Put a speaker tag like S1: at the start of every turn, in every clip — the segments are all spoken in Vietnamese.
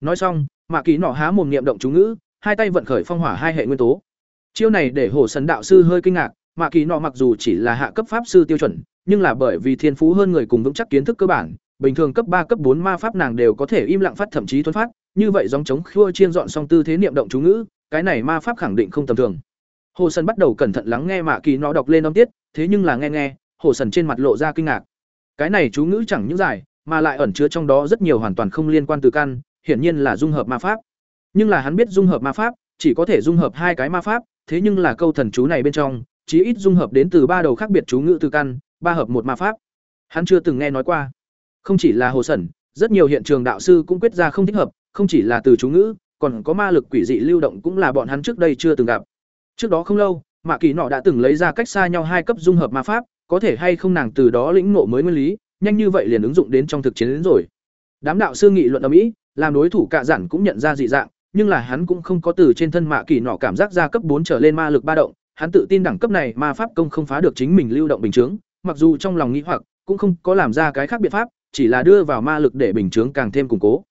S1: nói xong, mạ kỳ nọ há mồm niệm động chú ngữ, hai tay vận khởi phong hỏa hai hệ nguyên tố. Chiêu này để hồ sần đạo sư hơi kinh ngạc, mạ kỳ nọ mặc dù chỉ là hạ cấp pháp sư tiêu chuẩn, nhưng là bởi vì thiên phú hơn người cùng vững chắc kiến thức cơ bản, bình thường cấp ba, cấp bốn ma pháp nàng đều có thể im lặng phát, thậm chí thuấn phát, như vậy dòng chống khua chiên dọn xong tư thế niệm động chú ngữ, cái này ma pháp khẳng định không tầm thường. Hồ sần bắt đầu cẩn thận lắng nghe mạ kỳ nọ đọc lên âm tiết, thế nhưng là nghe nghe, hồ sần trên mặt lộ ra kinh ngạc. Cái này chú ngữ chẳng những dài, mà lại ẩn chứa trong đó rất nhiều hoàn toàn không liên quan từ căn hiển nhiên là dung hợp ma pháp. Nhưng là hắn biết dung hợp ma pháp, chỉ có thể dung hợp hai cái ma pháp, thế nhưng là câu thần chú này bên trong, chí ít dung hợp đến từ ba đầu khác biệt chú ngữ từ căn, ba hợp một ma pháp. Hắn chưa từng nghe nói qua. Không chỉ là hồ sẩn, rất nhiều hiện trường đạo sư cũng quyết ra không thích hợp, không chỉ là từ chú ngữ, còn có ma lực quỷ dị lưu động cũng là bọn hắn trước đây chưa từng gặp. Trước đó không lâu, mạ kỳ nọ đã từng lấy ra cách xa nhau hai cấp dung hợp ma pháp, có thể hay không nàng từ đó lĩnh ngộ mới nguyên lý, nhanh như vậy liền ứng dụng đến trong thực chiến đến rồi đám đạo sư nghị luận ở mỹ, làm đối thủ cạ giản cũng nhận ra dị dạng, nhưng là hắn cũng không có từ trên thân mạ kỳ nọ cảm giác ra cấp bốn trở lên ma lực ba động. Hắn tự tin đẳng cấp này ma pháp công không phá được chính mình lưu động bình chướng, mặc dù trong lòng nghĩ hoặc, cũng không có làm ra cái khác biện pháp, chỉ là đưa vào ma lực để bình chướng càng thêm củng cố.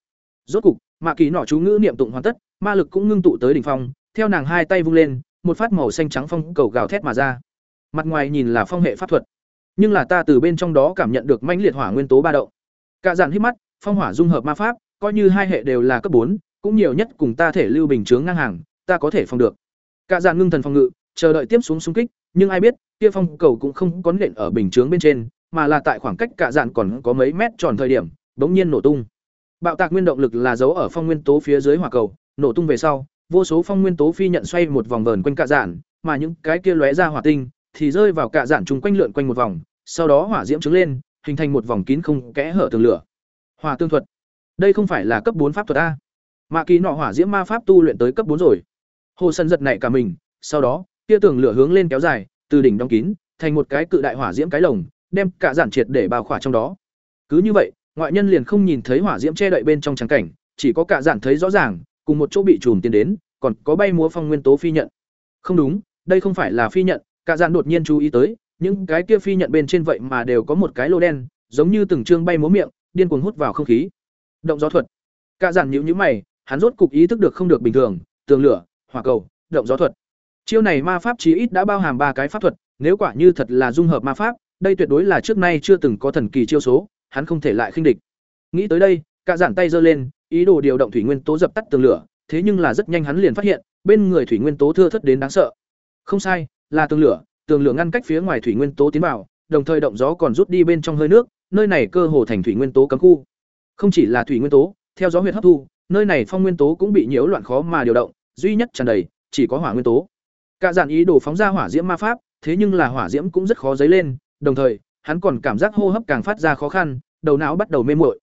S1: Rốt cục, mạ kỳ nọ chú ngữ niệm tụng hoàn tất, ma lực cũng ngưng tụ tới đỉnh phong, theo nàng hai tay vung lên, một phát màu xanh trắng phong cầu gào thét mà ra. Mặt ngoài nhìn là phong hệ pháp thuật, nhưng là ta từ bên trong đó cảm nhận được mãnh liệt hỏa nguyên tố ba động. Cạ dạn hít mắt phong hỏa dung hợp ma pháp, coi như hai hệ đều là cấp bốn, cũng nhiều nhất cùng ta thể lưu bình chướng ngang hàng, ta có thể phòng được. Cả dàn ngưng thần phòng ngự, chờ đợi tiếp xuống xung kích, nhưng ai biết, kia phong cầu cũng không có nện ở bình chướng bên trên, mà là tại khoảng cách cả dàn còn có mấy mét tròn thời điểm, bỗng nhiên nổ tung. Bạo tạc nguyên động lực là dấu ở phong nguyên tố phía dưới hỏa cầu, nổ tung về sau, vô số phong nguyên tố phi nhận xoay một vòng vờn quanh cả dàn mà những cái kia lóe ra hỏa tinh thì rơi vào cả dàn chung quanh lượn quanh một vòng, sau đó hỏa diễm trứng lên, hình thành một vòng kín không kẽ hở tường lửa hỏa tương thuật. Đây không phải là cấp bốn pháp thuật a. Mạ kỳ nọ hỏa diễm ma pháp tu luyện tới cấp bốn rồi. Hồ sân giật nảy cả mình, sau đó, tia tường lửa hướng lên kéo dài, từ đỉnh đóng kín, thành một cái cự đại hỏa diễm cái lồng, đem cả giản triệt để bao khỏa trong đó. Cứ như vậy, ngoại nhân liền không nhìn thấy hỏa diễm che đậy bên trong trắng cảnh, chỉ có cả giản thấy rõ ràng, cùng một chỗ bị trùm tiến đến, còn có bay múa phong nguyên tố phi nhận. Không đúng, đây không phải là phi nhận, cả giản đột nhiên chú ý tới, những cái kia phi nhận bên trên vậy mà đều có một cái lô đen, giống như từng trương bay múa miệng điên cuồng hút vào không khí. Động gió thuật. Cả giản nhíu nhíu mày, hắn rốt cục ý thức được không được bình thường, tường lửa, hỏa cầu, động gió thuật. Chiêu này ma pháp chí ít đã bao hàm ba cái pháp thuật, nếu quả như thật là dung hợp ma pháp, đây tuyệt đối là trước nay chưa từng có thần kỳ chiêu số, hắn không thể lại khinh địch. Nghĩ tới đây, cả giản tay giơ lên, ý đồ điều động thủy nguyên tố dập tắt tường lửa, thế nhưng là rất nhanh hắn liền phát hiện, bên người thủy nguyên tố thưa thất đến đáng sợ. Không sai, là tường lửa tường lửa ngăn cách phía ngoài thủy nguyên tố tiến vào, đồng thời động gió còn rút đi bên trong hơi nước nơi này cơ hồ thành thủy nguyên tố cấm khu. Không chỉ là thủy nguyên tố, theo gió huyệt hấp thu, nơi này phong nguyên tố cũng bị nhiễu loạn khó mà điều động, duy nhất tràn đầy, chỉ có hỏa nguyên tố. Cả dàn ý đồ phóng ra hỏa diễm ma pháp, thế nhưng là hỏa diễm cũng rất khó dấy lên, đồng thời, hắn còn cảm giác hô hấp càng phát ra khó khăn, đầu não bắt đầu mê muội.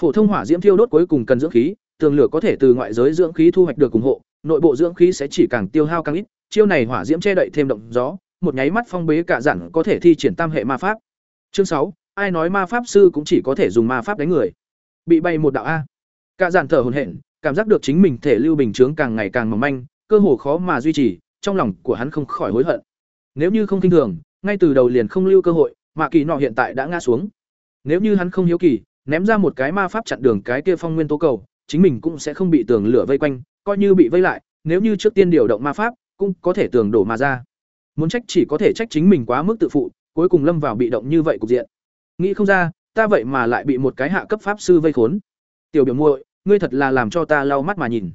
S1: Phổ thông hỏa diễm thiêu đốt cuối cùng cần dưỡng khí, tường lửa có thể từ ngoại giới dưỡng khí thu hoạch được ủng hộ, nội bộ dưỡng khí sẽ chỉ càng tiêu hao càng ít, chiêu này hỏa diễm che đậy thêm động gió, một nháy mắt phong bế cả dặn có thể thi triển tam hệ ma pháp. Chương sáu ai nói ma pháp sư cũng chỉ có thể dùng ma pháp đánh người. Bị bay một đạo a. Cả giản thở hổn hển, cảm giác được chính mình thể lưu bình chướng càng ngày càng mỏng manh, cơ hồ khó mà duy trì, trong lòng của hắn không khỏi hối hận. Nếu như không kinh thường, ngay từ đầu liền không lưu cơ hội, mà kỳ nọ hiện tại đã ngã xuống. Nếu như hắn không hiếu kỳ, ném ra một cái ma pháp chặn đường cái kia phong nguyên tố cầu, chính mình cũng sẽ không bị tường lửa vây quanh, coi như bị vây lại, nếu như trước tiên điều động ma pháp, cũng có thể tường đổ mà ra. Muốn trách chỉ có thể trách chính mình quá mức tự phụ, cuối cùng lâm vào bị động như vậy cục diện nghĩ không ra, ta vậy mà lại bị một cái hạ cấp pháp sư vây khốn. Tiểu biểu muội, ngươi thật là làm cho ta lau mắt mà nhìn.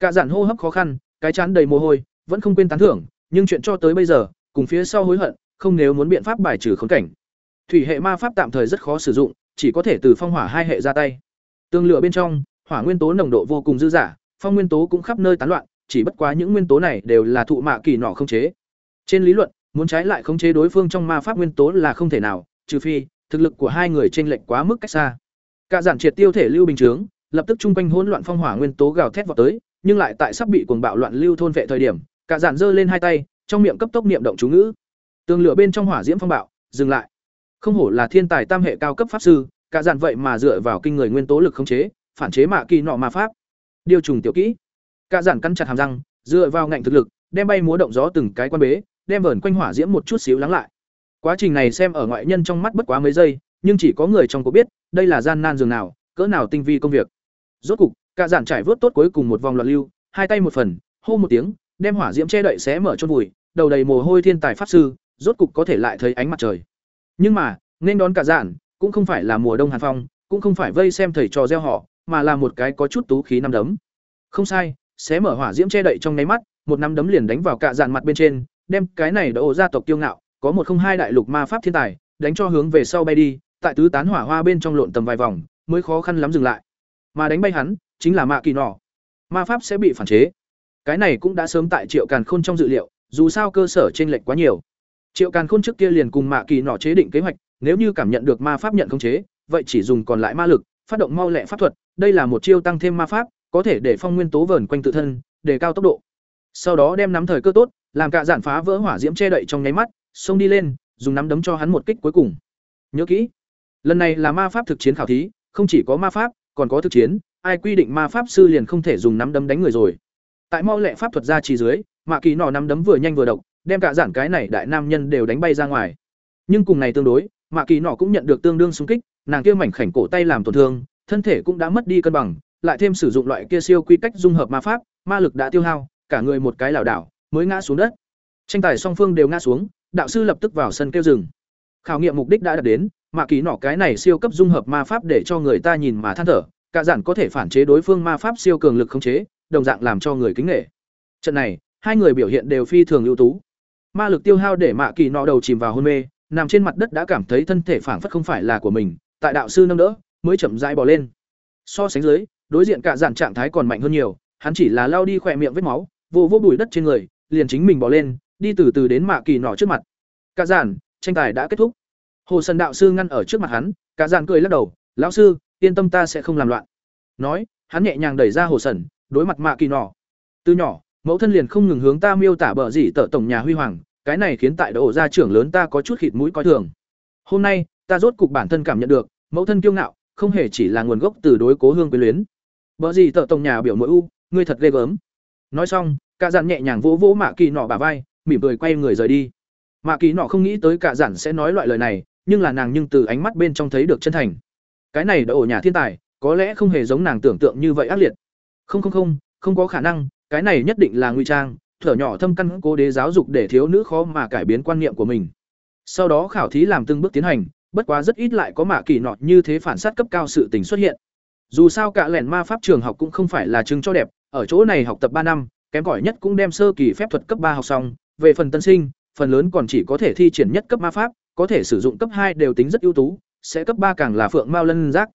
S1: Cả giản hô hấp khó khăn, cái chán đầy mồ hôi, vẫn không quên tán thưởng, nhưng chuyện cho tới bây giờ, cùng phía sau hối hận, không nếu muốn biện pháp bài trừ khốn cảnh. Thủy hệ ma pháp tạm thời rất khó sử dụng, chỉ có thể từ phong hỏa hai hệ ra tay. Tương lửa bên trong, hỏa nguyên tố nồng độ vô cùng dư giả phong nguyên tố cũng khắp nơi tán loạn, chỉ bất quá những nguyên tố này đều là thụ mạ kỳ nọ không chế. Trên lý luận, muốn trái lại khống chế đối phương trong ma pháp nguyên tố là không thể nào, trừ phi thực lực của hai người chênh lệch quá mức cách xa. Cả giản triệt tiêu thể lưu bình chướng, lập tức trung quanh hỗn loạn phong hỏa nguyên tố gào thét vào tới, nhưng lại tại sắp bị cuồng bạo loạn lưu thôn vệ thời điểm, cả giản giơ lên hai tay, trong miệng cấp tốc niệm động chú ngữ. Tường lửa bên trong hỏa diễm phong bạo, dừng lại. Không hổ là thiên tài tam hệ cao cấp pháp sư, cả giản vậy mà dựa vào kinh người nguyên tố lực khống chế, phản chế mạ kỳ nọ ma pháp. Điều trùng tiểu kỹ. Cả giản cắn chặt hàm răng, dựa vào ngạnh thực lực, đem bay múa động gió từng cái quan bế, đem vẩn quanh hỏa diễm một chút xíu lắng lại quá trình này xem ở ngoại nhân trong mắt bất quá mấy giây, nhưng chỉ có người trong cuộc biết, đây là gian nan dường nào, cỡ nào tinh vi công việc. Rốt cục, cả giản trải vớt tốt cuối cùng một vòng loạn lưu, hai tay một phần, hô một tiếng, đem hỏa diễm che đậy xé mở chôn vùi, đầu đầy mồ hôi thiên tài pháp sư, rốt cục có thể lại thấy ánh mặt trời. Nhưng mà, nên đón cả giản, cũng không phải là mùa đông hàn phong, cũng không phải vây xem thầy trò gieo họ, mà là một cái có chút tú khí năm đấm. Không sai, xé mở hỏa diễm che đậy trong nháy mắt, một năm đấm liền đánh vào cả dạn mặt bên trên, đem cái này đỡ ổ gia tộc tiêu ngạo có một không hai đại lục ma pháp thiên tài, đánh cho hướng về sau bay đi, tại tứ tán hỏa hoa bên trong lộn tầm vài vòng, mới khó khăn lắm dừng lại. Mà đánh bay hắn, chính là mạ kỳ nỏ ma pháp sẽ bị phản chế. Cái này cũng đã sớm tại triệu càn khôn trong dự liệu, dù sao cơ sở t r ê n lệch quá nhiều. Triệu càn khôn trước kia liền cùng mạ kỳ nọ chế định kế hoạch, nếu như cảm nhận được ma pháp nhận không chế, vậy chỉ dùng còn lại ma lực, phát động mau lẹ pháp thuật, đây là một chiêu tăng thêm ma pháp, có thể để phong nguyên tố vờn quanh tự thân, để cao tốc độ. Sau đó đem nắm thời cơ tốt, làm cả giản phá vỡ hỏa diễm che đậy trong nháy mắt xông đi lên, dùng nắm đấm cho hắn một kích cuối cùng. Nhớ kỹ, lần này là ma pháp thực chiến khảo thí, không chỉ có ma pháp, còn có thực chiến, ai quy định ma pháp sư liền không thể dùng nắm đấm đánh người rồi. Tại mau lẹ pháp thuật ra chỉ dưới, mạ kỳ nọ nắm đấm vừa nhanh vừa độc, đem cả giản cái này đại nam nhân đều đánh bay ra ngoài. Nhưng cùng này tương đối, mạ kỳ nọ cũng nhận được tương đương xung kích, nàng kia mảnh khảnh cổ tay làm tổn thương, thân thể cũng đã mất đi cân bằng, lại thêm sử dụng loại kia siêu quy cách dung hợp ma pháp, ma lực đã tiêu hao, cả người một cái lảo đảo, mới ngã xuống đất. Tranh tài song phương đều ngã xuống đạo sư lập tức vào sân kêu rừng khảo nghiệm mục đích đã đạt đến, mạ kỳ nọ cái này siêu cấp dung hợp ma pháp để cho người ta nhìn mà than thở, cả giản có thể phản chế đối phương ma pháp siêu cường lực khống chế, đồng dạng làm cho người kính nghệ trận này, hai người biểu hiện đều phi thường ưu tú. Ma lực tiêu hao để mạ kỳ nọ đầu chìm vào hôn mê, nằm trên mặt đất đã cảm thấy thân thể phản phất không phải là của mình, tại đạo sư nâng đỡ, mới chậm rãi bỏ lên. So sánh dưới, đối diện cả giản trạng thái còn mạnh hơn nhiều, hắn chỉ là lao đi khỏe miệng vết máu, vô vô bùi đất trên người, liền chính mình bỏ lên đi từ từ đến mạ kỳ nọ trước mặt. Cả giản, tranh tài đã kết thúc. Hồ sần đạo sư ngăn ở trước mặt hắn, cả giản cười lắc đầu, lão sư, yên tâm ta sẽ không làm loạn. Nói, hắn nhẹ nhàng đẩy ra hồ sẩn đối mặt mạ kỳ nọ. Từ nhỏ, mẫu thân liền không ngừng hướng ta miêu tả bờ gì tợ tổng nhà huy hoàng, cái này khiến tại độ gia trưởng lớn ta có chút khịt mũi coi thường. Hôm nay, ta rốt cục bản thân cảm nhận được, mẫu thân kiêu ngạo, không hề chỉ là nguồn gốc từ đối cố hương quyến luyến. Bờ gì tợ tổng nhà biểu mỗi u ngươi thật ghê gớm. Nói xong, cả dặn nhẹ nhàng vỗ vỗ mạ kỳ nọ bà vai mỉm cười quay người rời đi. Mạ kỳ nọ không nghĩ tới cả giản sẽ nói loại lời này, nhưng là nàng nhưng từ ánh mắt bên trong thấy được chân thành. Cái này đã ổ nhà thiên tài, có lẽ không hề giống nàng tưởng tượng như vậy ác liệt. Không không không không có khả năng, cái này nhất định là nguy trang, thở nhỏ thâm căn cố đế giáo dục để thiếu nữ khó mà cải biến quan niệm của mình. Sau đó khảo thí làm từng bước tiến hành, bất quá rất ít lại có mạ kỳ nọ như thế phản sát cấp cao sự tình xuất hiện. Dù sao cả lẻn ma pháp trường học cũng không phải là chứng cho đẹp, ở chỗ này học tập ba năm, kém cỏi nhất cũng đem sơ kỳ phép thuật cấp ba học xong về phần tân sinh phần lớn còn chỉ có thể thi triển nhất cấp ma pháp có thể sử dụng cấp hai đều tính rất ưu tú sẽ cấp ba càng là phượng mao lân giác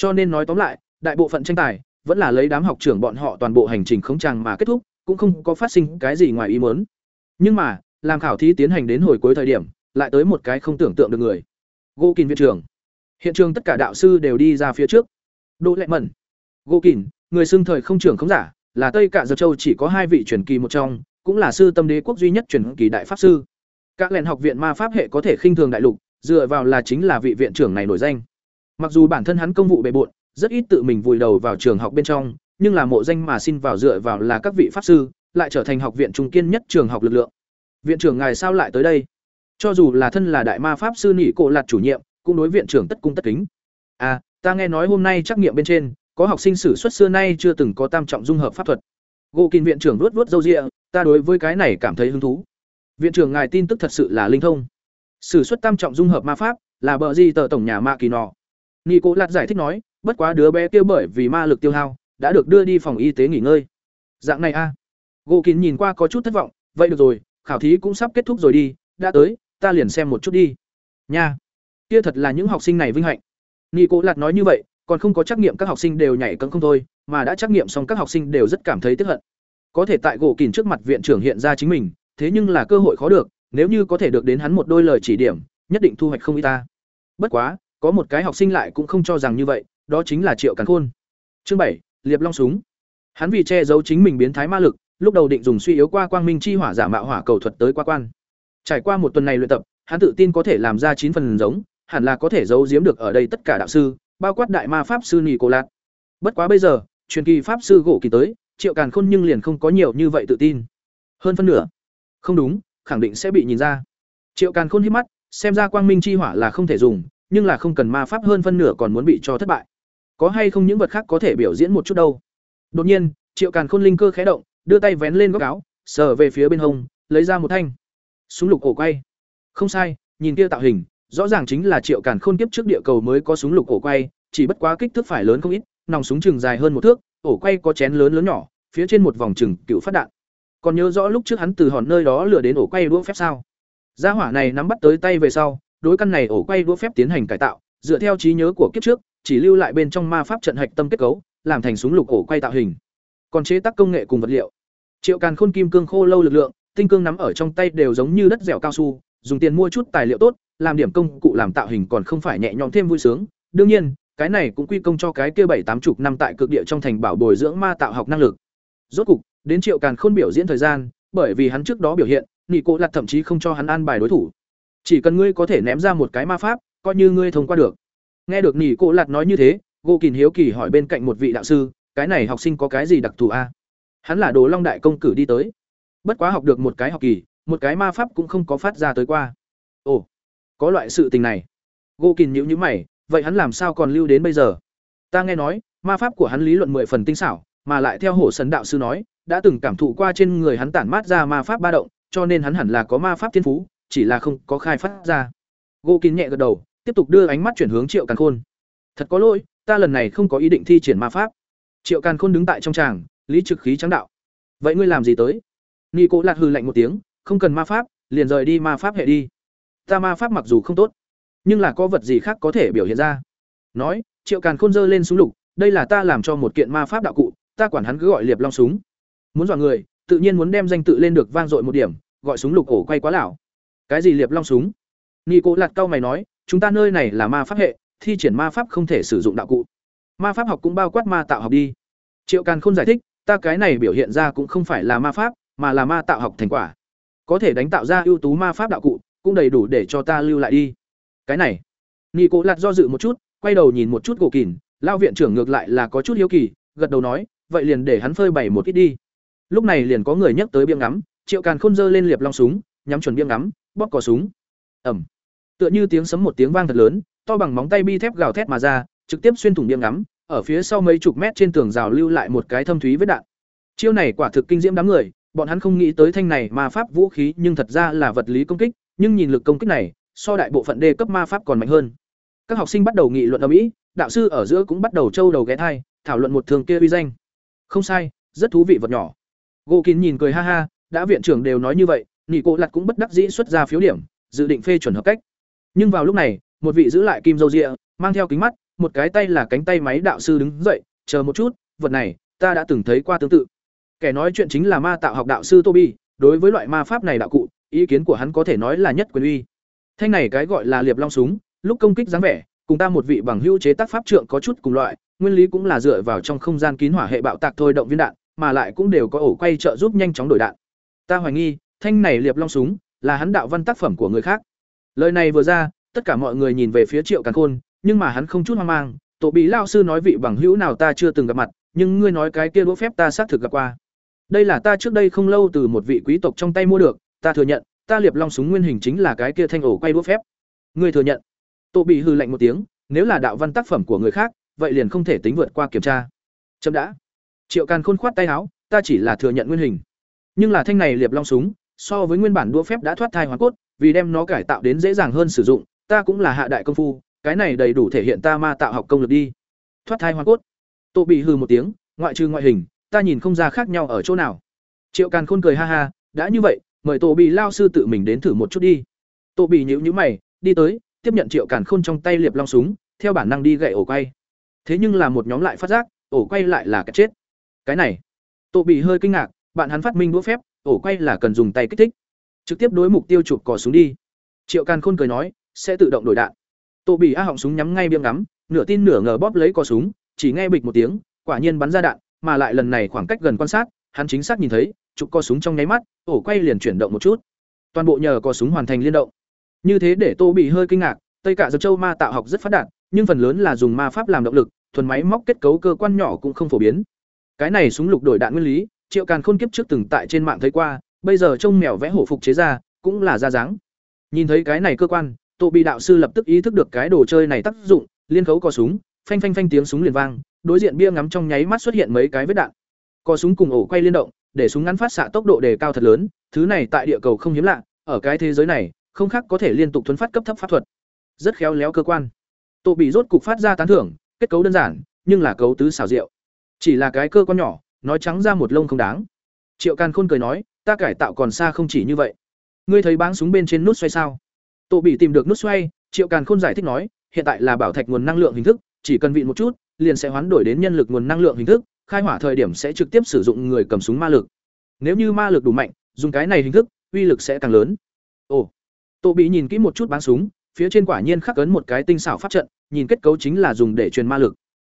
S1: cho nên nói tóm lại, đại bộ phận tranh tài vẫn là lấy đám học trưởng bọn họ toàn bộ hành trình khống tràng mà kết thúc, cũng không có phát sinh cái gì ngoài ý muốn. Nhưng mà, làm khảo thí tiến hành đến hồi cuối thời điểm, lại tới một cái không tưởng tượng được người. Gô Kình viện trưởng. Hiện trường tất cả đạo sư đều đi ra phía trước. Đỗ Lệ Mẫn. Gô Kình, người xưng thời không trưởng không giả, là Tây Cả Giật Châu chỉ có hai vị truyền kỳ một trong, cũng là sư tâm đế quốc duy nhất truyền kỳ đại pháp sư. Các lẻn học viện ma pháp hệ có thể khinh thường đại lục, dựa vào là chính là vị viện trưởng này nổi danh. Mặc dù bản thân hắn công vụ bề bộn, rất ít tự mình vùi đầu vào trường học bên trong, nhưng là mộ danh mà xin vào dựa vào là các vị pháp sư, lại trở thành học viện trung kiên nhất trường học lực lượng. Viện trưởng ngài sao lại tới đây? Cho dù là thân là đại ma pháp sư nỉ cổ lạt chủ nhiệm, cũng đối viện trưởng tất cung tất kính. À, ta nghe nói hôm nay trắc nghiệm bên trên, có học sinh sử xuất xưa nay chưa từng có tam trọng dung hợp pháp thuật. Gỗ kín viện trưởng luốt luốt râu ria, ta đối với cái này cảm thấy hứng thú. Viện trưởng ngài tin tức thật sự là linh thông. Sử xuất tam trọng dung hợp ma pháp, là bờ di tờ tổng nhà ma kỳ nọ. Nghi Cố Lạt giải thích nói, bất quá đứa bé kia bởi vì ma lực tiêu hao, đã được đưa đi phòng y tế nghỉ ngơi. Dạng này a. À. Gỗ Kín nhìn qua có chút thất vọng, vậy được rồi, khảo thí cũng sắp kết thúc rồi đi, đã tới, ta liền xem một chút đi. Nha. Kia thật là những học sinh này vinh hạnh. Nghi Cố Lạt nói như vậy, còn không có trắc nghiệm các học sinh đều nhảy cẫng không thôi, mà đã trắc nghiệm xong các học sinh đều rất cảm thấy tức hận. Có thể tại gỗ kìn trước mặt viện trưởng hiện ra chính mình, thế nhưng là cơ hội khó được, nếu như có thể được đến hắn một đôi lời chỉ điểm, nhất định thu hoạch không ít ta. Bất quá, có một cái học sinh lại cũng không cho rằng như vậy, đó chính là Triệu Càn Khôn. Chương bảy, Liệp Long súng. Hắn vì che giấu chính mình biến thái ma lực, lúc đầu định dùng suy yếu qua quang minh chi hỏa giả mạo hỏa cầu thuật tới qua quan. Trải qua một tuần này luyện tập, hắn tự tin có thể làm ra chín phần giống, hẳn là có thể giấu giếm được ở đây tất cả đạo sư, bao quát đại ma pháp sư nì Cổ Lạt. Bất quá bây giờ, truyền kỳ pháp sư gỗ kỳ tới, Triệu Càn Khôn nhưng liền không có nhiều như vậy tự tin. Hơn phân nửa. Không đúng, khẳng định sẽ bị nhìn ra. Triệu Càn Khôn hít mắt, xem ra quang minh chi hỏa là không thể dùng, nhưng là không cần ma pháp hơn phân nửa còn muốn bị cho thất bại có hay không những vật khác có thể biểu diễn một chút đâu Đột nhiên, Triệu Càn Khôn linh cơ khé động, đưa tay vén lên góc áo, sờ về phía bên hông, lấy ra một thanh súng lục cổ quay. Không sai, nhìn kia tạo hình, rõ ràng chính là Triệu Càn Khôn kiếp trước địa cầu mới có súng lục cổ quay, chỉ bất quá kích thước phải lớn không ít, nòng súng chừng dài hơn một thước, ổ quay có chén lớn lớn nhỏ, phía trên một vòng chừng cựu phát đạn. Còn nhớ rõ lúc trước hắn từ hòn nơi đó lừa đến ổ quay đũa phép sao? Gia hỏa này nắm bắt tới tay về sau, đối căn này ổ quay đũa phép tiến hành cải tạo, dựa theo trí nhớ của kiếp trước, chỉ lưu lại bên trong ma pháp trận hạch tâm kết cấu, làm thành súng lục ổ quay tạo hình. Còn chế tác công nghệ cùng vật liệu. Triệu Càn Khôn kim cương khô lâu lực lượng, tinh cương nắm ở trong tay đều giống như đất dẻo cao su, dùng tiền mua chút tài liệu tốt, làm điểm công cụ làm tạo hình còn không phải nhẹ nhõm thêm vui sướng. Đương nhiên, cái này cũng quy công cho cái kia bảy tám chục năm tại cực địa trong thành bảo bồi dưỡng ma tạo học năng lực. Rốt cục, đến Triệu Càn Khôn biểu diễn thời gian, bởi vì hắn trước đó biểu hiện, Nị Cố Lạt thậm chí không cho hắn an bài đối thủ. Chỉ cần ngươi có thể ném ra một cái ma pháp, coi như ngươi thông qua được. Nghe được Nị Cố Lạt nói như thế, Gô Kình hiếu kỳ hỏi bên cạnh một vị đạo sư, cái này học sinh có cái gì đặc thù a? Hắn là Đồ Long đại công cử đi tới. Bất quá học được một cái học kỳ, một cái ma pháp cũng không có phát ra tới qua. Ồ, có loại sự tình này. Gô Kình nhíu nhíu mày, vậy hắn làm sao còn lưu đến bây giờ? Ta nghe nói, ma pháp của hắn lý luận mười phần tinh xảo, mà lại theo hổ sấn đạo sư nói, đã từng cảm thụ qua trên người hắn tản mát ra ma pháp ba động, cho nên hắn hẳn là có ma pháp thiên phú, chỉ là không có khai phát ra. gỗ Kín nhẹ gật đầu, tiếp tục đưa ánh mắt chuyển hướng Triệu Càn Khôn. Thật có lỗi, ta lần này không có ý định thi triển ma pháp. Triệu Càn Khôn đứng tại trong tràng, lý trực khí trắng đạo. Vậy ngươi làm gì tới? Nghi Cố Lạt hư lạnh một tiếng, không cần ma pháp, liền rời đi ma pháp hệ đi. Ta ma pháp mặc dù không tốt, nhưng là có vật gì khác có thể biểu hiện ra. Nói, Triệu Càn Khôn giơ lên súng lục, đây là ta làm cho một kiện ma pháp đạo cụ, ta quản hắn cứ gọi liệp long súng. Muốn dọa người, tự nhiên muốn đem danh tự lên được vang dội một điểm, gọi súng lục ổ quay quá lão. Cái gì liệp long súng? Nghi Cố Lạt cao mày nói, chúng ta nơi này là ma pháp hệ, thi triển ma pháp không thể sử dụng đạo cụ. Ma pháp học cũng bao quát ma tạo học đi. Triệu Càn không giải thích, ta cái này biểu hiện ra cũng không phải là ma pháp, mà là ma tạo học thành quả. Có thể đánh tạo ra ưu tú ma pháp đạo cụ, cũng đầy đủ để cho ta lưu lại đi. Cái này, Nghi Cố Lạt do dự một chút, quay đầu nhìn một chút Cổ Kình, lao viện trưởng ngược lại là có chút hiếu kỳ, gật đầu nói, vậy liền để hắn phơi bày một ít đi. Lúc này liền có người nhắc tới biếng ngắm, Triệu Càn Khôn giơ lên liệp long súng, nhắm chuẩn biếng ngắm, bóp cò súng. Ầm. Tựa như tiếng sấm một tiếng vang thật lớn, to bằng móng tay bi thép gào thét mà ra, trực tiếp xuyên thủng biếng ngắm, ở phía sau mấy chục mét trên tường rào lưu lại một cái thâm thúy vết đạn. Chiêu này quả thực kinh diễm đám người, bọn hắn không nghĩ tới thanh này ma pháp vũ khí nhưng thật ra là vật lý công kích, nhưng nhìn lực công kích này, so đại bộ phận đê cấp ma pháp còn mạnh hơn. Các học sinh bắt đầu nghị luận ầm ĩ, đạo sư ở giữa cũng bắt đầu trâu đầu ghé thai, thảo luận một thường kia uy danh. Không sai, rất thú vị vật nhỏ. Gỗ Kín nhìn cười ha ha, đã viện trưởng đều nói như vậy, nghỉ Cổ lặt cũng bất đắc dĩ xuất ra phiếu điểm, dự định phê chuẩn hợp cách. Nhưng vào lúc này, một vị giữ lại kim dâu rịa, mang theo kính mắt, một cái tay là cánh tay máy đạo sư đứng dậy, chờ một chút, vật này, ta đã từng thấy qua tương tự. Kẻ nói chuyện chính là ma tạo học đạo sư Toby, đối với loại ma pháp này đạo cụ, ý kiến của hắn có thể nói là nhất quyền uy. Thanh này cái gọi là liệp long súng, lúc công kích dáng vẻ, cùng ta một vị bằng hữu chế tác pháp trượng có chút cùng loại, nguyên lý cũng là dựa vào trong không gian kín hỏa hệ bạo tạc thôi động viên đạn, mà lại cũng đều có ổ quay trợ giúp nhanh chóng đổi đạn. Ta hoài nghi, thanh này liệp long súng là hắn đạo văn tác phẩm của người khác. Lời này vừa ra, tất cả mọi người nhìn về phía Triệu Càn Khôn, nhưng mà hắn không chút hoang mang, tổ bị lao sư nói vị bằng hữu nào ta chưa từng gặp mặt, nhưng ngươi nói cái kia đũa phép ta xác thực gặp qua. Đây là ta trước đây không lâu từ một vị quý tộc trong tay mua được, ta thừa nhận, ta liệp long súng nguyên hình chính là cái kia thanh ổ quay đũa phép. Ngươi thừa nhận? Tô bị hư lạnh một tiếng, nếu là đạo văn tác phẩm của người khác, vậy liền không thể tính vượt qua kiểm tra. chậm đã. Triệu Càn Khôn khoát tay áo, ta chỉ là thừa nhận nguyên hình. Nhưng là thanh này liệp long súng, so với nguyên bản đũa phép đã thoát thai hoàn cốt, vì đem nó cải tạo đến dễ dàng hơn sử dụng, ta cũng là hạ đại công phu, cái này đầy đủ thể hiện ta ma tạo học công lực đi. Thoát thai hoàn cốt. Tô bị hư một tiếng, ngoại trừ ngoại hình, ta nhìn không ra khác nhau ở chỗ nào. Triệu Càn Khôn cười ha ha, đã như vậy, mời Tô bị lao sư tự mình đến thử một chút đi. Tô bị nhíu nhíu mày, đi tới, tiếp nhận Triệu Càn Khôn trong tay liệp long súng, theo bản năng đi gậy ổ quay. Thế nhưng là một nhóm lại phát giác, ổ quay lại là cái chết. Cái này, Tô bị hơi kinh ngạc, bạn hắn phát minh đũa phép, ổ quay là cần dùng tay kích thích. Trực tiếp đối mục tiêu chụp cò súng đi. Triệu Càn Khôn cười nói, sẽ tự động đổi đạn. Tô bị a họng súng nhắm ngay biếng ngắm, nửa tin nửa ngờ bóp lấy cò súng, chỉ nghe bịch một tiếng, quả nhiên bắn ra đạn, mà lại lần này khoảng cách gần quan sát, hắn chính xác nhìn thấy, chụp cò súng trong nháy mắt, ổ quay liền chuyển động một chút. Toàn bộ nhờ cò súng hoàn thành liên động. Như thế để Tô bị hơi kinh ngạc, Tây cả Dược Châu ma tạo học rất phát đạt, nhưng phần lớn là dùng ma pháp làm động lực, thuần máy móc kết cấu cơ quan nhỏ cũng không phổ biến. Cái này súng lục đổi đạn nguyên lý, Triệu Càn Khôn kiếp trước từng tại trên mạng thấy qua, bây giờ trông mèo vẽ hổ phục chế ra, cũng là ra dáng. Nhìn thấy cái này cơ quan, Tô Bị đạo sư lập tức ý thức được cái đồ chơi này tác dụng, liên khấu co súng, phanh phanh phanh tiếng súng liền vang, đối diện bia ngắm trong nháy mắt xuất hiện mấy cái vết đạn. Cò súng cùng ổ quay liên động để súng ngắn phát xạ tốc độ đề cao thật lớn thứ này tại địa cầu không hiếm lạ ở cái thế giới này không khác có thể liên tục thuấn phát cấp thấp pháp thuật. Rất khéo léo cơ quan. Tổ bị rốt cục phát ra tán thưởng, kết cấu đơn giản, nhưng là cấu tứ xảo diệu. Chỉ là cái cơ quan nhỏ, nói trắng ra một lông không đáng. Triệu càn khôn cười nói, ta cải tạo còn xa không chỉ như vậy. Ngươi thấy báng súng bên trên nút xoay sao? Tổ bị tìm được nút xoay, triệu càn khôn giải thích nói, hiện tại là bảo thạch nguồn năng lượng hình thức, chỉ cần vịn một chút, liền sẽ hoán đổi đến nhân lực nguồn năng lượng hình thức, khai hỏa thời điểm sẽ trực tiếp sử dụng người cầm súng ma lực. Nếu như ma lực đủ mạnh, dùng cái này hình thức, uy lực sẽ càng lớn. Tô Bỉ bị nhìn kỹ một chút báng súng, phía trên quả nhiên khắc ấn một cái tinh xảo pháp trận, nhìn kết cấu chính là dùng để truyền ma lực.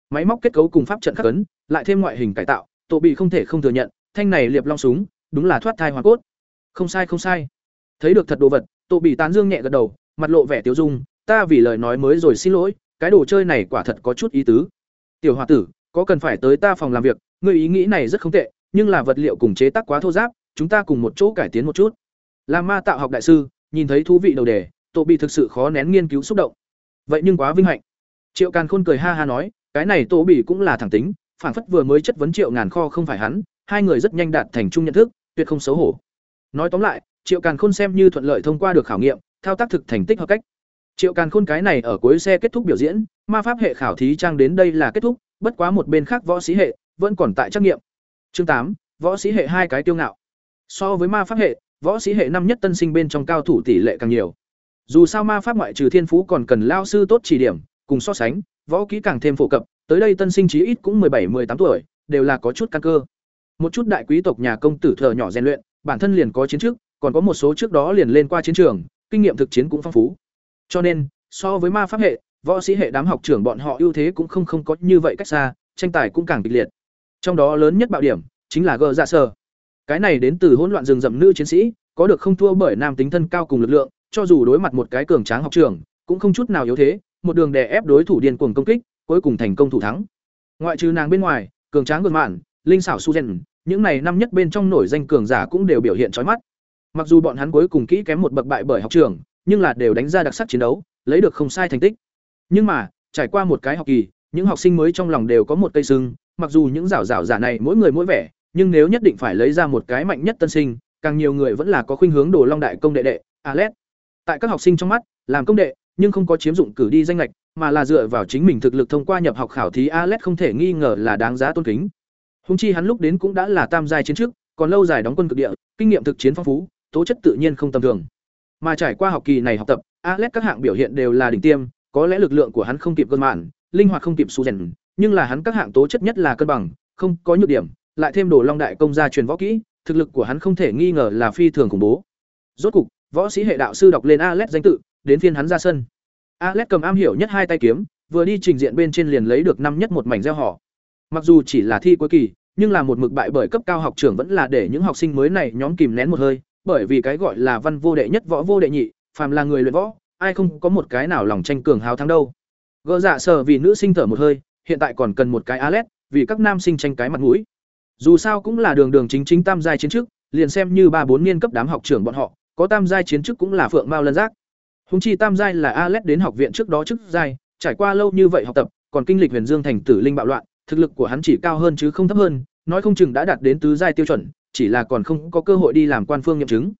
S1: Máy móc kết cấu cùng pháp trận khắc ấn, lại thêm ngoại hình cải tạo, Tô bị không thể không thừa nhận, thanh này liệp long súng, đúng là thoát thai hoàn cốt. Không sai không sai. Thấy được thật đồ vật, Tô bị tán dương nhẹ gật đầu, mặt lộ vẻ tiêu dung, ta vì lời nói mới rồi xin lỗi, cái đồ chơi này quả thật có chút ý tứ. Tiểu hòa tử, có cần phải tới ta phòng làm việc, ngươi ý nghĩ này rất không tệ, nhưng là vật liệu cùng chế tác quá thô giáp, chúng ta cùng một chỗ cải tiến một chút. Làm ma tạo học đại sư nhìn thấy thú vị đầu đề tổ bị thực sự khó nén nghiên cứu xúc động. Vậy nhưng quá vinh hạnh. Triệu càn khôn cười ha ha nói, cái này tổ bị cũng là thẳng tính phản phất vừa mới chất vấn triệu ngàn kho không phải hắn, hai người rất nhanh đạt thành chung nhận thức, tuyệt không xấu hổ. Nói tóm lại, triệu càn khôn xem như thuận lợi thông qua được khảo nghiệm, thao tác thực thành tích hợp cách. Triệu càn khôn cái này ở cuối xe kết thúc biểu diễn, ma pháp hệ khảo thí trang đến đây là kết thúc, bất quá một bên khác võ sĩ hệ vẫn còn tại trắc nghiệm. Chương tám, võ sĩ hệ hai cái tiêu ngạo. So với ma pháp hệ võ sĩ hệ năm nhất tân sinh bên trong cao thủ tỷ lệ càng nhiều. Dù sao ma pháp ngoại trừ thiên phú còn cần lao sư tốt chỉ điểm, cùng so sánh, võ kỹ càng thêm phổ cập, tới đây tân sinh chí ít cũng bảy 17 tám tuổi, đều là có chút căn cơ. Một chút đại quý tộc nhà công tử thờ nhỏ rèn luyện, bản thân liền có chiến trước, còn có một số trước đó liền lên qua chiến trường, kinh nghiệm thực chiến cũng phong phú. Cho nên, so với ma pháp hệ, võ sĩ hệ đám học trưởng bọn họ ưu thế cũng không không có như vậy cách xa, tranh tài cũng càng kịch liệt. Trong đó lớn nhất bạo điểm chính là gờ dạ sơ cái này đến từ hỗn loạn rừng rậm nữ chiến sĩ có được không thua bởi nam tính thân cao cùng lực lượng cho dù đối mặt một cái cường tráng học trưởng cũng không chút nào yếu thế một đường đè ép đối thủ điên cuồng công kích cuối cùng thành công thủ thắng. Ngoại trừ nàng bên ngoài cường tráng gương mạn linh xảo Suzen, những này năm nhất bên trong nổi danh cường giả cũng đều biểu hiện trói mắt. Mặc dù bọn hắn cuối cùng kỹ kém một bậc bại bởi học trường nhưng là đều đánh ra đặc sắc chiến đấu lấy được không sai thành tích. Nhưng mà trải qua một cái học kỳ những học sinh mới trong lòng đều có một cây sưng mặc dù những rảo rảo giả này mỗi người mỗi vẻ nhưng nếu nhất định phải lấy ra một cái mạnh nhất tân sinh, càng nhiều người vẫn là có khuynh hướng đồ long đại công đệ đệ alet tại các học sinh trong mắt, làm công đệ, nhưng không có chiếm dụng cử đi danh lệch, mà là dựa vào chính mình thực lực thông qua nhập học khảo thí alet không thể nghi ngờ là đáng giá tôn kính. Húng chi hắn lúc đến cũng đã là tam giai chiến trước, còn lâu dài đóng quân cực địa, kinh nghiệm thực chiến phong phú, tố chất tự nhiên không tầm thường. Mà trải qua học kỳ này học tập alet các hạng biểu hiện đều là đỉnh tiêm, có lẽ lực lượng của hắn không kịp cơn mạn, linh hoạt không kịp su rèn, nhưng là hắn các hạng tố chất nhất là cân bằng, không có nhược điểm lại thêm đồ long đại công gia truyền võ kỹ, thực lực của hắn không thể nghi ngờ là phi thường khủng bố. Rốt cục, võ sĩ hệ đạo sư đọc lên alet danh tự, đến phiên hắn ra sân. Alet cầm am hiểu nhất hai tay kiếm, vừa đi trình diện bên trên liền lấy được năm nhất một mảnh gieo họ. Mặc dù chỉ là thi cuối kỳ, nhưng là một mực bại bởi cấp cao học trưởng vẫn là để những học sinh mới này nhóm kìm nén một hơi, bởi vì cái gọi là văn vô đệ nhất, võ vô đệ nhị, phàm là người luyện võ, ai không có một cái nào lòng tranh cường hào thắng đâu. Gỡ dạ sờ vì nữ sinh thở một hơi, hiện tại còn cần một cái alet vì các nam sinh tranh cái mặt mũi dù sao cũng là đường đường chính chính tam giai chiến chức, liền xem như ba bốn niên cấp đám học trưởng bọn họ, có tam giai chiến chức cũng là phượng mao lân giác. Húng chi tam giai là alet đến học viện trước đó chức giai, trải qua lâu như vậy học tập, còn kinh lịch huyền dương thành tử linh bạo loạn, thực lực của hắn chỉ cao hơn chứ không thấp hơn, nói không chừng đã đạt đến tứ giai tiêu chuẩn, chỉ là còn không có cơ hội đi làm quan phương nghiệm chứng.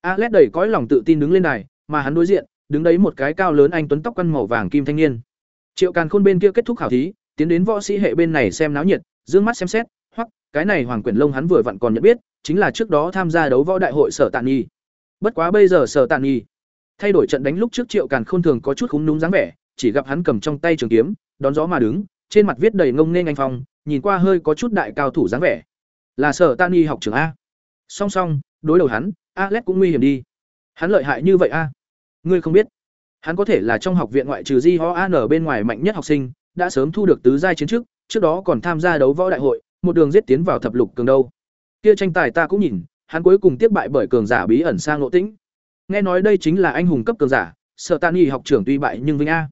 S1: Alet đầy cõi lòng tự tin đứng lên đài, mà hắn đối diện, đứng đấy một cái cao lớn anh tuấn tóc quăn màu vàng kim thanh niên. Triệu càn khôn bên kia kết thúc khảo thí, tiến đến võ sĩ hệ bên này xem náo nhiệt, dương mắt xem xét hoặc cái này hoàng quyển lông hắn vừa vặn còn nhận biết, chính là trước đó tham gia đấu võ đại hội sở tàn nhi. Bất quá bây giờ sở tàn nhi thay đổi trận đánh lúc trước triệu càn khôn thường có chút khúng núm dáng vẻ, chỉ gặp hắn cầm trong tay trường kiếm, đón gió mà đứng, trên mặt viết đầy ngông nghênh anh phong, nhìn qua hơi có chút đại cao thủ dáng vẻ. Là sở tàn nhi học trường a. Song song, đối đầu hắn, alex cũng nguy hiểm đi. Hắn lợi hại như vậy a. Ngươi không biết, hắn có thể là trong học viện ngoại trừ di ho a ở bên ngoài mạnh nhất học sinh, đã sớm thu được tứ giai chiến trước trước đó còn tham gia đấu võ đại hội một đường giết tiến vào thập lục cường đâu. Kia tranh tài ta cũng nhìn hắn cuối cùng tiếp bại bởi cường giả bí ẩn sang ngộ tĩnh. Nghe nói đây chính là anh hùng cấp cường giả sở tàn Nghị học trưởng tuy bại nhưng vinh a.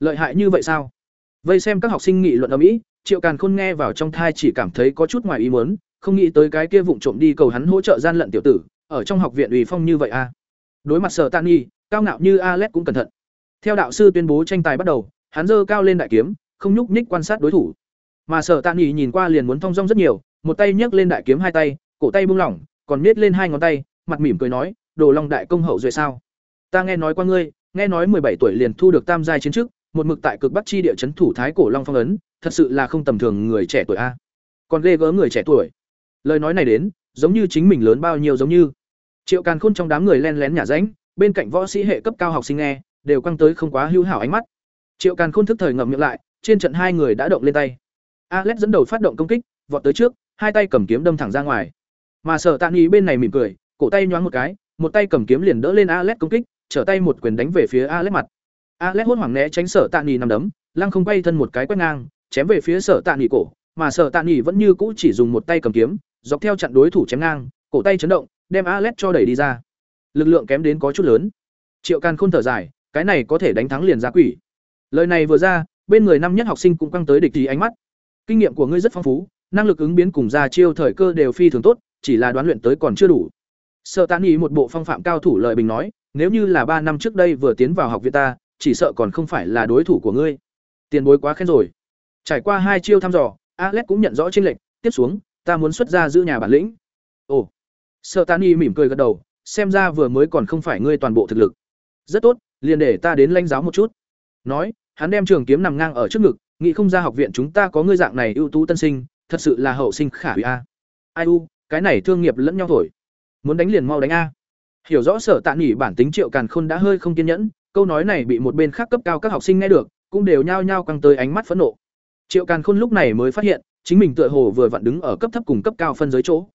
S1: Lợi hại như vậy sao? Vây xem các học sinh nghị luận ầm mỹ triệu càn khôn nghe vào trong thai chỉ cảm thấy có chút ngoài ý muốn không nghĩ tới cái kia vụng trộm đi cầu hắn hỗ trợ gian lận tiểu tử ở trong học viện ủy phong như vậy a. Đối mặt sở tàn Nghị, cao ngạo như Alex cũng cẩn thận. Theo đạo sư tuyên bố tranh tài bắt đầu, hắn giơ cao lên đại kiếm, không nhúc nhích quan sát đối thủ. Mà Sở Tạ nghỉ nhìn qua liền muốn thông dong rất nhiều, một tay nhấc lên đại kiếm hai tay cổ tay buông lỏng còn miết lên hai ngón tay mặt mỉm cười nói đồ long đại công hậu duệ sao? Ta nghe nói qua ngươi nghe nói mười bảy tuổi liền thu được tam giai chiến chức một mực tại cực bắc chi địa chấn thủ thái cổ long phong ấn thật sự là không tầm thường người trẻ tuổi a. Còn ghê gớm người trẻ tuổi. Lời nói này đến giống như chính mình lớn bao nhiêu giống như. Triệu càn khôn trong đám người len lén nhả ránh bên cạnh võ sĩ hệ cấp cao học sinh nghe đều căng tới không quá hữu hảo ánh mắt. Triệu càn khôn thức thời ngậm miệng lại trên trận hai người đã động lên tay alex dẫn đầu phát động công kích, vọt tới trước, hai tay cầm kiếm đâm thẳng ra ngoài. Mà sở tạ Nghị bên này mỉm cười, cổ tay nhoáng một cái, một tay cầm kiếm liền đỡ lên alex công kích, trở tay một quyền đánh về phía alex mặt. Alex hốt hoảng né tránh sở tạ Nghị nằm đấm, lăng không bay thân một cái quét ngang, chém về phía sở tạ Nghị cổ, mà sở tạ Nghị vẫn như cũ chỉ dùng một tay cầm kiếm, dọc theo chặn đối thủ chém ngang, cổ tay chấn động, đem alex cho đẩy đi ra. Lực lượng kém đến có chút lớn. Triệu càn khôn thở dài, cái này có thể đánh thắng liền ra quỷ. Lời này vừa ra, bên người năm nhất học sinh cũng căng tới địch thì ánh mắt kinh nghiệm của ngươi rất phong phú năng lực ứng biến cùng ra chiêu thời cơ đều phi thường tốt chỉ là đoán luyện tới còn chưa đủ sợ tán ý một bộ phong phạm cao thủ lợi bình nói nếu như là ba năm trước đây vừa tiến vào học viện ta chỉ sợ còn không phải là đối thủ của ngươi tiền bối quá khen rồi trải qua hai chiêu thăm dò Alex cũng nhận rõ chênh lệch, tiếp xuống, ta muốn xuất ra giữ nhà bản lĩnh. Ồ. Sở Tani mỉm cười gật đầu, xem ra vừa mới còn không phải ngươi toàn bộ thực lực. Rất tốt, liền để ta đến lãnh giáo một chút. Nói, hắn đem trường kiếm nằm ngang ở trước ngực, nghĩ không ra học viện chúng ta có ngươi dạng này ưu tú tân sinh, thật sự là hậu sinh khả hủy a. Ai u, cái này thương nghiệp lẫn nhau thổi. Muốn đánh liền mau đánh a. Hiểu rõ Sở Tạ nghỉ bản tính Triệu Càn Khôn đã hơi không kiên nhẫn, câu nói này bị một bên khác cấp cao các học sinh nghe được, cũng đều nhao nhao căng tới ánh mắt phẫn nộ. Triệu Càn Khôn lúc này mới phát hiện, chính mình tựa hồ vừa vặn đứng ở cấp thấp cùng cấp cao phân giới chỗ.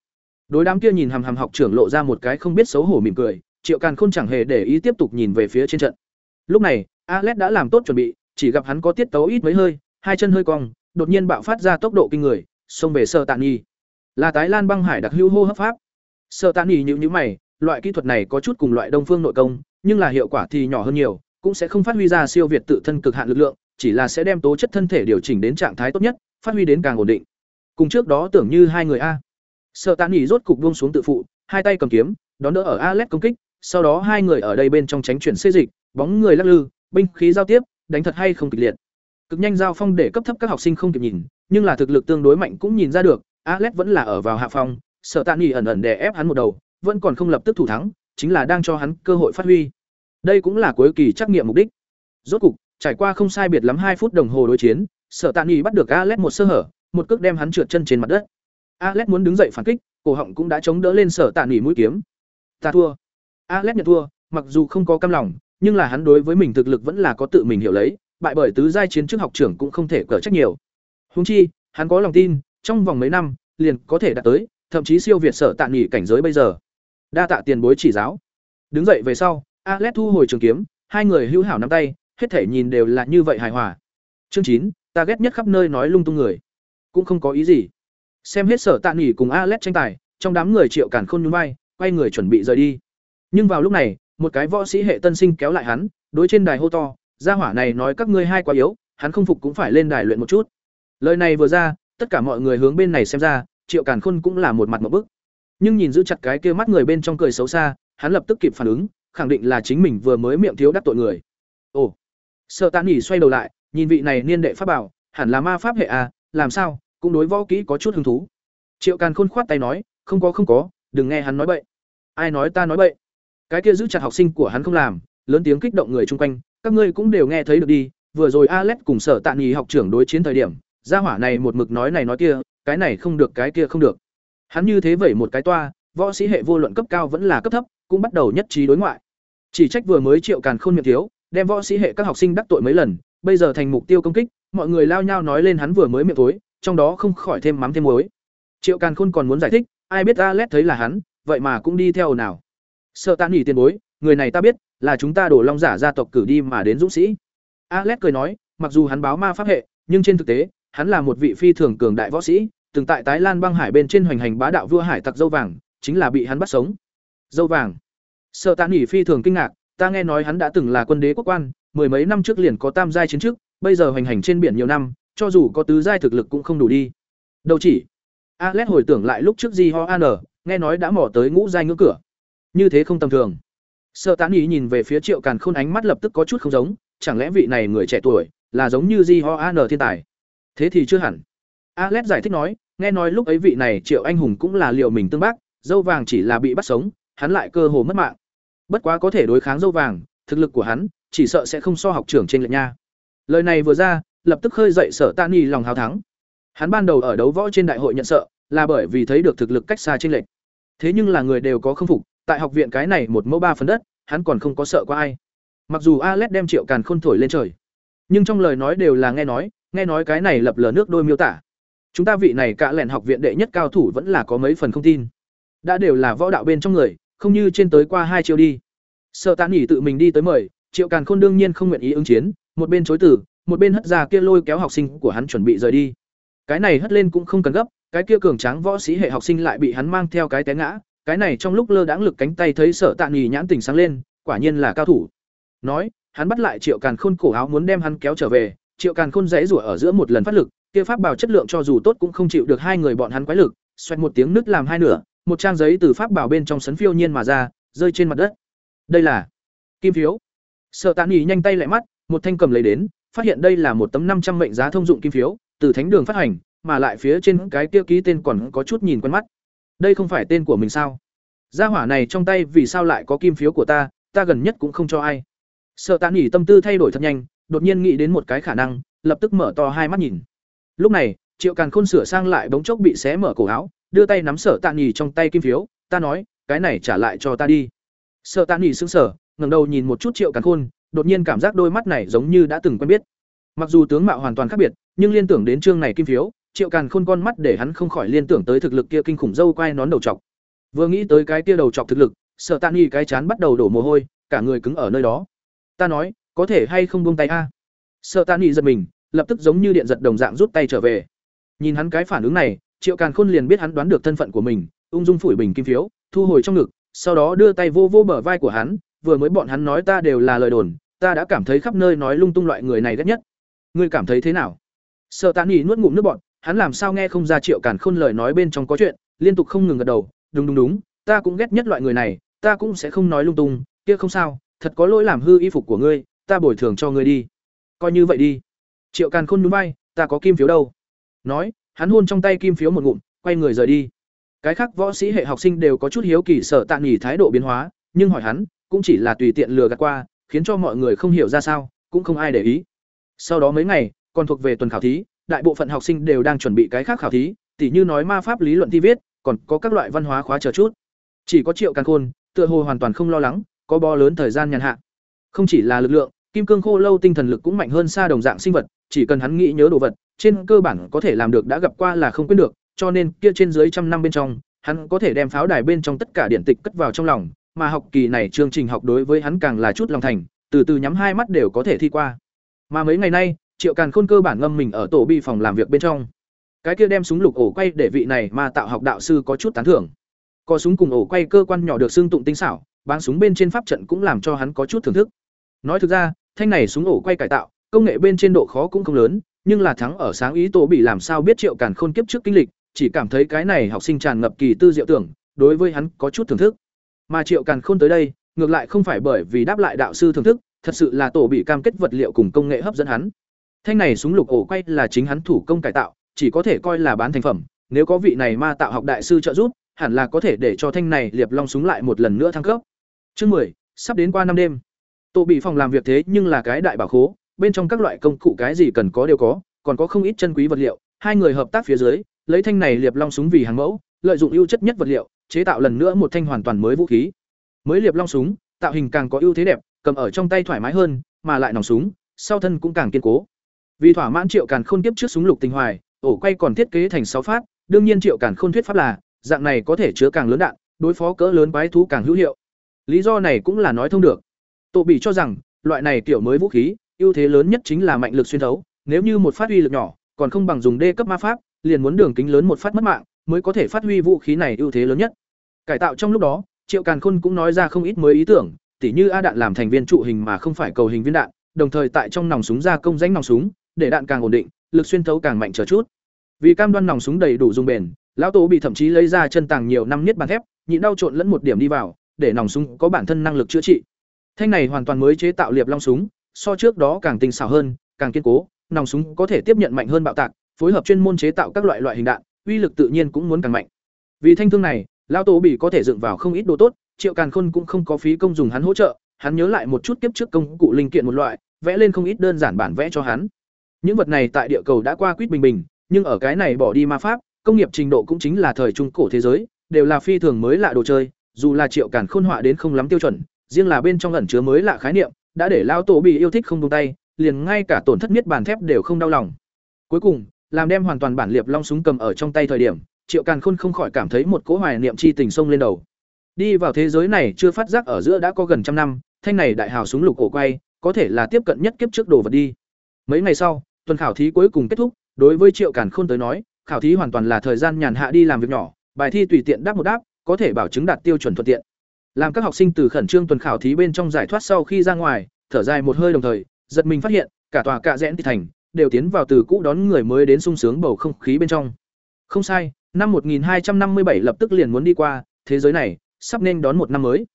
S1: Đối đám kia nhìn hàm hàm học trưởng lộ ra một cái không biết xấu hổ mỉm cười, Triệu Càn Khôn chẳng hề để ý tiếp tục nhìn về phía trên trận. Lúc này, Alex đã làm tốt chuẩn bị, chỉ gặp hắn có tiết tấu ít mấy hơi, hai chân hơi cong, đột nhiên bạo phát ra tốc độ kinh người, xông về Sở Tạ Nhi. Là tái lan băng hải đặc hữu hô hấp pháp. Sở Tạ Nhi nhíu nhíu mày, loại kỹ thuật này có chút cùng loại đông phương nội công, nhưng là hiệu quả thì nhỏ hơn nhiều, cũng sẽ không phát huy ra siêu việt tự thân cực hạn lực lượng, chỉ là sẽ đem tố chất thân thể điều chỉnh đến trạng thái tốt nhất, phát huy đến càng ổn định. Cùng trước đó tưởng như hai người a. Sợ Tán Nghị rốt cục buông xuống tự phụ, hai tay cầm kiếm, đón đỡ ở Alex công kích, sau đó hai người ở đây bên trong tránh chuyển xê dịch, bóng người lắc lư, binh khí giao tiếp, đánh thật hay không kịch liệt. Cực nhanh giao phong để cấp thấp các học sinh không kịp nhìn, nhưng là thực lực tương đối mạnh cũng nhìn ra được, Alex vẫn là ở vào hạ phong, Sợ Tạ Nghị ẩn ẩn đè ép hắn một đầu, vẫn còn không lập tức thủ thắng, chính là đang cho hắn cơ hội phát huy. Đây cũng là cuối kỳ trắc nghiệm mục đích. Rốt cục, Trải qua không sai biệt lắm hai phút đồng hồ đối chiến, Sở Tạ Nghị bắt được Alex một sơ hở, một cước đem hắn trượt chân trên mặt đất. Alex muốn đứng dậy phản kích, cổ họng cũng đã chống đỡ lên Sở Tạ Nghị mũi kiếm. Ta thua. Alex nhận thua, mặc dù không có cam lòng, nhưng là hắn đối với mình thực lực vẫn là có tự mình hiểu lấy, bại bởi tứ giai chiến trước học trưởng cũng không thể cỡ trách nhiều. Huống chi, hắn có lòng tin, trong vòng mấy năm, liền có thể đạt tới, thậm chí siêu việt Sở Tạ nghỉ cảnh giới bây giờ. Đa tạ tiền bối chỉ giáo. Đứng dậy về sau, alet thu hồi trường kiếm, hai người hữu hảo nắm tay, hết thể nhìn đều là như vậy hài hòa. Chương chín, ta ghét nhất khắp nơi nói lung tung người, cũng không có ý gì. Xem hết sở tạ nghỉ cùng alet tranh tài, trong đám người Triệu Càn Khôn nhún vai, quay người chuẩn bị rời đi. Nhưng vào lúc này, một cái võ sĩ hệ tân sinh kéo lại hắn, đối trên đài hô to, gia hỏa này nói các ngươi hai quá yếu, hắn không phục cũng phải lên đài luyện một chút. Lời này vừa ra, tất cả mọi người hướng bên này xem ra, Triệu Càn Khôn cũng là một mặt một bức. Nhưng nhìn giữ chặt cái kia mắt người bên trong cười xấu xa, hắn lập tức kịp phản ứng, khẳng định là chính mình vừa mới miệng thiếu đắc tội người. Ồ, sợ tạ nghỉ xoay đầu lại nhìn vị này niên đệ pháp bảo hẳn là ma pháp hệ à làm sao cũng đối võ kỹ có chút hứng thú triệu càn khôn khoát tay nói không có không có đừng nghe hắn nói bậy ai nói ta nói bậy cái kia giữ chặt học sinh của hắn không làm lớn tiếng kích động người chung quanh các ngươi cũng đều nghe thấy được đi vừa rồi alex cùng sở tạ nghỉ học trưởng đối chiến thời điểm gia hỏa này một mực nói này nói kia cái này không được cái kia không được hắn như thế vẩy một cái toa võ sĩ hệ vô luận cấp cao vẫn là cấp thấp cũng bắt đầu nhất trí đối ngoại chỉ trách vừa mới triệu càn khôn miệng thiếu đem võ sĩ hệ các học sinh đắc tội mấy lần, bây giờ thành mục tiêu công kích, mọi người lao nhau nói lên hắn vừa mới miệng tối, trong đó không khỏi thêm mắm thêm muối. Triệu Càn Khôn còn muốn giải thích, ai biết Alex thấy là hắn, vậy mà cũng đi theo nào. Sợ Tạ nghỉ tiền bối, người này ta biết, là chúng ta đổ long giả gia tộc cử đi mà đến dũng sĩ. Alex cười nói, mặc dù hắn báo ma pháp hệ, nhưng trên thực tế, hắn là một vị phi thường cường đại võ sĩ, từng tại Tái Lan băng hải bên trên hoành hành bá đạo vua hải tặc dâu vàng, chính là bị hắn bắt sống. Dâu vàng. Sợ Tạ nghỉ phi thường kinh ngạc, ta nghe nói hắn đã từng là quân đế quốc quan mười mấy năm trước liền có tam giai chiến trước bây giờ hoành hành trên biển nhiều năm cho dù có tứ giai thực lực cũng không đủ đi đâu chỉ alex hồi tưởng lại lúc trước di ho an nghe nói đã mỏ tới ngũ giai ngưỡng cửa như thế không tầm thường sợ tán ý nhìn về phía triệu càn khôn ánh mắt lập tức có chút không giống chẳng lẽ vị này người trẻ tuổi là giống như di ho an thiên tài thế thì chưa hẳn Alex giải thích nói, nghe nói lúc ấy vị này Triệu Anh Hùng cũng là liệu mình tương bác, dâu vàng chỉ là bị bắt sống, hắn lại cơ hồ mất mạng. Bất quá có thể đối kháng dâu vàng, thực lực của hắn chỉ sợ sẽ không so học trưởng trên lệnh nha. Lời này vừa ra, lập tức khơi dậy Sở Tạ Nghị lòng hào thắng. Hắn ban đầu ở đấu võ trên đại hội nhận sợ, là bởi vì thấy được thực lực cách xa trên lệnh. Thế nhưng là người đều có không phục, tại học viện cái này một mẫu ba phần đất, hắn còn không có sợ qua ai. Mặc dù alet đem Triệu Càn Khôn thổi lên trời, nhưng trong lời nói đều là nghe nói, nghe nói cái này lập lờ nước đôi miêu tả. Chúng ta vị này cả lẻn học viện đệ nhất cao thủ vẫn là có mấy phần không tin. Đã đều là võ đạo bên trong người, không như trên tới qua hai chiều đi. Sợ Tán Nhỉ tự mình đi tới mời, Triệu Càn Khôn đương nhiên không nguyện ý ứng chiến, một bên chối từ, một bên hất ra kia lôi kéo học sinh của hắn chuẩn bị rời đi. Cái này hất lên cũng không cần gấp, cái kia cường tráng võ sĩ hệ học sinh lại bị hắn mang theo cái té ngã, cái này trong lúc lơ đãng lực cánh tay thấy Sở Tạ nghỉ nhãn tỉnh sáng lên, quả nhiên là cao thủ. Nói, hắn bắt lại Triệu Càn Khôn cổ áo muốn đem hắn kéo trở về, Triệu Càn Khôn dãy rủa ở giữa một lần phát lực, kia pháp bảo chất lượng cho dù tốt cũng không chịu được hai người bọn hắn quái lực, xoẹt một tiếng nứt làm hai nửa, một trang giấy từ pháp bảo bên trong sấn phiêu nhiên mà ra, rơi trên mặt đất. Đây là kim phiếu. Sở Tạ nghỉ nhanh tay lại mắt, một thanh cầm lấy đến, phát hiện đây là một tấm năm trăm mệnh giá thông dụng kim phiếu, từ thánh đường phát hành, mà lại phía trên cái kia ký tên còn có chút nhìn quen mắt. Đây không phải tên của mình sao? Gia hỏa này trong tay vì sao lại có kim phiếu của ta, ta gần nhất cũng không cho ai. sợ Tạ nghỉ tâm tư thay đổi thật nhanh, đột nhiên nghĩ đến một cái khả năng, lập tức mở to hai mắt nhìn. Lúc này, Triệu Càn Khôn sửa sang lại bóng chốc bị xé mở cổ áo, đưa tay nắm Sở Tạ nghỉ trong tay kim phiếu, ta nói, cái này trả lại cho ta đi. sợ Tạ nghỉ sững sờ, ngẩng đầu nhìn một chút Triệu Càn Khôn, đột nhiên cảm giác đôi mắt này giống như đã từng quen biết. Mặc dù tướng mạo hoàn toàn khác biệt, nhưng liên tưởng đến chương này kim phiếu, Triệu Càn Khôn con mắt để hắn không khỏi liên tưởng tới thực lực kia kinh khủng dâu quai nón đầu trọc. Vừa nghĩ tới cái kia đầu trọc thực lực, Sợ Tạ nghi cái chán bắt đầu đổ mồ hôi, cả người cứng ở nơi đó. Ta nói, có thể hay không buông tay a? Sợ Tạ nghi giật mình, lập tức giống như điện giật đồng dạng rút tay trở về. Nhìn hắn cái phản ứng này, Triệu Càn Khôn liền biết hắn đoán được thân phận của mình, ung dung phủi bình kim phiếu, thu hồi trong ngực, sau đó đưa tay vô vô bờ vai của hắn, vừa mới bọn hắn nói ta đều là lời đồn, ta đã cảm thấy khắp nơi nói lung tung loại người này ghét nhất. Ngươi cảm thấy thế nào? Sợ Tạ nghi nuốt ngụm nước bọt, hắn làm sao nghe không ra Triệu Càn Khôn lời nói bên trong có chuyện, liên tục không ngừng gật đầu, đúng đúng đúng, ta cũng ghét nhất loại người này, ta cũng sẽ không nói lung tung, kia không sao, thật có lỗi làm hư y phục của ngươi, ta bồi thường cho ngươi đi. Coi như vậy đi. Triệu Càn Khôn nhún vai, ta có kim phiếu đâu. Nói, hắn hôn trong tay kim phiếu một ngụm, quay người rời đi. Cái khác võ sĩ hệ học sinh đều có chút hiếu kỳ sở tạ nghỉ thái độ biến hóa, nhưng hỏi hắn, cũng chỉ là tùy tiện lừa gạt qua, khiến cho mọi người không hiểu ra sao, cũng không ai để ý. Sau đó mấy ngày, còn thuộc về tuần khảo thí, đại bộ phận học sinh đều đang chuẩn bị cái khác khảo thí, tỉ như nói ma pháp lý luận thi viết, còn có các loại văn hóa khóa chờ chút. Chỉ có Triệu Càn Khôn, tựa hồ hoàn toàn không lo lắng, có bo lớn thời gian nhàn hạ. Không chỉ là lực lượng, kim cương khô lâu tinh thần lực cũng mạnh hơn xa đồng dạng sinh vật, chỉ cần hắn nghĩ nhớ đồ vật, trên cơ bản có thể làm được đã gặp qua là không quên được, cho nên kia trên dưới trăm năm bên trong, hắn có thể đem pháo đài bên trong tất cả điện tịch cất vào trong lòng, mà học kỳ này chương trình học đối với hắn càng là chút lòng thành, từ từ nhắm hai mắt đều có thể thi qua. Mà mấy ngày nay, Triệu Càn Khôn cơ bản ngâm mình ở tổ bi phòng làm việc bên trong. Cái kia đem súng lục ổ quay để vị này mà tạo học đạo sư có chút tán thưởng. Có súng cùng ổ quay cơ quan nhỏ được xương tụng tinh xảo, bán súng bên trên pháp trận cũng làm cho hắn có chút thưởng thức. Nói thực ra, thanh này súng ổ quay cải tạo, công nghệ bên trên độ khó cũng không lớn, nhưng là thắng ở sáng ý tổ bị làm sao biết Triệu Càn Khôn kiếp trước kinh lịch, chỉ cảm thấy cái này học sinh tràn ngập kỳ tư diệu tưởng, đối với hắn có chút thưởng thức. Mà Triệu Càn Khôn tới đây, ngược lại không phải bởi vì đáp lại đạo sư thưởng thức, thật sự là tổ bị cam kết vật liệu cùng công nghệ hấp dẫn hắn. Thanh này súng lục ổ quay là chính hắn thủ công cải tạo, chỉ có thể coi là bán thành phẩm, nếu có vị này ma tạo học đại sư trợ giúp, hẳn là có thể để cho thanh này liệp long súng lại một lần nữa thăng cấp. Chương 10, sắp đến qua năm đêm. Tổ bị phòng làm việc thế nhưng là cái đại bảo khố, bên trong các loại công cụ cái gì cần có đều có, còn có không ít chân quý vật liệu, hai người hợp tác phía dưới, lấy thanh này liệp long súng vì hàng mẫu, lợi dụng ưu chất nhất vật liệu, chế tạo lần nữa một thanh hoàn toàn mới vũ khí. Mới liệp long súng, tạo hình càng có ưu thế đẹp, cầm ở trong tay thoải mái hơn, mà lại nòng súng, sau thân cũng càng kiên cố. Vì thỏa mãn Triệu Càn Khôn tiếp trước súng lục tinh hoài, ổ quay còn thiết kế thành sáu phát, đương nhiên Triệu Càn Khôn thuyết pháp là, dạng này có thể chứa càng lớn đạn, đối phó cỡ lớn quái thú càng hữu hiệu. Lý do này cũng là nói thông được. Tổ bị cho rằng, loại này tiểu mới vũ khí, ưu thế lớn nhất chính là mạnh lực xuyên thấu, nếu như một phát uy lực nhỏ, còn không bằng dùng đê cấp ma pháp, liền muốn đường kính lớn một phát mất mạng, mới có thể phát huy vũ khí này ưu thế lớn nhất. Cải tạo trong lúc đó, Triệu Càn Khôn cũng nói ra không ít mới ý tưởng, tỉ như a đạn làm thành viên trụ hình mà không phải cầu hình viên đạn, đồng thời tại trong nòng súng gia công danh nòng súng, để đạn càng ổn định, lực xuyên thấu càng mạnh trở chút. Vì cam đoan nòng súng đầy đủ dùng bền, lão tổ bị thậm chí lấy ra chân tàng nhiều năm nhất bàn thép, nhịn đau trộn lẫn một điểm đi vào, để nòng súng có bản thân năng lực chữa trị. Thanh này hoàn toàn mới chế tạo liệp long súng, so trước đó càng tinh xảo hơn, càng kiên cố, nòng súng có thể tiếp nhận mạnh hơn bạo tạc, phối hợp chuyên môn chế tạo các loại loại hình đạn, uy lực tự nhiên cũng muốn càng mạnh. Vì thanh thương này, lão tổ bị có thể dựng vào không ít đồ tốt, Triệu Càn Khôn cũng không có phí công dùng hắn hỗ trợ, hắn nhớ lại một chút kiếp trước công cụ linh kiện một loại, vẽ lên không ít đơn giản bản vẽ cho hắn. Những vật này tại địa cầu đã qua quýt bình bình, nhưng ở cái này bỏ đi ma pháp, công nghiệp trình độ cũng chính là thời trung cổ thế giới, đều là phi thường mới lạ đồ chơi, dù là Triệu Càn Khôn họa đến không lắm tiêu chuẩn, riêng là bên trong ẩn chứa mới lạ khái niệm, đã để lão tổ bị yêu thích không buông tay, liền ngay cả tổn thất nhất bản thép đều không đau lòng. Cuối cùng, làm đem hoàn toàn bản liệp long súng cầm ở trong tay thời điểm, Triệu Càn Khôn không khỏi cảm thấy một cỗ hoài niệm chi tình sông lên đầu. Đi vào thế giới này chưa phát giác ở giữa đã có gần trăm năm, thanh này đại hào súng lục cổ quay, có thể là tiếp cận nhất kiếp trước đồ vật đi. Mấy ngày sau, tuần khảo thí cuối cùng kết thúc, đối với Triệu Càn Khôn tới nói, khảo thí hoàn toàn là thời gian nhàn hạ đi làm việc nhỏ, bài thi tùy tiện đáp một đáp, có thể bảo chứng đạt tiêu chuẩn thuận tiện. Làm các học sinh từ khẩn trương tuần khảo thí bên trong giải thoát sau khi ra ngoài, thở dài một hơi đồng thời, giật mình phát hiện, cả tòa cạ rẽn thị thành đều tiến vào từ cũ đón người mới đến sung sướng bầu không khí bên trong. Không sai, năm 1257 lập tức liền muốn đi qua, thế giới này sắp nên đón một năm mới.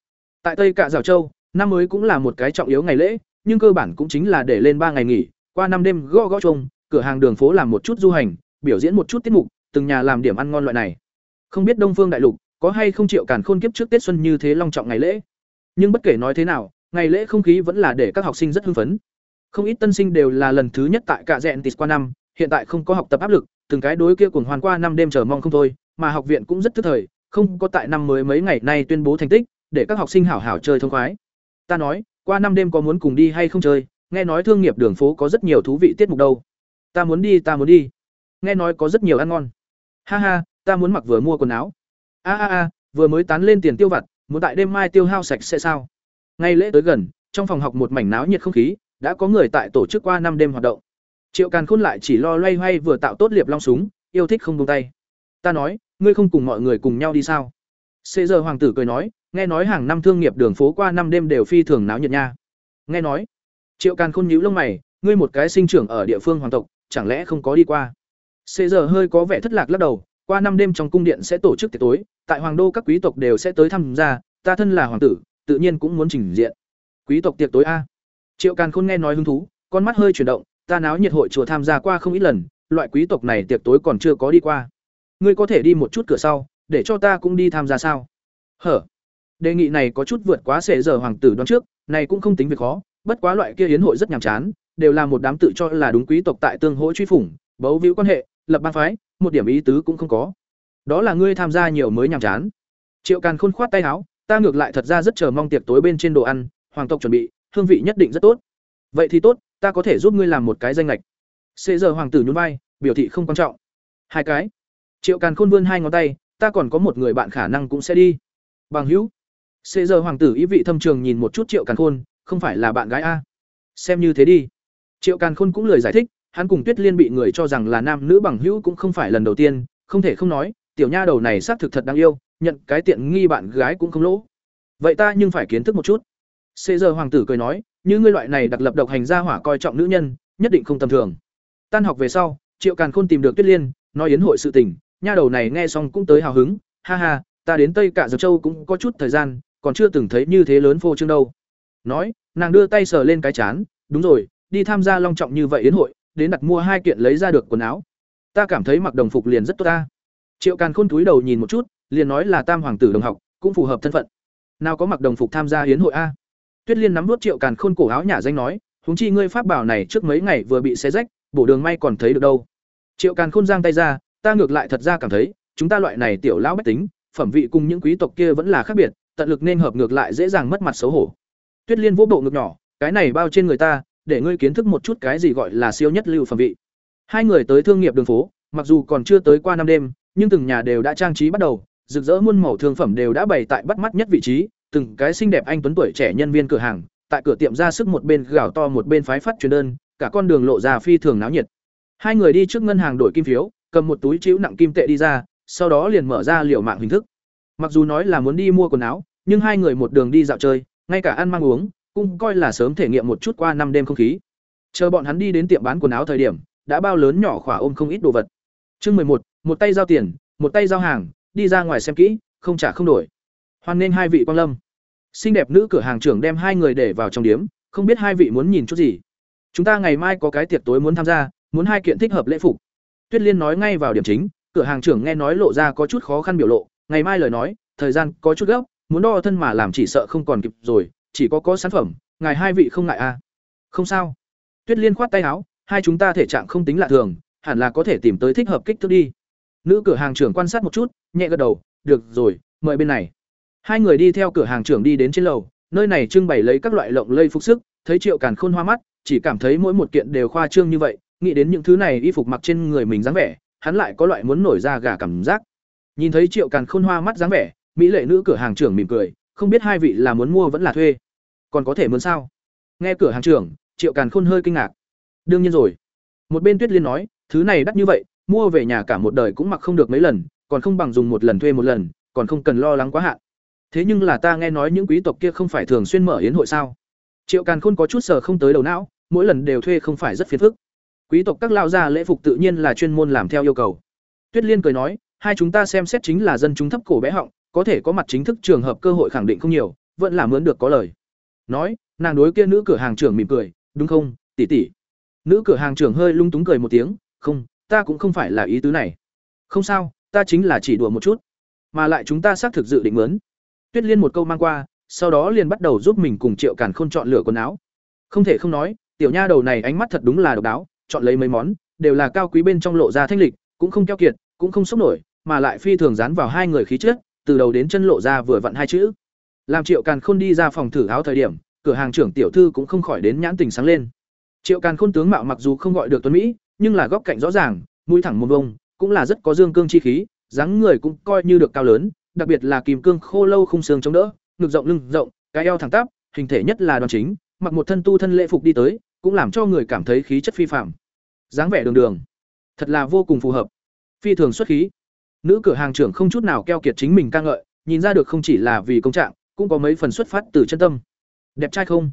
S1: Tại Tây Cạ Giảo Châu, năm mới cũng là một cái trọng yếu ngày lễ, nhưng cơ bản cũng chính là để lên ba ngày nghỉ, qua năm đêm gõ gõ chung, cửa hàng đường phố làm một chút du hành, biểu diễn một chút tiết mục, từng nhà làm điểm ăn ngon loại này. Không biết Đông Phương Đại Lục có hay không chịu càn khôn kiếp trước Tết xuân như thế long trọng ngày lễ. Nhưng bất kể nói thế nào, ngày lễ không khí vẫn là để các học sinh rất hưng phấn. Không ít tân sinh đều là lần thứ nhất tại cả rèn tịt qua năm, hiện tại không có học tập áp lực, từng cái đối kia cùng hoàn qua năm đêm chờ mong không thôi, mà học viện cũng rất thức thời, không có tại năm mới mấy ngày nay tuyên bố thành tích, để các học sinh hảo hảo chơi thông khoái. Ta nói, qua năm đêm có muốn cùng đi hay không chơi, nghe nói thương nghiệp đường phố có rất nhiều thú vị tiết mục đâu. Ta muốn đi, ta muốn đi. Nghe nói có rất nhiều ăn ngon. Ha ha, ta muốn mặc vừa mua quần áo. A a a, vừa mới tán lên tiền tiêu vặt, muốn tại đêm mai tiêu hao sạch sẽ sao? Ngay lễ tới gần, trong phòng học một mảnh náo nhiệt không khí, đã có người tại tổ chức qua năm đêm hoạt động. Triệu Càn Khôn lại chỉ lo loay hoay vừa tạo tốt liệp long súng, yêu thích không buông tay. Ta nói, ngươi không cùng mọi người cùng nhau đi sao? Xế giờ hoàng tử cười nói, nghe nói hàng năm thương nghiệp đường phố qua năm đêm đều phi thường náo nhiệt nha. Nghe nói, Triệu Càn Khôn nhíu lông mày, ngươi một cái sinh trưởng ở địa phương hoàng tộc, chẳng lẽ không có đi qua? Xế giờ hơi có vẻ thất lạc lắc đầu, qua năm đêm trong cung điện sẽ tổ chức tiệc tối, tại hoàng đô các quý tộc đều sẽ tới tham gia, ta thân là hoàng tử, tự nhiên cũng muốn trình diện. Quý tộc tiệc tối a? Triệu Càn Khôn nghe nói hứng thú, con mắt hơi chuyển động, ta náo nhiệt hội chùa tham gia qua không ít lần, loại quý tộc này tiệc tối còn chưa có đi qua. Ngươi có thể đi một chút cửa sau, để cho ta cũng đi tham gia sao? Hở. Đề nghị này có chút vượt quá sẽ giờ hoàng tử đoán trước, này cũng không tính việc khó, bất quá loại kia yến hội rất nhàm chán, đều là một đám tự cho là đúng quý tộc tại tương hỗ truy phủng, bấu víu quan hệ, lập bang phái, một điểm ý tứ cũng không có. Đó là ngươi tham gia nhiều mới nhàm chán. Triệu Càn Khôn khoát tay áo, ta ngược lại thật ra rất chờ mong tiệc tối bên trên đồ ăn, hoàng tộc chuẩn bị, hương vị nhất định rất tốt. Vậy thì tốt, ta có thể giúp ngươi làm một cái danh lệch. Xế giờ hoàng tử nhún vai, biểu thị không quan trọng. Hai cái. Triệu Càn Khôn vươn hai ngón tay, ta còn có một người bạn khả năng cũng sẽ đi. Bằng hữu. Xế giờ hoàng tử ý vị thâm trường nhìn một chút Triệu Càn Khôn, không phải là bạn gái a. Xem như thế đi. Triệu Càn Khôn cũng lời giải thích, hắn cùng Tuyết Liên bị người cho rằng là nam nữ bằng hữu cũng không phải lần đầu tiên, không thể không nói, tiểu nha đầu này xác thực thật đáng yêu, nhận cái tiện nghi bạn gái cũng không lỗ. Vậy ta nhưng phải kiến thức một chút. Xế giờ hoàng tử cười nói, như ngươi loại này đặc lập độc hành gia hỏa coi trọng nữ nhân, nhất định không tầm thường. Tan học về sau, Triệu Càn Khôn tìm được Tuyết Liên, nói yến hội sự tình, nha đầu này nghe xong cũng tới hào hứng, ha ha, ta đến Tây Cả Dược Châu cũng có chút thời gian, còn chưa từng thấy như thế lớn phô trương đâu. Nói, nàng đưa tay sờ lên cái chán, đúng rồi, đi tham gia long trọng như vậy yến hội, đến đặt mua hai kiện lấy ra được quần áo. Ta cảm thấy mặc đồng phục liền rất tốt ta. Triệu Càn Khôn túi đầu nhìn một chút, liền nói là Tam hoàng tử đồng học, cũng phù hợp thân phận. Nào có mặc đồng phục tham gia yến hội a? Tuyết Liên nắm nuốt Triệu Càn Khôn cổ áo nhả danh nói, huống chi ngươi pháp bảo này trước mấy ngày vừa bị xé rách, bổ đường may còn thấy được đâu. Triệu Càn Khôn giang tay ra, ta ngược lại thật ra cảm thấy, chúng ta loại này tiểu lão bách tính, phẩm vị cùng những quý tộc kia vẫn là khác biệt, tận lực nên hợp ngược lại dễ dàng mất mặt xấu hổ. Tuyết Liên vỗ bộ ngực nhỏ, cái này bao trên người ta, để ngươi kiến thức một chút cái gì gọi là siêu nhất lưu phẩm vị. Hai người tới thương nghiệp đường phố, mặc dù còn chưa tới qua năm đêm, nhưng từng nhà đều đã trang trí bắt đầu, rực rỡ muôn màu thương phẩm đều đã bày tại bắt mắt nhất vị trí, từng cái xinh đẹp anh tuấn tuổi trẻ nhân viên cửa hàng, tại cửa tiệm ra sức một bên gào to một bên phái phát truyền đơn, cả con đường lộ ra phi thường náo nhiệt. Hai người đi trước ngân hàng đổi kim phiếu, cầm một túi chữ nặng kim tệ đi ra, sau đó liền mở ra liều mạng hình thức. Mặc dù nói là muốn đi mua quần áo, nhưng hai người một đường đi dạo chơi, ngay cả ăn mang uống, cũng coi là sớm thể nghiệm một chút qua năm đêm không khí. Chờ bọn hắn đi đến tiệm bán quần áo thời điểm, đã bao lớn nhỏ khỏa ôm không ít đồ vật. Chương mười một, một tay giao tiền, một tay giao hàng, đi ra ngoài xem kỹ, không trả không đổi. Hoan nên hai vị quang lâm. Xinh đẹp nữ cửa hàng trưởng đem hai người để vào trong điếm, không biết hai vị muốn nhìn chút gì. Chúng ta ngày mai có cái tiệc tối muốn tham gia, muốn hai kiện thích hợp lễ phục. Tuyết Liên nói ngay vào điểm chính, cửa hàng trưởng nghe nói lộ ra có chút khó khăn biểu lộ, ngày mai lời nói, thời gian có chút gấp, muốn đo thân mà làm chỉ sợ không còn kịp rồi, chỉ có có sản phẩm, ngài hai vị không ngại à? Không sao. Tuyết Liên khoát tay áo, hai chúng ta thể trạng không tính lạ thường, hẳn là có thể tìm tới thích hợp kích thước đi. Nữ cửa hàng trưởng quan sát một chút, nhẹ gật đầu, được rồi, mời bên này. Hai người đi theo cửa hàng trưởng đi đến trên lầu, nơi này trưng bày lấy các loại lộng lây phục sức, thấy Triệu Càn Khôn hoa mắt, chỉ cảm thấy mỗi một kiện đều khoa trương như vậy, nghĩ đến những thứ này y phục mặc trên người mình dáng vẻ, hắn lại có loại muốn nổi ra gà cảm giác. Nhìn thấy Triệu Càn Khôn hoa mắt dáng vẻ, mỹ lệ nữ cửa hàng trưởng mỉm cười, không biết hai vị là muốn mua vẫn là thuê, còn có thể muốn sao? Nghe cửa hàng trưởng, Triệu Càn Khôn hơi kinh ngạc. Đương nhiên rồi. Một bên Tuyết Liên nói, thứ này đắt như vậy, mua về nhà cả một đời cũng mặc không được mấy lần, còn không bằng dùng một lần thuê một lần, còn không cần lo lắng quá hạn. Thế nhưng là ta nghe nói những quý tộc kia không phải thường xuyên mở yến hội sao? Triệu Càn Khôn có chút sờ không tới đầu não, mỗi lần đều thuê không phải rất phiền phức. Quý tộc các lao gia lễ phục tự nhiên là chuyên môn làm theo yêu cầu. Tuyết Liên cười nói, hai chúng ta xem xét chính là dân chúng thấp cổ bé họng, có thể có mặt chính thức trường hợp cơ hội khẳng định không nhiều, vẫn là mướn được có lời. Nói, nàng đối kia nữ cửa hàng trưởng mỉm cười, đúng không, tỷ tỷ. Nữ cửa hàng trưởng hơi lung túng cười một tiếng, không, ta cũng không phải là ý tứ này. Không sao, ta chính là chỉ đùa một chút, mà lại chúng ta xác thực dự định mướn. Tuyết Liên một câu mang qua, sau đó liền bắt đầu giúp mình cùng Triệu Càn Khôn chọn lựa quần áo. Không thể không nói, tiểu nha đầu này ánh mắt thật đúng là độc đáo, chọn lấy mấy món, đều là cao quý bên trong lộ ra thanh lịch, cũng không keo kiệt, cũng không sốc nổi, mà lại phi thường dán vào hai người khí chất, từ đầu đến chân lộ ra vừa vặn hai chữ. Làm Triệu Càn Khôn đi ra phòng thử áo thời điểm, cửa hàng trưởng tiểu thư cũng không khỏi đến nhãn tình sáng lên. Triệu Càn Khôn tướng mạo mặc dù không gọi được tuấn mỹ, nhưng là góc cạnh rõ ràng, mũi thẳng mồm vông, cũng là rất có dương cương chi khí, dáng người cũng coi như được cao lớn, đặc biệt là kìm cương khô lâu không xương chống đỡ, ngực rộng lưng rộng, cái eo thẳng tắp, hình thể nhất là đoan chính, mặc một thân tu thân lễ phục đi tới, cũng làm cho người cảm thấy khí chất phi phàm. dáng vẻ đường đường, thật là vô cùng phù hợp. Phi thường xuất khí. Nữ cửa hàng trưởng không chút nào keo kiệt chính mình ca ngợi, nhìn ra được không chỉ là vì công trạng, cũng có mấy phần xuất phát từ chân tâm. Đẹp trai không?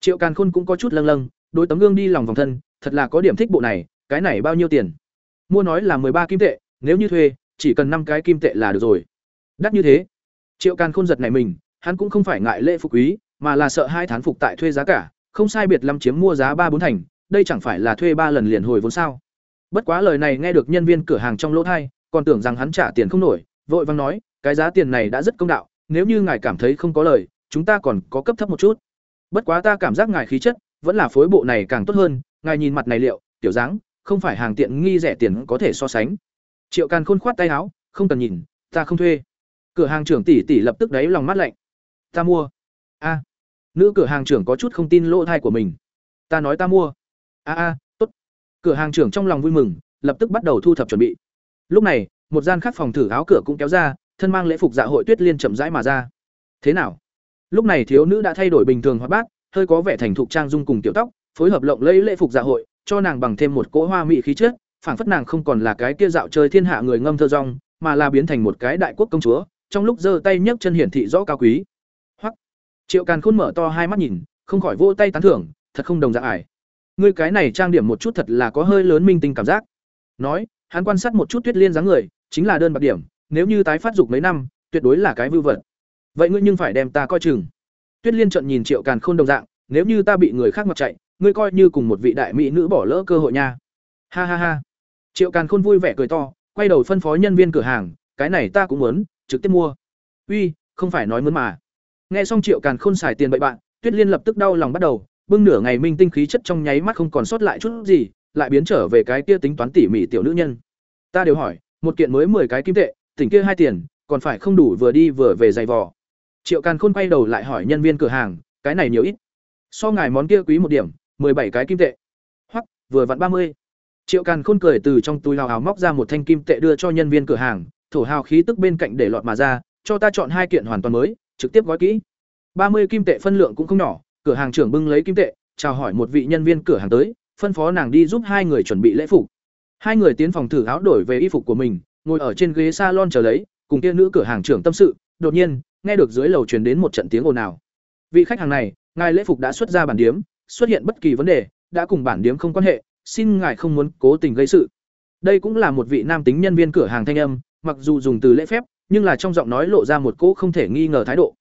S1: Triệu Càn Khôn cũng có chút lâng lâng, đối tấm gương đi lòng vòng thân, thật là có điểm thích bộ này, cái này bao nhiêu tiền? Mua nói là ba kim tệ, nếu như thuê, chỉ cần năm cái kim tệ là được rồi. Đắt như thế. Triệu Càn Khôn giật nảy mình, hắn cũng không phải ngại lễ phục quý, mà là sợ hai thán phục tại thuê giá cả, không sai biệt lắm chiếm mua giá ba bốn thành, đây chẳng phải là thuê ba lần liền hồi vốn sao? Bất quá lời này nghe được nhân viên cửa hàng trong lỗ thai, còn tưởng rằng hắn trả tiền không nổi, vội vàng nói, cái giá tiền này đã rất công đạo, nếu như ngài cảm thấy không có lời, chúng ta còn có cấp thấp một chút. Bất quá ta cảm giác ngài khí chất, vẫn là phối bộ này càng tốt hơn, ngài nhìn mặt này liệu, tiểu dáng, không phải hàng tiện nghi rẻ tiền có thể so sánh. Triệu Càn khôn khoát tay áo, không cần nhìn, ta không thuê. Cửa hàng trưởng tỷ tỷ lập tức đáy lòng mắt lạnh. Ta mua. A. Nữ cửa hàng trưởng có chút không tin lỗ thai của mình. Ta nói ta mua. A a, tốt. Cửa hàng trưởng trong lòng vui mừng, lập tức bắt đầu thu thập chuẩn bị. Lúc này, một gian khác phòng thử áo cửa cũng kéo ra, thân mang lễ phục dạ hội Tuyết Liên chậm rãi mà ra. Thế nào? Lúc này thiếu nữ đã thay đổi bình thường hoạt bát, hơi có vẻ thành thục trang dung cùng tiểu tóc, phối hợp lộng lẫy lễ phục dạ hội, cho nàng bằng thêm một cỗ hoa mỹ khí chất, phảng phất nàng không còn là cái kia dạo chơi thiên hạ người ngâm thơ rong, mà là biến thành một cái đại quốc công chúa, trong lúc giơ tay nhấc chân hiển thị rõ cao quý. hoặc Triệu Càn Khôn mở to hai mắt nhìn, không khỏi vỗ tay tán thưởng, thật không đồng dạng ải. Ngươi cái này trang điểm một chút thật là có hơi lớn minh tinh cảm giác. Nói, hắn quan sát một chút Tuyết Liên dáng người, chính là đơn bạc điểm, nếu như tái phát dục mấy năm, tuyệt đối là cái vưu vật. Vậy ngươi nhưng phải đem ta coi chừng. Tuyết Liên trợn nhìn Triệu Càn Khôn đồng dạng, nếu như ta bị người khác mặc chạy, ngươi coi như cùng một vị đại mỹ nữ bỏ lỡ cơ hội nha. Ha ha ha. Triệu Càn Khôn vui vẻ cười to, quay đầu phân phó nhân viên cửa hàng, cái này ta cũng muốn, trực tiếp mua. Uy, không phải nói muốn mà. Nghe xong Triệu Càn Khôn xài tiền bậy bạn, Tuyết Liên lập tức đau lòng bắt đầu, bưng nửa ngày minh tinh khí chất trong nháy mắt không còn sót lại chút gì, lại biến trở về cái kia tính toán tỉ mỉ tiểu nữ nhân. Ta đều hỏi, một kiện mới 10 cái kim tệ, tỉnh kia hai tiền, còn phải không đủ vừa đi vừa về giày vò. Triệu Càn Khôn quay đầu lại hỏi nhân viên cửa hàng, cái này nhiều ít. So ngài món kia quý một điểm, 17 cái kim tệ. Hoặc, vừa vặn 30. Triệu Càn Khôn cười từ trong túi hào hào móc ra một thanh kim tệ đưa cho nhân viên cửa hàng, thổ hào khí tức bên cạnh để lọt mà ra, cho ta chọn hai kiện hoàn toàn mới, trực tiếp gói kỹ. 30 kim tệ phân lượng cũng không nhỏ, cửa hàng trưởng bưng lấy kim tệ, chào hỏi một vị nhân viên cửa hàng tới, phân phó nàng đi giúp hai người chuẩn bị lễ phục. Hai người tiến phòng thử áo đổi về y phục của mình, ngồi ở trên ghế salon chờ lấy, cùng kia nữ cửa hàng trưởng tâm sự, đột nhiên, nghe được dưới lầu truyền đến một trận tiếng ồn ào. Vị khách hàng này, ngài lễ phục đã xuất ra bản điếm, xuất hiện bất kỳ vấn đề, đã cùng bản điếm không quan hệ, xin ngài không muốn cố tình gây sự. Đây cũng là một vị nam tính nhân viên cửa hàng thanh âm, mặc dù dùng từ lễ phép, nhưng là trong giọng nói lộ ra một cỗ không thể nghi ngờ thái độ.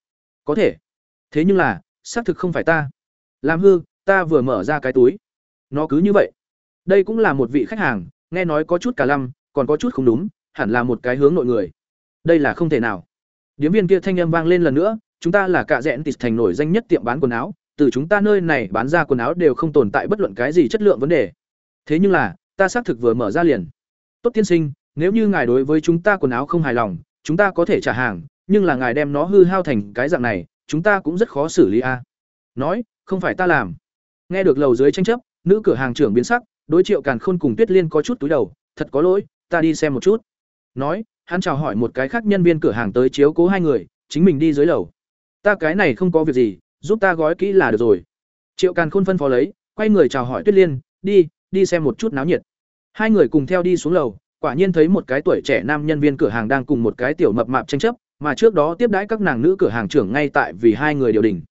S1: Có thể. Thế nhưng là, xác thực không phải ta. Làm hư, ta vừa mở ra cái túi. Nó cứ như vậy. Đây cũng là một vị khách hàng, nghe nói có chút cả lăm còn có chút không đúng hẳn là một cái hướng nội người. Đây là không thể nào. Điếm viên kia thanh âm vang lên lần nữa chúng ta là cả rẽn tịt thành nổi danh nhất tiệm bán quần áo từ chúng ta nơi này bán ra quần áo đều không tồn tại bất luận cái gì chất lượng vấn đề. Thế nhưng là ta xác thực vừa mở ra liền. Tốt tiên sinh nếu như ngài đối với chúng ta quần áo không hài lòng chúng ta có thể trả hàng nhưng là ngài đem nó hư hao thành cái dạng này chúng ta cũng rất khó xử lý a. Nói không phải ta làm. Nghe được lầu dưới tranh chấp nữ cửa hàng trưởng biến sắc, đối triệu càn khôn cùng tuyết liên có chút túi đầu, thật có lỗi, ta đi xem một chút. Nói, hắn chào hỏi một cái khác nhân viên cửa hàng tới chiếu cố hai người, chính mình đi dưới lầu. Ta cái này không có việc gì, giúp ta gói kỹ là được rồi. Triệu càn khôn phân phó lấy, quay người chào hỏi tuyết liên, đi đi xem một chút náo nhiệt. Hai người cùng theo đi xuống lầu, quả nhiên thấy một cái tuổi trẻ nam nhân viên cửa hàng đang cùng một cái tiểu mập mạp tranh chấp, mà trước đó tiếp đãi các nàng nữ cửa hàng trưởng ngay tại vì hai người điều đình.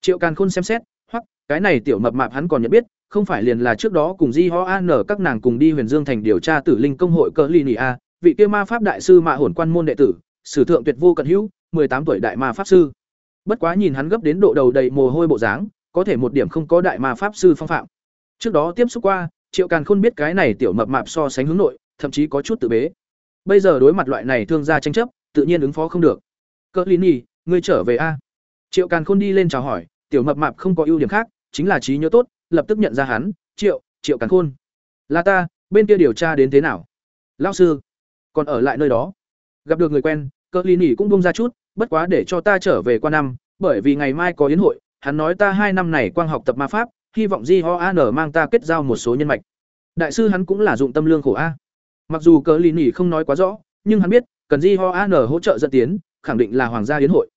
S1: Triệu càn khôn xem xét hoặc cái này tiểu mập mạp hắn còn nhận biết không phải liền là trước đó cùng di ho an các nàng cùng đi huyền dương thành điều tra tử linh công hội cỡ ly a, vị kia ma pháp đại sư mạ hồn quan môn đệ tử, sử thượng tuyệt vô cận hữu tám tuổi đại ma pháp sư. Bất quá nhìn hắn gấp đến độ đầu đầy mồ hôi bộ dáng, có thể một điểm không có đại ma pháp sư phong phạm. Trước đó tiếp xúc qua, triệu càn khôn biết cái này tiểu mập mạp so sánh hướng nội, thậm chí có chút tự bế. Bây giờ đối mặt loại này thương gia tranh chấp, tự nhiên ứng phó không được. Cỡ lý nhi ngươi trở về a? Triệu càn khôn đi lên chào hỏi, tiểu mập mạp không có ưu điểm khác, chính là trí nhớ tốt lập tức nhận ra hắn, triệu triệu càn khôn. Là ta, bên kia điều tra đến thế nào? Lao sư, còn ở lại nơi đó. Gặp được người quen, cỡ ly nỉ cũng bông ra chút, bất quá để cho ta trở về qua năm, bởi vì ngày mai có yến hội, hắn nói ta hai năm này quang học tập ma pháp, hy vọng di ho an mang ta kết giao một số nhân mạch. Đại sư hắn cũng là dụng tâm lương khổ a. Mặc dù cỡ lý nỉ không nói quá rõ, nhưng hắn biết, cần di ho an hỗ trợ dẫn tiến, khẳng định là hoàng gia yến hội.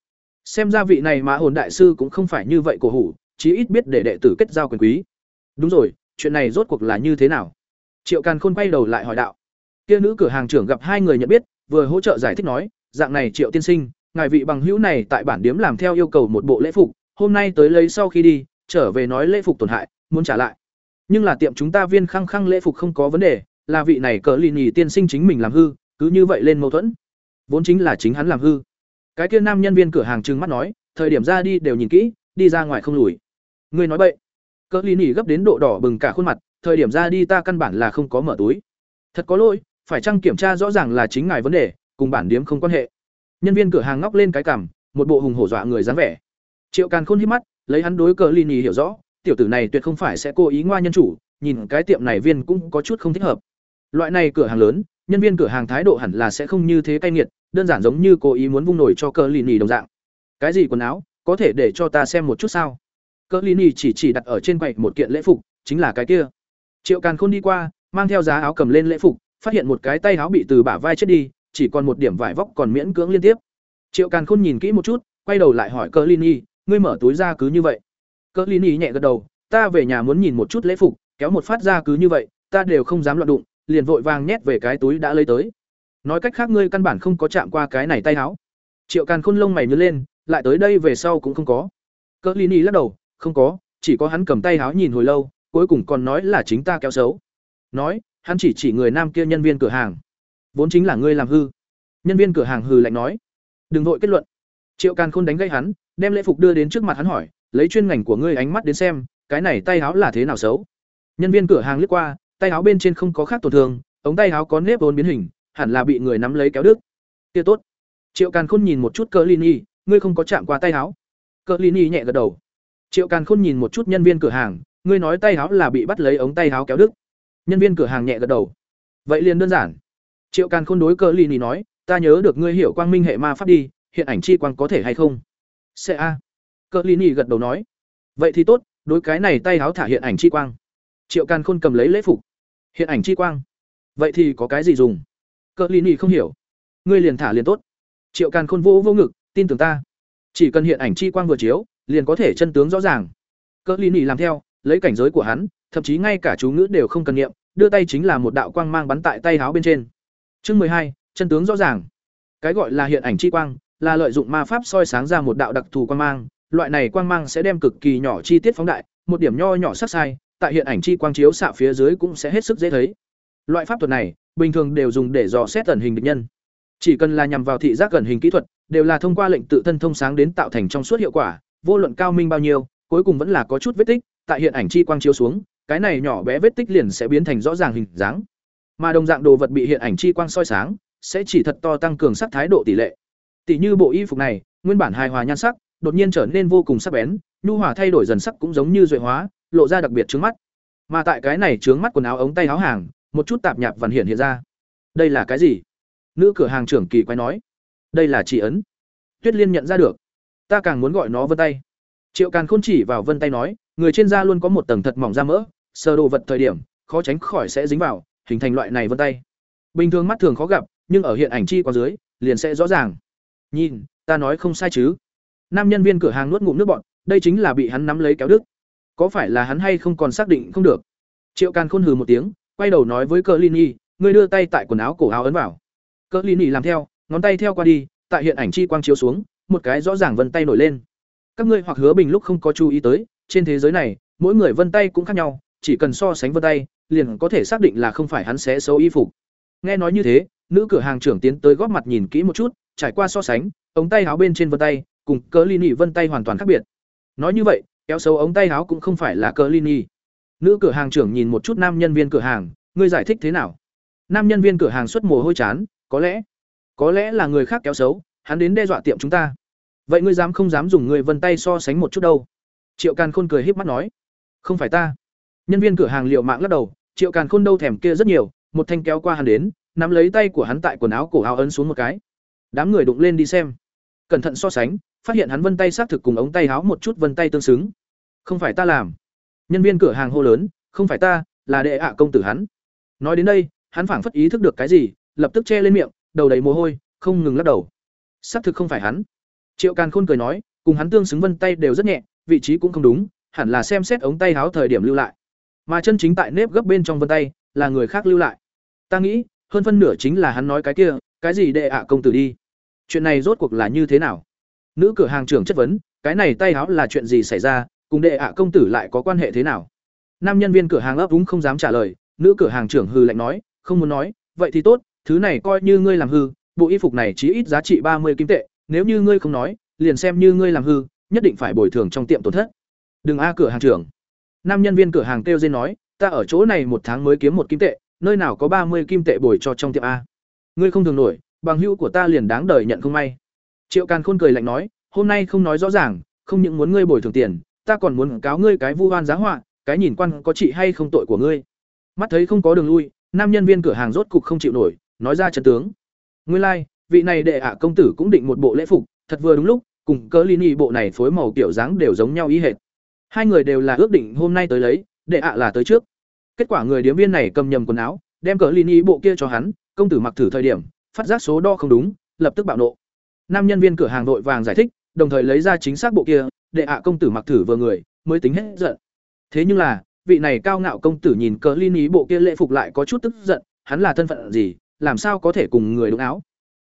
S1: Xem ra vị này mà hồn đại sư cũng không phải như vậy cổ hủ chí ít biết để đệ tử kết giao quyền quý. Đúng rồi, chuyện này rốt cuộc là như thế nào? Triệu càn khôn quay đầu lại hỏi đạo. Kia nữ cửa hàng trưởng gặp hai người nhận biết, vừa hỗ trợ giải thích nói, dạng này triệu tiên sinh, ngài vị bằng hữu này tại bản điếm làm theo yêu cầu một bộ lễ phục, hôm nay tới lấy sau khi đi, trở về nói lễ phục tổn hại, muốn trả lại. Nhưng là tiệm chúng ta viên khăng khăng lễ phục không có vấn đề, là vị này cỡ lì nhì tiên sinh chính mình làm hư, cứ như vậy lên mâu thuẫn. Vốn chính là chính hắn làm hư. Cái kia nam nhân viên cửa hàng trừng mắt nói, thời điểm ra đi đều nhìn kỹ, đi ra ngoài không lùi ngươi nói bậy. cờ lì Nỉ gấp đến độ đỏ bừng cả khuôn mặt, thời điểm ra đi ta căn bản là không có mở túi. Thật có lỗi, phải chăng kiểm tra rõ ràng là chính ngài vấn đề, cùng bản điếm không quan hệ. Nhân viên cửa hàng ngóc lên cái cằm, một bộ hùng hổ dọa người dáng vẻ. Triệu càn khôn hít mắt, lấy hắn đối cờ lini hiểu rõ, tiểu tử này tuyệt không phải sẽ cố ý ngoa nhân chủ, nhìn cái tiệm này viên cũng có chút không thích hợp. Loại này cửa hàng lớn, nhân viên cửa hàng thái độ hẳn là sẽ không như thế cay nghiệt, đơn giản giống như cố ý muốn vung nổi cho cờ lini đồng dạng. Cái gì quần áo, có thể để cho ta xem một chút sao? Cờ lini chỉ chỉ đặt ở trên quầy một kiện lễ phục, chính là cái kia. Triệu càn khôn đi qua, mang theo giá áo cầm lên lễ phục, phát hiện một cái tay áo bị từ bả vai chết đi, chỉ còn một điểm vải vóc còn miễn cưỡng liên tiếp. Triệu càn khôn nhìn kỹ một chút, quay đầu lại hỏi cờ lini ngươi mở túi ra cứ như vậy? Cờ lini nhẹ gật đầu, ta về nhà muốn nhìn một chút lễ phục, kéo một phát ra cứ như vậy, ta đều không dám loạn đụng, liền vội vàng nhét về cái túi đã lấy tới. Nói cách khác ngươi căn bản không có chạm qua cái này tay áo. Triệu càn khôn lông mày nhớ lên, lại tới đây về sau cũng không có. Cờ lini lắc đầu không có, chỉ có hắn cầm tay áo nhìn hồi lâu, cuối cùng còn nói là chính ta kéo xấu. Nói, hắn chỉ chỉ người nam kia nhân viên cửa hàng. Vốn chính là ngươi làm hư. Nhân viên cửa hàng hừ lạnh nói. Đừng vội kết luận. Triệu càn khôn đánh gây hắn, đem lễ phục đưa đến trước mặt hắn hỏi, lấy chuyên ngành của ngươi ánh mắt đến xem, cái này tay áo là thế nào xấu? Nhân viên cửa hàng lướt qua, tay áo bên trên không có khác tổn thương, ống tay áo có nếp vốn biến hình, hẳn là bị người nắm lấy kéo đứt. Kia tốt. Triệu càn khôn nhìn một chút cờ lini ngươi không có chạm qua tay áo cờ lini nhẹ gật đầu triệu càn khôn nhìn một chút nhân viên cửa hàng, ngươi nói tay háo là bị bắt lấy ống tay háo kéo đứt. Nhân viên cửa hàng nhẹ gật đầu. Vậy liền đơn giản. Triệu càn khôn đối cờ nì nói, ta nhớ được ngươi hiểu quang minh hệ ma pháp đi, hiện ảnh chi quang có thể hay không? Sẽ a. Lì nì gật đầu nói. Vậy thì tốt, đối cái này tay háo thả hiện ảnh chi quang. Triệu càn khôn cầm lấy lễ phục. Hiện ảnh chi quang. Vậy thì có cái gì dùng? Cờ nì không hiểu. Ngươi liền thả liền tốt. Triệu càn khôn vô vô ngực, tin tưởng ta. Chỉ cần hiện ảnh chi quang vừa chiếu liền có thể chân tướng rõ ràng. Cỡn lì nỉ làm theo, lấy cảnh giới của hắn, thậm chí ngay cả chú ngữ đều không cần niệm, đưa tay chính là một đạo quang mang bắn tại tay háo bên trên. Chương mười hai, chân tướng rõ ràng. Cái gọi là hiện ảnh chi quang, là lợi dụng ma pháp soi sáng ra một đạo đặc thù quang mang, loại này quang mang sẽ đem cực kỳ nhỏ chi tiết phóng đại, một điểm nho nhỏ sắc sai, tại hiện ảnh chi quang chiếu xạ phía dưới cũng sẽ hết sức dễ thấy. Loại pháp thuật này, bình thường đều dùng để dò xét ẩn hình địch nhân. Chỉ cần là nhằm vào thị giác ẩn hình kỹ thuật, đều là thông qua lệnh tự thân thông sáng đến tạo thành trong suốt hiệu quả vô luận cao minh bao nhiêu, cuối cùng vẫn là có chút vết tích, tại hiện ảnh chi quang chiếu xuống, cái này nhỏ bé vết tích liền sẽ biến thành rõ ràng hình dáng. Mà đồng dạng đồ vật bị hiện ảnh chi quang soi sáng, sẽ chỉ thật to tăng cường sắc thái độ tỷ lệ. Tỷ như bộ y phục này, nguyên bản hài hòa nhan sắc, đột nhiên trở nên vô cùng sắc bén, nhu hòa thay đổi dần sắc cũng giống như duệ hóa, lộ ra đặc biệt trướng mắt. Mà tại cái này trướng mắt quần áo ống tay áo hàng, một chút tạp nhạp vằn hiện hiện ra. Đây là cái gì? Nữ cửa hàng trưởng kỳ quái nói. Đây là chỉ ấn. Tuyết liên nhận ra được ta càng muốn gọi nó vân tay. Triệu càn khôn chỉ vào vân tay nói, người trên da luôn có một tầng thật mỏng da mỡ, sờ đồ vật thời điểm, khó tránh khỏi sẽ dính vào, hình thành loại này vân tay. Bình thường mắt thường khó gặp, nhưng ở hiện ảnh chi qua dưới, liền sẽ rõ ràng. Nhìn, ta nói không sai chứ. Nam nhân viên cửa hàng nuốt ngụm nước bọn đây chính là bị hắn nắm lấy kéo đức có phải là hắn hay không còn xác định không được? Triệu càn khôn hừ một tiếng, quay đầu nói với cờ lini ngươi đưa tay tại quần áo cổ áo ấn vào. Cờ lini làm theo, ngón tay theo qua đi, tại hiện ảnh chi quang chiếu xuống một cái rõ ràng vân tay nổi lên. Các ngươi hoặc hứa bình lúc không có chú ý tới, trên thế giới này, mỗi người vân tay cũng khác nhau, chỉ cần so sánh vân tay, liền có thể xác định là không phải hắn sẽ xấu y phục. Nghe nói như thế, nữ cửa hàng trưởng tiến tới góp mặt nhìn kỹ một chút, trải qua so sánh, ống tay áo bên trên vân tay, cùng cờ nỉ vân tay hoàn toàn khác biệt. Nói như vậy, kéo xấu ống tay áo cũng không phải là cờ nỉ. nữ cửa hàng trưởng nhìn một chút nam nhân viên cửa hàng, ngươi giải thích thế nào? Nam nhân viên cửa hàng xuất mồ hôi chán, có lẽ có lẽ là người khác kéo xấu hắn đến đe dọa tiệm chúng ta. Vậy ngươi dám không dám dùng người vân tay so sánh một chút đâu? Triệu càn khôn cười híp mắt nói. Không phải ta. Nhân viên cửa hàng liệu mạng lắc đầu. Triệu càn khôn đâu thèm kia rất nhiều. Một thanh kéo qua hắn đến, nắm lấy tay của hắn tại quần áo cổ áo ấn xuống một cái. Đám người đụng lên đi xem. Cẩn thận so sánh, phát hiện hắn vân tay xác thực cùng ống tay áo một chút vân tay tương xứng. Không phải ta làm. Nhân viên cửa hàng hô lớn, không phải ta, là đệ ạ công tử hắn. Nói đến đây, hắn phảng phất ý thức được cái gì, lập tức che lên miệng, đầu đầy mồ hôi, không ngừng lắc đầu xác thực không phải hắn. Triệu càn khôn cười nói, cùng hắn tương xứng vân tay đều rất nhẹ, vị trí cũng không đúng, hẳn là xem xét ống tay áo thời điểm lưu lại. Mà chân chính tại nếp gấp bên trong vân tay, là người khác lưu lại. Ta nghĩ, hơn phân nửa chính là hắn nói cái kia, cái gì đệ ạ công tử đi. Chuyện này rốt cuộc là như thế nào? Nữ cửa hàng trưởng chất vấn, cái này tay áo là chuyện gì xảy ra, cùng đệ ạ công tử lại có quan hệ thế nào? Nam nhân viên cửa hàng ấp úng không dám trả lời, nữ cửa hàng trưởng hư lạnh nói, không muốn nói, vậy thì tốt, thứ này coi như ngươi làm hư bộ y phục này chỉ ít giá trị ba mươi kim tệ, nếu như ngươi không nói, liền xem như ngươi làm hư, nhất định phải bồi thường trong tiệm tổn thất. Đừng a, cửa hàng trưởng. Nam nhân viên cửa hàng kêu dên nói, ta ở chỗ này một tháng mới kiếm một kim tệ, nơi nào có ba mươi kim tệ bồi cho trong tiệm a? Ngươi không thường nổi, bằng hữu của ta liền đáng đời nhận không may. Triệu càn khôn cười lạnh nói, hôm nay không nói rõ ràng, không những muốn ngươi bồi thường tiền, ta còn muốn cáo ngươi cái vu oan giá họa, cái nhìn quan có trị hay không tội của ngươi. Mắt thấy không có đường lui, nam nhân viên cửa hàng rốt cục không chịu nổi, nói ra trận tướng nguyên lai like, vị này đệ ạ công tử cũng định một bộ lễ phục thật vừa đúng lúc cùng cớ lini bộ này phối màu kiểu dáng đều giống nhau ý hệt. Hai người đều là ước định hôm nay tới lấy đệ ạ là tới trước. Kết quả người điếm viên này cầm nhầm quần áo đem cớ lini bộ kia cho hắn công tử mặc thử thời điểm phát giác số đo không đúng lập tức bạo nộ. Nam nhân viên cửa hàng đội vàng giải thích đồng thời lấy ra chính xác bộ kia đệ ạ công tử mặc thử vừa người mới tính hết giận. Thế nhưng là vị này cao ngạo công tử nhìn cờ linh ý bộ kia lễ phục lại có chút tức giận hắn là thân phận gì làm sao có thể cùng người đụng áo?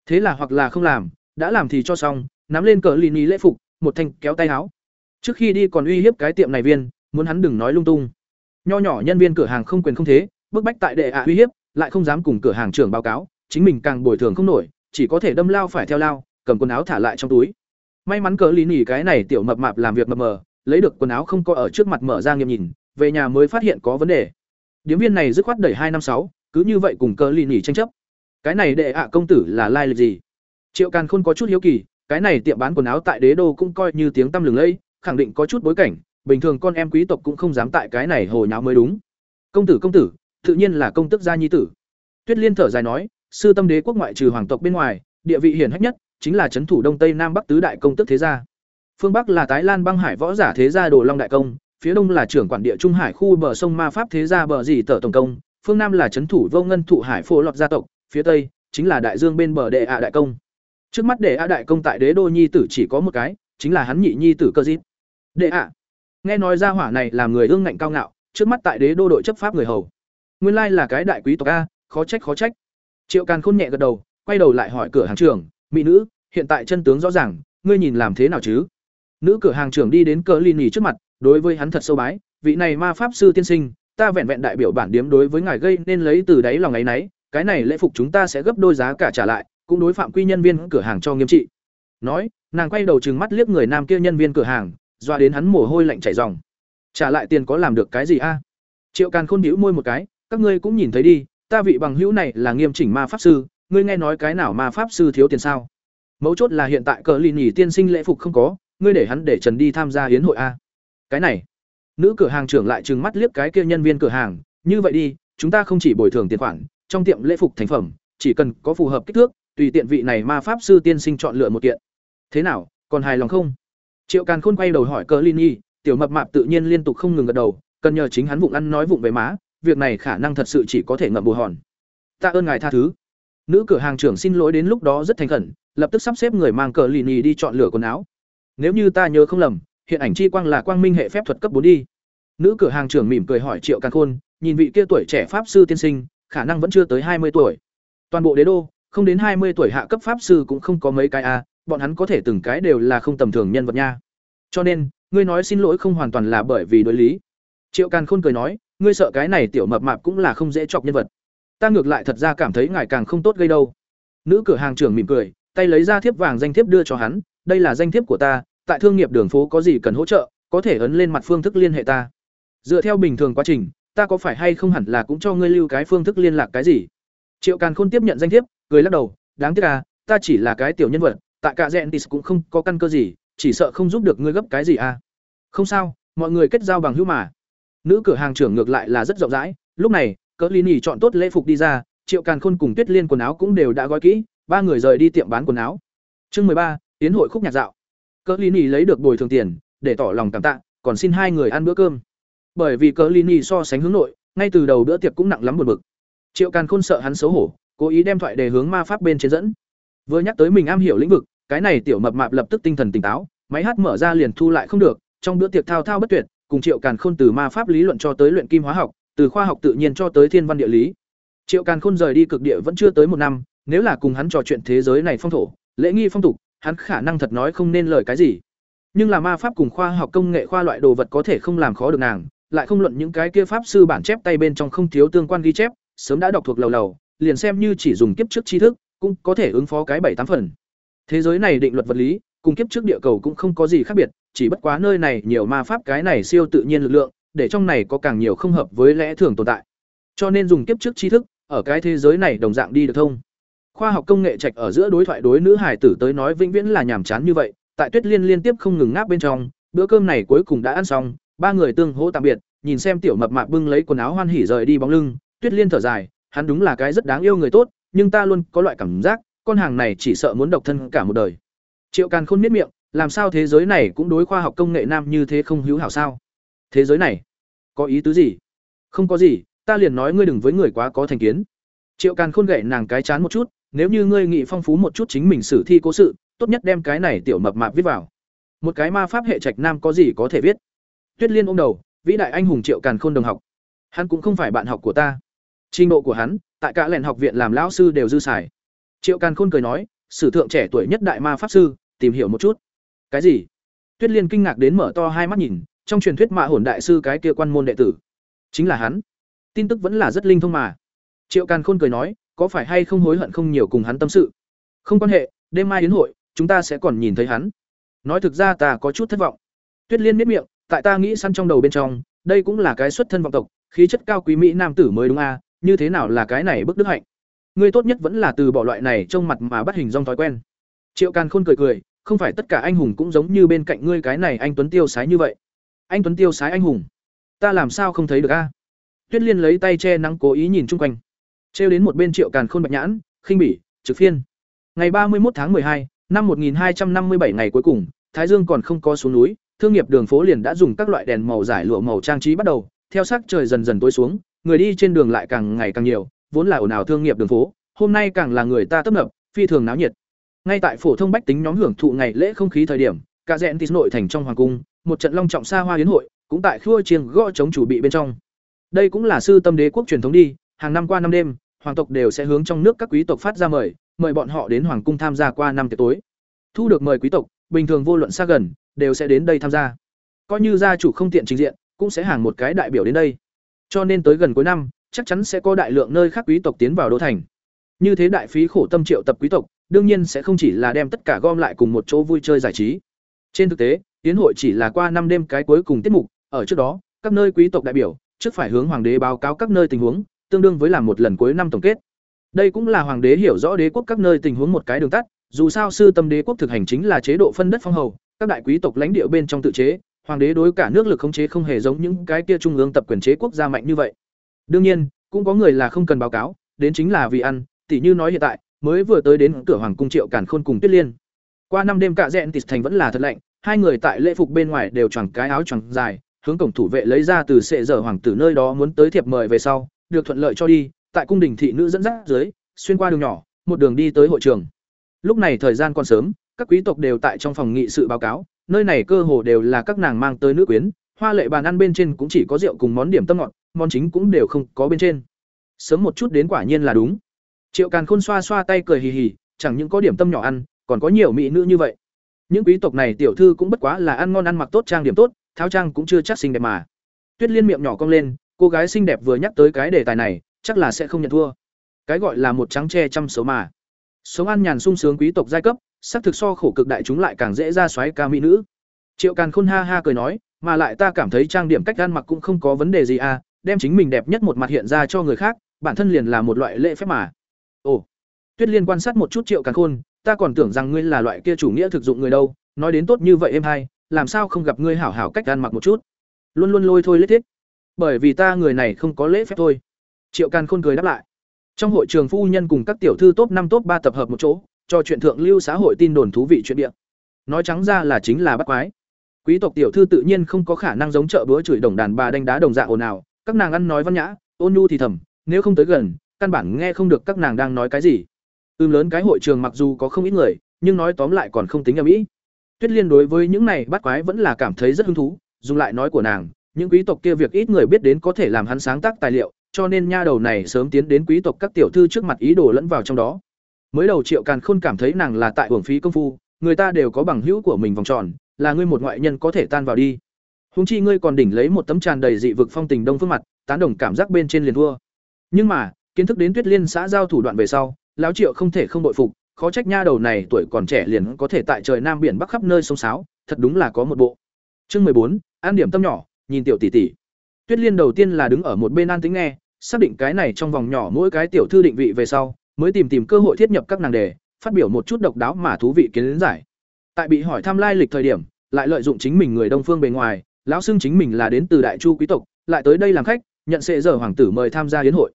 S1: Thế là hoặc là không làm, đã làm thì cho xong, nắm lên cờ lì ý lễ phục, một thanh kéo tay áo. Trước khi đi còn uy hiếp cái tiệm này viên, muốn hắn đừng nói lung tung. Nho nhỏ nhân viên cửa hàng không quyền không thế, bức bách tại đệ ạ uy hiếp, lại không dám cùng cửa hàng trưởng báo cáo, chính mình càng bồi thường không nổi, chỉ có thể đâm lao phải theo lao, cầm quần áo thả lại trong túi. May mắn cờ lì nỉ cái này tiểu mập mạp làm việc mập mờ, lấy được quần áo không có ở trước mặt mở ra nghiệm nhìn, về nhà mới phát hiện có vấn đề. Điếm viên này dứt khoát đẩy hai năm sáu, cứ như vậy cùng cờ lì nỉ tranh chấp cái này đệ ạ công tử là lai lịch gì? Triệu càn khôn có chút hiếu kỳ, cái này tiệm bán quần áo tại đế đô cũng coi như tiếng tăm lừng lẫy, khẳng định có chút bối cảnh, bình thường con em quý tộc cũng không dám tại cái này hồ nháo mới đúng. Công tử công tử, tự nhiên là công tức gia nhi tử. Tuyết liên thở dài nói, sư tâm đế quốc ngoại trừ hoàng tộc bên ngoài, địa vị hiển hách nhất chính là trấn thủ đông tây nam bắc tứ đại công tức thế gia. Phương bắc là tái lan băng hải võ giả thế gia đồ long đại công, phía đông là trưởng quản địa trung hải khu bờ sông ma pháp thế gia bờ dì tở tổng công, phương nam là trấn thủ vô ngân thụ hải phô lọt gia tộc phía tây, chính là đại dương bên bờ đệ ạ đại công. Trước mắt đệ ạ đại công tại đế đô nhi tử chỉ có một cái, chính là hắn nhị nhi tử cơ dít. Đệ ạ. Nghe nói ra hỏa này làm người ương ngạnh cao ngạo, trước mắt tại đế đô đội chấp pháp người hầu. Nguyên lai là cái đại quý tộc a, khó trách khó trách. Triệu càn khôn nhẹ gật đầu, quay đầu lại hỏi cửa hàng trưởng, mỹ nữ, hiện tại chân tướng rõ ràng, ngươi nhìn làm thế nào chứ? Nữ cửa hàng trưởng đi đến cờ lì nhì trước mặt, đối với hắn thật sâu bái, vị này ma pháp sư tiên sinh, ta vẹn vẹn đại biểu bản điếm đối với ngài gây nên lấy từ đáy lòng ngày nấy cái này lễ phục chúng ta sẽ gấp đôi giá cả trả lại, cũng đối phạm quy nhân viên cửa hàng cho nghiêm trị. Nói, nàng quay đầu trừng mắt liếc người nam kia nhân viên cửa hàng doa đến hắn mồ hôi lạnh chảy ròng. Trả lại tiền có làm được cái gì a? À? Triệu càn khôn bĩu môi một cái, các ngươi cũng nhìn thấy đi, ta vị bằng hữu này là nghiêm chỉnh ma pháp sư, ngươi nghe nói cái nào ma pháp sư thiếu tiền sao? Mấu chốt là hiện tại cờ lì nhỉ tiên sinh lễ phục không có, ngươi để hắn để trần đi tham gia hiến hội a. À? Cái này, nữ cửa hàng trưởng lại trừng mắt liếc cái kia nhân viên cửa hàng, như vậy đi, chúng ta không chỉ bồi thường tiền khoản trong tiệm lễ phục thành phẩm chỉ cần có phù hợp kích thước tùy tiện vị này ma pháp sư tiên sinh chọn lựa một kiện. Thế nào còn hài lòng không? Triệu càn khôn quay đầu hỏi cờ Nhi, tiểu mập mạp tự nhiên liên tục không ngừng gật đầu cần nhờ chính hắn vụng ăn nói vụng về má việc này khả năng thật sự chỉ có thể ngậm bù hòn. Ta ơn ngài tha thứ. Nữ cửa hàng trưởng xin lỗi đến lúc đó rất thành khẩn lập tức sắp xếp người mang cờ Nhi đi chọn lựa quần áo. Nếu như ta nhớ không lầm hiện ảnh chi quang là quang minh hệ phép thuật cấp bốn đi. Nữ cửa hàng trưởng mỉm cười hỏi triệu càn khôn nhìn vị kia tuổi trẻ pháp sư tiên sinh khả năng vẫn chưa tới hai mươi tuổi. Toàn bộ đế đô, không đến hai mươi tuổi hạ cấp pháp sư cũng không có mấy cái a bọn hắn có thể từng cái đều là không tầm thường nhân vật nha. Cho nên, ngươi nói xin lỗi không hoàn toàn là bởi vì đối lý. Triệu càn khôn cười nói, ngươi sợ cái này tiểu mập mạp cũng là không dễ chọc nhân vật. Ta ngược lại thật ra cảm thấy ngài càng không tốt gây đâu. Nữ cửa hàng trưởng mỉm cười, tay lấy ra thiếp vàng danh thiếp đưa cho hắn, đây là danh thiếp của ta, tại thương nghiệp đường phố có gì cần hỗ trợ, có thể ấn lên mặt phương thức liên hệ ta. Dựa theo bình thường quá trình ta có phải hay không hẳn là cũng cho ngươi lưu cái phương thức liên lạc cái gì? Triệu càn khôn tiếp nhận danh thiếp, cười lắc đầu, đáng tiếc à ta chỉ là cái tiểu nhân vật, tại cả rẽn tis cũng không có căn cơ gì, chỉ sợ không giúp được ngươi gấp cái gì à. Không sao, mọi người kết giao bằng hữu mà. Nữ cửa hàng trưởng ngược lại là rất rộng rãi, lúc này, cỡ ly nhì chọn tốt lễ phục đi ra, triệu càn khôn cùng tuyết liên quần áo cũng đều đã gói kỹ, ba người rời đi tiệm bán quần áo. Chương mười ba, tiến hội khúc nhạc dạo. Cỡ ly nhì lấy được bồi thường tiền, để tỏ lòng cảm tạ, còn xin hai người ăn bữa cơm bởi vì cỡ ly so sánh hướng nội, ngay từ đầu bữa tiệc cũng nặng lắm buồn bực. Triệu càn khôn sợ hắn xấu hổ, cố ý đem thoại đề hướng ma pháp bên trên dẫn. Vừa nhắc tới mình am hiểu lĩnh vực, cái này tiểu mập mạp lập tức tinh thần tỉnh táo, máy hát mở ra liền thu lại không được, trong bữa tiệc thao thao bất tuyệt, cùng triệu càn khôn từ ma pháp lý luận cho tới luyện kim hóa học, từ khoa học tự nhiên cho tới thiên văn địa lý. Triệu càn khôn rời đi cực địa vẫn chưa tới một năm, nếu là cùng hắn trò chuyện thế giới này phong thổ, lễ nghi phong tục, hắn khả năng thật nói không nên lời cái gì. Nhưng là ma pháp cùng khoa học công nghệ khoa loại đồ vật có thể không làm khó được nàng lại không luận những cái kia pháp sư bản chép tay bên trong không thiếu tương quan ghi chép, sớm đã đọc thuộc lầu lầu, liền xem như chỉ dùng kiếp trước tri thức, cũng có thể ứng phó cái bảy tám phần. Thế giới này định luật vật lý, cùng kiếp trước địa cầu cũng không có gì khác biệt, chỉ bất quá nơi này nhiều ma pháp cái này siêu tự nhiên lực lượng, để trong này có càng nhiều không hợp với lẽ thường tồn tại. Cho nên dùng kiếp trước tri thức, ở cái thế giới này đồng dạng đi được thông. Khoa học công nghệ trạch ở giữa đối thoại đối nữ hải tử tới nói vĩnh viễn là nhàm chán như vậy, tại tuyết liên liên tiếp không ngừng ngáp bên trong, bữa cơm này cuối cùng đã ăn xong ba người tương hỗ tạm biệt, nhìn xem tiểu mập mạp bưng lấy quần áo hoan hỉ rời đi bóng lưng, tuyết liên thở dài, hắn đúng là cái rất đáng yêu người tốt, nhưng ta luôn có loại cảm giác, con hàng này chỉ sợ muốn độc thân cả một đời. Triệu càn khôn miết miệng, làm sao thế giới này cũng đối khoa học công nghệ nam như thế không hữu hảo sao? Thế giới này, có ý tứ gì? Không có gì, ta liền nói ngươi đừng với người quá có thành kiến. Triệu càn khôn gậy nàng cái chán một chút, nếu như ngươi nghĩ phong phú một chút chính mình sử thi cố sự, tốt nhất đem cái này tiểu mập mạp viết vào. Một cái ma pháp hệ trạch nam có gì có thể viết? Tuyết liên ôm đầu, vĩ đại anh hùng triệu càn khôn đồng học. Hắn cũng không phải bạn học của ta. Trình độ của hắn, tại cả lẻn học viện làm lão sư đều dư xài. Triệu càn khôn cười nói, sử thượng trẻ tuổi nhất đại ma pháp sư, tìm hiểu một chút. Cái gì? Tuyết liên kinh ngạc đến mở to hai mắt nhìn, trong truyền thuyết mạ hồn đại sư cái kia quan môn đệ tử. Chính là hắn. Tin tức vẫn là rất linh thông mà. Triệu càn khôn cười nói, có phải hay không hối hận không nhiều cùng hắn tâm sự? Không quan hệ, đêm mai yến hội, chúng ta sẽ còn nhìn thấy hắn. Nói thực ra ta có chút thất vọng. Tuyết liên miết miệng tại ta nghĩ săn trong đầu bên trong, đây cũng là cái xuất thân vọng tộc, khí chất cao quý mỹ nam tử mới đúng a, như thế nào là cái này bức đức hạnh? Ngươi tốt nhất vẫn là từ bỏ loại này trong mặt mà bắt hình dong thói quen. Triệu càn khôn cười cười, không phải tất cả anh hùng cũng giống như bên cạnh ngươi cái này anh tuấn tiêu sái như vậy. Anh tuấn tiêu sái anh hùng, ta làm sao không thấy được a? Tuyết liên lấy tay che nắng cố ý nhìn chung quanh. Trêu đến một bên triệu càn khôn bạch nhãn, khinh bỉ, trực phiên. Ngày ba mươi một tháng hai, năm một nghìn hai trăm năm mươi bảy ngày cuối cùng, thái dương còn không có xuống núi thương nghiệp đường phố liền đã dùng các loại đèn màu giải lụa màu trang trí bắt đầu, theo sắc trời dần dần tối xuống, người đi trên đường lại càng ngày càng nhiều, vốn là ồn ào thương nghiệp đường phố, hôm nay càng là người ta tấp nập, phi thường náo nhiệt. Ngay tại phổ thông bách tính nhóm hưởng thụ ngày lễ không khí thời điểm, cả rẽn tis nội thành trong hoàng cung, một trận long trọng xa hoa hiến hội, cũng tại khua chiêng gõ chống chủ bị bên trong. Đây cũng là sư tâm đế quốc truyền thống đi, hàng năm qua năm đêm, hoàng tộc đều sẽ hướng trong nước các quý tộc phát ra mời mời bọn họ đến hoàng cung tham gia qua năm tiệc tối. Thu được mời quý tộc, bình thường vô luận xa gần đều sẽ đến đây tham gia. Coi như gia chủ không tiện trình diện cũng sẽ hàng một cái đại biểu đến đây. Cho nên tới gần cuối năm chắc chắn sẽ có đại lượng nơi khác quý tộc tiến vào đô thành. Như thế đại phí khổ tâm triệu tập quý tộc đương nhiên sẽ không chỉ là đem tất cả gom lại cùng một chỗ vui chơi giải trí. Trên thực tế tiến hội chỉ là qua năm đêm cái cuối cùng tiết mục ở trước đó các nơi quý tộc đại biểu trước phải hướng hoàng đế báo cáo các nơi tình huống tương đương với làm một lần cuối năm tổng kết. Đây cũng là hoàng đế hiểu rõ đế quốc các nơi tình huống một cái đường tắt, dù sao sư tâm đế quốc thực hành chính là chế độ phân đất phong hầu, các đại quý tộc lãnh địa bên trong tự chế, hoàng đế đối cả nước lực khống chế không hề giống những cái kia trung ương tập quyền chế quốc gia mạnh như vậy. Đương nhiên, cũng có người là không cần báo cáo, đến chính là vì ăn, tỉ như nói hiện tại, mới vừa tới đến cửa hoàng cung Triệu Càn Khôn cùng Tuyết Liên. Qua năm đêm cả rẽn tịt thành vẫn là thật lạnh, hai người tại lễ phục bên ngoài đều choàng cái áo choàng dài, hướng cổng thủ vệ lấy ra từ sệ giờ hoàng tử nơi đó muốn tới thiệp mời về sau, được thuận lợi cho đi, tại cung đình thị nữ dẫn dắt dưới, xuyên qua đường nhỏ, một đường đi tới hội trường. Lúc này thời gian còn sớm, các quý tộc đều tại trong phòng nghị sự báo cáo, nơi này cơ hồ đều là các nàng mang tới nữ quyến, hoa lệ bàn ăn bên trên cũng chỉ có rượu cùng món điểm tâm ngọt, món chính cũng đều không có bên trên. Sớm một chút đến quả nhiên là đúng. Triệu Càn Khôn xoa xoa tay cười hì hì, chẳng những có điểm tâm nhỏ ăn, còn có nhiều mỹ nữ như vậy. Những quý tộc này tiểu thư cũng bất quá là ăn ngon ăn mặc tốt trang điểm tốt, tháo trang cũng chưa chắc xinh đẹp mà. Tuyết Liên miệng nhỏ cong lên, cô gái xinh đẹp vừa nhắc tới cái đề tài này, chắc là sẽ không nhận thua. Cái gọi là một trắng tre trăm số mà. Sống ăn nhàn sung sướng quý tộc giai cấp, xác thực so khổ cực đại chúng lại càng dễ ra xoáy ca mỹ nữ. Triệu Càn Khôn ha ha cười nói, mà lại ta cảm thấy trang điểm cách ăn mặc cũng không có vấn đề gì à, đem chính mình đẹp nhất một mặt hiện ra cho người khác, bản thân liền là một loại lễ phép mà. Ồ. Tuyết Liên quan sát một chút Triệu Càn Khôn, ta còn tưởng rằng ngươi là loại kia chủ nghĩa thực dụng người đâu, nói đến tốt như vậy em hay, làm sao không gặp ngươi hảo hảo cách ăn mặc một chút. Luôn luôn lôi thôi lết thiết. Bởi vì ta người này không có lễ phép thôi. Triệu Càn Khôn cười đáp lại. Trong hội trường phu nhân cùng các tiểu thư top năm top ba tập hợp một chỗ, cho chuyện thượng lưu xã hội tin đồn thú vị chuyện địa. Nói trắng ra là chính là bắt quái. Quý tộc tiểu thư tự nhiên không có khả năng giống chợ búa chửi đồng đàn bà đánh đá đồng dạng ồn ào, các nàng ăn nói văn nhã, ôn nhu thì thầm, nếu không tới gần, căn bản nghe không được các nàng đang nói cái gì. Ưm lớn cái hội trường mặc dù có không ít người, nhưng nói tóm lại còn không tính ầm ĩ. Tuyết Liên đối với những này bắt quái vẫn là cảm thấy rất hứng thú, dùng lại nói của nàng, những quý tộc kia việc ít người biết đến có thể làm hắn sáng tác tài liệu, cho nên nha đầu này sớm tiến đến quý tộc các tiểu thư trước mặt ý đồ lẫn vào trong đó. Mới đầu Triệu Càn Khôn cảm thấy nàng là tại uổng phí công phu, người ta đều có bằng hữu của mình vòng tròn, là ngươi một ngoại nhân có thể tan vào đi. húng chi ngươi còn đỉnh lấy một tấm tràn đầy dị vực phong tình đông phương mặt, tán đồng cảm giác bên trên liền thua. Nhưng mà, kiến thức đến Tuyết Liên xã giao thủ đoạn về sau, lão Triệu không thể không bội phục, khó trách nha đầu này tuổi còn trẻ liền có thể tại trời nam biển bắc khắp nơi sông sáo, thật đúng là có một bộ. Chương mười bốn, an điểm tâm nhỏ, nhìn tiểu tỷ tỷ. Tuyết Liên đầu tiên là đứng ở một bên an tính nghe, xác định cái này trong vòng nhỏ mỗi cái tiểu thư định vị về sau, mới tìm tìm cơ hội thiết nhập các nàng đề, phát biểu một chút độc đáo mà thú vị kiến giải. Tại bị hỏi thăm lai lịch thời điểm, lại lợi dụng chính mình người Đông phương bề ngoài, lão xưng chính mình là đến từ Đại Chu quý tộc, lại tới đây làm khách, nhận sẽ giờ hoàng tử mời tham gia yến hội.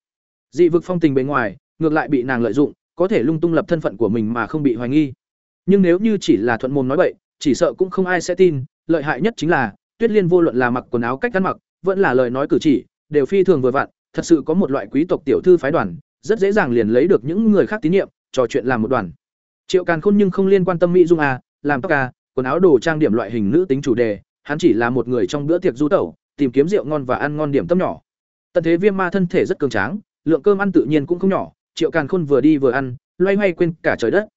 S1: Dị vực phong tình bề ngoài, ngược lại bị nàng lợi dụng, có thể lung tung lập thân phận của mình mà không bị hoài nghi. Nhưng nếu như chỉ là thuận mồm nói bậy, chỉ sợ cũng không ai sẽ tin, lợi hại nhất chính là, Tuyết Liên vô luận là mặc quần áo cách ăn mặc, vẫn là lời nói cử chỉ, đều phi thường vừa vặn, thật sự có một loại quý tộc tiểu thư phái đoàn, rất dễ dàng liền lấy được những người khác tín nhiệm, trò chuyện làm một đoàn. Triệu Càn Khôn nhưng không liên quan tâm mỹ dung à, làm tóc à, quần áo đồ trang điểm loại hình nữ tính chủ đề, hắn chỉ là một người trong bữa tiệc du tẩu, tìm kiếm rượu ngon và ăn ngon điểm tâm nhỏ. Tần Thế Viêm ma thân thể rất cường tráng, lượng cơm ăn tự nhiên cũng không nhỏ, Triệu Càn Khôn vừa đi vừa ăn, loay hoay quên cả trời đất.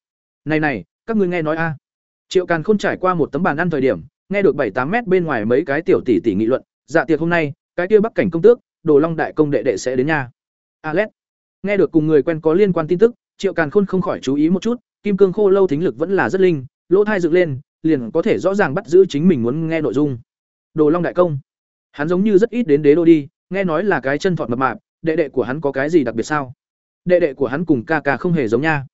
S1: Này này, các ngươi nghe nói a? Triệu Càn Khôn trải qua một tấm bàn ăn thời điểm, nghe được bảy tám mét bên ngoài mấy cái tiểu tỷ tỷ nghị luận, dạ tiệc hôm nay, cái kia Bắc cảnh công tước, Đồ Long đại công đệ đệ sẽ đến nhà. Alex Nghe được cùng người quen có liên quan tin tức, Triệu Càn Khôn không khỏi chú ý một chút, Kim Cương Khô lâu thính lực vẫn là rất linh, lỗ thai dựng lên, liền có thể rõ ràng bắt giữ chính mình muốn nghe nội dung. Đồ Long đại công. Hắn giống như rất ít đến đế đô đi, nghe nói là cái chân thọt mập mạp, đệ đệ của hắn có cái gì đặc biệt sao? Đệ đệ của hắn cùng ca ca không hề giống nha.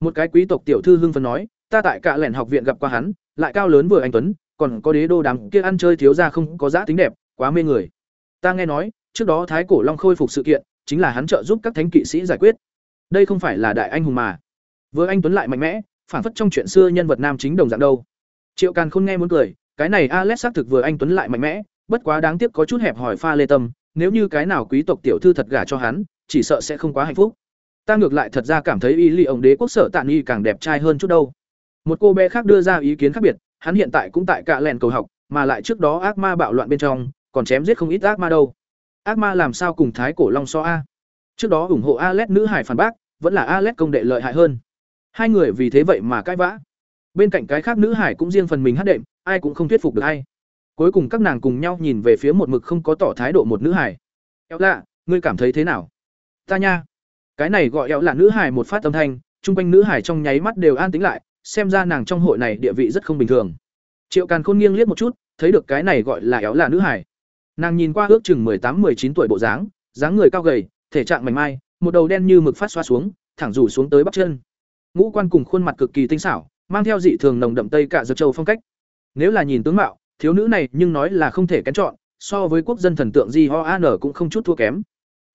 S1: Một cái quý tộc tiểu thư hưng phấn nói, ta tại cả lẻn học viện gặp qua hắn, lại cao lớn vừa anh tuấn, còn có đế đô đám kia ăn chơi thiếu gia không có giá tính đẹp, quá mê người. Ta nghe nói, trước đó Thái Cổ Long khôi phục sự kiện, chính là hắn trợ giúp các thánh kỵ sĩ giải quyết. Đây không phải là đại anh hùng mà. Vừa anh tuấn lại mạnh mẽ, phản phất trong chuyện xưa nhân vật nam chính đồng dạng đâu. Triệu Càn Khôn nghe muốn cười, cái này Alex xác thực vừa anh tuấn lại mạnh mẽ, bất quá đáng tiếc có chút hẹp hỏi pha lê tâm, nếu như cái nào quý tộc tiểu thư thật gả cho hắn, chỉ sợ sẽ không quá hạnh phúc. Ta ngược lại thật ra cảm thấy Y Ly ông đế quốc sở Tạn Nghi càng đẹp trai hơn chút đâu. Một cô bé khác đưa ra ý kiến khác biệt, hắn hiện tại cũng tại cạ lèn cầu học, mà lại trước đó ác ma bạo loạn bên trong, còn chém giết không ít ác ma đâu. Ác ma làm sao cùng thái cổ long so a? Trước đó ủng hộ Alet nữ hải phản bác, vẫn là Alet công đệ lợi hại hơn. Hai người vì thế vậy mà cãi vã. Bên cạnh cái khác nữ hải cũng riêng phần mình hát đệm, ai cũng không thuyết phục được ai. Cuối cùng các nàng cùng nhau nhìn về phía một mực không có tỏ thái độ một nữ hải. "Éo lạ, ngươi cảm thấy thế nào?" "Ta nha." Cái này gọi éo là nữ hải một phát âm thanh, trung quanh nữ hải trong nháy mắt đều an tĩnh lại, xem ra nàng trong hội này địa vị rất không bình thường. Triệu Càn Khôn nghiêng liếc một chút, thấy được cái này gọi là éo là nữ hải. Nàng nhìn qua ước chừng tám chín tuổi bộ dáng, dáng người cao gầy, thể trạng mảnh mai, một đầu đen như mực phát xoa xuống, thẳng rủ xuống tới bắp chân. Ngũ quan cùng khuôn mặt cực kỳ tinh xảo, mang theo dị thường nồng đậm tây cả dược châu phong cách. Nếu là nhìn tướng mạo, thiếu nữ này nhưng nói là không thể kén chọn, so với quốc dân thần tượng Di Ho An cũng không chút thua kém.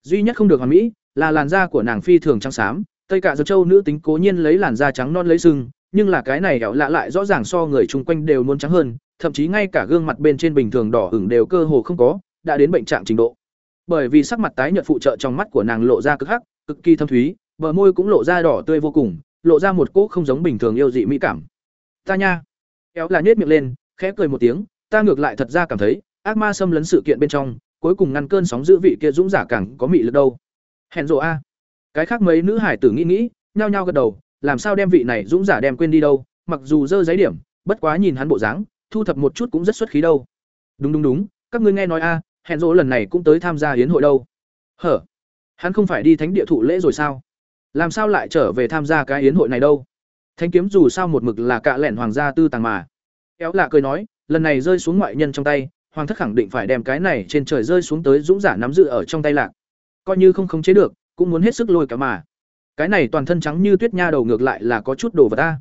S1: Duy nhất không được hoàn mỹ là làn da của nàng phi thường trắng xám, tây cả dược châu nữ tính cố nhiên lấy làn da trắng non lấy sừng, nhưng là cái này ẻo lạ lại rõ ràng so người chung quanh đều muốn trắng hơn, thậm chí ngay cả gương mặt bên trên bình thường đỏ ửng đều cơ hồ không có, đã đến bệnh trạng trình độ. Bởi vì sắc mặt tái nhợt phụ trợ trong mắt của nàng lộ ra cực hắc, cực kỳ thâm thúy, bờ môi cũng lộ ra đỏ tươi vô cùng, lộ ra một cỗ không giống bình thường yêu dị mỹ cảm. Ta nha. kéo là nhếch miệng lên, khẽ cười một tiếng, ta ngược lại thật ra cảm thấy, ác ma xâm lấn sự kiện bên trong, cuối cùng ngăn cơn sóng dữ vị kia dũng giả càng có mị lực đâu. Hèn rồ a. Cái khác mấy nữ hải tử nghĩ nghĩ, nhao nhao gật đầu, làm sao đem vị này dũng giả đem quên đi đâu, mặc dù dơ giấy điểm, bất quá nhìn hắn bộ dáng, thu thập một chút cũng rất xuất khí đâu. Đúng đúng đúng, các ngươi nghe nói a, hẹn rỗ lần này cũng tới tham gia hiến hội đâu. Hở? Hắn không phải đi thánh địa thụ lễ rồi sao? Làm sao lại trở về tham gia cái hiến hội này đâu? Thánh kiếm dù sao một mực là cạ lẻn hoàng gia tư tàng mà. Kéo lạ cười nói, lần này rơi xuống ngoại nhân trong tay, hoàng thất khẳng định phải đem cái này trên trời rơi xuống tới dũng giả nắm giữ ở trong tay lạc. Coi như không khống chế được, cũng muốn hết sức lôi cả mà. Cái này toàn thân trắng như tuyết nha đầu ngược lại là có chút đồ vật ta.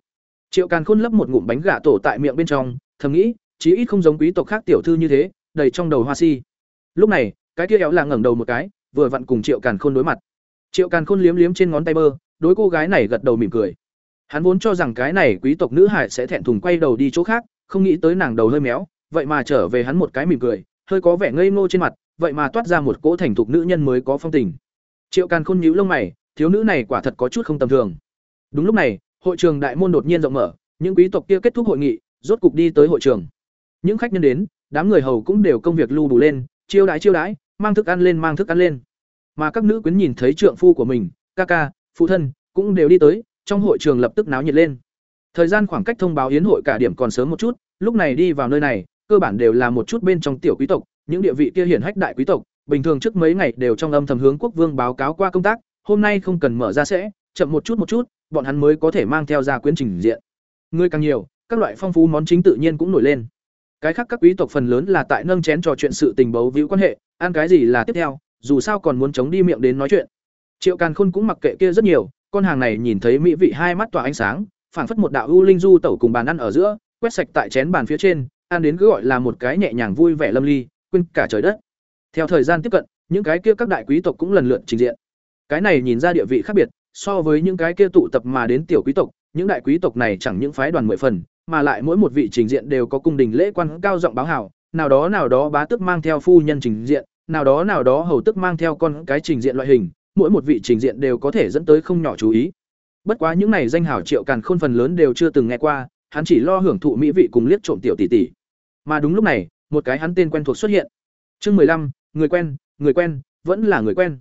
S1: Triệu Càn Khôn lấp một ngụm bánh gà tổ tại miệng bên trong, thầm nghĩ, chí ít không giống quý tộc khác tiểu thư như thế, đầy trong đầu hoa si. Lúc này, cái kia éo là ngẩng đầu một cái, vừa vặn cùng Triệu Càn Khôn đối mặt. Triệu Càn Khôn liếm liếm trên ngón tay bơ, đối cô gái này gật đầu mỉm cười. Hắn vốn cho rằng cái này quý tộc nữ hải sẽ thẹn thùng quay đầu đi chỗ khác, không nghĩ tới nàng đầu hơi méo, vậy mà trở về hắn một cái mỉm cười, hơi có vẻ ngây ngô trên mặt, vậy mà toát ra một cỗ thành thục nữ nhân mới có phong tình. Triệu Càn Khôn nhíu lông mày, thiếu nữ này quả thật có chút không tầm thường. Đúng lúc này, hội trường đại môn đột nhiên rộng mở, những quý tộc kia kết thúc hội nghị, rốt cục đi tới hội trường. Những khách nhân đến, đám người hầu cũng đều công việc lưu đủ lên, chiêu đãi chiêu đãi, mang thức ăn lên mang thức ăn lên. Mà các nữ quyến nhìn thấy trượng phu của mình, ca ca, phụ thân, cũng đều đi tới, trong hội trường lập tức náo nhiệt lên. Thời gian khoảng cách thông báo yến hội cả điểm còn sớm một chút, lúc này đi vào nơi này, cơ bản đều là một chút bên trong tiểu quý tộc, những địa vị kia hiển hách đại quý tộc, bình thường trước mấy ngày đều trong âm thầm hướng quốc vương báo cáo qua công tác, hôm nay không cần mở ra sẽ, chậm một chút một chút, bọn hắn mới có thể mang theo ra quyến trình diện. Người càng nhiều, các loại phong phú món chính tự nhiên cũng nổi lên. Cái khác các quý tộc phần lớn là tại nâng chén trò chuyện sự tình bấu víu quan hệ, ăn cái gì là tiếp theo, dù sao còn muốn chống đi miệng đến nói chuyện. Triệu Càn Khôn cũng mặc kệ kia rất nhiều, con hàng này nhìn thấy mỹ vị hai mắt tỏa ánh sáng, phảng phất một đạo u linh du tẩu cùng bàn ăn ở giữa, quét sạch tại chén bàn phía trên, ăn đến cứ gọi là một cái nhẹ nhàng vui vẻ lâm ly, quên cả trời đất. Theo thời gian tiếp cận, những cái kia các đại quý tộc cũng lần lượt trình diện. Cái này nhìn ra địa vị khác biệt, so với những cái kia tụ tập mà đến tiểu quý tộc, những đại quý tộc này chẳng những phái đoàn mười phần, mà lại mỗi một vị trình diện đều có cung đình lễ quan cao giọng báo hảo, nào đó nào đó bá tước mang theo phu nhân trình diện, nào đó nào đó hầu tước mang theo con cái trình diện loại hình, mỗi một vị trình diện đều có thể dẫn tới không nhỏ chú ý. Bất quá những này danh hảo Triệu Càn Khôn phần lớn đều chưa từng nghe qua, hắn chỉ lo hưởng thụ mỹ vị cùng liếc trộm tiểu tỷ tỷ. Mà đúng lúc này, một cái hắn tên quen thuộc xuất hiện. Chương mười lăm, người quen, người quen, vẫn là người quen.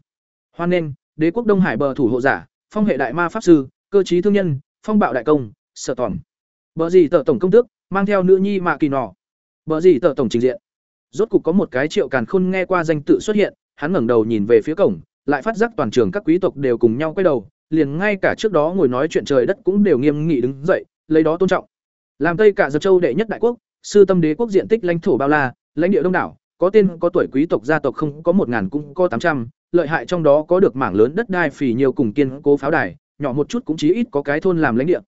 S1: Hoan nghênh, Đế quốc Đông Hải bờ thủ hộ giả, phong hệ đại ma pháp sư, cơ trí thương nhân, phong bạo đại công, sở tỏm. Bở gì tờ tổng công tước, mang theo nữ nhi mạ kỳ nọ. Bở gì tờ tổng trình diện. Rốt cục có một cái Triệu Càn Khôn nghe qua danh tự xuất hiện, hắn ngẩng đầu nhìn về phía cổng, lại phát giác toàn trường các quý tộc đều cùng nhau quay đầu, liền ngay cả trước đó ngồi nói chuyện trời đất cũng đều nghiêm nghị đứng dậy, lấy đó tôn trọng. Làm Tây cả Giật Châu đệ nhất đại quốc, sư tâm đế quốc diện tích lãnh thổ bao la, lãnh địa đông đảo, có tên có tuổi quý tộc gia tộc không có một ngàn cũng có tám trăm, lợi hại trong đó có được mảng lớn đất đai phì nhiều cùng kiên cố pháo đài, nhỏ một chút cũng chí ít có cái thôn làm lãnh địa.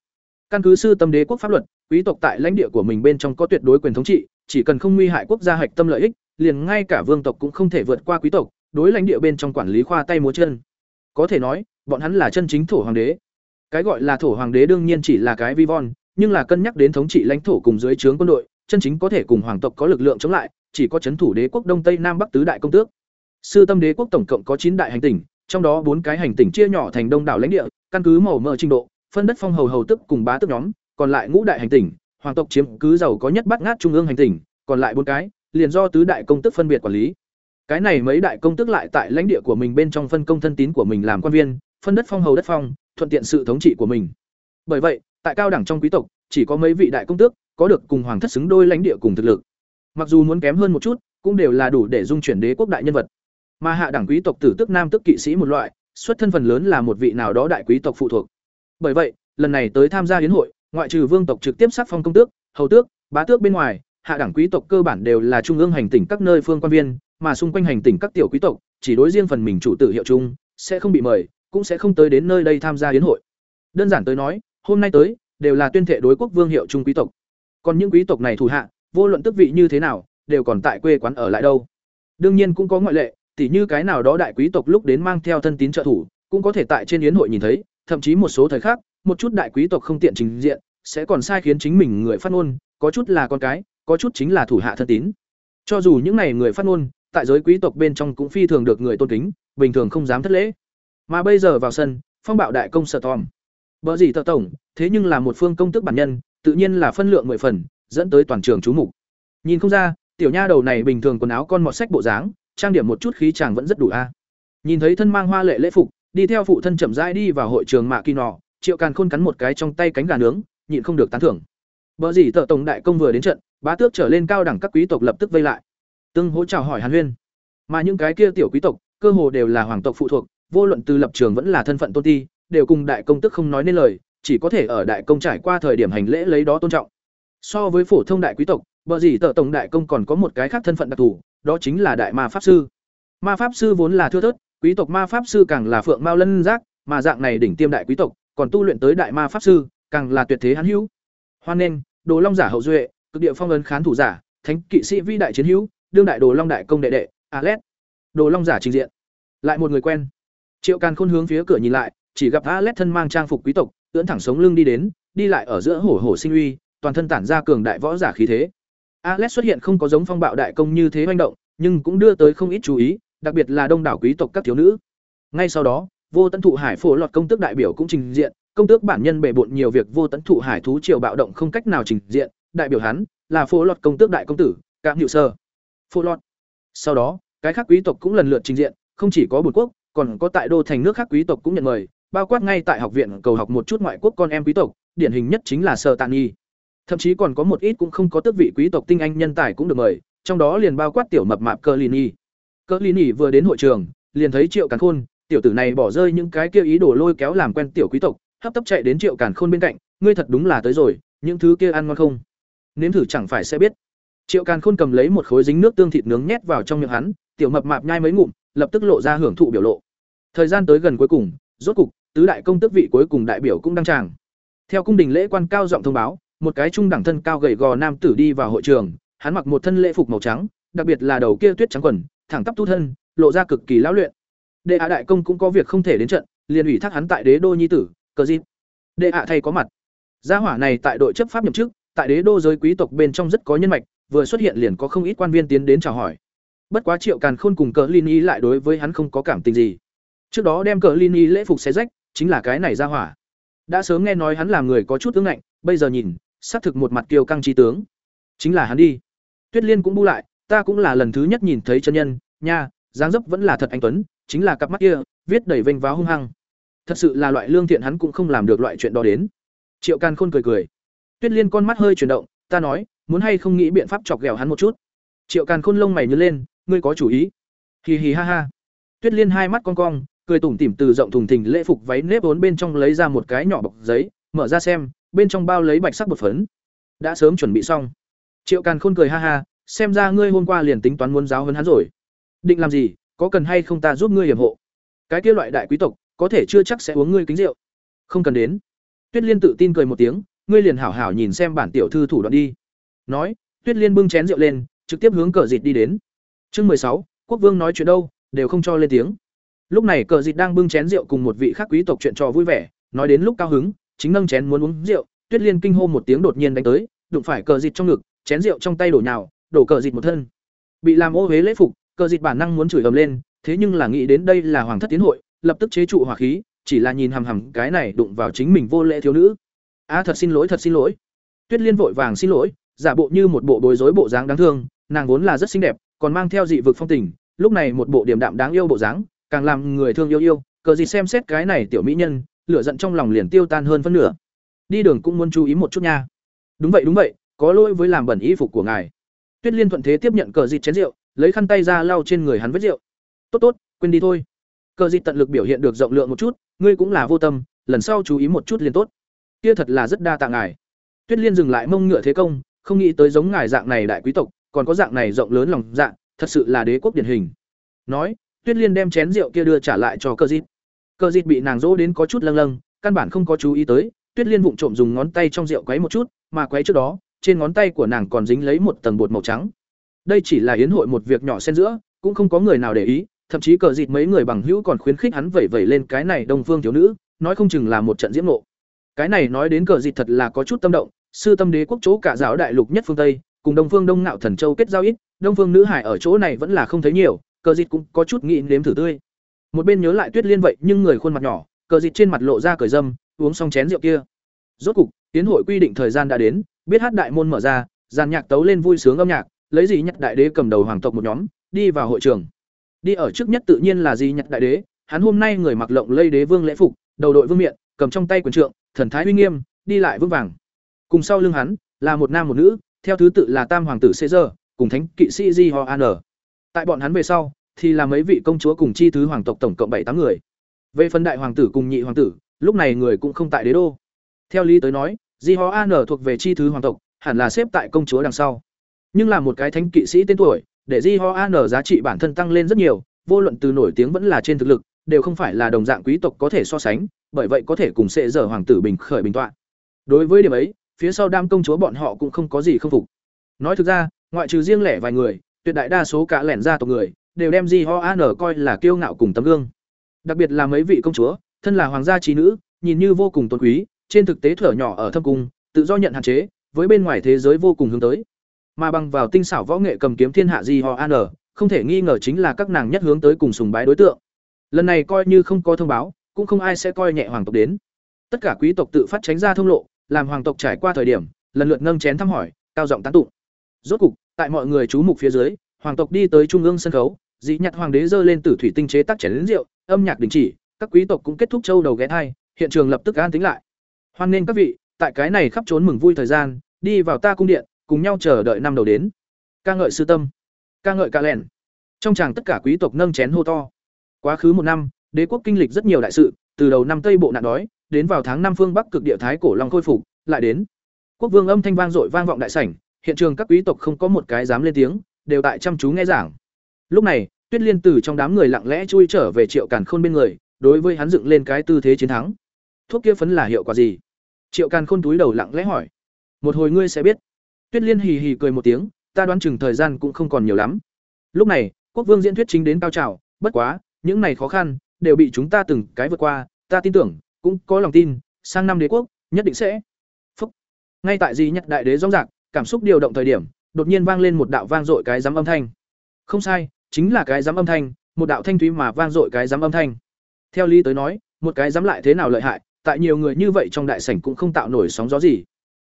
S1: Căn cứ sư tâm đế quốc pháp luật, quý tộc tại lãnh địa của mình bên trong có tuyệt đối quyền thống trị, chỉ cần không nguy hại quốc gia hạch tâm lợi ích, liền ngay cả vương tộc cũng không thể vượt qua quý tộc, đối lãnh địa bên trong quản lý khoa tay múa chân. Có thể nói, bọn hắn là chân chính thổ hoàng đế. Cái gọi là thổ hoàng đế đương nhiên chỉ là cái vi von, nhưng là cân nhắc đến thống trị lãnh thổ cùng dưới trướng quân đội, chân chính có thể cùng hoàng tộc có lực lượng chống lại, chỉ có chấn thủ đế quốc Đông Tây Nam Bắc tứ đại công tước. Sư Tâm đế quốc tổng cộng có chín đại hành tỉnh, trong đó bốn cái hành tỉnh chia nhỏ thành đông đảo lãnh địa, căn cứ màu mỡ trình độ, phân đất phong hầu hầu tức cùng bá tước nhóm, còn lại ngũ đại hành tỉnh, hoàng tộc chiếm cứ giàu có nhất bắt ngát trung ương hành tỉnh, còn lại bốn cái, liền do tứ đại công tước phân biệt quản lý. Cái này mấy đại công tước lại tại lãnh địa của mình bên trong phân công thân tín của mình làm quan viên, phân đất phong hầu đất phong, thuận tiện sự thống trị của mình. Bởi vậy, tại cao đẳng trong quý tộc, chỉ có mấy vị đại công tước có được cùng hoàng thất xứng đôi lãnh địa cùng thực lực. Mặc dù muốn kém hơn một chút, cũng đều là đủ để dung chuyển đế quốc đại nhân vật. Mà hạ đẳng quý tộc tử tức nam tức kỵ sĩ một loại, xuất thân phần lớn là một vị nào đó đại quý tộc phụ thuộc. Bởi vậy, lần này tới tham gia hiến hội, ngoại trừ vương tộc trực tiếp sắc phong công tước, hầu tước, bá tước bên ngoài, hạ đẳng quý tộc cơ bản đều là trung ương hành tỉnh các nơi phương quan viên, mà xung quanh hành tỉnh các tiểu quý tộc chỉ đối riêng phần mình chủ tử hiệu chung, sẽ không bị mời, cũng sẽ không tới đến nơi đây tham gia yến hội. Đơn giản tới nói, hôm nay tới đều là tuyên thệ đối quốc vương hiệu trung quý tộc. Còn những quý tộc này thủ hạ, vô luận tước vị như thế nào, đều còn tại quê quán ở lại đâu. Đương nhiên cũng có ngoại lệ, tỉ như cái nào đó đại quý tộc lúc đến mang theo thân tín trợ thủ, cũng có thể tại trên yến hội nhìn thấy, thậm chí một số thời khác, một chút đại quý tộc không tiện trình diện, sẽ còn sai khiến chính mình người phát ngôn, có chút là con cái, có chút chính là thủ hạ thân tín. Cho dù những này người phát ngôn, tại giới quý tộc bên trong cũng phi thường được người tôn kính, bình thường không dám thất lễ. Mà bây giờ vào sân, phong bạo đại công sở tòm. Bỡ gì tờ tổng, thế nhưng là một phương công tước bản nhân, tự nhiên là phân lượng mười phần, dẫn tới toàn trường chú mục. Nhìn không ra, tiểu nha đầu này bình thường quần áo con mọt sách bộ dáng, trang điểm một chút khí chàng vẫn rất đủ a. Nhìn thấy thân mang hoa lệ lễ phục, đi theo phụ thân chậm rãi đi vào hội trường mạ kỳ nọ, Triệu Càn Khôn cắn một cái trong tay cánh gà nướng, nhịn không được tán thưởng. vợ gì tợ tổng đại công vừa đến trận, bá tước trở lên cao đẳng các quý tộc lập tức vây lại. Tương hỗ chào hỏi Hàn Huyên. Mà những cái kia tiểu quý tộc, cơ hồ đều là hoàng tộc phụ thuộc, vô luận từ lập trường vẫn là thân phận tôn ti, đều cùng đại công tức không nói nên lời, chỉ có thể ở đại công trải qua thời điểm hành lễ lấy đó tôn trọng. So với phổ thông đại quý tộc, bờ gì tợ tổng đại công còn có một cái khác thân phận đặc thù, đó chính là đại ma pháp sư. Ma pháp sư vốn là thưa thớt, quý tộc ma pháp sư càng là phượng mao lân giác, mà dạng này đỉnh tiêm đại quý tộc, còn tu luyện tới đại ma pháp sư, càng là tuyệt thế hắn hữu. Hoan nên, Đồ Long giả hậu duệ, cực địa phong ấn khán thủ giả, thánh kỵ sĩ vĩ đại chiến hữu, đương đại Đồ Long đại công đệ đệ, Alet. Đồ Long giả trình diện. Lại một người quen. Triệu Càn Khôn hướng phía cửa nhìn lại, chỉ gặp Alet thân mang trang phục quý tộc, ưỡn thẳng sống lưng đi đến, đi lại ở giữa hổ hổ sinh uy, toàn thân tản ra cường đại võ giả khí thế. Alet xuất hiện không có giống phong bạo đại công như thế hoành động, nhưng cũng đưa tới không ít chú ý, đặc biệt là đông đảo quý tộc các thiếu nữ. Ngay sau đó, Vô Tấn Thụ Hải phổ lọt công tước đại biểu cũng trình diện, công tước bản nhân bề bộn nhiều việc Vô Tấn Thụ Hải thú triều bạo động không cách nào trình diện, đại biểu hắn là phổ lọt công tước đại công tử, Cạm Hữu Sơ. Phổ lọt. Sau đó, cái khác quý tộc cũng lần lượt trình diện, không chỉ có bột quốc, còn có tại đô thành nước khác quý tộc cũng nhận mời, bao quát ngay tại học viện cầu học một chút ngoại quốc con em quý tộc, điển hình nhất chính là sơ Tạn Nhi. Thậm chí còn có một ít cũng không có tước vị quý tộc tinh anh nhân tài cũng được mời, trong đó liền bao quát tiểu mập mạp Cơ Lini. Cơ nỉ vừa đến hội trường, liền thấy Triệu Càn Khôn, tiểu tử này bỏ rơi những cái kia ý đồ lôi kéo làm quen tiểu quý tộc, hấp tấp chạy đến Triệu Càn Khôn bên cạnh, ngươi thật đúng là tới rồi, những thứ kia ăn ngon không? Nếm thử chẳng phải sẽ biết. Triệu Càn Khôn cầm lấy một khối dính nước tương thịt nướng nhét vào trong miệng hắn, tiểu mập mạp nhai mấy ngụm, lập tức lộ ra hưởng thụ biểu lộ. Thời gian tới gần cuối cùng, rốt cục, tứ đại công tước vị cuối cùng đại biểu cũng đăng tràng. Theo cung đình lễ quan cao giọng thông báo, một cái trung đẳng thân cao gầy gò nam tử đi vào hội trường, hắn mặc một thân lễ phục màu trắng, đặc biệt là đầu kia tuyết trắng quần, thẳng tắp tu thân, lộ ra cực kỳ lão luyện. Đệ hạ đại công cũng có việc không thể đến trận, liền ủy thác hắn tại đế đô nhi tử, cờ dịp. Đệ hạ thay có mặt. Gia hỏa này tại đội chấp pháp nhậm chức, tại đế đô giới quý tộc bên trong rất có nhân mạch, vừa xuất hiện liền có không ít quan viên tiến đến chào hỏi. Bất quá Triệu Càn Khôn cùng Cờ Lini lại đối với hắn không có cảm tình gì. Trước đó đem Cờ Lini lễ phục xé rách, chính là cái này gia hỏa. Đã sớm nghe nói hắn làm người có chút tướng lạnh, bây giờ nhìn, xác thực một mặt kiêu căng trí tướng. Chính là hắn đi. Tuyết Liên cũng bu lại, ta cũng là lần thứ nhất nhìn thấy chân nhân, nha, dáng dấp vẫn là thật anh tuấn, chính là cặp mắt kia, viết đầy vênh váo hung hăng. Thật sự là loại lương thiện hắn cũng không làm được loại chuyện đó đến. Triệu Càn Khôn cười cười. Tuyết Liên con mắt hơi chuyển động, ta nói, muốn hay không nghĩ biện pháp chọc ghẹo hắn một chút. Triệu Càn Khôn lông mày nhướng lên, ngươi có chủ ý? Hì hì ha ha. Tuyết Liên hai mắt cong cong, cười tủm tỉm từ rộng thùng thình lễ phục váy nếp vốn bên trong lấy ra một cái nhỏ bọc giấy, mở ra xem, bên trong bao lấy bạch sắc bột phấn. Đã sớm chuẩn bị xong. Triệu Càn Khôn cười ha ha, xem ra ngươi hôm qua liền tính toán muốn giáo huấn hắn rồi. Định làm gì, có cần hay không ta giúp ngươi hiểm hộ? Cái kia loại đại quý tộc, có thể chưa chắc sẽ uống ngươi kính rượu. Không cần đến. Tuyết Liên tự tin cười một tiếng, ngươi liền hảo hảo nhìn xem bản tiểu thư thủ đoạn đi. Nói, Tuyết Liên bưng chén rượu lên, trực tiếp hướng cờ dịt đi đến. Chương mười sáu, Quốc vương nói chuyện đâu, đều không cho lên tiếng. Lúc này cờ dịt đang bưng chén rượu cùng một vị khác quý tộc chuyện trò vui vẻ, nói đến lúc cao hứng, chính nâng chén muốn uống rượu, Tuyết Liên kinh hô một tiếng đột nhiên đánh tới, đụng phải cờ dịt trong ngực, chén rượu trong tay đổ nhào, đổ cờ dịt một thân. Bị làm ô huế lễ phục, cờ dịt bản năng muốn chửi ầm lên, thế nhưng là nghĩ đến đây là hoàng thất tiến hội, lập tức chế trụ hỏa khí, chỉ là nhìn hằm hằm cái này đụng vào chính mình vô lễ thiếu nữ. A thật xin lỗi, thật xin lỗi. Tuyết Liên vội vàng xin lỗi, giả bộ như một bộ bối rối bộ dáng đáng thương, nàng vốn là rất xinh đẹp, còn mang theo dị vực phong tình, lúc này một bộ điểm đạm đáng yêu bộ dáng, càng làm người thương yêu yêu, cờ dịt xem xét cái này tiểu mỹ nhân, lửa giận trong lòng liền tiêu tan hơn phân nửa. Đi đường cũng muốn chú ý một chút nha. Đúng vậy đúng vậy, có lỗi với làm bẩn y phục của ngài. Tuyết Liên thuận thế tiếp nhận cờ dịt chén rượu, lấy khăn tay ra lau trên người hắn vết rượu. Tốt tốt, quên đi thôi. Cờ dịt tận lực biểu hiện được rộng lượng một chút, ngươi cũng là vô tâm, lần sau chú ý một chút liền tốt. Kia thật là rất đa tạ ngài. Tuyết Liên dừng lại mông ngựa thế công, không nghĩ tới giống ngài dạng này đại quý tộc, còn có dạng này rộng lớn lòng dạ, thật sự là đế quốc điển hình. Nói, tuyết liên đem chén rượu kia đưa trả lại cho cờ dịt Cờ dịt bị nàng dỗ đến có chút lâng lâng căn bản không có chú ý tới tuyết liên vụng trộm dùng ngón tay trong rượu quấy một chút mà quấy trước đó trên ngón tay của nàng còn dính lấy một tầng bột màu trắng. Đây chỉ là yến hội một việc nhỏ xen giữa, cũng không có người nào để ý, thậm chí cờ dịt mấy người bằng hữu còn khuyến khích hắn vẩy vẩy lên cái này đông phương thiếu nữ, nói không chừng là một trận diễm nộ cái này nói đến cờ dịt thật là có chút tâm động, sư tâm đế quốc chỗ cả giáo đại lục nhất phương tây, cùng đông phương đông ngạo thần châu kết giao ít, đông phương nữ hải ở chỗ này vẫn là không thấy nhiều, cờ dịt cũng có chút nghĩ nếm thử tươi. Một bên nhớ lại tuyết liên vậy, nhưng người khuôn mặt nhỏ, cờ dịt trên mặt lộ ra cởi dâm, uống xong chén rượu kia rốt cục tiến hội quy định thời gian đã đến biết hát đại môn mở ra giàn nhạc tấu lên vui sướng âm nhạc lấy gì nhặt đại đế cầm đầu hoàng tộc một nhóm đi vào hội trường đi ở trước nhất tự nhiên là gì nhặt đại đế hắn hôm nay người mặc lộng lây đế vương lễ phục đầu đội vương miện cầm trong tay quyền trượng thần thái uy nghiêm đi lại vững vàng cùng sau lưng hắn là một nam một nữ theo thứ tự là tam hoàng tử Caesar cùng thánh kỵ sĩ Di Ho An. Tại bọn hắn về sau thì là mấy vị công chúa cùng chi thứ hoàng tộc tổng cộng bảy tám người. Về phần đại hoàng tử cùng nhị hoàng tử, lúc này người cũng không tại đế đô. Theo lý tới nói, Di Ho An thuộc về chi thứ hoàng tộc, hẳn là xếp tại công chúa đằng sau. Nhưng là một cái thánh kỵ sĩ tên tuổi, để Di Ho An giá trị bản thân tăng lên rất nhiều, vô luận từ nổi tiếng vẫn là trên thực lực, đều không phải là đồng dạng quý tộc có thể so sánh, bởi vậy có thể cùng sẽ dở hoàng tử bình khởi bình tọa. Đối với điểm ấy, phía sau đam công chúa bọn họ cũng không có gì không phục. Nói thực ra, ngoại trừ riêng lẻ vài người, tuyệt đại đa số cả lẻn gia tộc người đều đem Di Ho An coi là kiêu ngạo cùng tấm gương. Đặc biệt là mấy vị công chúa, thân là hoàng gia trí nữ, nhìn như vô cùng tôn quý, trên thực tế thở nhỏ ở thâm cung, tự do nhận hạn chế, với bên ngoài thế giới vô cùng hướng tới. Mà bằng vào tinh xảo võ nghệ cầm kiếm thiên hạ Di họ An, không thể nghi ngờ chính là các nàng nhất hướng tới cùng sùng bái đối tượng. Lần này coi như không có thông báo, cũng không ai sẽ coi nhẹ hoàng tộc đến. Tất cả quý tộc tự phát tránh ra thông lộ, làm hoàng tộc trải qua thời điểm, lần lượt nâng chén thăm hỏi, cao giọng tán tụng. Rốt cục, tại mọi người chú mục phía dưới, hoàng tộc đi tới trung ương sân khấu, dị nhặt hoàng đế giơ lên tử thủy tinh chế tác chén lớn rượu, âm nhạc đình chỉ, các quý tộc cũng kết thúc châu đầu ghé thai, hiện trường lập tức an tĩnh lại. Hoan nghênh các vị, tại cái này khắp trốn mừng vui thời gian, đi vào ta cung điện, cùng nhau chờ đợi năm đầu đến. Ca ngợi sư tâm, ca ngợi ca lẻn. Trong chàng tất cả quý tộc nâng chén hô to. Quá khứ một năm, đế quốc kinh lịch rất nhiều đại sự, từ đầu năm Tây bộ nạn đói, đến vào tháng năm phương Bắc cực địa thái cổ long khôi phục, lại đến. Quốc vương âm thanh vang dội vang vọng đại sảnh, hiện trường các quý tộc không có một cái dám lên tiếng, đều tại chăm chú nghe giảng. Lúc này, Tuyết Liên từ trong đám người lặng lẽ chui trở về Triệu Càn Khôn bên người, đối với hắn dựng lên cái tư thế chiến thắng. Thuốc kia phấn là hiệu quả gì? Triệu Càn Khôn túi đầu lặng lẽ hỏi. Một hồi ngươi sẽ biết. Tuyết Liên hì hì cười một tiếng, ta đoán chừng thời gian cũng không còn nhiều lắm. Lúc này, Quốc vương diễn thuyết chính đến cao trào, bất quá, những này khó khăn đều bị chúng ta từng cái vượt qua, ta tin tưởng, cũng có lòng tin, sang năm đế quốc nhất định sẽ. Phúc. Ngay tại gì nhật đại đế rong rạc, cảm xúc điều động thời điểm, đột nhiên vang lên một đạo vang dội cái giám âm thanh. Không sai, chính là cái giám âm thanh, một đạo thanh thúy mà vang dội cái giám âm thanh. Theo lý tới nói, một cái giám lại thế nào lợi hại, tại nhiều người như vậy trong đại sảnh cũng không tạo nổi sóng gió gì.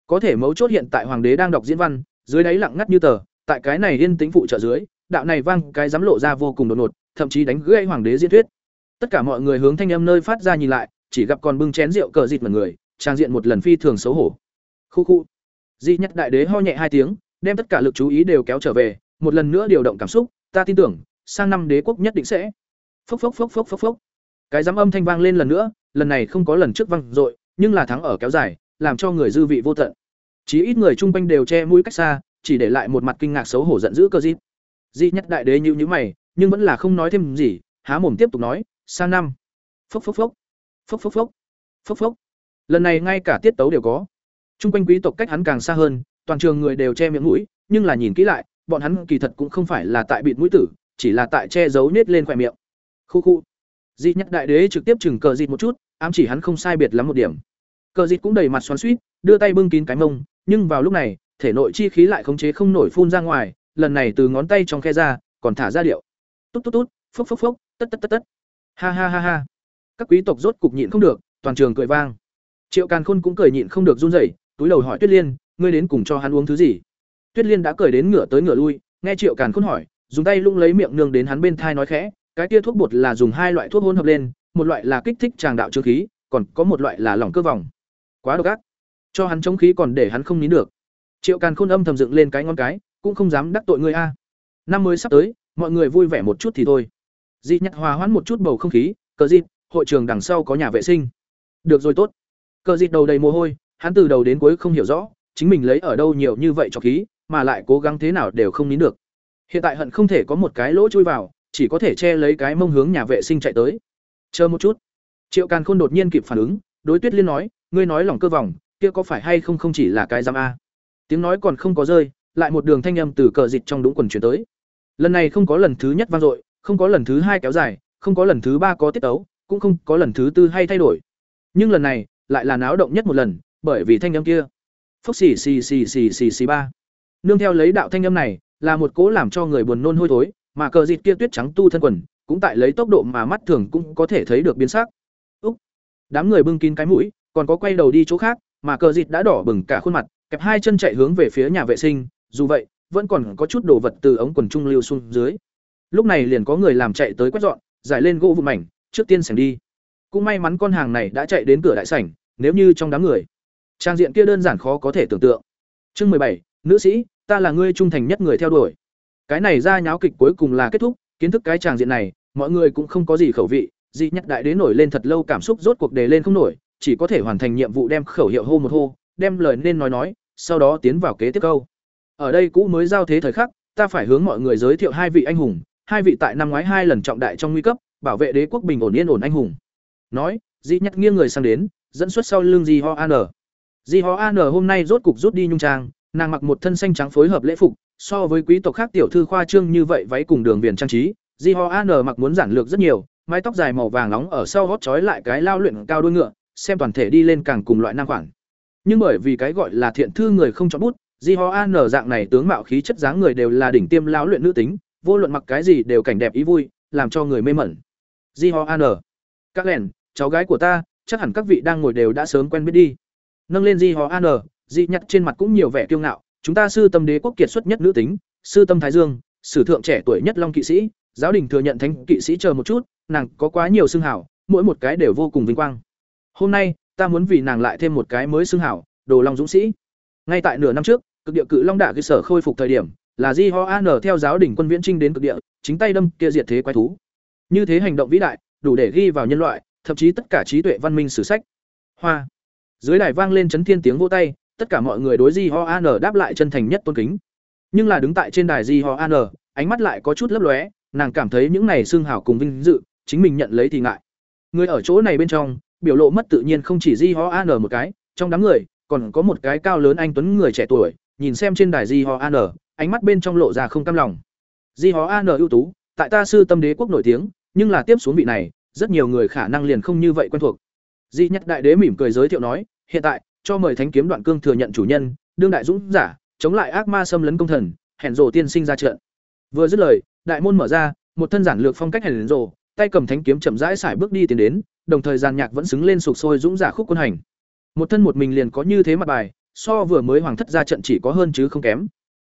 S1: Có thể mấu chốt hiện tại hoàng đế đang đọc diễn văn, dưới đáy lặng ngắt như tờ, tại cái này yên tĩnh phụ trợ dưới, đạo này vang cái giám lộ ra vô cùng đột ngột, thậm chí đánh gãy hoàng đế diễn thuyết. Tất cả mọi người hướng thanh âm nơi phát ra nhìn lại, chỉ gặp còn bưng chén rượu cờ dịt một người, trang diện một lần phi thường xấu hổ. Khu khu. Di nhất đại đế ho nhẹ hai tiếng, đem tất cả lực chú ý đều kéo trở về, một lần nữa điều động cảm xúc, ta tin tưởng, sang năm đế quốc nhất định sẽ. Phốc phốc phốc phốc phốc phốc. Cái giám âm thanh vang lên lần nữa, lần này không có lần trước vang dội, nhưng là thắng ở kéo dài, làm cho người dư vị vô tận. Chí ít người chung quanh đều che mũi cách xa, chỉ để lại một mặt kinh ngạc xấu hổ giận dữ cơ dít. Di nhất đại đế nhíu nhíu mày, nhưng vẫn là không nói thêm gì, há mồm tiếp tục nói, sang năm. Phốc phốc phốc. Phốc phốc phốc. Phốc phốc. Lần này ngay cả tiết tấu đều có. Trung quanh quý tộc cách hắn càng xa hơn, toàn trường người đều che miệng mũi, nhưng là nhìn kỹ lại, bọn hắn kỳ thật cũng không phải là tại bịt mũi tử, chỉ là tại che giấu nết lên khóe miệng. Khu khu. Di nhất đại đế trực tiếp chừng cờ dịt một chút, ám chỉ hắn không sai biệt lắm một điểm. Cờ dịt cũng đầy mặt xoắn suýt đưa tay bưng kín cái mông, nhưng vào lúc này, thể nội chi khí lại khống chế không nổi phun ra ngoài, lần này từ ngón tay trong khe ra, còn thả ra điệu. Tút tút tút, phốc phốc phốc, tất tất tất tất. Ha ha ha ha. Các quý tộc rốt cục nhịn không được, toàn trường cười vang. Triệu Càn Khôn cũng cười nhịn không được run rẩy, túi đầu hỏi Tuyết Liên, ngươi đến cùng cho hắn uống thứ gì? Tuyết Liên đã cười đến ngửa tới ngửa lui, nghe Triệu Càn Khôn hỏi, dùng tay lung lấy miệng nương đến hắn bên thai nói khẽ, cái kia thuốc bột là dùng hai loại thuốc hỗn hợp lên, một loại là kích thích tràng đạo trương khí, còn có một loại là lỏng cơ vòng. Quá độc ác. Cho hắn chống khí còn để hắn không nín được. Triệu Càn Khôn âm thầm dựng lên cái ngón cái, cũng không dám đắc tội người a. Năm mới sắp tới, mọi người vui vẻ một chút thì thôi. Di nhặt hòa hoãn một chút bầu không khí, cờ dịp, hội trường đằng sau có nhà vệ sinh. Được rồi tốt. Cờ dịp đầu đầy mồ hôi, hắn từ đầu đến cuối không hiểu rõ, chính mình lấy ở đâu nhiều như vậy cho khí, mà lại cố gắng thế nào đều không nín được. Hiện tại hận không thể có một cái lỗ chui vào, chỉ có thể che lấy cái mông hướng nhà vệ sinh chạy tới. Chờ một chút. Triệu càn khôn đột nhiên kịp phản ứng, đối tuyết liên nói, ngươi nói lỏng cơ vòng, kia có phải hay không không chỉ là cái giam a? Tiếng nói còn không có rơi, lại một đường thanh âm từ cờ dịch trong đúng quần chuyển tới. Lần này không có lần thứ nhất vang dội, không có lần thứ hai kéo dài, không có lần thứ ba có tiết tấu, cũng không có lần thứ tư hay thay đổi. Nhưng lần này, lại là náo động nhất một lần, bởi vì thanh âm kia. Phốc xì xì xì xì xì xì ba. Nương theo lấy đạo thanh âm này, là một cố làm cho người buồn nôn hôi thối mà cờ dịt kia tuyết trắng tu thân quần, cũng tại lấy tốc độ mà mắt thường cũng có thể thấy được biến sắc. Úc! Đám người bưng kín cái mũi, còn có quay đầu đi chỗ khác, mà cờ dịt đã đỏ bừng cả khuôn mặt, kẹp hai chân chạy hướng về phía nhà vệ sinh, dù vậy, vẫn còn có chút đồ vật từ ống quần trung lưu xuống dưới. Lúc này liền có người làm chạy tới quét dọn, giải lên gỗ vụ mảnh, trước tiên sảnh đi. Cũng may mắn con hàng này đã chạy đến cửa đại sảnh, nếu như trong đám người, trang diện kia đơn giản khó có thể tưởng tượng. Chương mười bảy, nữ sĩ, ta là ngươi trung thành nhất người theo đuổi cái này ra nháo kịch cuối cùng là kết thúc, kiến thức cái tràng diện này, mọi người cũng không có gì khẩu vị, dị nhắc đại đế nổi lên thật lâu cảm xúc rốt cuộc đề lên không nổi, chỉ có thể hoàn thành nhiệm vụ đem khẩu hiệu hô một hô, đem lời nên nói nói, sau đó tiến vào kế tiếp câu. Ở đây cũ mới giao thế thời khắc, ta phải hướng mọi người giới thiệu hai vị anh hùng, hai vị tại năm ngoái hai lần trọng đại trong nguy cấp, bảo vệ đế quốc bình ổn yên ổn anh hùng. Nói, dị nhắc nghiêng người sang đến, dẫn xuất sau lưng di ho an. Di ho an hôm nay rốt cục rút đi nhung trang, nàng mặc một thân xanh trắng phối hợp lễ phục so với quý tộc khác tiểu thư khoa trương như vậy váy cùng đường viền trang trí, di ho an mặc muốn giản lược rất nhiều, mái tóc dài màu vàng nóng ở sau gót trói lại cái lao luyện cao đuôi ngựa, xem toàn thể đi lên càng cùng loại nam khoản. Nhưng bởi vì cái gọi là thiện thư người không chọn bút, di ho an dạng này tướng mạo khí chất dáng người đều là đỉnh tiêm lao luyện nữ tính, vô luận mặc cái gì đều cảnh đẹp ý vui, làm cho người mê mẩn. Di ho an các lẻn cháu gái của ta, chắc hẳn các vị đang ngồi đều đã sớm quen biết đi. Nâng lên di ho an di nhặt trên mặt cũng nhiều vẻ kiêu ngạo chúng ta sư tâm đế quốc kiệt xuất nhất nữ tính, sư tâm thái dương, sử thượng trẻ tuổi nhất long kỵ sĩ, giáo đình thừa nhận thánh kỵ sĩ chờ một chút, nàng có quá nhiều xương hảo, mỗi một cái đều vô cùng vinh quang. Hôm nay, ta muốn vì nàng lại thêm một cái mới xương hảo, đồ long dũng sĩ. Ngay tại nửa năm trước, cực địa cự long đạ cơ sở khôi phục thời điểm, là di ho an theo giáo đình quân viễn trinh đến cực địa, chính tay đâm kia diệt thế quái thú. Như thế hành động vĩ đại, đủ để ghi vào nhân loại, thậm chí tất cả trí tuệ văn minh sử sách. Hoa. Dưới đài vang lên chấn thiên tiếng vỗ tay tất cả mọi người đối di ho an đáp lại chân thành nhất tôn kính. Nhưng là đứng tại trên đài di ho an, ánh mắt lại có chút lấp lóe, nàng cảm thấy những này xương hảo cùng vinh dự, chính mình nhận lấy thì ngại. Người ở chỗ này bên trong, biểu lộ mất tự nhiên không chỉ di ho an một cái, trong đám người, còn có một cái cao lớn anh tuấn người trẻ tuổi, nhìn xem trên đài di ho an, ánh mắt bên trong lộ ra không cam lòng. Di ho an ưu tú, tại ta sư tâm đế quốc nổi tiếng, nhưng là tiếp xuống vị này, rất nhiều người khả năng liền không như vậy quen thuộc. Di nhất đại đế mỉm cười giới thiệu nói, hiện tại cho mời thánh kiếm đoạn cương thừa nhận chủ nhân, đương đại dũng giả, chống lại ác ma xâm lấn công thần, hẹn rồ tiên sinh ra trận. Vừa dứt lời, đại môn mở ra, một thân giản lược phong cách hẹn rồ, tay cầm thánh kiếm chậm rãi sải bước đi tiến đến, đồng thời giàn nhạc vẫn xứng lên sục sôi dũng giả khúc quân hành. Một thân một mình liền có như thế mặt bài, so vừa mới hoàng thất ra trận chỉ có hơn chứ không kém.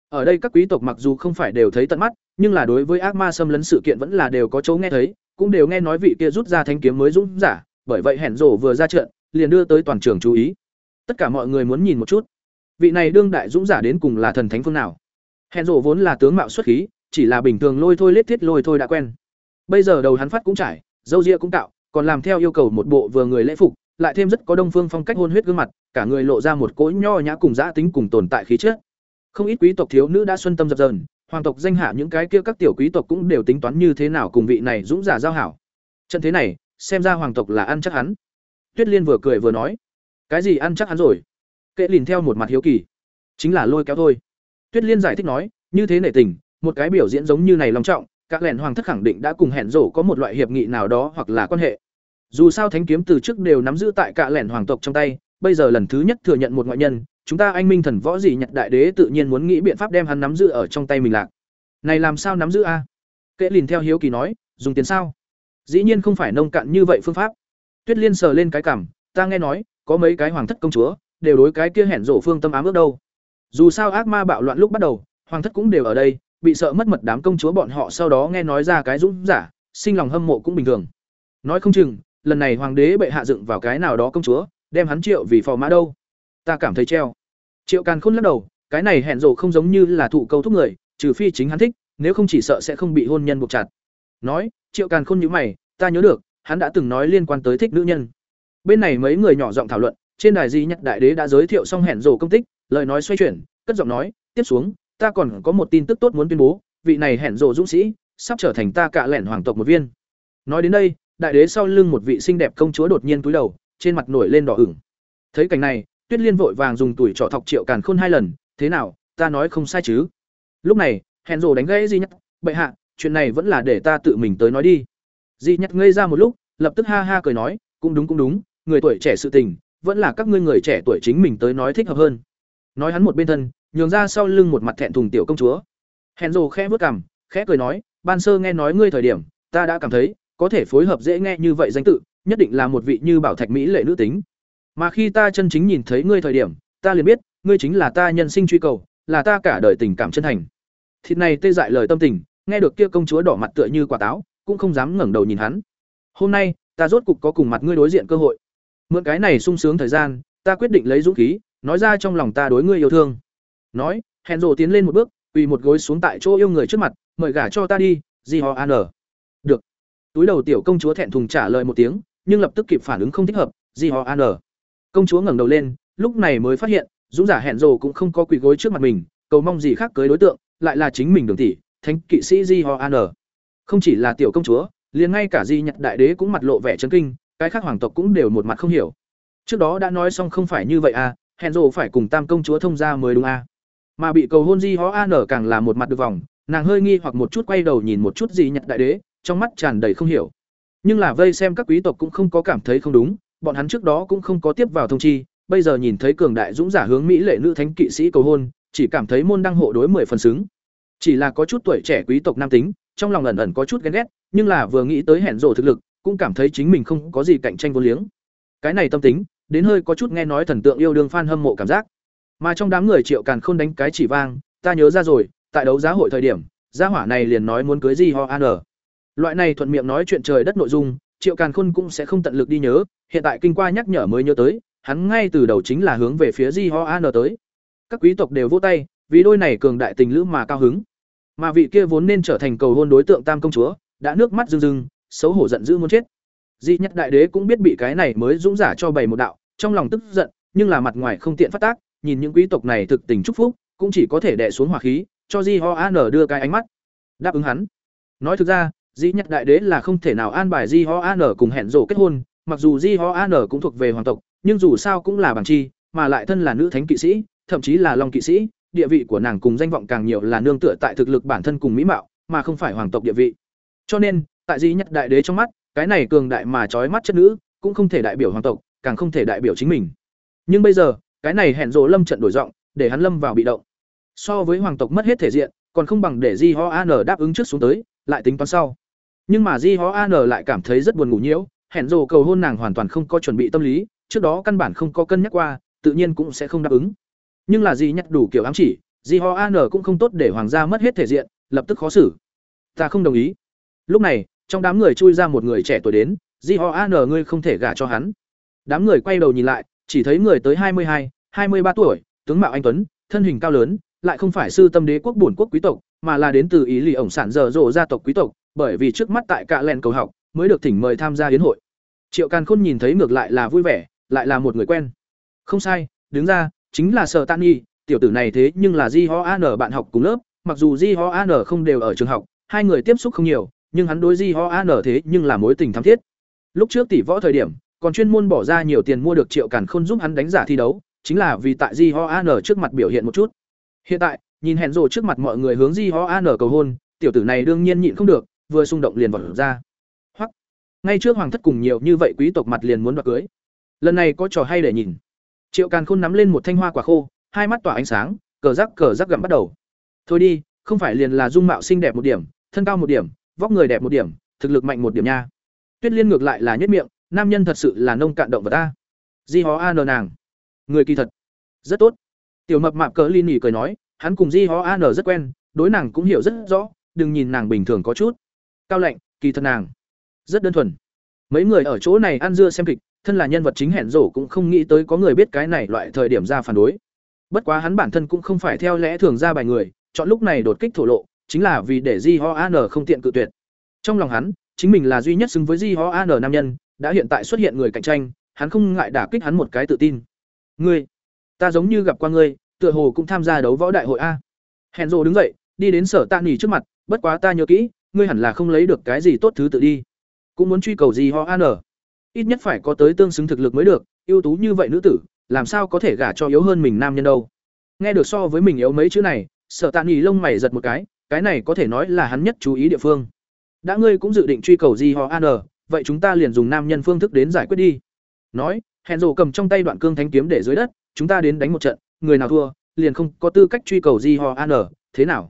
S1: Ở đây các quý tộc mặc dù không phải đều thấy tận mắt, nhưng là đối với ác ma xâm lấn sự kiện vẫn là đều có chỗ nghe thấy, cũng đều nghe nói vị kia rút ra thanh kiếm mới dũng giả, bởi vậy hẹn rổ vừa ra trận, liền đưa tới toàn trường chú ý tất cả mọi người muốn nhìn một chút. Vị này đương đại dũng giả đến cùng là thần thánh phương nào? Hẹn rộ vốn là tướng mạo xuất khí, chỉ là bình thường lôi thôi lết thiết lôi thôi đã quen. Bây giờ đầu hắn phát cũng trải, dâu ria cũng tạo, còn làm theo yêu cầu một bộ vừa người lễ phục, lại thêm rất có đông phương phong cách hôn huyết gương mặt, cả người lộ ra một cỗ nho nhã cùng giã tính cùng tồn tại khí chất. Không ít quý tộc thiếu nữ đã xuân tâm dập dờn, hoàng tộc danh hạ những cái kia các tiểu quý tộc cũng đều tính toán như thế nào cùng vị này dũng giả giao hảo. Trận thế này, xem ra hoàng tộc là ăn chắc hắn. Tuyết liên vừa cười vừa nói cái gì ăn chắc hắn rồi? Kệ lìn theo một mặt hiếu kỳ. Chính là lôi kéo thôi. Tuyết liên giải thích nói, như thế nể tình, một cái biểu diễn giống như này long trọng, các lẻn hoàng thất khẳng định đã cùng hẹn rổ có một loại hiệp nghị nào đó hoặc là quan hệ. Dù sao thánh kiếm từ trước đều nắm giữ tại cả lẻn hoàng tộc trong tay, bây giờ lần thứ nhất thừa nhận một ngoại nhân, chúng ta anh minh thần võ gì nhật đại đế tự nhiên muốn nghĩ biện pháp đem hắn nắm giữ ở trong tay mình lạc. Này làm sao nắm giữ a? Kệ lìn theo hiếu kỳ nói, dùng tiền sao? Dĩ nhiên không phải nông cạn như vậy phương pháp. Tuyết liên sờ lên cái cảm ta nghe nói, có mấy cái hoàng thất công chúa, đều đối cái kia hẹn rổ phương tâm ám ước đâu. Dù sao ác ma bạo loạn lúc bắt đầu, hoàng thất cũng đều ở đây, bị sợ mất mật đám công chúa bọn họ sau đó nghe nói ra cái dũng giả, sinh lòng hâm mộ cũng bình thường. Nói không chừng, lần này hoàng đế bệ hạ dựng vào cái nào đó công chúa, đem hắn triệu vì phò mã đâu. Ta cảm thấy treo. Triệu càn khôn lắc đầu, cái này hẹn rổ không giống như là thụ câu thúc người, trừ phi chính hắn thích, nếu không chỉ sợ sẽ không bị hôn nhân buộc chặt. Nói, triệu càn khôn nhữ mày, ta nhớ được, hắn đã từng nói liên quan tới thích nữ nhân bên này mấy người nhỏ giọng thảo luận, trên đài di nhắc đại đế đã giới thiệu xong hẻn rổ công tích, lời nói xoay chuyển, cất giọng nói, tiếp xuống, ta còn có một tin tức tốt muốn tuyên bố, vị này hẻn rổ dũng sĩ sắp trở thành ta cạ lẻn hoàng tộc một viên. Nói đến đây, đại đế sau lưng một vị xinh đẹp công chúa đột nhiên túi đầu, trên mặt nổi lên đỏ ửng. Thấy cảnh này, tuyết liên vội vàng dùng tuổi trọ thọc triệu càn khôn hai lần, thế nào, ta nói không sai chứ? Lúc này, hẹn rồ đánh gãy di nhắc bệ hạ, chuyện này vẫn là để ta tự mình tới nói đi. Di nhắc ngây ra một lúc, lập tức ha ha cười nói, cũng đúng cũng đúng người tuổi trẻ sự tình, vẫn là các ngươi người trẻ tuổi chính mình tới nói thích hợp hơn. Nói hắn một bên thân, nhường ra sau lưng một mặt thẹn thùng tiểu công chúa. Hẹn rồ khẽ bước cằm, khẽ cười nói, ban sơ nghe nói ngươi thời điểm, ta đã cảm thấy, có thể phối hợp dễ nghe như vậy danh tự, nhất định là một vị như bảo thạch mỹ lệ nữ tính. Mà khi ta chân chính nhìn thấy ngươi thời điểm, ta liền biết, ngươi chính là ta nhân sinh truy cầu, là ta cả đời tình cảm chân thành. Thịt này tê dại lời tâm tình, nghe được kia công chúa đỏ mặt tựa như quả táo, cũng không dám ngẩng đầu nhìn hắn. Hôm nay, ta rốt cục có cùng mặt ngươi đối diện cơ hội mượn cái này sung sướng thời gian, ta quyết định lấy dũng khí, nói ra trong lòng ta đối ngươi yêu thương. Nói, hẹn rộ tiến lên một bước, quỳ một gối xuống tại chỗ yêu người trước mặt, mời gả cho ta đi, di ho an được. Túi đầu tiểu công chúa thẹn thùng trả lời một tiếng, nhưng lập tức kịp phản ứng không thích hợp, di ho an công chúa ngẩng đầu lên, lúc này mới phát hiện, dũng giả hẹn rộ cũng không có quỳ gối trước mặt mình, cầu mong gì khác cưới đối tượng, lại là chính mình đường tỷ, thánh kỵ sĩ di ho an không chỉ là tiểu công chúa, liền ngay cả di nhật đại đế cũng mặt lộ vẻ chấn kinh cái khác hoàng tộc cũng đều một mặt không hiểu. Trước đó đã nói xong không phải như vậy à hẹn rồ phải cùng tam công chúa thông gia mới đúng à. Mà bị cầu hôn di ho an càng là một mặt được vòng, nàng hơi nghi hoặc một chút quay đầu nhìn một chút gì nhặt đại đế, trong mắt tràn đầy không hiểu. Nhưng là vây xem các quý tộc cũng không có cảm thấy không đúng, bọn hắn trước đó cũng không có tiếp vào thông chi, bây giờ nhìn thấy cường đại dũng giả hướng mỹ lệ nữ thánh kỵ sĩ cầu hôn, chỉ cảm thấy môn đăng hộ đối mười phần xứng. Chỉ là có chút tuổi trẻ quý tộc nam tính, trong lòng ẩn ẩn có chút ghen ghét, nhưng là vừa nghĩ tới hẹn rộ thực lực cũng cảm thấy chính mình không có gì cạnh tranh vô liếng. Cái này tâm tính, đến hơi có chút nghe nói thần tượng yêu đương fan hâm mộ cảm giác. Mà trong đám người triệu càn khôn đánh cái chỉ vang, ta nhớ ra rồi, tại đấu giá hội thời điểm, gia hỏa này liền nói muốn cưới gì ho an. Loại này thuận miệng nói chuyện trời đất nội dung, triệu càn khôn cũng sẽ không tận lực đi nhớ, hiện tại kinh qua nhắc nhở mới nhớ tới, hắn ngay từ đầu chính là hướng về phía di ho an tới. Các quý tộc đều vỗ tay, vì đôi này cường đại tình lữ mà cao hứng. Mà vị kia vốn nên trở thành cầu hôn đối tượng tam công chúa, đã nước mắt rưng rưng xấu hổ giận dữ muốn chết. Di nhất đại đế cũng biết bị cái này mới dũng giả cho bày một đạo, trong lòng tức giận, nhưng là mặt ngoài không tiện phát tác, nhìn những quý tộc này thực tình chúc phúc, cũng chỉ có thể đè xuống hỏa khí, cho di ho an đưa cái ánh mắt. Đáp ứng hắn. Nói thực ra, di nhất đại đế là không thể nào an bài di ho an cùng hẹn rổ kết hôn, mặc dù di ho an cũng thuộc về hoàng tộc, nhưng dù sao cũng là bằng chi, mà lại thân là nữ thánh kỵ sĩ, thậm chí là long kỵ sĩ, địa vị của nàng cùng danh vọng càng nhiều là nương tựa tại thực lực bản thân cùng mỹ mạo, mà không phải hoàng tộc địa vị. Cho nên tại di nhất đại đế trong mắt, cái này cường đại mà trói mắt chất nữ, cũng không thể đại biểu hoàng tộc, càng không thể đại biểu chính mình. Nhưng bây giờ, cái này hẹn rộ lâm trận đổi giọng, để hắn lâm vào bị động. So với hoàng tộc mất hết thể diện, còn không bằng để di ho an đáp ứng trước xuống tới, lại tính toán sau. Nhưng mà di ho an lại cảm thấy rất buồn ngủ nhiễu, hẹn rồ cầu hôn nàng hoàn toàn không có chuẩn bị tâm lý, trước đó căn bản không có cân nhắc qua, tự nhiên cũng sẽ không đáp ứng. Nhưng là di nhắc đủ kiểu ám chỉ, di ho an cũng không tốt để hoàng gia mất hết thể diện, lập tức khó xử. Ta không đồng ý. Lúc này trong đám người chui ra một người trẻ tuổi đến di ho an ngươi không thể gả cho hắn. Đám người quay đầu nhìn lại, chỉ thấy người tới hai mươi hai hai mươi ba tuổi, tướng mạo anh tuấn, thân hình cao lớn, lại không phải sư tâm đế quốc bổn quốc quý tộc, mà là đến từ ý lì ổng sản dở dộ gia tộc quý tộc, bởi vì trước mắt tại cạ len cầu học, mới được thỉnh mời tham gia hiến hội. Triệu càn khôn nhìn thấy ngược lại là vui vẻ, lại là một người quen. Không sai, đứng ra, chính là sở tan nhi, tiểu tử này thế nhưng là di ho an bạn học cùng lớp, mặc dù di ho an không đều ở trường học, hai người tiếp xúc không nhiều nhưng hắn đối di ho an thế nhưng là mối tình thắm thiết. Lúc trước tỷ võ thời điểm, còn chuyên môn bỏ ra nhiều tiền mua được triệu càn khôn giúp hắn đánh giả thi đấu, chính là vì tại di ho an trước mặt biểu hiện một chút. Hiện tại, nhìn hẹn rộ trước mặt mọi người hướng di ho an cầu hôn, tiểu tử này đương nhiên nhịn không được, vừa xung động liền vọt ra. Hoặc, ngay trước hoàng thất cùng nhiều như vậy quý tộc mặt liền muốn đoạt cưới. Lần này có trò hay để nhìn. Triệu càn khôn nắm lên một thanh hoa quả khô, hai mắt tỏa ánh sáng, cờ rắc cờ rắc gặm bắt đầu. Thôi đi, không phải liền là dung mạo xinh đẹp một điểm, thân cao một điểm vóc người đẹp một điểm, thực lực mạnh một điểm nha. Tuyết liên ngược lại là nhất miệng, nam nhân thật sự là nông cạn động vật ta. Di hó an nàng. Người kỳ thật. Rất tốt. Tiểu mập mạp cỡ linh nhỉ cười nói, hắn cùng di hó an rất quen, đối nàng cũng hiểu rất rõ, đừng nhìn nàng bình thường có chút. Cao lạnh, kỳ thật nàng. Rất đơn thuần. Mấy người ở chỗ này ăn dưa xem kịch, thân là nhân vật chính hẹn rổ cũng không nghĩ tới có người biết cái này loại thời điểm ra phản đối. Bất quá hắn bản thân cũng không phải theo lẽ thường ra bài người, chọn lúc này đột kích thổ lộ chính là vì để di ho an không tiện cự tuyệt. Trong lòng hắn, chính mình là duy nhất xứng với di ho an nam nhân, đã hiện tại xuất hiện người cạnh tranh, hắn không ngại đả kích hắn một cái tự tin. Ngươi, ta giống như gặp qua ngươi, tựa hồ cũng tham gia đấu võ đại hội a. Hẹn rộ đứng dậy, đi đến sở tạ nghỉ trước mặt, bất quá ta nhớ kỹ, ngươi hẳn là không lấy được cái gì tốt thứ tự đi. Cũng muốn truy cầu Di ho an ít nhất phải có tới tương xứng thực lực mới được, ưu tú như vậy nữ tử, làm sao có thể gả cho yếu hơn mình nam nhân đâu. Nghe được so với mình yếu mấy chữ này, sở tạ nghỉ lông mày giật một cái cái này có thể nói là hắn nhất chú ý địa phương. Đã ngươi cũng dự định truy cầu gì ho an vậy chúng ta liền dùng nam nhân phương thức đến giải quyết đi. Nói, hẹn rồ cầm trong tay đoạn cương thánh kiếm để dưới đất, chúng ta đến đánh một trận, người nào thua, liền không có tư cách truy cầu gì ho an thế nào?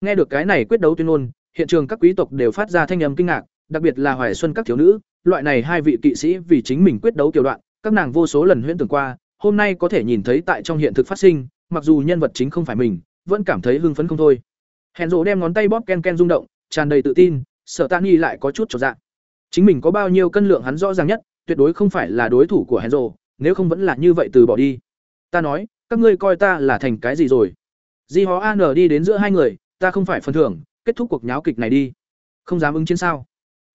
S1: Nghe được cái này quyết đấu tuyên ngôn, hiện trường các quý tộc đều phát ra thanh âm kinh ngạc, đặc biệt là hoài xuân các thiếu nữ, loại này hai vị kỵ sĩ vì chính mình quyết đấu kiểu đoạn, các nàng vô số lần huyễn tưởng qua, hôm nay có thể nhìn thấy tại trong hiện thực phát sinh, mặc dù nhân vật chính không phải mình, vẫn cảm thấy hưng phấn không thôi hẹn rộ đem ngón tay bóp ken ken rung động, tràn đầy tự tin sợ tạ nghi lại có chút trọn dạng chính mình có bao nhiêu cân lượng hắn rõ ràng nhất, tuyệt đối không phải là đối thủ của hẹn rộ, nếu không vẫn là như vậy từ bỏ đi. Ta nói, các ngươi coi ta là thành cái gì rồi? Di hó an đi đến giữa hai người, ta không phải phần thưởng, kết thúc cuộc nháo kịch này đi. Không dám ứng chiến sao?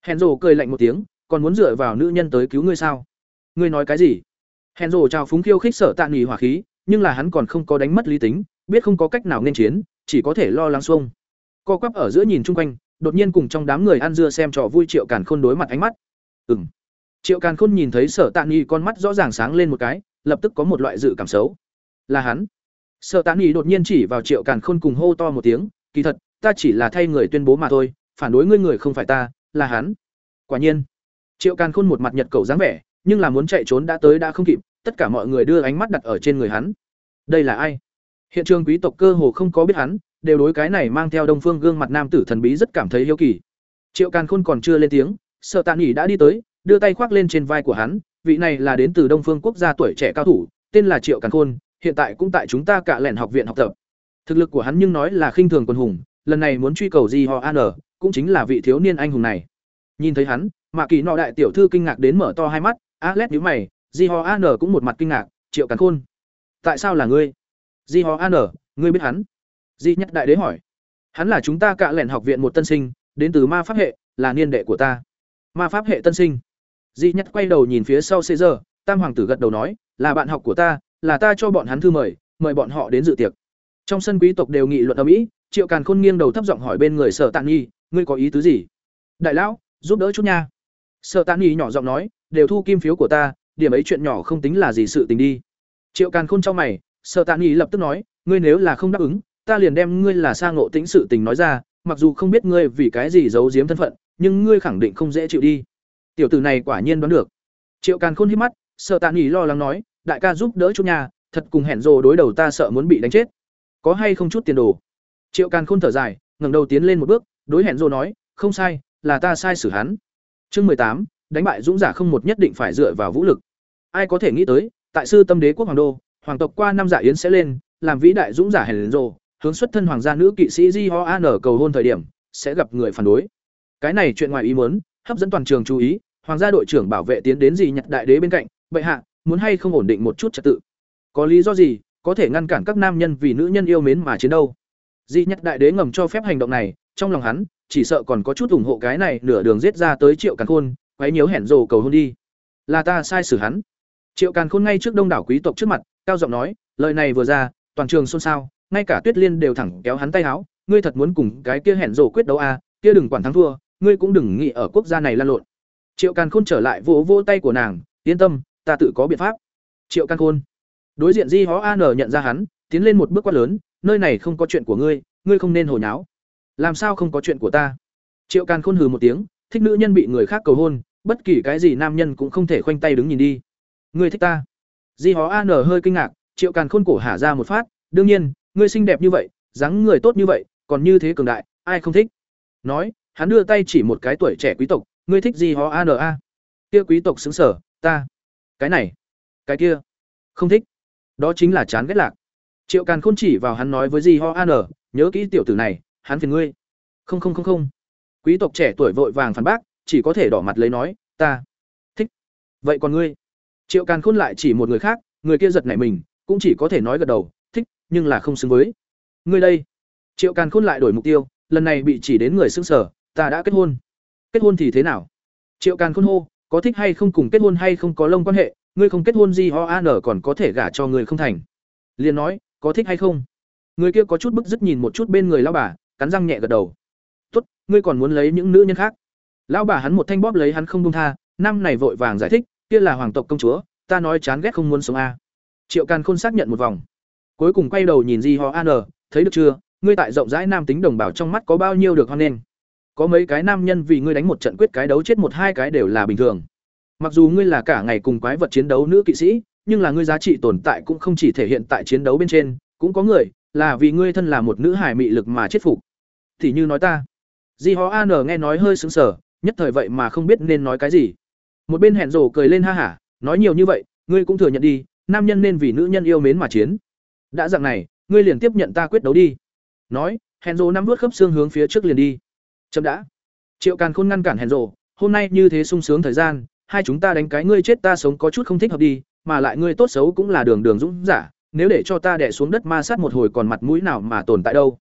S1: Hẹn rộ cười lạnh một tiếng, còn muốn dựa vào nữ nhân tới cứu ngươi sao? Ngươi nói cái gì? Hẹn rộ chào phúng khiêu khích sợ tạ nghỉ hỏa khí, nhưng là hắn còn không có đánh mất lý tính, biết không có cách nào nên chiến chỉ có thể lo lắng xuông. Co quắp ở giữa nhìn chung quanh, đột nhiên cùng trong đám người ăn dưa xem trò vui triệu càn khôn đối mặt ánh mắt. Ừng triệu càn khôn nhìn thấy sở tạ nghi con mắt rõ ràng sáng lên một cái, lập tức có một loại dự cảm xấu. Là hắn. Sở tạ nghi đột nhiên chỉ vào triệu càn khôn cùng hô to một tiếng, kỳ thật, ta chỉ là thay người tuyên bố mà thôi, phản đối ngươi người không phải ta, là hắn. Quả nhiên, triệu càn khôn một mặt nhật cầu dáng vẻ, nhưng là muốn chạy trốn đã tới đã không kịp, tất cả mọi người đưa ánh mắt đặt ở trên người hắn. Đây là ai? Hiện trường quý tộc cơ hồ không có biết hắn, đều đối cái này mang theo đông phương gương mặt nam tử thần bí rất cảm thấy hiếu kỳ. Triệu càn khôn còn chưa lên tiếng Sở tạ Nghị đã đi tới, đưa tay khoác lên trên vai của hắn, vị này là đến từ đông phương quốc gia tuổi trẻ cao thủ, tên là triệu càn khôn, hiện tại cũng tại chúng ta cả lẻn học viện học tập. Thực lực của hắn nhưng nói là khinh thường quân hùng, lần này muốn truy cầu gì họ an cũng chính là vị thiếu niên anh hùng này. Nhìn thấy hắn Mạc kỳ nọ đại tiểu thư kinh ngạc đến mở to hai mắt, alex nhíu mày, di ho an cũng một mặt kinh ngạc, triệu càn khôn, tại sao là ngươi? Di Hoa an ngươi biết hắn? Di nhất đại đế hỏi. Hắn là chúng ta cạ lẻn học viện một tân sinh, đến từ ma pháp hệ, là niên đệ của ta. Ma pháp hệ tân sinh. Di nhất quay đầu nhìn phía sau xê giờ tam hoàng tử gật đầu nói, là bạn học của ta, là ta cho bọn hắn thư mời mời bọn họ đến dự tiệc. Trong sân quý tộc đều nghị luận ở mỹ triệu càn khôn nghiêng đầu thấp giọng hỏi bên người sở tạng nhi, ngươi có ý tứ gì? Đại lão, giúp đỡ chút nha. Sở tạng nhi nhỏ giọng nói, đều thu kim phiếu của ta, điểm ấy chuyện nhỏ không tính là gì sự tình đi. Triệu càn khôn trong mày sở Tạ nhi lập tức nói, ngươi nếu là không đáp ứng, ta liền đem ngươi là Sa ngộ tính sự tình nói ra, mặc dù không biết ngươi vì cái gì giấu giếm thân phận, nhưng ngươi khẳng định không dễ chịu đi. Tiểu tử này quả nhiên đoán được. Triệu càn khôn hít mắt sợ tạ nghỉ lo lắng nói, đại ca giúp đỡ chút nhà thật cùng hẹn rồ đối đầu ta sợ muốn bị đánh chết. Có hay không chút tiền đồ? Triệu càn khôn thở dài, ngẩng đầu tiến lên một bước, đối hẹn rồ nói, không sai, là ta sai xử hắn. Chương mười tám, đánh bại dũng giả không một nhất định phải dựa vào vũ lực. Ai có thể nghĩ tới, tại sư tâm đế quốc hoàng đô hoàng tộc qua năm giả yến sẽ lên làm vĩ đại dũng giả hèn rồ hướng xuất thân hoàng gia nữ kỵ sĩ Di Ho An cầu hôn thời điểm sẽ gặp người phản đối. Cái này chuyện ngoài ý muốn, hấp dẫn toàn trường chú ý, hoàng gia đội trưởng bảo vệ tiến đến gì nhặt đại đế bên cạnh, bệ hạ, muốn hay không ổn định một chút trật tự. Có lý do gì có thể ngăn cản các nam nhân vì nữ nhân yêu mến mà chiến đâu? Di nhặt đại đế ngầm cho phép hành động này, trong lòng hắn, chỉ sợ còn có chút ủng hộ cái này nửa đường giết ra tới Triệu Càn Khôn, quấy nhiều hẻn rồ cầu hôn đi. Là ta sai xử hắn. Triệu Càn Khôn ngay trước đông đảo quý tộc trước mặt, cao giọng nói, lời này vừa ra, toàn trường xôn xao, ngay cả Tuyết Liên đều thẳng kéo hắn tay áo, ngươi thật muốn cùng cái kia hẹn rổ quyết đấu à, kia đừng quản thắng thua, ngươi cũng đừng nghĩ ở quốc gia này lan lộn. Triệu Càn Khôn trở lại vỗ vỗ tay của nàng, yên tâm, ta tự có biện pháp. Triệu Càn Khôn. Đối diện Di Hó An nhận ra hắn, tiến lên một bước quá lớn, nơi này không có chuyện của ngươi, ngươi không nên hồi nháo. Làm sao không có chuyện của ta? Triệu Càn Khôn hừ một tiếng, thích nữ nhân bị người khác cầu hôn, bất kỳ cái gì nam nhân cũng không thể khoanh tay đứng nhìn đi. Ngươi thích ta? Di Hó An hơi kinh ngạc, Triệu Càn Khôn cổ hả ra một phát, đương nhiên, ngươi xinh đẹp như vậy dáng người tốt như vậy còn như thế cường đại ai không thích? Nói hắn đưa tay chỉ một cái tuổi trẻ quý tộc ngươi thích gì An a? kia quý tộc sững sở ta. Cái này cái kia không thích. Đó chính là chán ghét lạc. Triệu càn khôn chỉ vào hắn nói với Di ho an nhớ kỹ tiểu tử này hắn phiền ngươi. Không không không không. Quý tộc trẻ tuổi vội vàng phản bác chỉ có thể đỏ mặt lấy nói ta thích. Vậy còn ngươi? Triệu càn khôn lại chỉ một người khác người kia giật nảy mình cũng chỉ có thể nói gật đầu thích, nhưng là không xứng với. Ngươi đây. Triệu càn khôn lại đổi mục tiêu lần này bị chỉ đến người xưng sở ta đã kết hôn. Kết hôn thì thế nào? Triệu càn khôn hô có thích hay không cùng kết hôn hay không có lông quan hệ ngươi không kết hôn gì ho an còn có thể gả cho người không thành. Liền nói có thích hay không? Người kia có chút bức dứt nhìn một chút bên người lao bà cắn răng nhẹ gật đầu. Tốt ngươi còn muốn lấy những nữ nhân khác? Lão bà hắn một thanh bóp lấy hắn không buông tha năm này vội vàng giải thích kia là hoàng tộc công chúa, ta nói chán ghét không muốn sống a. Triệu càn khôn xác nhận một vòng. Cuối cùng quay đầu nhìn di họ an thấy được chưa, ngươi tại rộng rãi nam tính đồng bào trong mắt có bao nhiêu được hoan nghênh? Có mấy cái nam nhân vì ngươi đánh một trận quyết cái đấu chết một hai cái đều là bình thường. Mặc dù ngươi là cả ngày cùng quái vật chiến đấu nữ kỵ sĩ, nhưng là ngươi giá trị tồn tại cũng không chỉ thể hiện tại chiến đấu bên trên, cũng có người là vì ngươi thân là một nữ hải mị lực mà chết phục. Thì như nói ta. Di họ an nghe nói hơi sững sờ, nhất thời vậy mà không biết nên nói cái gì một bên hẹn rổ cười lên ha hả, nói nhiều như vậy, ngươi cũng thừa nhận đi, nam nhân nên vì nữ nhân yêu mến mà chiến. Đã dạng này, ngươi liền tiếp nhận ta quyết đấu đi. Nói, hẹn rổ nắm vớt khớp xương hướng phía trước liền đi. Chậm đã. Triệu càn khôn ngăn cản hẹn rổ hôm nay như thế sung sướng thời gian, hai chúng ta đánh cái ngươi chết ta sống có chút không thích hợp đi, mà lại ngươi tốt xấu cũng là đường đường dũng giả, nếu để cho ta đẻ xuống đất ma sát một hồi còn mặt mũi nào mà tồn tại đâu.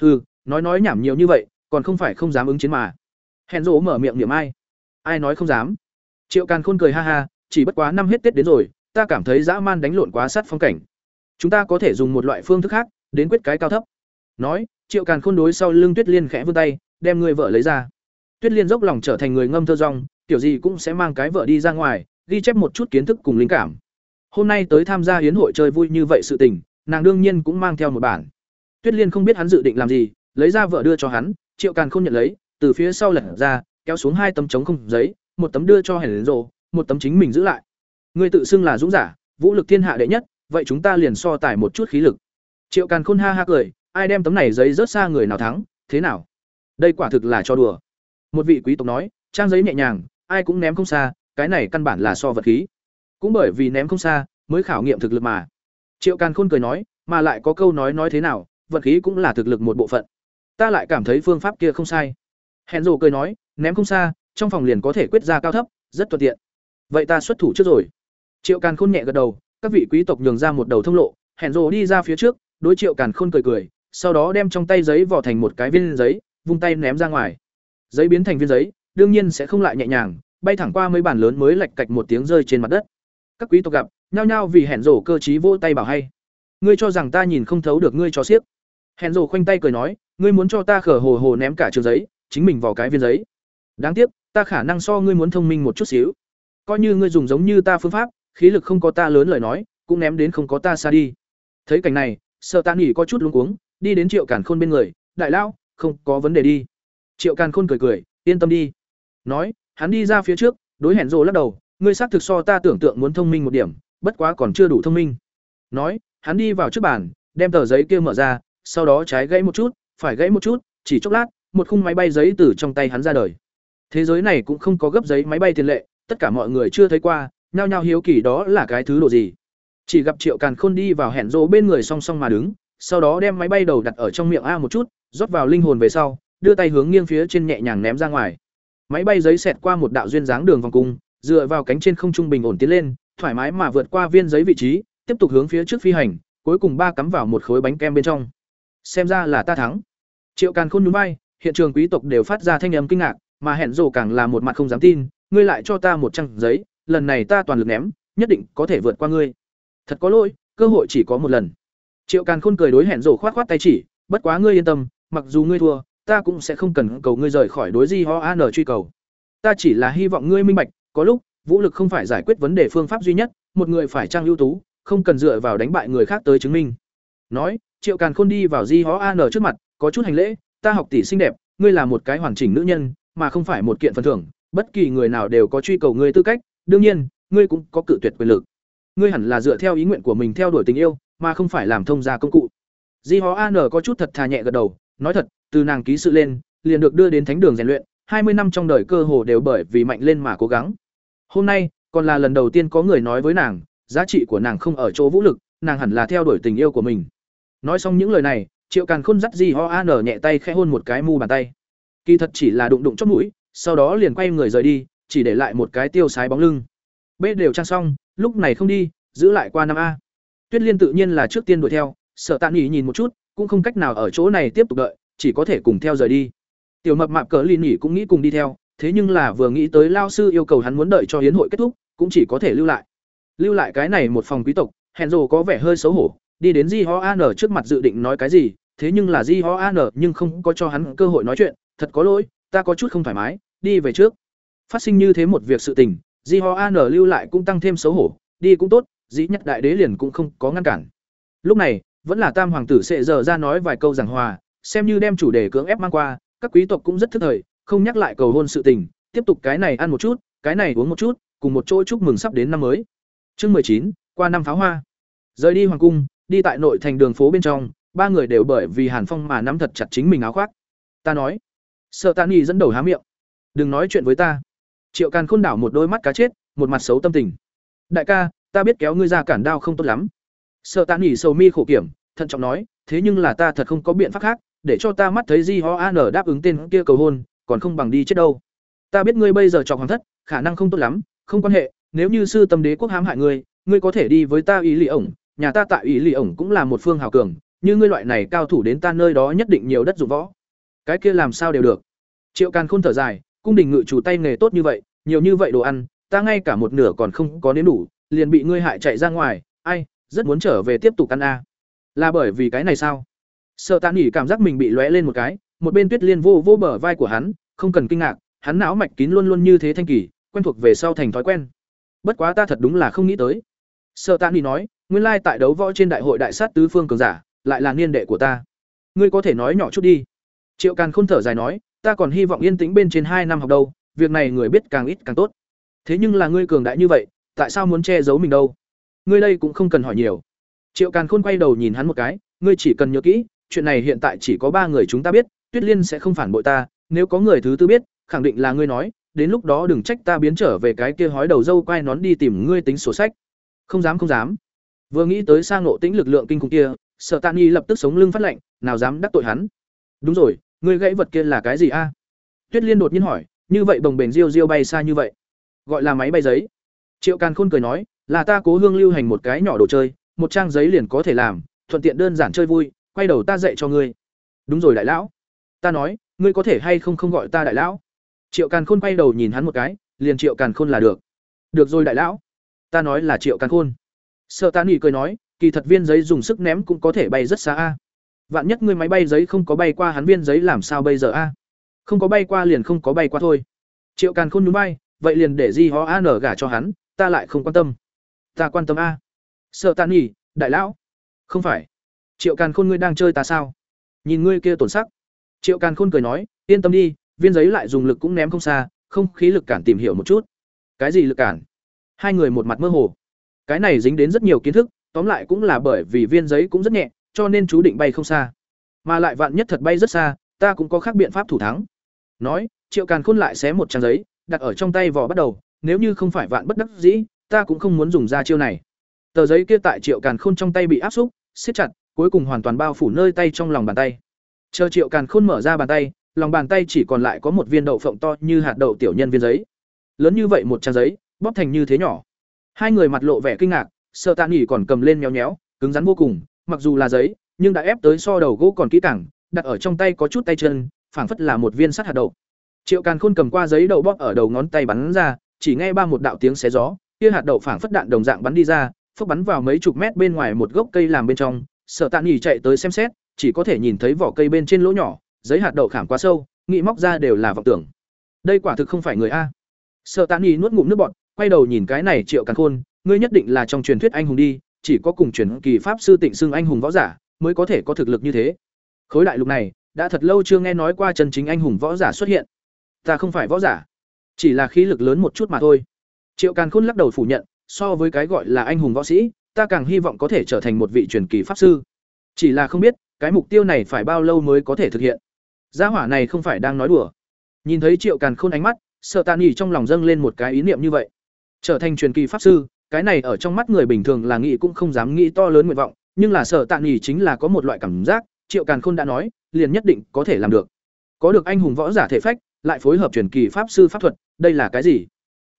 S1: Hừ, nói nói nhảm nhiều như vậy, còn không phải không dám ứng chiến mà. Hẹn rỗ mở miệng niệm ai. Ai nói không dám? Triệu càn khôn cười ha ha, chỉ bất quá năm hết tết đến rồi, ta cảm thấy dã man đánh lộn quá sát phong cảnh. Chúng ta có thể dùng một loại phương thức khác, đến quyết cái cao thấp. Nói, triệu càn khôn đối sau lưng tuyết liên khẽ vươn tay, đem người vợ lấy ra. Tuyết liên dốc lòng trở thành người ngâm thơ rong, kiểu gì cũng sẽ mang cái vợ đi ra ngoài, ghi chép một chút kiến thức cùng linh cảm. Hôm nay tới tham gia hiến hội chơi vui như vậy sự tình, nàng đương nhiên cũng mang theo một bản. Tuyết liên không biết hắn dự định làm gì, lấy ra vợ đưa cho hắn, triệu càn khôn nhận lấy, từ phía sau lật ra, kéo xuống hai tấm trống không giấy một tấm đưa cho hẻn rồ một tấm chính mình giữ lại. Người tự xưng là dũng giả, vũ lực thiên hạ đệ nhất, vậy chúng ta liền so tải một chút khí lực. Triệu càn khôn ha ha cười, ai đem tấm này giấy rớt xa người nào thắng, thế nào? Đây quả thực là cho đùa. Một vị quý tộc nói, trang giấy nhẹ nhàng, ai cũng ném không xa, cái này căn bản là so vật khí. Cũng bởi vì ném không xa, mới khảo nghiệm thực lực mà. Triệu càn khôn cười nói, mà lại có câu nói nói thế nào, vật khí cũng là thực lực một bộ phận. Ta lại cảm thấy phương pháp kia không sai. Hẹn rồ cười nói, ném không xa trong phòng liền có thể quyết ra cao thấp, rất thuận tiện. Vậy ta xuất thủ trước rồi. Triệu càn khôn nhẹ gật đầu, các vị quý tộc nhường ra một đầu thông lộ, hẹn rồ đi ra phía trước, đối triệu càn khôn cười cười, sau đó đem trong tay giấy vỏ thành một cái viên giấy, vung tay ném ra ngoài. Giấy biến thành viên giấy, đương nhiên sẽ không lại nhẹ nhàng, bay thẳng qua mấy bản lớn mới lạch cạch một tiếng rơi trên mặt đất. Các quý tộc gặp, nhao nhao vì hẹn rổ cơ trí vỗ tay bảo hay. Ngươi cho rằng ta nhìn không thấu được ngươi cho xiếc. Hẹn rổ khoanh tay cười nói, ngươi muốn cho ta khở hồ hồ ném cả trường giấy, chính mình vào cái viên giấy. Đáng tiếc ta khả năng so ngươi muốn thông minh một chút xíu. Coi như ngươi dùng giống như ta phương pháp, khí lực không có ta lớn lời nói, cũng ném đến không có ta xa đi. Thấy cảnh này, sợ tạ nghỉ có chút luống cuống, đi đến triệu càn khôn bên người, đại lão, không có vấn đề đi. Triệu càn khôn cười cười, yên tâm đi. Nói, hắn đi ra phía trước, đối hẹn rồ lắc đầu, ngươi xác thực so ta tưởng tượng muốn thông minh một điểm, bất quá còn chưa đủ thông minh. Nói, hắn đi vào trước bàn, đem tờ giấy kia mở ra, sau đó trái gãy một chút, phải gãy một chút, chỉ chốc lát, một khung máy bay giấy từ trong tay hắn ra đời thế giới này cũng không có gấp giấy máy bay tiền lệ, tất cả mọi người chưa thấy qua, nhao nhao hiếu kỳ đó là cái thứ đồ gì. Chỉ gặp triệu càn khôn đi vào hẹn rỗ bên người song song mà đứng, sau đó đem máy bay đầu đặt ở trong miệng a một chút, rót vào linh hồn về sau, đưa tay hướng nghiêng phía trên nhẹ nhàng ném ra ngoài. Máy bay giấy xẹt qua một đạo duyên dáng đường vòng cung, dựa vào cánh trên không trung bình ổn tiến lên, thoải mái mà vượt qua viên giấy vị trí, tiếp tục hướng phía trước phi hành, cuối cùng ba cắm vào một khối bánh kem bên trong. Xem ra là ta thắng. Triệu càn khôn nhún vai, hiện trường quý tộc đều phát ra thanh âm kinh ngạc mà hẹn rồ càng là một mặt không dám tin, ngươi lại cho ta một trang giấy, lần này ta toàn lực ném, nhất định có thể vượt qua ngươi. Thật có lỗi, cơ hội chỉ có một lần. Triệu càn khôn cười đối hẹn rồ khoát khoát tay chỉ, bất quá ngươi yên tâm, mặc dù ngươi thua, ta cũng sẽ không cần cầu ngươi rời khỏi đối di ho an truy cầu. Ta chỉ là hy vọng ngươi minh bạch, có lúc, vũ lực không phải giải quyết vấn đề phương pháp duy nhất, một người phải trang ưu tú, không cần dựa vào đánh bại người khác tới chứng minh. Nói, triệu càn khôn đi vào di ho an trước mặt, có chút hành lễ, ta học tỷ xinh đẹp, ngươi là một cái hoàn chỉnh nữ nhân mà không phải một kiện phần thưởng, bất kỳ người nào đều có truy cầu ngươi tư cách, đương nhiên, ngươi cũng có cự tuyệt quyền lực. Ngươi hẳn là dựa theo ý nguyện của mình theo đuổi tình yêu, mà không phải làm thông gia công cụ. Di ho an có chút thật thà nhẹ gật đầu, nói thật, từ nàng ký sự lên, liền được đưa đến thánh đường rèn luyện, hai mươi năm trong đời cơ hồ đều bởi vì mạnh lên mà cố gắng. Hôm nay, còn là lần đầu tiên có người nói với nàng, giá trị của nàng không ở chỗ vũ lực, nàng hẳn là theo đuổi tình yêu của mình. Nói xong những lời này, triệu càn khôn dắt di ho an nhẹ tay khẽ hôn một cái mu bàn tay kỳ thật chỉ là đụng đụng chót mũi, sau đó liền quay người rời đi, chỉ để lại một cái tiêu sái bóng lưng. B đều trang xong, lúc này không đi, giữ lại qua năm a. Tuyết liên tự nhiên là trước tiên đuổi theo, sợ tạ nghỉ nhìn một chút, cũng không cách nào ở chỗ này tiếp tục đợi, chỉ có thể cùng theo rời đi. Tiểu mập mạp cờ lì nghỉ cũng nghĩ cùng đi theo, thế nhưng là vừa nghĩ tới lao sư yêu cầu hắn muốn đợi cho hiến hội kết thúc, cũng chỉ có thể lưu lại. Lưu lại cái này một phòng quý tộc, hẹn rồ có vẻ hơi xấu hổ, đi đến di ho an trước mặt dự định nói cái gì, thế nhưng là di ho an nhưng không có cho hắn cơ hội nói chuyện thật có lỗi, ta có chút không thoải mái, đi về trước. Phát sinh như thế một việc sự tình, di ho an lưu lại cũng tăng thêm xấu hổ, đi cũng tốt, dĩ nhất đại đế liền cũng không có ngăn cản. Lúc này, vẫn là tam hoàng tử sệ giờ ra nói vài câu giảng hòa, xem như đem chủ đề cưỡng ép mang qua, các quý tộc cũng rất thức thời, không nhắc lại cầu hôn sự tình, tiếp tục cái này ăn một chút, cái này uống một chút, cùng một chỗ chúc mừng sắp đến năm mới. Chương mười chín, qua năm pháo hoa. Rời đi hoàng cung, đi tại nội thành đường phố bên trong, ba người đều bởi vì hàn phong mà nắm thật chặt chính mình áo khoác. Ta nói sợ tạ nghi dẫn đầu há miệng. Đừng nói chuyện với ta. Triệu càn khôn đảo một đôi mắt cá chết, một mặt xấu tâm tình. Đại ca, ta biết kéo ngươi ra cản đao không tốt lắm. Sợ tạ nghi sầu mi khổ kiểm, thận trọng nói, thế nhưng là ta thật không có biện pháp khác, để cho ta mắt thấy di ho an đáp ứng tên kia cầu hôn, còn không bằng đi chết đâu. Ta biết ngươi bây giờ chọc hoàng thất, khả năng không tốt lắm, không quan hệ, nếu như sư tâm đế quốc hãm hại ngươi ngươi có thể đi với ta ý lì ổng, nhà ta tại ý lì ổng cũng là một phương hào cường, như ngươi loại này cao thủ đến ta nơi đó nhất định nhiều đất dụng võ cái kia làm sao đều được. Triệu càn khôn thở dài, cung đình ngự chủ tay nghề tốt như vậy, nhiều như vậy đồ ăn, ta ngay cả một nửa còn không có nếm đủ, liền bị ngươi hại chạy ra ngoài, ai, rất muốn trở về tiếp tục ăn a. Là bởi vì cái này sao? Sợ tàn nghỉ cảm giác mình bị lóe lên một cái, một bên tuyết liên vô vô bờ vai của hắn, không cần kinh ngạc, hắn não mạch kín luôn luôn như thế thanh kỳ, quen thuộc về sau thành thói quen. Bất quá ta thật đúng là không nghĩ tới. Sợ tàn nghỉ nói, nguyên lai tại đấu võ trên đại hội đại sát tứ phương cường giả, lại là niên đệ của ta. Ngươi có thể nói nhỏ chút đi triệu càn khôn thở dài nói, ta còn hy vọng yên tĩnh bên trên hai năm học đâu, việc này người biết càng ít càng tốt. Thế nhưng là ngươi cường đại như vậy, tại sao muốn che giấu mình đâu? Ngươi đây cũng không cần hỏi nhiều. Triệu càn khôn quay đầu nhìn hắn một cái, ngươi chỉ cần nhớ kỹ, chuyện này hiện tại chỉ có ba người chúng ta biết, tuyết liên sẽ không phản bội ta, nếu có người thứ tư biết, khẳng định là ngươi nói, đến lúc đó đừng trách ta biến trở về cái kia hói đầu dâu quay nón đi tìm ngươi tính sổ sách. Không dám không dám. Vừa nghĩ tới sang ngộ tĩnh lực lượng kinh khủng kia sợ tạ nhi lập tức sống lưng phát lệnh nào dám đắc tội hắn? Đúng rồi ngươi gãy vật kia là cái gì a? Tuyết liên đột nhiên hỏi, như vậy bồng bềnh riêu riêu bay xa như vậy, gọi là máy bay giấy. Triệu càn khôn cười nói, là ta cố hương lưu hành một cái nhỏ đồ chơi, một trang giấy liền có thể làm, thuận tiện đơn giản chơi vui, quay đầu ta dạy cho ngươi. Đúng rồi đại lão. Ta nói, ngươi có thể hay không không gọi ta đại lão? Triệu càn khôn quay đầu nhìn hắn một cái, liền triệu càn khôn là được. Được rồi đại lão. Ta nói là triệu càn khôn. Sợ ta nghỉ cười nói, kỳ thật viên giấy dùng sức ném cũng có thể bay rất xa a vạn nhất ngươi máy bay giấy không có bay qua hắn viên giấy làm sao bây giờ a? Không có bay qua liền không có bay qua thôi. Triệu càn khôn núi bay vậy liền để di hó a nở gả cho hắn, ta lại không quan tâm. Ta quan tâm a. Sợ tàn nhỉ đại lão. Không phải. Triệu càn khôn ngươi đang chơi ta sao? Nhìn ngươi kia tổn sắc. Triệu càn khôn cười nói, yên tâm đi, viên giấy lại dùng lực cũng ném không xa, không khí lực cản tìm hiểu một chút. Cái gì lực cản? Hai người một mặt mơ hồ. Cái này dính đến rất nhiều kiến thức, tóm lại cũng là bởi vì viên giấy cũng rất nhẹ cho nên chú định bay không xa. Mà lại vạn nhất thật bay rất xa, ta cũng có khác biện pháp thủ thắng. Nói, triệu càn khôn lại xé một trang giấy, đặt ở trong tay vỏ bắt đầu, nếu như không phải vạn bất đắc dĩ, ta cũng không muốn dùng ra chiêu này. Tờ giấy kia tại triệu càn khôn trong tay bị áp xúc, siết chặt, cuối cùng hoàn toàn bao phủ nơi tay trong lòng bàn tay. Chờ triệu càn khôn mở ra bàn tay, lòng bàn tay chỉ còn lại có một viên đậu phộng to như hạt đậu tiểu nhân viên giấy. Lớn như vậy một trang giấy, bóp thành như thế nhỏ. Hai người mặt lộ vẻ kinh ngạc, sợ tạ nghỉ còn cầm lên nhéo nhéo cứng rắn vô cùng mặc dù là giấy, nhưng đã ép tới so đầu gỗ còn kỹ càng, đặt ở trong tay có chút tay chân, phảng phất là một viên sắt hạt đậu. Triệu càn khôn cầm qua giấy đậu bóp ở đầu ngón tay bắn ra, chỉ nghe ba một đạo tiếng xé gió, kia hạt đậu phảng phất đạn đồng dạng bắn đi ra, phốc bắn vào mấy chục mét bên ngoài một gốc cây làm bên trong. Sợ tạ nghỉ chạy tới xem xét, chỉ có thể nhìn thấy vỏ cây bên trên lỗ nhỏ, giấy hạt đậu khảm quá sâu nghị móc ra đều là vọng tưởng. Đây quả thực không phải người a. Sợ tạ nghỉ nuốt ngụm nước bọt, quay đầu nhìn cái này triệu càn khôn, ngươi nhất định là trong truyền thuyết anh hùng đi chỉ có cùng truyền kỳ pháp sư tịnh xưng anh hùng võ giả mới có thể có thực lực như thế. Khối đại lục này, đã thật lâu chưa nghe nói qua chân chính anh hùng võ giả xuất hiện. Ta không phải võ giả, chỉ là khí lực lớn một chút mà thôi. Triệu càn khôn lắc đầu phủ nhận, so với cái gọi là anh hùng võ sĩ, ta càng hy vọng có thể trở thành một vị truyền kỳ pháp sư. Chỉ là không biết, cái mục tiêu này phải bao lâu mới có thể thực hiện. Gia hỏa này không phải đang nói đùa. Nhìn thấy triệu càn khôn ánh mắt sợ Tạ nhỉ trong lòng dâng lên một cái ý niệm như vậy. Trở thành truyền kỳ pháp sư cái này ở trong mắt người bình thường là nghĩ cũng không dám nghĩ to lớn nguyện vọng, nhưng là sợ tạ nhỉ chính là có một loại cảm giác, triệu càn khôn đã nói, liền nhất định có thể làm được có được anh hùng võ giả thể phách, lại phối hợp truyền kỳ pháp sư pháp thuật, đây là cái gì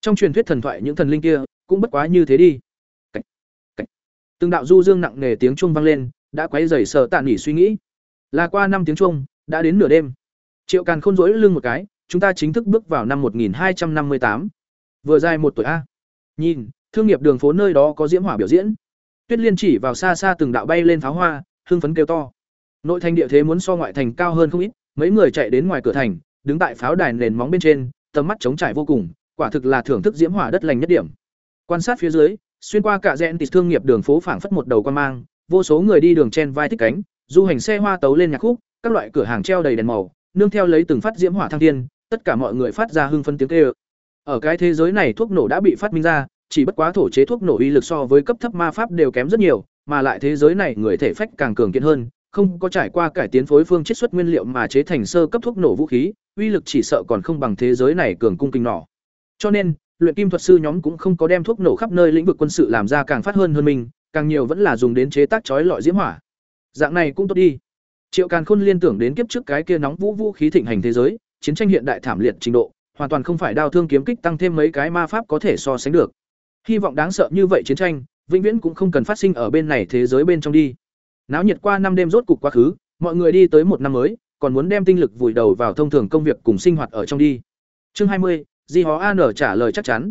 S1: trong truyền thuyết thần thoại những thần linh kia, cũng bất quá như thế đi Cách. Cách. từng đạo du dương nặng nề tiếng chuông vang lên, đã quấy rầy sợ tạ nhỉ suy nghĩ là qua năm tiếng chuông, đã đến nửa đêm triệu càn khôn rỗi lưng một cái, chúng ta chính thức bước vào năm 1258. vừa dài một tuổi a nhìn thương nghiệp đường phố nơi đó có diễm hỏa biểu diễn. Tuyết liên chỉ vào xa xa từng đạo bay lên pháo hoa, hưng phấn kêu to. Nội thành địa thế muốn so ngoại thành cao hơn không ít, mấy người chạy đến ngoài cửa thành, đứng tại pháo đài nền móng bên trên, tầm mắt trống trải vô cùng, quả thực là thưởng thức diễm hỏa đất lành nhất điểm. Quan sát phía dưới, xuyên qua cả rẽn tịt thương nghiệp đường phố phảng phất một đầu quan mang, vô số người đi đường chen vai thích cánh, du hành xe hoa tấu lên nhạc khúc, các loại cửa hàng treo đầy đèn màu, nương theo lấy từng phát diễm hỏa thăng thiên, tất cả mọi người phát ra hưng phấn tiếng kêu. Ở cái thế giới này thuốc nổ đã bị phát minh ra chỉ bất quá thổ chế thuốc nổ uy lực so với cấp thấp ma pháp đều kém rất nhiều, mà lại thế giới này người thể phách càng cường kiện hơn, không có trải qua cải tiến phối phương chiết xuất nguyên liệu mà chế thành sơ cấp thuốc nổ vũ khí, uy lực chỉ sợ còn không bằng thế giới này cường cung kinh nỏ cho nên, luyện kim thuật sư nhóm cũng không có đem thuốc nổ khắp nơi lĩnh vực quân sự làm ra càng phát hơn hơn mình, càng nhiều vẫn là dùng đến chế tác chói lọi diễm hỏa. Dạng này cũng tốt đi. Triệu càn khôn liên tưởng đến kiếp trước cái kia nóng vũ vũ khí thịnh hành thế giới, chiến tranh hiện đại thảm liệt trình độ, hoàn toàn không phải đao thương kiếm kích tăng thêm mấy cái ma pháp có thể so sánh được hy vọng đáng sợ như vậy chiến tranh, vĩnh viễn cũng không cần phát sinh ở bên này thế giới bên trong đi. Náo nhiệt qua năm đêm rốt cục quá khứ, mọi người đi tới một năm mới, còn muốn đem tinh lực vùi đầu vào thông thường công việc cùng sinh hoạt ở trong đi. Chương hai mươi, di hó an trả lời chắc chắn.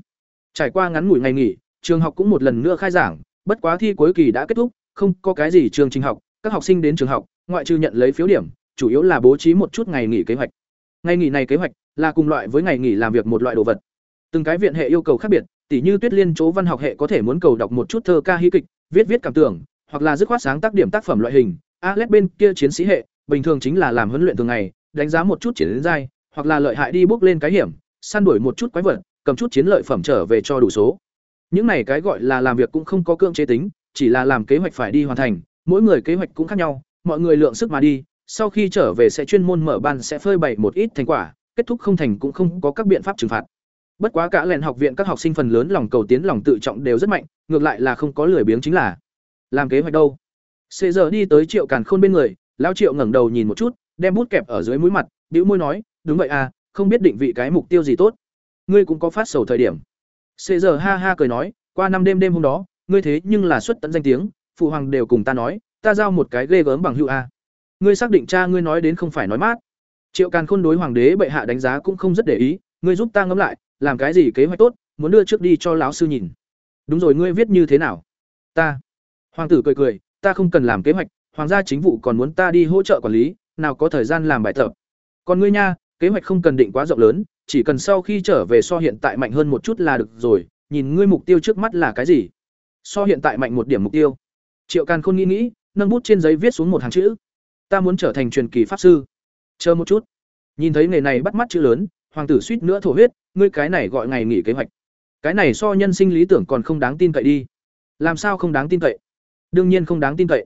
S1: Trải qua ngắn ngủi ngày nghỉ, trường học cũng một lần nữa khai giảng, bất quá thi cuối kỳ đã kết thúc, không có cái gì trường trình học, các học sinh đến trường học, ngoại trừ nhận lấy phiếu điểm, chủ yếu là bố trí một chút ngày nghỉ kế hoạch. Ngày nghỉ này kế hoạch là cùng loại với ngày nghỉ làm việc một loại đồ vật. Từng cái viện hệ yêu cầu khác biệt tỉ như tuyết liên chỗ văn học hệ có thể muốn cầu đọc một chút thơ ca hí kịch, viết viết cảm tưởng, hoặc là dứt khoát sáng tác điểm tác phẩm loại hình alex bên kia chiến sĩ hệ, bình thường chính là làm huấn luyện thường ngày, đánh giá một chút triển đến dai, hoặc là lợi hại đi bước lên cái hiểm, săn đuổi một chút quái vật, cầm chút chiến lợi phẩm trở về cho đủ số. Những này cái gọi là làm việc cũng không có cưỡng chế tính, chỉ là làm kế hoạch phải đi hoàn thành, mỗi người kế hoạch cũng khác nhau, mọi người lượng sức mà đi, sau khi trở về sẽ chuyên môn mở ban sẽ phơi bày một ít thành quả, kết thúc không thành cũng không có các biện pháp trừng phạt bất quá cả lẻn học viện các học sinh phần lớn lòng cầu tiến lòng tự trọng đều rất mạnh, ngược lại là không có lười biếng chính là. Làm kế hoạch đâu? Xế giờ đi tới triệu càn khôn bên người, lão triệu ngẩng đầu nhìn một chút, đem bút kẹp ở dưới mũi mặt, bĩu môi nói, đúng vậy à không biết định vị cái mục tiêu gì tốt. Ngươi cũng có phát sầu thời điểm. Xế giờ ha ha cười nói, qua năm đêm đêm hôm đó, ngươi thế nhưng là xuất tận danh tiếng, phụ hoàng đều cùng ta nói, ta giao một cái ghê gớm bằng hữu a. Ngươi xác định cha ngươi nói đến không phải nói mát. Triệu càn khôn đối hoàng đế bệ hạ đánh giá cũng không rất để ý, ngươi giúp ta ngẫm lại làm cái gì kế hoạch tốt, muốn đưa trước đi cho lão sư nhìn. Đúng rồi, ngươi viết như thế nào? Ta. Hoàng tử cười cười, ta không cần làm kế hoạch, hoàng gia chính vụ còn muốn ta đi hỗ trợ quản lý, nào có thời gian làm bài tập. Còn ngươi nha, kế hoạch không cần định quá rộng lớn, chỉ cần sau khi trở về so hiện tại mạnh hơn một chút là được rồi, nhìn ngươi mục tiêu trước mắt là cái gì. So hiện tại mạnh một điểm mục tiêu. Triệu càn khôn nghĩ nghĩ, nâng bút trên giấy viết xuống một hàng chữ. Ta muốn trở thành truyền kỳ pháp sư. Chờ một chút. Nhìn thấy nghề này bắt mắt chữ lớn hoàng tử suýt nữa thổ huyết, ngươi cái này gọi ngày nghỉ kế hoạch. Cái này so nhân sinh lý tưởng còn không đáng tin cậy đi. Làm sao không đáng tin cậy? Đương nhiên không đáng tin cậy.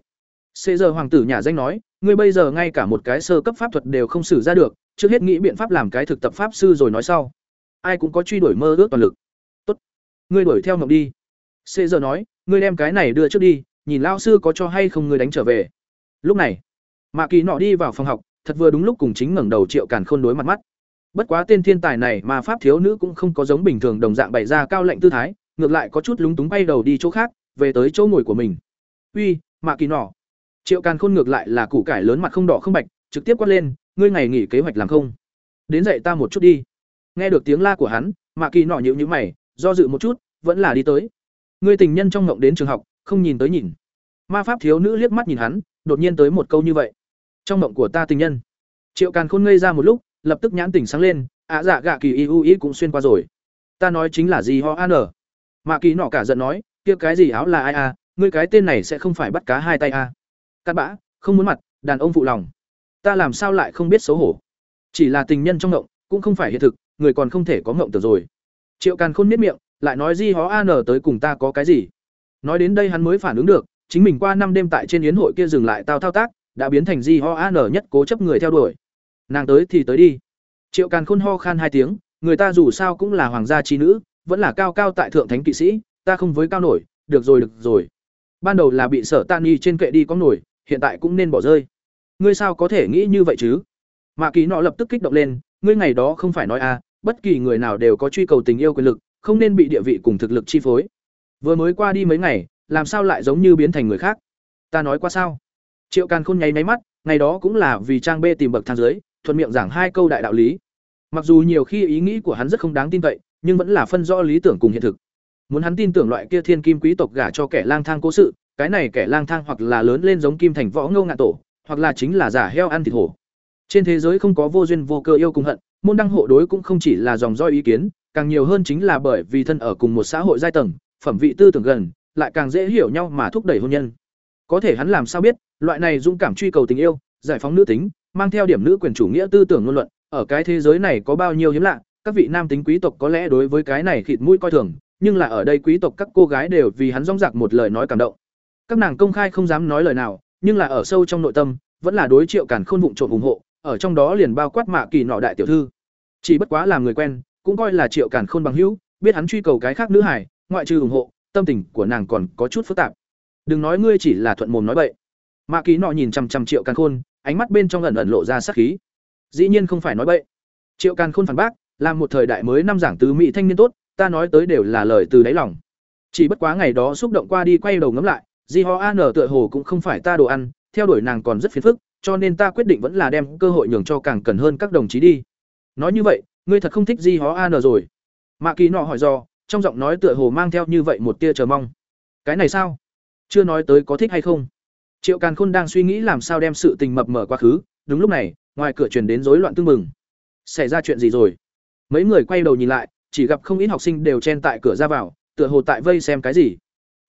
S1: Xế giờ hoàng tử nhà danh nói, ngươi bây giờ ngay cả một cái sơ cấp pháp thuật đều không xử ra được, trước hết nghĩ biện pháp làm cái thực tập pháp sư rồi nói sau. Ai cũng có truy đuổi mơ ước toàn lực. Tốt. Ngươi đuổi theo mộng đi. Xế giờ nói, ngươi đem cái này đưa trước đi, nhìn lao sư có cho hay không ngươi đánh trở về. Lúc này, mạ kỳ nọ đi vào phòng học, thật vừa đúng lúc cùng chính ngẩng đầu triệu càn khôn đối mặt mắt bất quá tên thiên tài này mà pháp thiếu nữ cũng không có giống bình thường đồng dạng bày ra cao lệnh tư thái, ngược lại có chút lúng túng bay đầu đi chỗ khác, về tới chỗ ngồi của mình. Uy, mạ kỳ nỏ triệu càn khôn ngược lại là củ cải lớn mặt không đỏ không bạch, trực tiếp quát lên, ngươi ngày nghỉ kế hoạch làm không? Đến dậy ta một chút đi. Nghe được tiếng la của hắn, mạ kỳ nọ nhịu nhữ mày, do dự một chút, vẫn là đi tới. Ngươi tình nhân trong ngộng đến trường học, không nhìn tới nhìn. Ma pháp thiếu nữ liếc mắt nhìn hắn, đột nhiên tới một câu như vậy. Trong mộng của ta tình nhân. Triệu càn khôn ngây ra một lúc lập tức nhãn tỉnh sáng lên ạ dạ gạ kỳ iu ý cũng xuyên qua rồi. Ta nói chính là gì ho an mạ kỳ nọ cả giận nói kia cái gì áo là ai à, ngươi cái tên này sẽ không phải bắt cá hai tay à? cắt bã không muốn mặt đàn ông phụ lòng. Ta làm sao lại không biết xấu hổ? Chỉ là tình nhân trong ngộng cũng không phải hiện thực người còn không thể có ngộng tưởng rồi. Triệu càn khôn miết miệng lại nói di hó an tới cùng ta có cái gì? Nói đến đây hắn mới phản ứng được chính mình qua năm đêm tại trên yến hội kia dừng lại tao thao tác đã biến thành di ho an nhất cố chấp người theo đuổi nàng tới thì tới đi. Triệu càn khôn ho khan hai tiếng, người ta dù sao cũng là hoàng gia trí nữ, vẫn là cao cao tại thượng thánh kỵ sĩ, ta không với cao nổi, được rồi được rồi. Ban đầu là bị sở tan y trên kệ đi có nổi, hiện tại cũng nên bỏ rơi. Ngươi sao có thể nghĩ như vậy chứ? Mạ kỳ nọ lập tức kích động lên, ngươi ngày đó không phải nói à bất kỳ người nào đều có truy cầu tình yêu quyền lực, không nên bị địa vị cùng thực lực chi phối. Vừa mới qua đi mấy ngày, làm sao lại giống như biến thành người khác? Ta nói qua sao? Triệu càn khôn nháy máy mắt, ngày đó cũng là vì trang b tìm bậc thang dưới thuận miệng giảng hai câu đại đạo lý. Mặc dù nhiều khi ý nghĩ của hắn rất không đáng tin cậy nhưng vẫn là phân rõ lý tưởng cùng hiện thực. Muốn hắn tin tưởng loại kia thiên kim quý tộc gả cho kẻ lang thang cố sự cái này kẻ lang thang hoặc là lớn lên giống kim thành võ ngô ngạ tổ hoặc là chính là giả heo ăn thịt hổ. Trên thế giới không có vô duyên vô cơ yêu cùng hận, môn đăng hộ đối cũng không chỉ là dòng dõi ý kiến, càng nhiều hơn chính là bởi vì thân ở cùng một xã hội giai tầng, phẩm vị tư tưởng gần, lại càng dễ hiểu nhau mà thúc đẩy hôn nhân. Có thể hắn làm sao biết, loại này dũng cảm truy cầu tình yêu, giải phóng nữ tính, mang theo điểm nữ quyền chủ nghĩa tư tưởng ngôn luận, ở cái thế giới này có bao nhiêu hiếm lạ, các vị nam tính quý tộc có lẽ đối với cái này khịt mũi coi thường, nhưng là ở đây quý tộc các cô gái đều vì hắn rong rạc một lời nói cảm động. Các nàng công khai không dám nói lời nào, nhưng là ở sâu trong nội tâm, vẫn là đối Triệu Càn Khôn vụng trộm ủng hộ, ở trong đó liền bao quát Mạ Kỳ nọ đại tiểu thư. Chỉ bất quá làm người quen, cũng coi là Triệu Càn Khôn bằng hữu, biết hắn truy cầu cái khác nữ hải, ngoại trừ ủng hộ, tâm tình của nàng còn có chút phức tạp. Đừng nói ngươi chỉ là thuận mồm nói bậy. Mạ Kỳ nọ nhìn chằm chằm Triệu Càn Khôn, ánh mắt bên trong ẩn ẩn lộ ra sát khí. Dĩ nhiên không phải nói bậy. Triệu Càn Khôn phản bác, làm một thời đại mới năm giảng tứ mỹ thanh niên tốt, ta nói tới đều là lời từ đáy lòng. Chỉ bất quá ngày đó xúc động qua đi quay đầu ngẫm lại, Di Ho An tựa hồ cũng không phải ta đồ ăn, theo đuổi nàng còn rất phiền phức, cho nên ta quyết định vẫn là đem cơ hội nhường cho càng cần hơn các đồng chí đi. Nói như vậy, ngươi thật không thích Di Ho An rồi? Mạ Kỳ nọ hỏi do, trong giọng nói tựa hồ mang theo như vậy một tia chờ mong. Cái này sao? Chưa nói tới có thích hay không? Triệu Càn Khôn đang suy nghĩ làm sao đem sự tình mập mở quá khứ, đúng lúc này, ngoài cửa truyền đến rối loạn tương mừng. Xảy ra chuyện gì rồi? Mấy người quay đầu nhìn lại, chỉ gặp không ít học sinh đều chen tại cửa ra vào, tựa hồ tại vây xem cái gì.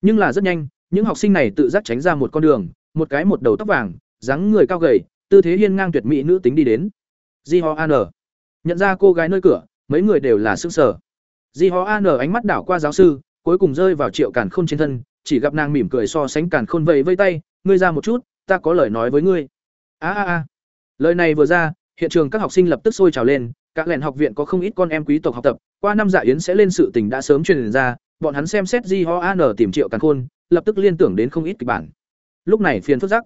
S1: Nhưng là rất nhanh, những học sinh này tự giác tránh ra một con đường, một cái một đầu tóc vàng, dáng người cao gầy, tư thế hiên ngang tuyệt mỹ nữ tính đi đến. Di Ho An. Nhận ra cô gái nơi cửa, mấy người đều là sững sờ. Di Ho An ánh mắt đảo qua giáo sư, cuối cùng rơi vào Triệu Càn Khôn trên thân, chỉ gặp nàng mỉm cười so sánh Càn Khôn vẫy vây tay, "Ngươi ra một chút, ta có lời nói với ngươi." A a a. Lời này vừa ra, hiện trường các học sinh lập tức sôi trào lên, các lẻn học viện có không ít con em quý tộc học tập, qua năm dạ yến sẽ lên sự tình đã sớm truyền ra, bọn hắn xem xét Di Ho An tìm Triệu Càn Khôn, lập tức liên tưởng đến không ít kịch bản. Lúc này phiền phức rắc.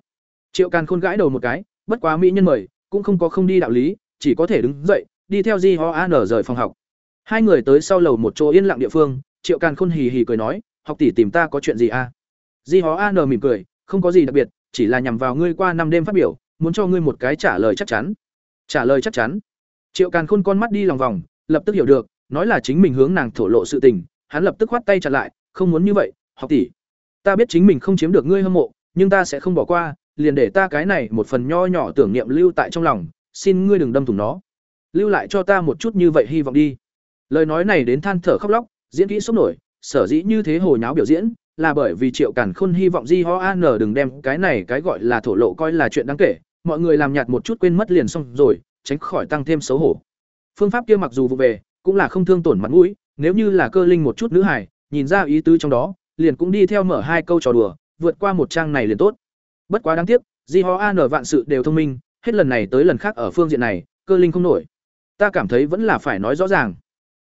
S1: Triệu Càn Khôn gãi đầu một cái, bất quá mỹ nhân mời, cũng không có không đi đạo lý, chỉ có thể đứng dậy, đi theo Di Ho An rời phòng học. Hai người tới sau lầu một chỗ yên lặng địa phương, Triệu Càn Khôn hì hì cười nói, "Học tỷ tìm ta có chuyện gì à? a?" À? Di Ho An mỉm cười, "Không có gì đặc biệt, chỉ là nhằm vào ngươi qua năm đêm phát biểu, muốn cho ngươi một cái trả lời chắc chắn." Trả lời chắc chắn. Triệu Càn Khôn con mắt đi lòng vòng, lập tức hiểu được, nói là chính mình hướng nàng thổ lộ sự tình, hắn lập tức khoát tay chặt lại, "Không muốn như vậy, học tỷ. Ta biết chính mình không chiếm được ngươi hâm mộ, nhưng ta sẽ không bỏ qua, liền để ta cái này một phần nho nhỏ tưởng niệm lưu tại trong lòng, xin ngươi đừng đâm thủng nó. Lưu lại cho ta một chút như vậy hy vọng đi." Lời nói này đến than thở khóc lóc, diễn kỹ sốc nổi, sở dĩ như thế hồ nháo biểu diễn, là bởi vì Triệu Càn Khôn hy vọng Di Ho An đừng đem cái này cái gọi là thổ lộ coi là chuyện đáng kể, mọi người làm nhạt một chút quên mất liền xong rồi, tránh khỏi tăng thêm xấu hổ. Phương pháp kia mặc dù vụ về, cũng là không thương tổn mặt mũi, nếu như là cơ linh một chút nữ hài, nhìn ra ý tứ trong đó, liền cũng đi theo mở hai câu trò đùa, vượt qua một trang này liền tốt. Bất quá đáng tiếc, Di Ho An vạn sự đều thông minh, hết lần này tới lần khác ở phương diện này, cơ linh không nổi. Ta cảm thấy vẫn là phải nói rõ ràng.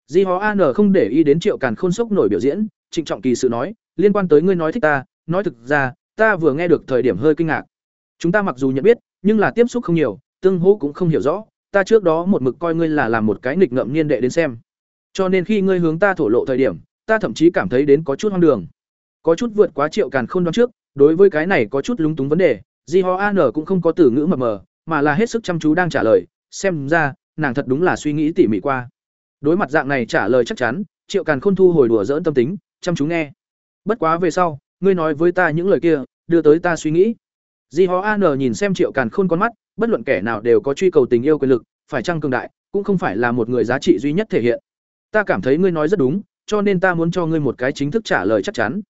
S1: Di Ho An không để ý đến Triệu Càn Khôn sốc nổi biểu diễn, trịnh trọng kỳ sự nói, liên quan tới ngươi nói thích ta, nói thực ra, ta vừa nghe được thời điểm hơi kinh ngạc. Chúng ta mặc dù nhận biết, nhưng là tiếp xúc không nhiều, tương hỗ cũng không hiểu rõ, ta trước đó một mực coi ngươi là làm một cái nghịch ngợm niên đệ đến xem. Cho nên khi ngươi hướng ta thổ lộ thời điểm, ta thậm chí cảm thấy đến có chút hoang đường. Có chút vượt quá Triệu Càn Khôn đoán trước, đối với cái này có chút lúng túng vấn đề, Di Ho An cũng không có từ ngữ mập mờ, mà là hết sức chăm chú đang trả lời, xem ra, nàng thật đúng là suy nghĩ tỉ mỉ qua. Đối mặt dạng này trả lời chắc chắn, Triệu Càn Khôn thu hồi đùa dỡn tâm tính, chăm chú nghe. Bất quá về sau, ngươi nói với ta những lời kia, đưa tới ta suy nghĩ. Di Ho An nhìn xem Triệu Càn Khôn con mắt, bất luận kẻ nào đều có truy cầu tình yêu quyền lực, phải chăng cường đại, cũng không phải là một người giá trị duy nhất thể hiện. Ta cảm thấy ngươi nói rất đúng, cho nên ta muốn cho ngươi một cái chính thức trả lời chắc chắn.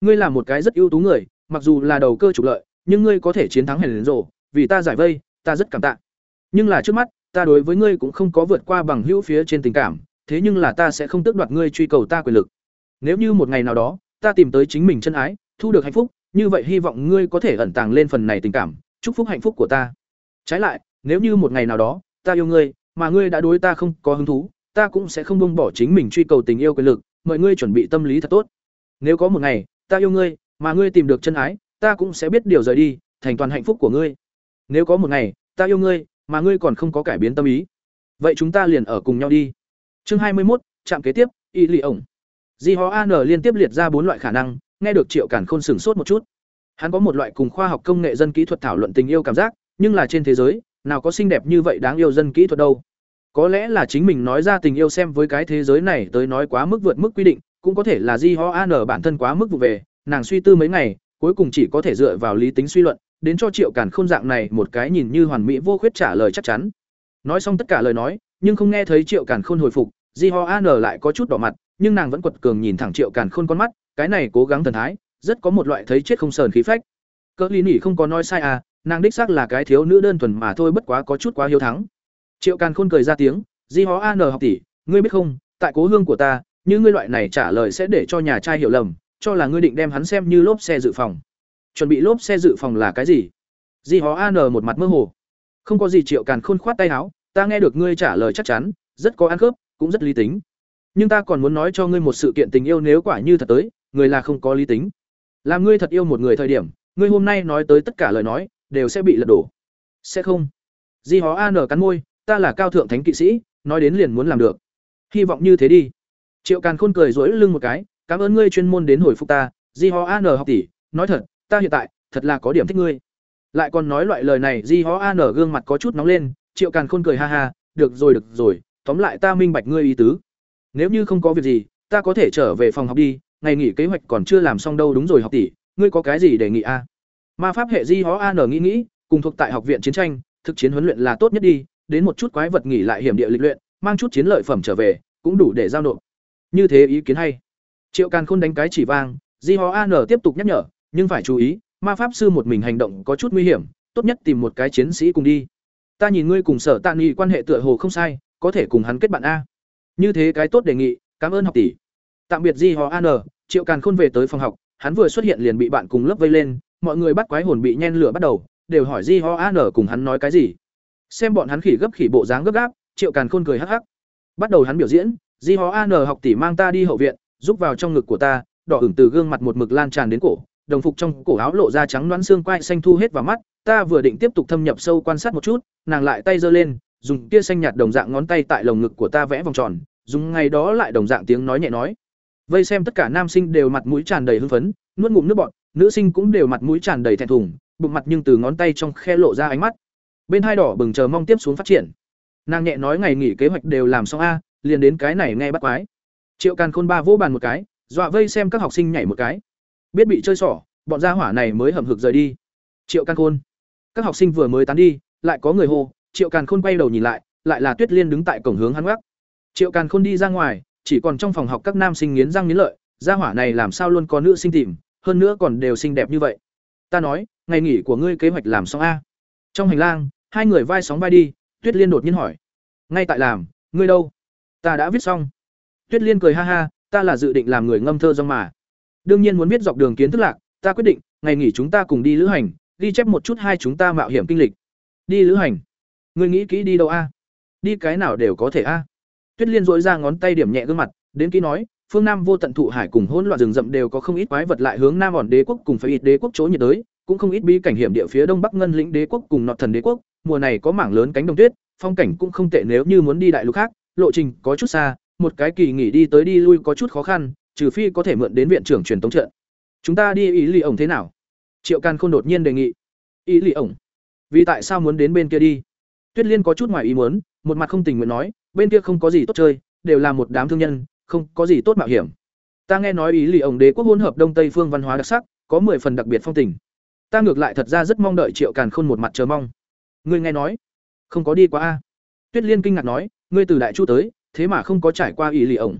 S1: Ngươi là một cái rất ưu tú người, mặc dù là đầu cơ trục lợi, nhưng ngươi có thể chiến thắng hèn rồ, vì ta giải vây, ta rất cảm tạ. Nhưng là trước mắt, ta đối với ngươi cũng không có vượt qua bằng hữu phía trên tình cảm, thế nhưng là ta sẽ không tước đoạt ngươi truy cầu ta quyền lực. Nếu như một ngày nào đó, ta tìm tới chính mình chân ái, thu được hạnh phúc, như vậy hy vọng ngươi có thể ẩn tàng lên phần này tình cảm, chúc phúc hạnh phúc của ta. Trái lại, nếu như một ngày nào đó, ta yêu ngươi, mà ngươi đã đối ta không có hứng thú, ta cũng sẽ không buông bỏ chính mình truy cầu tình yêu quyền lực, mời ngươi chuẩn bị tâm lý thật tốt. Nếu có một ngày, ta yêu ngươi, mà ngươi tìm được chân ái, ta cũng sẽ biết điều rời đi, thành toàn hạnh phúc của ngươi. Nếu có một ngày, ta yêu ngươi, mà ngươi còn không có cải biến tâm ý, vậy chúng ta liền ở cùng nhau đi. Chương hai mươi 21, trạm kế tiếp, y lì ổng. Di Ho An liên tiếp liệt ra bốn loại khả năng, nghe được Triệu Cản Khôn sửng sốt một chút. Hắn có một loại cùng khoa học công nghệ dân kỹ thuật thảo luận tình yêu cảm giác, nhưng là trên thế giới, nào có xinh đẹp như vậy đáng yêu dân kỹ thuật đâu. Có lẽ là chính mình nói ra tình yêu xem với cái thế giới này tới nói quá mức vượt mức quy định, cũng có thể là Di Ho An bản thân quá mức vụ về, nàng suy tư mấy ngày, cuối cùng chỉ có thể dựa vào lý tính suy luận, đến cho triệu cản khôn dạng này một cái nhìn như hoàn mỹ vô khuyết trả lời chắc chắn nói xong tất cả lời nói nhưng không nghe thấy triệu cản khôn hồi phục di ho an lại có chút đỏ mặt nhưng nàng vẫn quật cường nhìn thẳng triệu càn khôn con mắt, cái này cố gắng thần thái, rất có một loại thấy chết không sờn khí phách. Cỡ lý nỉ không có nói sai à nàng đích xác là cái thiếu nữ đơn thuần mà thôi bất quá có chút quá hiếu thắng. Triệu càn khôn cười ra tiếng, di ho an học tỷ, ngươi biết không, tại cố hương của ta, như ngươi loại này trả lời sẽ để cho nhà trai hiểu lầm, cho là ngươi định đem hắn xem như lốp xe dự phòng. Chuẩn bị lốp xe dự phòng là cái gì? Di hó an một mặt mơ hồ. Không có gì. Triệu càn khôn khoát tay áo, ta nghe được ngươi trả lời chắc chắn, rất có ăn khớp, cũng rất lý tính nhưng ta còn muốn nói cho ngươi một sự kiện tình yêu nếu quả như thật tới, người là không có lý tính. Làm ngươi thật yêu một người thời điểm, ngươi hôm nay nói tới tất cả lời nói, đều sẽ bị lật đổ. Sẽ không. Di hó an cắn môi, ta là cao thượng thánh kỵ sĩ, nói đến liền muốn làm được. Hy vọng như thế đi. Triệu càn khôn cười rỗi lưng một cái, cảm ơn ngươi chuyên môn đến hồi phục ta. Di ho an học tỷ, nói thật, ta hiện tại, thật là có điểm thích ngươi. Lại còn nói loại lời này, di ho an gương mặt có chút nóng lên, triệu càn khôn cười ha ha, được rồi được rồi, tóm lại ta minh bạch ngươi ý tứ nếu như không có việc gì, ta có thể trở về phòng học đi, ngày nghỉ kế hoạch còn chưa làm xong đâu đúng rồi học tỷ, ngươi có cái gì đề nghị a ma pháp hệ di ho an nghĩ nghĩ, cùng thuộc tại học viện chiến tranh, thực chiến huấn luyện là tốt nhất đi, đến một chút quái vật nghỉ lại hiểm địa lịch luyện, mang chút chiến lợi phẩm trở về, cũng đủ để giao nộp. Như thế ý kiến hay. Triệu càn khôn đánh cái chỉ vang, di ho an tiếp tục nhắc nhở, nhưng phải chú ý, ma pháp sư một mình hành động có chút nguy hiểm, tốt nhất tìm một cái chiến sĩ cùng đi. Ta nhìn ngươi cùng sở tạ nghị quan hệ tựa hồ không sai, có thể cùng hắn kết bạn a như thế cái tốt đề nghị, cảm ơn học tỷ. Tạm biệt di Hò an triệu càn khôn về tới phòng học, hắn vừa xuất hiện liền bị bạn cùng lớp vây lên, mọi người bắt quái hồn bị nhen lửa bắt đầu, đều hỏi di ho an cùng hắn nói cái gì. Xem bọn hắn khỉ gấp khỉ bộ dáng gấp gáp, triệu càn khôn cười hắc hắc. Bắt đầu hắn biểu diễn, di ho an học tỷ mang ta đi hậu viện giúp vào trong ngực của ta, đỏ ửng từ gương mặt một mực lan tràn đến cổ, đồng phục trong cổ áo lộ ra trắng loãng xương quai xanh thu hết vào mắt, ta vừa định tiếp tục thâm nhập sâu quan sát một chút, nàng lại tay giơ lên dùng kia xanh nhạt đồng dạng ngón tay tại lồng ngực của ta vẽ vòng tròn, dùng ngày đó lại đồng dạng tiếng nói nhẹ nói. Vây xem tất cả nam sinh đều mặt mũi tràn đầy hưng phấn, nuốt ngụm nước bọt, nữ sinh cũng đều mặt mũi tràn đầy thẹn thùng, bụng mặt nhưng từ ngón tay trong khe lộ ra ánh mắt. Bên hai đỏ bừng chờ mong tiếp xuống phát triển. Nàng nhẹ nói ngày nghỉ kế hoạch đều làm xong a, liền đến cái này nghe bắt quái. Triệu càn khôn ba vỗ bàn một cái, dọa vây xem các học sinh nhảy một cái. Biết bị chơi xỏ, bọn gia hỏa này mới hầm hực rời đi. Triệu càn khôn, các học sinh vừa mới tán đi, lại có người hô triệu càn khôn quay đầu nhìn lại lại là tuyết liên đứng tại cổng hướng hắn gác triệu càn khôn đi ra ngoài, chỉ còn trong phòng học các nam sinh nghiến răng nghiến lợi, gia hỏa này làm sao luôn có nữ sinh tìm, hơn nữa còn đều xinh đẹp như vậy. Ta nói, ngày nghỉ của ngươi kế hoạch làm xong a. Trong hành lang, hai người vai sóng vai đi, tuyết liên đột nhiên hỏi. Ngay tại làm, ngươi đâu? Ta đã viết xong. Tuyết liên cười ha ha, ta là dự định làm người ngâm thơ rong mà. Đương nhiên muốn biết dọc đường kiến thức lạc, ta quyết định, ngày nghỉ chúng ta cùng đi lữ hành, ghi chép một chút hai chúng ta mạo hiểm kinh lịch. Đi lữ hành ngươi nghĩ kỹ đi đâu a? Đi cái nào đều có thể a. Tuyết liên dội ra ngón tay điểm nhẹ gương mặt, đến kỹ nói, phương nam vô tận thụ hải cùng hỗn loạn rừng rậm đều có không ít quái vật lại hướng nam ỏn đế quốc cùng phải ít đế quốc chỗ nhiệt đới, cũng không ít bi cảnh hiểm địa phía đông bắc ngân lĩnh đế quốc cùng nọt thần đế quốc. Mùa này có mảng lớn cánh đồng tuyết, phong cảnh cũng không tệ nếu như muốn đi đại lục khác, lộ trình có chút xa, một cái kỳ nghỉ đi tới đi lui có chút khó khăn, trừ phi có thể mượn đến viện trưởng truyền tống trận. Chúng ta đi, ý lì ổng thế nào? Triệu can không đột nhiên đề nghị. Ý lì ổng, vì tại sao muốn đến bên kia đi? Tuyết liên có chút ngoài ý muốn, một mặt không tình nguyện nói, bên kia không có gì tốt chơi, đều là một đám thương nhân, không có gì tốt mạo hiểm. Ta nghe nói ý lì ổng đế quốc hỗn hợp đông tây phương văn hóa đặc sắc, có mười phần đặc biệt phong tình. Ta ngược lại thật ra rất mong đợi triệu càn khôn một mặt chờ mong. Ngươi nghe nói, không có đi qua a. Tuyết liên kinh ngạc nói, ngươi từ đại chu tới, thế mà không có trải qua ý lì ổng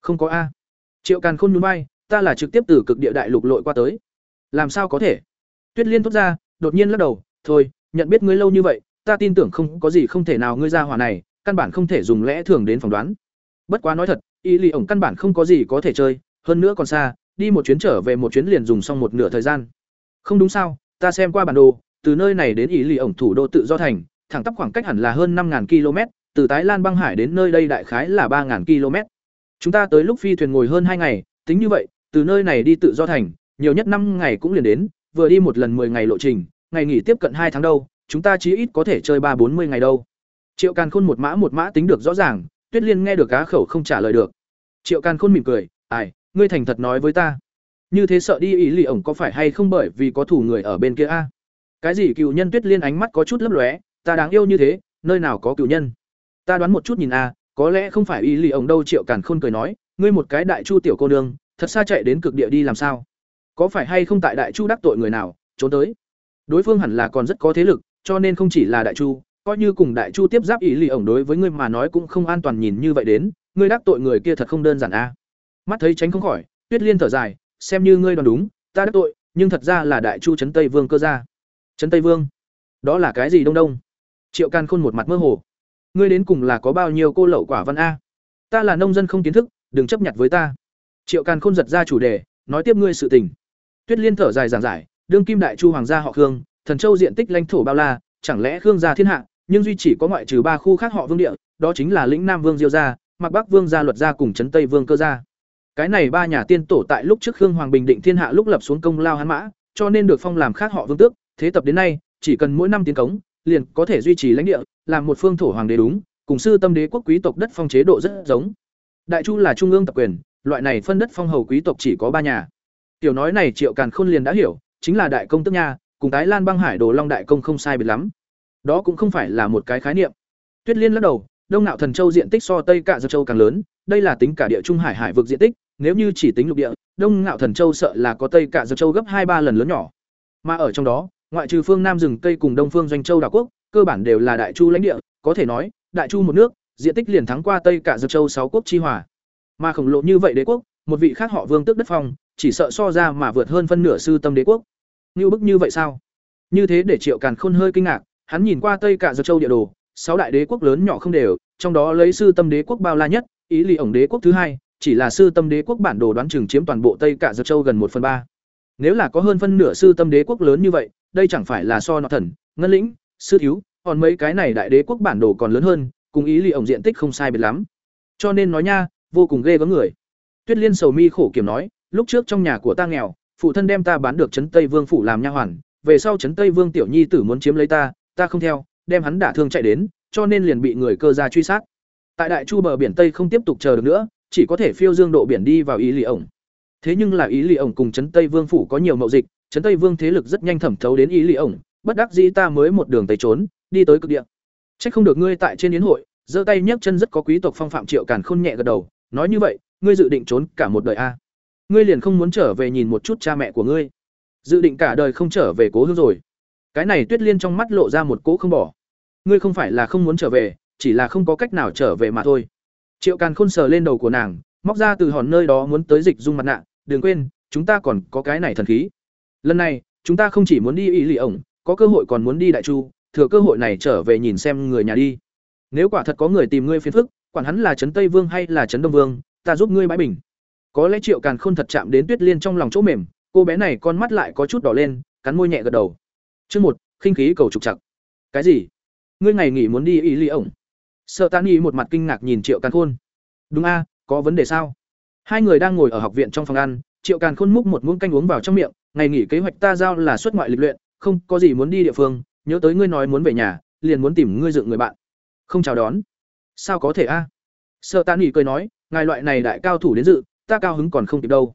S1: không có a. Triệu càn khôn nhún bay ta là trực tiếp từ cực địa đại lục lội qua tới. Làm sao có thể? Tuyết liên thốt ra, đột nhiên lắc đầu, thôi, nhận biết ngươi lâu như vậy ta tin tưởng không có gì không thể nào ngươi ra hỏa này căn bản không thể dùng lẽ thường đến phỏng đoán bất quá nói thật Y lì ổng căn bản không có gì có thể chơi hơn nữa còn xa đi một chuyến trở về một chuyến liền dùng xong một nửa thời gian không đúng sao ta xem qua bản đồ từ nơi này đến Y lì ổng thủ đô tự do thành thẳng tắp khoảng cách hẳn là hơn năm km từ Tái Lan băng hải đến nơi đây đại khái là 3000 km. Chúng ta tới lúc phi thuyền ngồi hơn hai ngày, tính như vậy, từ nơi này đi tự do thành, nhiều nhất năm ngày cũng liền đến, vừa đi một lần 10 ngày lộ trình, ngày nghỉ tiếp cận hai tháng đâu, chúng ta chí ít có thể chơi ba bốn mươi ngày đâu. Triệu Càn Khôn một mã một mã tính được rõ ràng, Tuyết Liên nghe được cá khẩu không trả lời được. Triệu Càn Khôn mỉm cười, "Ai, ngươi thành thật nói với ta, như thế sợ đi ý lì ổng có phải hay không bởi vì có thủ người ở bên kia a?" Cái gì cựu nhân Tuyết Liên ánh mắt có chút lấp lóe, ta đáng yêu như thế, nơi nào có cựu nhân? ta đoán một chút nhìn a có lẽ không phải ý lì ổng đâu triệu càn khôn cười nói ngươi một cái đại chu tiểu cô nương thật xa chạy đến cực địa đi làm sao có phải hay không tại đại chu đắc tội người nào trốn tới đối phương hẳn là còn rất có thế lực cho nên không chỉ là đại chu, coi như cùng đại chu tiếp giáp ý lì ổng đối với ngươi mà nói cũng không an toàn nhìn như vậy đến, ngươi đắc tội người kia thật không đơn giản a mắt thấy tránh không khỏi, tuyết liên thở dài, xem như ngươi đoán đúng, ta đắc tội, nhưng thật ra là đại chu trấn tây vương cơ gia. Trấn tây vương? Đó là cái gì đông đông? Triệu can khôn một mặt mơ hồ. Ngươi đến cùng là có bao nhiêu cô lậu quả văn a? Ta là nông dân không kiến thức, đừng chấp nhận với ta. Triệu can khôn giật ra chủ đề, nói tiếp ngươi sự tình. Tuyết liên thở dài giảng giải, đương kim đại chu hoàng gia họ khương thần châu diện tích lãnh thổ bao la, chẳng lẽ khương gia thiên hạ, nhưng duy chỉ có ngoại trừ ba khu khác họ vương địa, đó chính là lĩnh nam vương diêu gia mặc bắc vương gia, luật gia cùng trấn tây vương cơ gia. Cái này ba nhà tiên tổ tại lúc trước khương hoàng bình định thiên hạ lúc lập xuống công lao hán mã, cho nên được phong làm khác họ vương tước, thế tập đến nay, chỉ cần mỗi năm tiến cống, liền có thể duy trì lãnh địa, làm một phương thổ hoàng đế đúng, cùng sư tâm đế quốc quý tộc đất phong chế độ rất giống. Đại chu là trung ương tập quyền, loại này phân đất phong hầu quý tộc chỉ có ba nhà. Tiểu nói này triệu càn khôn liền đã hiểu, chính là đại công tức nha cùng tái lan băng hải đồ long đại công không sai biệt lắm. Đó cũng không phải là một cái khái niệm. Tuyết liên lắc đầu, đông nạo thần châu diện tích so tây cả dược châu càng lớn, đây là tính cả địa trung hải hải vực diện tích, nếu như chỉ tính lục địa, đông nạo thần châu sợ là có tây cả dược châu gấp hai ba lần lớn nhỏ. Mà ở trong đó, ngoại trừ phương nam rừng tây cùng đông phương doanh châu đảo quốc, cơ bản đều là đại chu lãnh địa, có thể nói, đại chu một nước, diện tích liền thắng qua tây cả dược châu sáu quốc chi hòa. Mà khổng lồ như vậy đế quốc, một vị khác họ vương tước đất phong, chỉ sợ so ra mà vượt hơn phân nửa sư tâm đế quốc như bức như vậy sao? Như thế để triệu càn khôn hơi kinh ngạc, hắn nhìn qua tây cả giật châu địa đồ, sáu đại đế quốc lớn nhỏ không đều, trong đó lấy sư tâm đế quốc bao la nhất, ý lì ổng đế quốc thứ hai, chỉ là sư tâm đế quốc bản đồ đoán chừng chiếm toàn bộ tây cả giật châu gần một phần ba. Nếu là có hơn phân nửa sư tâm đế quốc lớn như vậy, đây chẳng phải là so nọ thần, ngân lĩnh, sư thiếu, còn mấy cái này đại đế quốc bản đồ còn lớn hơn, cùng ý lì ổng diện tích không sai biệt lắm. Cho nên nói nha, vô cùng ghê gớm người. Tuyết liên sầu mi khổ kiểm nói, lúc trước trong nhà của ta nghèo phụ thân đem ta bán được trấn tây vương phủ làm nha hoàn về sau trấn tây vương tiểu nhi tử muốn chiếm lấy ta ta không theo đem hắn đả thương chạy đến cho nên liền bị người cơ gia truy sát. Tại đại chu bờ biển tây không tiếp tục chờ được nữa chỉ có thể phiêu dương độ biển đi vào ý lì ổng. Thế nhưng là ý lì ổng cùng trấn tây vương phủ có nhiều mậu dịch trấn tây vương thế lực rất nhanh thẩm thấu đến ý lì ổng bất đắc dĩ ta mới một đường tây trốn đi tới cực địa. Chắc không được ngươi tại trên yến hội, giơ tay nhấc chân rất có quý tộc phong phạm Triệu Càn Khôn nhẹ gật đầu, nói như vậy, ngươi dự định trốn cả một đời a? Ngươi liền không muốn trở về nhìn một chút cha mẹ của ngươi? Dự định cả đời không trở về cố hương rồi. Cái này Tuyết Liên trong mắt lộ ra một cỗ không bỏ. Ngươi không phải là không muốn trở về, chỉ là không có cách nào trở về mà thôi. Triệu Càn Khôn sờ lên đầu của nàng, móc ra từ hòn nơi đó muốn tới dịch dung mặt nạ, đừng quên, chúng ta còn có cái này thần khí. Lần này, chúng ta không chỉ muốn đi ý lì ổng, có cơ hội còn muốn đi đại chu, thừa cơ hội này trở về nhìn xem người nhà đi. Nếu quả thật có người tìm ngươi phiền phức, quản hắn là trấn Tây Vương hay là trấn Đông Vương, ta giúp ngươi bãi bình. Có lẽ Triệu Càn Khôn thật chạm đến Tuyết Liên trong lòng chỗ mềm, cô bé này con mắt lại có chút đỏ lên, cắn môi nhẹ gật đầu. Chương một, khinh khí cầu trục trặc. Cái gì? Ngươi ngày nghỉ muốn đi ý ly ổng? Sợ Tán Nghị một mặt kinh ngạc nhìn Triệu Càn Khôn. Đúng a, có vấn đề sao? Hai người đang ngồi ở học viện trong phòng ăn, Triệu Càn Khôn múc một muỗng canh uống vào trong miệng, ngày nghỉ kế hoạch ta giao là xuất ngoại lịch luyện, không có gì muốn đi địa phương, nhớ tới ngươi nói muốn về nhà liền muốn tìm ngươi dựng người bạn không chào đón sao có thể a sợ tạ nghỉ cười nói ngài loại này đại cao thủ đến dự ta cao hứng còn không kịp đâu.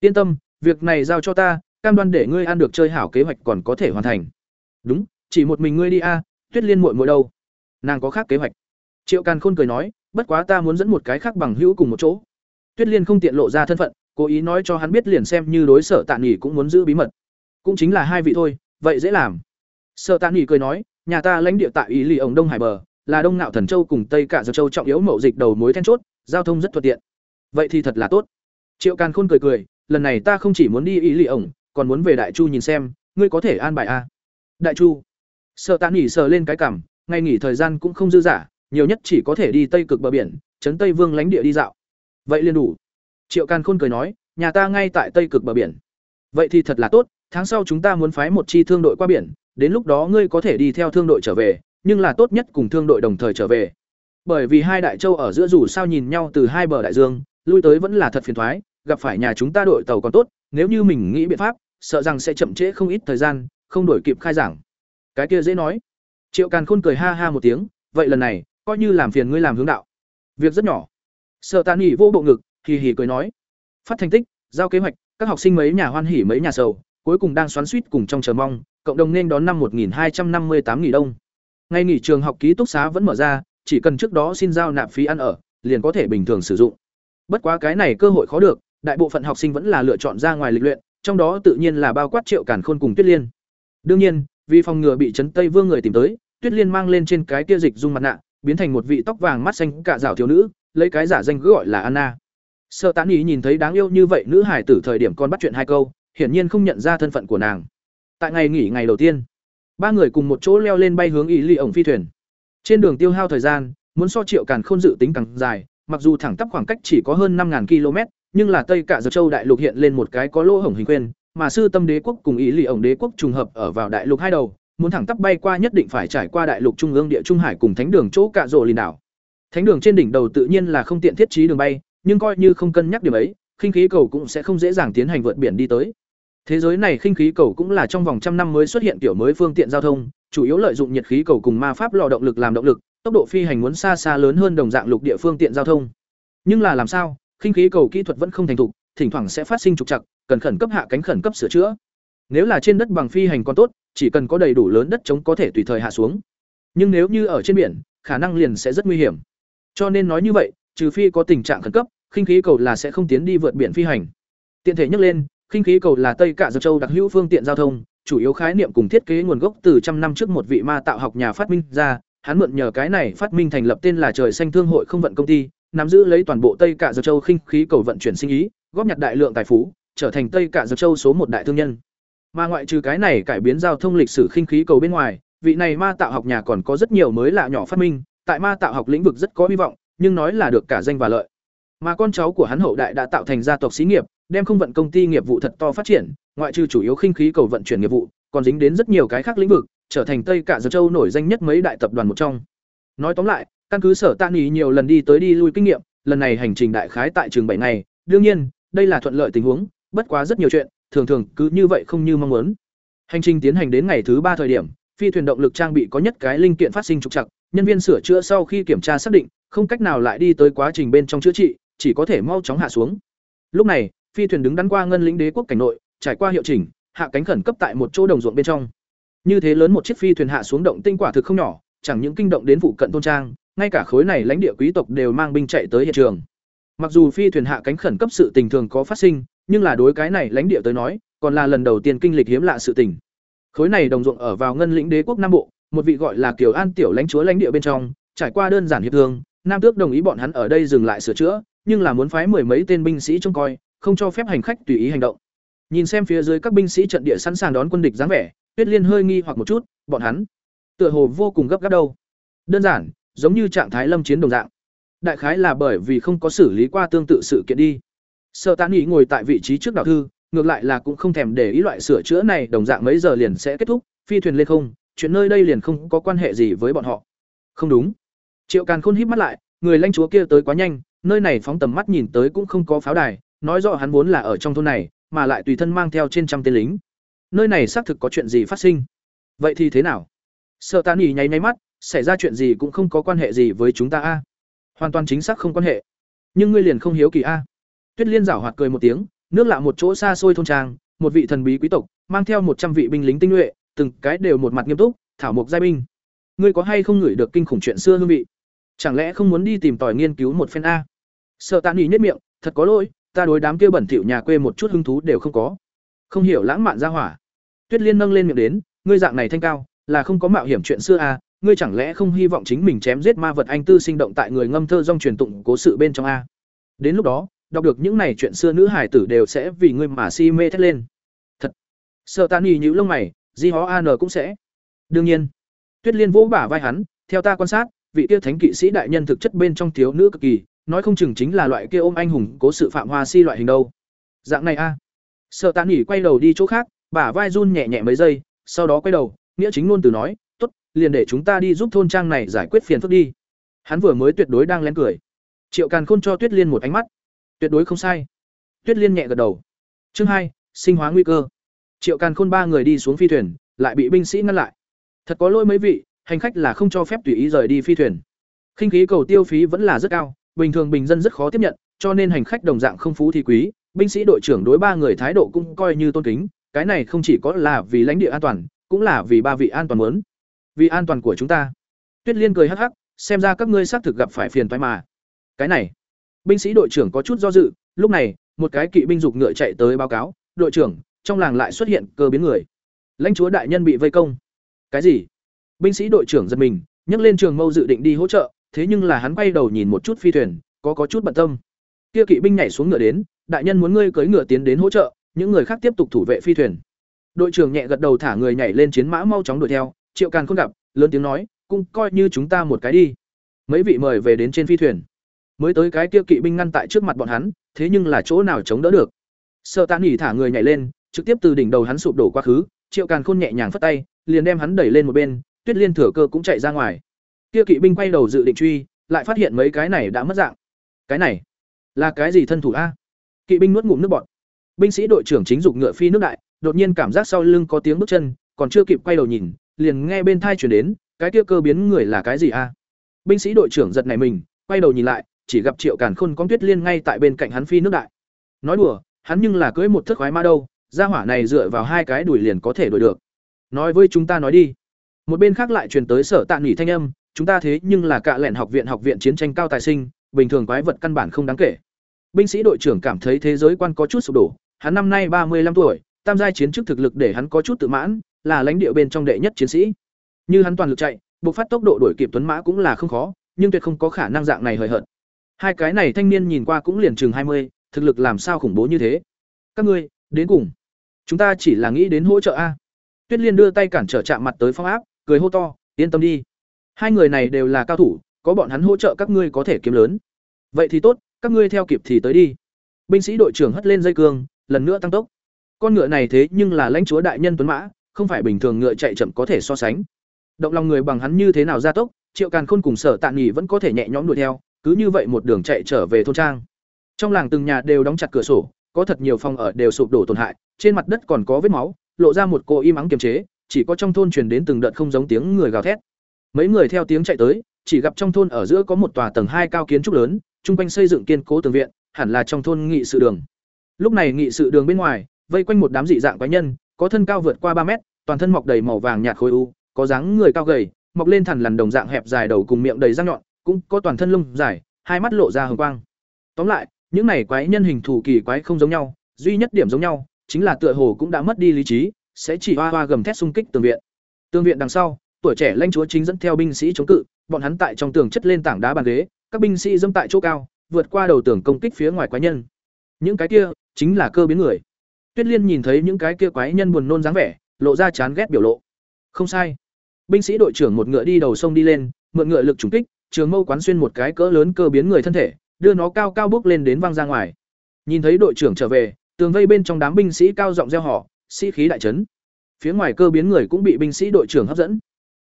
S1: Yên tâm, việc này giao cho ta, cam đoan để ngươi ăn được chơi hảo kế hoạch còn có thể hoàn thành. Đúng, chỉ một mình ngươi đi a, tuyết liên muội muội đâu? Nàng có khác kế hoạch. Triệu càn khôn cười nói, bất quá ta muốn dẫn một cái khác bằng hữu cùng một chỗ. Tuyết liên không tiện lộ ra thân phận, cố ý nói cho hắn biết liền xem như đối sở tạ nghỉ cũng muốn giữ bí mật. Cũng chính là hai vị thôi, vậy dễ làm. Sở tạ nghỉ cười nói, nhà ta lãnh địa tại ý lì ổng đông hải bờ, là đông nạo thần châu cùng tây cả dược châu trọng yếu mậu dịch đầu mối then chốt, giao thông rất thuận tiện. Vậy thì thật là tốt triệu càn khôn cười cười lần này ta không chỉ muốn đi ý lì ổng còn muốn về đại chu nhìn xem ngươi có thể an bài a à? đại chu sợ tạ nghỉ sờ lên cái cảm ngày nghỉ thời gian cũng không dư giả, nhiều nhất chỉ có thể đi tây cực bờ biển trấn tây vương lãnh địa đi dạo vậy liền đủ triệu càn khôn cười nói nhà ta ngay tại tây cực bờ biển vậy thì thật là tốt tháng sau chúng ta muốn phái một chi thương đội qua biển đến lúc đó ngươi có thể đi theo thương đội trở về, nhưng là tốt nhất cùng thương đội đồng thời trở về. Bởi vì hai đại châu ở giữa dù sao nhìn nhau từ hai bờ đại dương, lui tới vẫn là thật phiền toái, gặp phải nhà chúng ta đội tàu còn tốt, nếu như mình nghĩ biện pháp, sợ rằng sẽ chậm trễ không ít thời gian, không đổi kịp khai giảng. Cái kia dễ nói. Triệu Càn Khôn cười ha ha một tiếng, vậy lần này, coi như làm phiền ngươi làm hướng đạo. Việc rất nhỏ. sợ Tàn nghỉ vô bộ ngực, hì hì cười nói, phát thành tích, giao kế hoạch, các học sinh mấy nhà hoan hỉ mấy nhà sầu, cuối cùng đang xoắn suýt cùng trong chờ mong, cộng đồng nên đón năm 1258 nghỉ đông. ngay nghỉ trường học ký túc xá vẫn mở ra, chỉ cần trước đó xin giao nạp phí ăn ở, liền có thể bình thường sử dụng. Bất quá cái này cơ hội khó được, đại bộ phận học sinh vẫn là lựa chọn ra ngoài lịch luyện, trong đó tự nhiên là bao quát Triệu Cản Khôn cùng Tuyết Liên. Đương nhiên, vì phòng ngừa bị trấn Tây Vương người tìm tới, Tuyết Liên mang lên trên cái kia dịch dung mặt nạ, biến thành một vị tóc vàng mắt xanh cả rảo thiếu nữ, lấy cái giả danh gọi là Anna. Sợ Tán Ý nhìn thấy đáng yêu như vậy nữ hải tử thời điểm con bắt chuyện hai câu, hiển nhiên không nhận ra thân phận của nàng. Tại ngày nghỉ ngày đầu tiên, ba người cùng một chỗ leo lên bay hướng ý ly ổng phi thuyền. Trên đường tiêu hao thời gian, muốn so triệu càn khôn dự tính càng dài, mặc dù thẳng tắp khoảng cách chỉ có hơn 5000 km, nhưng là Tây cả Giật Châu đại lục hiện lên một cái có lỗ hổng hình quyền, mà sư tâm đế quốc cùng ý lì ổng đế quốc trùng hợp ở vào đại lục hai đầu, muốn thẳng tắp bay qua nhất định phải trải qua đại lục trung ương địa trung hải cùng thánh đường chỗ cạ rồ lìn đảo. Thánh đường trên đỉnh đầu tự nhiên là không tiện thiết trí đường bay, nhưng coi như không cân nhắc điểm ấy, khinh khí cầu cũng sẽ không dễ dàng tiến hành vượt biển đi tới. Thế giới này khinh khí cầu cũng là trong vòng trăm năm mới xuất hiện kiểu mới phương tiện giao thông, chủ yếu lợi dụng nhiệt khí cầu cùng ma pháp lò động lực làm động lực, tốc độ phi hành muốn xa xa lớn hơn đồng dạng lục địa phương tiện giao thông. Nhưng là làm sao, khinh khí cầu kỹ thuật vẫn không thành thục, thỉnh thoảng sẽ phát sinh trục trặc, cần khẩn cấp hạ cánh khẩn cấp sửa chữa. Nếu là trên đất bằng phi hành còn tốt, chỉ cần có đầy đủ lớn đất chống có thể tùy thời hạ xuống. Nhưng nếu như ở trên biển, khả năng liền sẽ rất nguy hiểm. Cho nên nói như vậy, trừ phi có tình trạng khẩn cấp, khinh khí cầu là sẽ không tiến đi vượt biển phi hành. Tiện thể nhắc lên, khinh khí cầu là Tây Cạ Giật Châu đặc hữu phương tiện giao thông, chủ yếu khái niệm cùng thiết kế nguồn gốc từ trăm năm trước một vị ma tạo học nhà phát minh ra, hắn mượn nhờ cái này phát minh thành lập tên là Trời Xanh Thương hội không vận công ty, nắm giữ lấy toàn bộ Tây Cả Dược Châu khinh khí cầu vận chuyển sinh ý, góp nhặt đại lượng tài phú, trở thành Tây Cả Dược Châu số một đại thương nhân. Mà ngoại trừ cái này cải biến giao thông lịch sử khinh khí cầu bên ngoài, vị này ma tạo học nhà còn có rất nhiều mới lạ nhỏ phát minh, tại ma tạo học lĩnh vực rất có hy vọng, nhưng nói là được cả danh và lợi. Mà con cháu của hắn hậu đại đã tạo thành gia tộc xí nghiệp, đem không vận công ty nghiệp vụ thật to phát triển, ngoại trừ chủ yếu khinh khí cầu vận chuyển nghiệp vụ, còn dính đến rất nhiều cái khác lĩnh vực, trở thành Tây Cả Giơ Châu nổi danh nhất mấy đại tập đoàn một trong. Nói tóm lại, căn cứ Sở Tạ Nghị nhiều lần đi tới đi lui kinh nghiệm, lần này hành trình đại khái tại trường bảy ngày, đương nhiên, đây là thuận lợi tình huống, bất quá rất nhiều chuyện, thường thường cứ như vậy không như mong muốn. Hành trình tiến hành đến ngày thứ ba thời điểm, phi thuyền động lực trang bị có nhất cái linh kiện phát sinh trục trặc, nhân viên sửa chữa sau khi kiểm tra xác định, không cách nào lại đi tới quá trình bên trong chữa trị, chỉ có thể mau chóng hạ xuống. Lúc này, phi thuyền đứng đắn qua ngân lĩnh đế quốc cảnh nội, trải qua hiệu chỉnh, hạ cánh khẩn cấp tại một chỗ đồng ruộng bên trong. Như thế lớn một chiếc phi thuyền hạ xuống động tinh quả thực không nhỏ, chẳng những kinh động đến vụ cận thôn trang, ngay cả khối này lãnh địa quý tộc đều mang binh chạy tới hiện trường. Mặc dù phi thuyền hạ cánh khẩn cấp sự tình thường có phát sinh, nhưng là đối cái này lãnh địa tới nói, còn là lần đầu tiên kinh lịch hiếm lạ sự tình. Khối này đồng ruộng ở vào ngân lĩnh đế quốc Nam Bộ, một vị gọi là Kiều An tiểu lãnh chúa lãnh địa bên trong, trải qua đơn giản hiệp thương, Nam Tước đồng ý bọn hắn ở đây dừng lại sửa chữa, nhưng là muốn phái mười mấy tên binh sĩ trông coi, không cho phép hành khách tùy ý hành động. Nhìn xem phía dưới các binh sĩ trận địa sẵn sàng đón quân địch dáng vẻ, Tuyết Liên hơi nghi hoặc một chút, bọn hắn tựa hồ vô cùng gấp gáp đâu. Đơn giản, giống như trạng thái lâm chiến đồng dạng. Đại khái là bởi vì không có xử lý qua tương tự sự kiện đi. Sở Tán Nghị ngồi tại vị trí trước đạo thư, ngược lại là cũng không thèm để ý loại sửa chữa này đồng dạng mấy giờ liền sẽ kết thúc, phi thuyền lên không, chuyện nơi đây liền không có quan hệ gì với bọn họ. Không đúng. Triệu Càn Khôn híp mắt lại, người lãnh chúa kia tới quá nhanh, nơi này phóng tầm mắt nhìn tới cũng không có pháo đài, nói rõ hắn vốn là ở trong thôn này, mà lại tùy thân mang theo trên trăm tên lính. Nơi này xác thực có chuyện gì phát sinh. Vậy thì thế nào? Sợ tàn ỉ nháy nháy mắt, xảy ra chuyện gì cũng không có quan hệ gì với chúng ta a. Hoàn toàn chính xác không quan hệ. Nhưng ngươi liền không hiếu kỳ a. Tuyết Liên giảo hoạt cười một tiếng, nước lạ một chỗ xa xôi thôn trang, một vị thần bí quý tộc, mang theo một trăm vị binh lính tinh nhuệ, từng cái đều một mặt nghiêm túc, thảo mộc giai binh. Ngươi có hay không ngửi được kinh khủng chuyện xưa hương vị? Chẳng lẽ không muốn đi tìm tòi nghiên cứu một phen a? Sợ tàn ỉ nhất miệng, thật có lỗi, ta đối đám kia bẩn thỉu nhà quê một chút hứng thú đều không có. Không hiểu lãng mạn ra hỏa. Tuyết Liên nâng lên miệng đến, ngươi dạng này thanh cao, là không có mạo hiểm chuyện xưa a, ngươi chẳng lẽ không hy vọng chính mình chém giết ma vật anh tư sinh động tại người ngâm thơ dong truyền tụng cố sự bên trong a? Đến lúc đó, đọc được những này chuyện xưa nữ hải tử đều sẽ vì ngươi mà si mê thét lên. Thật. Sợ Tạ nhì nhữ lông mày, Di Hó An cũng sẽ. Đương nhiên. Tuyết Liên vỗ bả vai hắn, theo ta quan sát, vị kia thánh kỵ sĩ đại nhân thực chất bên trong thiếu nữ cực kỳ, nói không chừng chính là loại kia ôm anh hùng cố sự phạm hoa si loại hình đâu. Dạng này a. À. Sợ Tạ Nghị quay đầu đi chỗ khác, bả vai run nhẹ nhẹ mấy giây, sau đó quay đầu, nghĩa chính luôn từ nói, "Tốt, liền để chúng ta đi giúp thôn trang này giải quyết phiền phức đi." Hắn vừa mới tuyệt đối đang lén cười. Triệu Càn Khôn cho Tuyết Liên một ánh mắt. Tuyệt đối không sai. Tuyết Liên nhẹ gật đầu. Chương hai, sinh hóa nguy cơ. Triệu Càn Khôn ba người đi xuống phi thuyền, lại bị binh sĩ ngăn lại. Thật có lỗi mấy vị, hành khách là không cho phép tùy ý rời đi phi thuyền. Khinh khí cầu tiêu phí vẫn là rất cao, bình thường bình dân rất khó tiếp nhận, cho nên hành khách đồng dạng không phú thì quý, binh sĩ đội trưởng đối ba người thái độ cũng coi như tôn kính, cái này không chỉ có là vì lãnh địa an toàn, cũng là vì ba vị an toàn muốn. Vì an toàn của chúng ta. Tuyết Liên cười hắc hắc, xem ra các ngươi xác thực gặp phải phiền toái mà. Cái này, binh sĩ đội trưởng có chút do dự, lúc này, một cái kỵ binh dục ngựa chạy tới báo cáo, đội trưởng, trong làng lại xuất hiện cơ biến người. Lãnh chúa đại nhân bị vây công. cái gì binh sĩ đội trưởng giật mình nhấc lên trường mâu dự định đi hỗ trợ thế nhưng là hắn quay đầu nhìn một chút phi thuyền có có chút bận tâm kia kỵ binh nhảy xuống ngựa đến đại nhân muốn ngươi cưỡi ngựa tiến đến hỗ trợ, những người khác tiếp tục thủ vệ phi thuyền. Đội trưởng nhẹ gật đầu thả người nhảy lên chiến mã mau chóng đuổi theo, triệu càn không gặp, lớn tiếng nói, cũng coi như chúng ta một cái đi. Mấy vị mời về đến trên phi thuyền. Mới tới cái kia kỵ binh ngăn tại trước mặt bọn hắn, thế nhưng là chỗ nào chống đỡ được? Sợ tạ Nghị thả người nhảy lên, trực tiếp từ đỉnh đầu hắn sụp đổ quá khứ, triệu càn khôn nhẹ nhàng phất tay, liền đem hắn đẩy lên một bên, tuyết liên thừa cơ cũng chạy ra ngoài. Kia kỵ binh quay đầu dự định truy, lại phát hiện mấy cái này đã mất dạng. Cái này là cái gì thân thủ a? Kỵ binh nuốt ngụm nước bọt. Binh sĩ đội trưởng chính dục ngựa phi nước đại, đột nhiên cảm giác sau lưng có tiếng bước chân, còn chưa kịp quay đầu nhìn, liền nghe bên thai chuyển đến, cái kia cơ biến người là cái gì a? Binh sĩ đội trưởng giật này mình, quay đầu nhìn lại, chỉ gặp triệu càn khôn con tuyết liên ngay tại bên cạnh hắn phi nước đại. Nói đùa, hắn nhưng là cưới một thất khoái ma đâu, gia hỏa này dựa vào hai cái đuổi liền có thể đuổi được. Nói với chúng ta nói đi. Một bên khác lại truyền tới sở tạ nghỉ thanh âm, chúng ta thế nhưng là cạ lẹn học viện học viện chiến tranh cao tài sinh, bình thường quái vật căn bản không đáng kể binh sĩ đội trưởng cảm thấy thế giới quan có chút sụp đổ, hắn năm nay ba mươi năm tuổi, tam giai chiến chức thực lực để hắn có chút tự mãn, là lãnh địa bên trong đệ nhất chiến sĩ. Như hắn toàn lực chạy buộc phát tốc độ đổi kịp tuấn mã cũng là không khó, nhưng tuyệt không có khả năng dạng này hời hợt. Hai cái này thanh niên nhìn qua cũng liền chừng hai mươi, thực lực làm sao khủng bố như thế? Các ngươi, đến cùng, chúng ta chỉ là nghĩ đến hỗ trợ a. Tuyết liên đưa tay cản trở chạm mặt tới phong áp, cười hô to, yên tâm đi. Hai người này đều là cao thủ, có bọn hắn hỗ trợ các ngươi có thể kiếm lớn. Vậy thì tốt các ngươi theo kịp thì tới đi. Binh sĩ đội trưởng hất lên dây cương, lần nữa tăng tốc. Con ngựa này thế nhưng là lãnh chúa đại nhân tuấn mã, không phải bình thường ngựa chạy chậm có thể so sánh. Động lòng người bằng hắn như thế nào gia tốc, triệu càn khôn cùng sở tạ nghỉ vẫn có thể nhẹ nhõm đuổi theo, cứ như vậy một đường chạy trở về thôn trang. Trong làng từng nhà đều đóng chặt cửa sổ, có thật nhiều phòng ở đều sụp đổ tổn hại, trên mặt đất còn có vết máu, lộ ra một cô im ắng kiềm chế, chỉ có trong thôn truyền đến từng đợt không giống tiếng người gào thét. Mấy người theo tiếng chạy tới, chỉ gặp trong thôn ở giữa có một tòa tầng hai cao kiến trúc lớn chung quanh xây dựng kiên cố tường viện, hẳn là trong thôn nghị sự đường. Lúc này nghị sự đường bên ngoài, vây quanh một đám dị dạng quái nhân, có thân cao vượt qua ba mét, toàn thân mọc đầy màu vàng nhạt khối u, có dáng người cao gầy, mọc lên thẳng lằn đồng dạng hẹp dài đầu cùng miệng đầy răng nhọn, cũng có toàn thân lông dài, hai mắt lộ ra hồng quang. Tóm lại, những này quái nhân hình thù kỳ quái không giống nhau, duy nhất điểm giống nhau, chính là tựa hồ cũng đã mất đi lý trí, sẽ chỉ hoa hoa gầm thét xung kích tường viện. Tường viện đằng sau, tuổi trẻ lãnh chúa chính dẫn theo binh sĩ chống cự, bọn hắn tại trong tường chất lên tảng đá bàn ghế các binh sĩ dâm tại chỗ cao, vượt qua đầu tường công kích phía ngoài quái nhân. Những cái kia chính là cơ biến người. Tuyết liên nhìn thấy những cái kia quái nhân buồn nôn dáng vẻ, lộ ra chán ghét biểu lộ. Không sai. Binh sĩ đội trưởng một ngựa đi đầu sông đi lên, mượn ngựa lực trùng kích, trường mâu quán xuyên một cái cỡ lớn cơ biến người thân thể, đưa nó cao cao bước lên đến văng ra ngoài. Nhìn thấy đội trưởng trở về, tường vây bên trong đám binh sĩ cao giọng reo hò, sĩ khí đại trấn phía ngoài cơ biến người cũng bị binh sĩ đội trưởng hấp dẫn.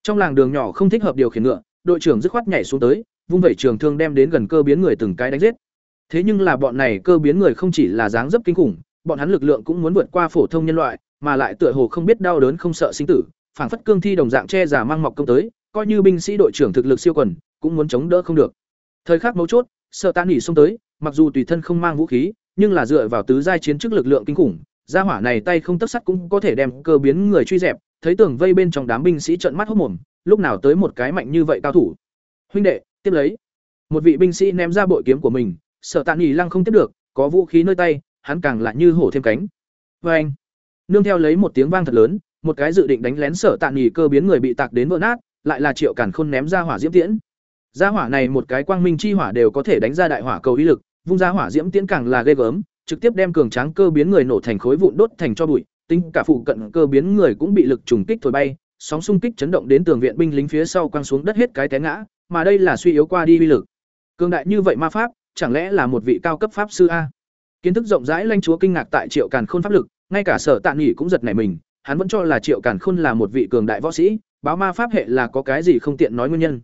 S1: Trong làng đường nhỏ không thích hợp điều khiển ngựa, đội trưởng dứt khoát nhảy xuống tới vung vẩy trường thương đem đến gần cơ biến người từng cái đánh giết. Thế nhưng là bọn này cơ biến người không chỉ là dáng dấp kinh khủng, bọn hắn lực lượng cũng muốn vượt qua phổ thông nhân loại, mà lại tựa hồ không biết đau đớn không sợ sinh tử, phảng phất cương thi đồng dạng che giả mang mọc công tới, coi như binh sĩ đội trưởng thực lực siêu quần, cũng muốn chống đỡ không được. Thời khắc mấu chốt, sợ Tạ Nghị xông tới, mặc dù tùy thân không mang vũ khí, nhưng là dựa vào tứ giai chiến chức lực lượng kinh khủng, gia hỏa này tay không tất sắt cũng có thể đem cơ biến người truy dẹp, thấy tưởng vây bên trong đám binh sĩ trợn mắt hốt mồm, lúc nào tới một cái mạnh như vậy cao thủ. Huynh đệ tiếp lấy. Một vị binh sĩ ném ra bội kiếm của mình, sợ tạ nghỉ lăng không tiếp được, có vũ khí nơi tay, hắn càng lại như hổ thêm cánh. Vê anh, nương theo lấy một tiếng vang thật lớn, một cái dự định đánh lén sợ tạ nghỉ cơ biến người bị tạc đến vỡ nát, lại là triệu cản khôn ném ra hỏa diễm tiễn. Ra hỏa này một cái quang minh chi hỏa đều có thể đánh ra đại hỏa cầu ý lực, vung ra hỏa diễm tiễn càng là ghê gớm, trực tiếp đem cường tráng cơ biến người nổ thành khối vụn đốt thành cho bụi, tính cả phụ cận cơ biến người cũng bị lực trùng kích thổi bay, sóng xung kích chấn động đến tường viện binh lính phía sau quăng xuống đất hết cái té ngã mà đây là suy yếu qua đi uy lực. Cường đại như vậy ma pháp, chẳng lẽ là một vị cao cấp pháp sư a? Kiến thức rộng rãi lanh chúa kinh ngạc tại triệu càn khôn pháp lực, ngay cả sở tạ nghỉ cũng giật nảy mình, hắn vẫn cho là triệu càn khôn là một vị cường đại võ sĩ, báo ma pháp hệ là có cái gì không tiện nói nguyên nhân.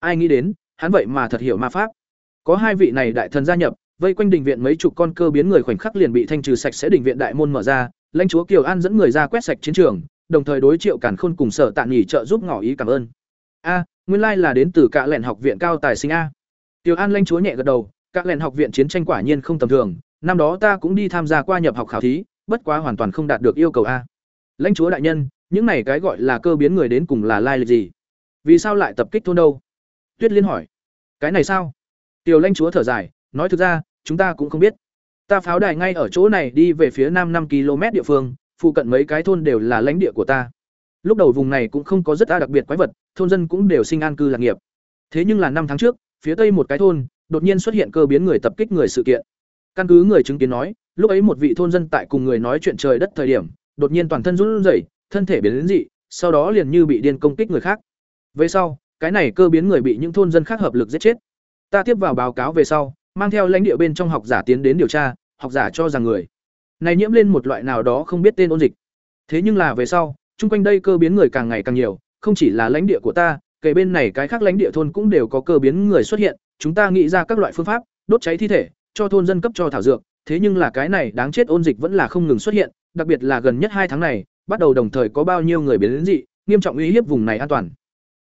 S1: Ai nghĩ đến, hắn vậy mà thật hiểu ma pháp. Có hai vị này đại thần gia nhập, vây quanh đình viện mấy chục con cơ biến người khoảnh khắc liền bị thanh trừ sạch sẽ đình viện đại môn mở ra, lãnh chúa kiều an dẫn người ra quét sạch chiến trường, đồng thời đối triệu càn khôn cùng sở tạ nghỉ trợ giúp ngỏ ý cảm ơn. A nguyên lai là đến từ cả lẻn học viện cao tài sinh a. Tiểu an lanh chúa nhẹ gật đầu Cả lẻn học viện chiến tranh quả nhiên không tầm thường, năm đó ta cũng đi tham gia qua nhập học khảo thí, bất quá hoàn toàn không đạt được yêu cầu a. Lãnh chúa đại nhân, những này cái gọi là cơ biến người đến cùng là lai lịch gì? Vì sao lại tập kích thôn đâu? Tuyết liên hỏi. Cái này sao? Tiểu lãnh chúa thở dài, nói thực ra, chúng ta cũng không biết. Ta pháo đài ngay ở chỗ này đi về phía nam năm km địa phương, phụ cận mấy cái thôn đều là lãnh địa của ta. Lúc đầu vùng này cũng không có rất đa đặc biệt quái vật thôn dân cũng đều sinh an cư lạc nghiệp. Thế nhưng là năm tháng trước, phía tây một cái thôn, đột nhiên xuất hiện cơ biến người tập kích người sự kiện. Căn cứ người chứng kiến nói, lúc ấy một vị thôn dân tại cùng người nói chuyện trời đất thời điểm, đột nhiên toàn thân run rẩy, thân thể biến đến dị, sau đó liền như bị điên công kích người khác. Về sau, cái này cơ biến người bị những thôn dân khác hợp lực giết chết. Ta tiếp vào báo cáo về sau, mang theo lãnh địa bên trong học giả tiến đến điều tra, học giả cho rằng người này nhiễm lên một loại nào đó không biết tên ôn dịch. Thế nhưng là về sau, chung quanh đây cơ biến người càng ngày càng nhiều không chỉ là lãnh địa của ta, kể bên này cái khác lãnh địa thôn cũng đều có cơ biến người xuất hiện, chúng ta nghĩ ra các loại phương pháp, đốt cháy thi thể, cho thôn dân cấp cho thảo dược, thế nhưng là cái này đáng chết ôn dịch vẫn là không ngừng xuất hiện, đặc biệt là gần nhất hai tháng này, bắt đầu đồng thời có bao nhiêu người biến đến dị, nghiêm trọng uy hiếp vùng này an toàn.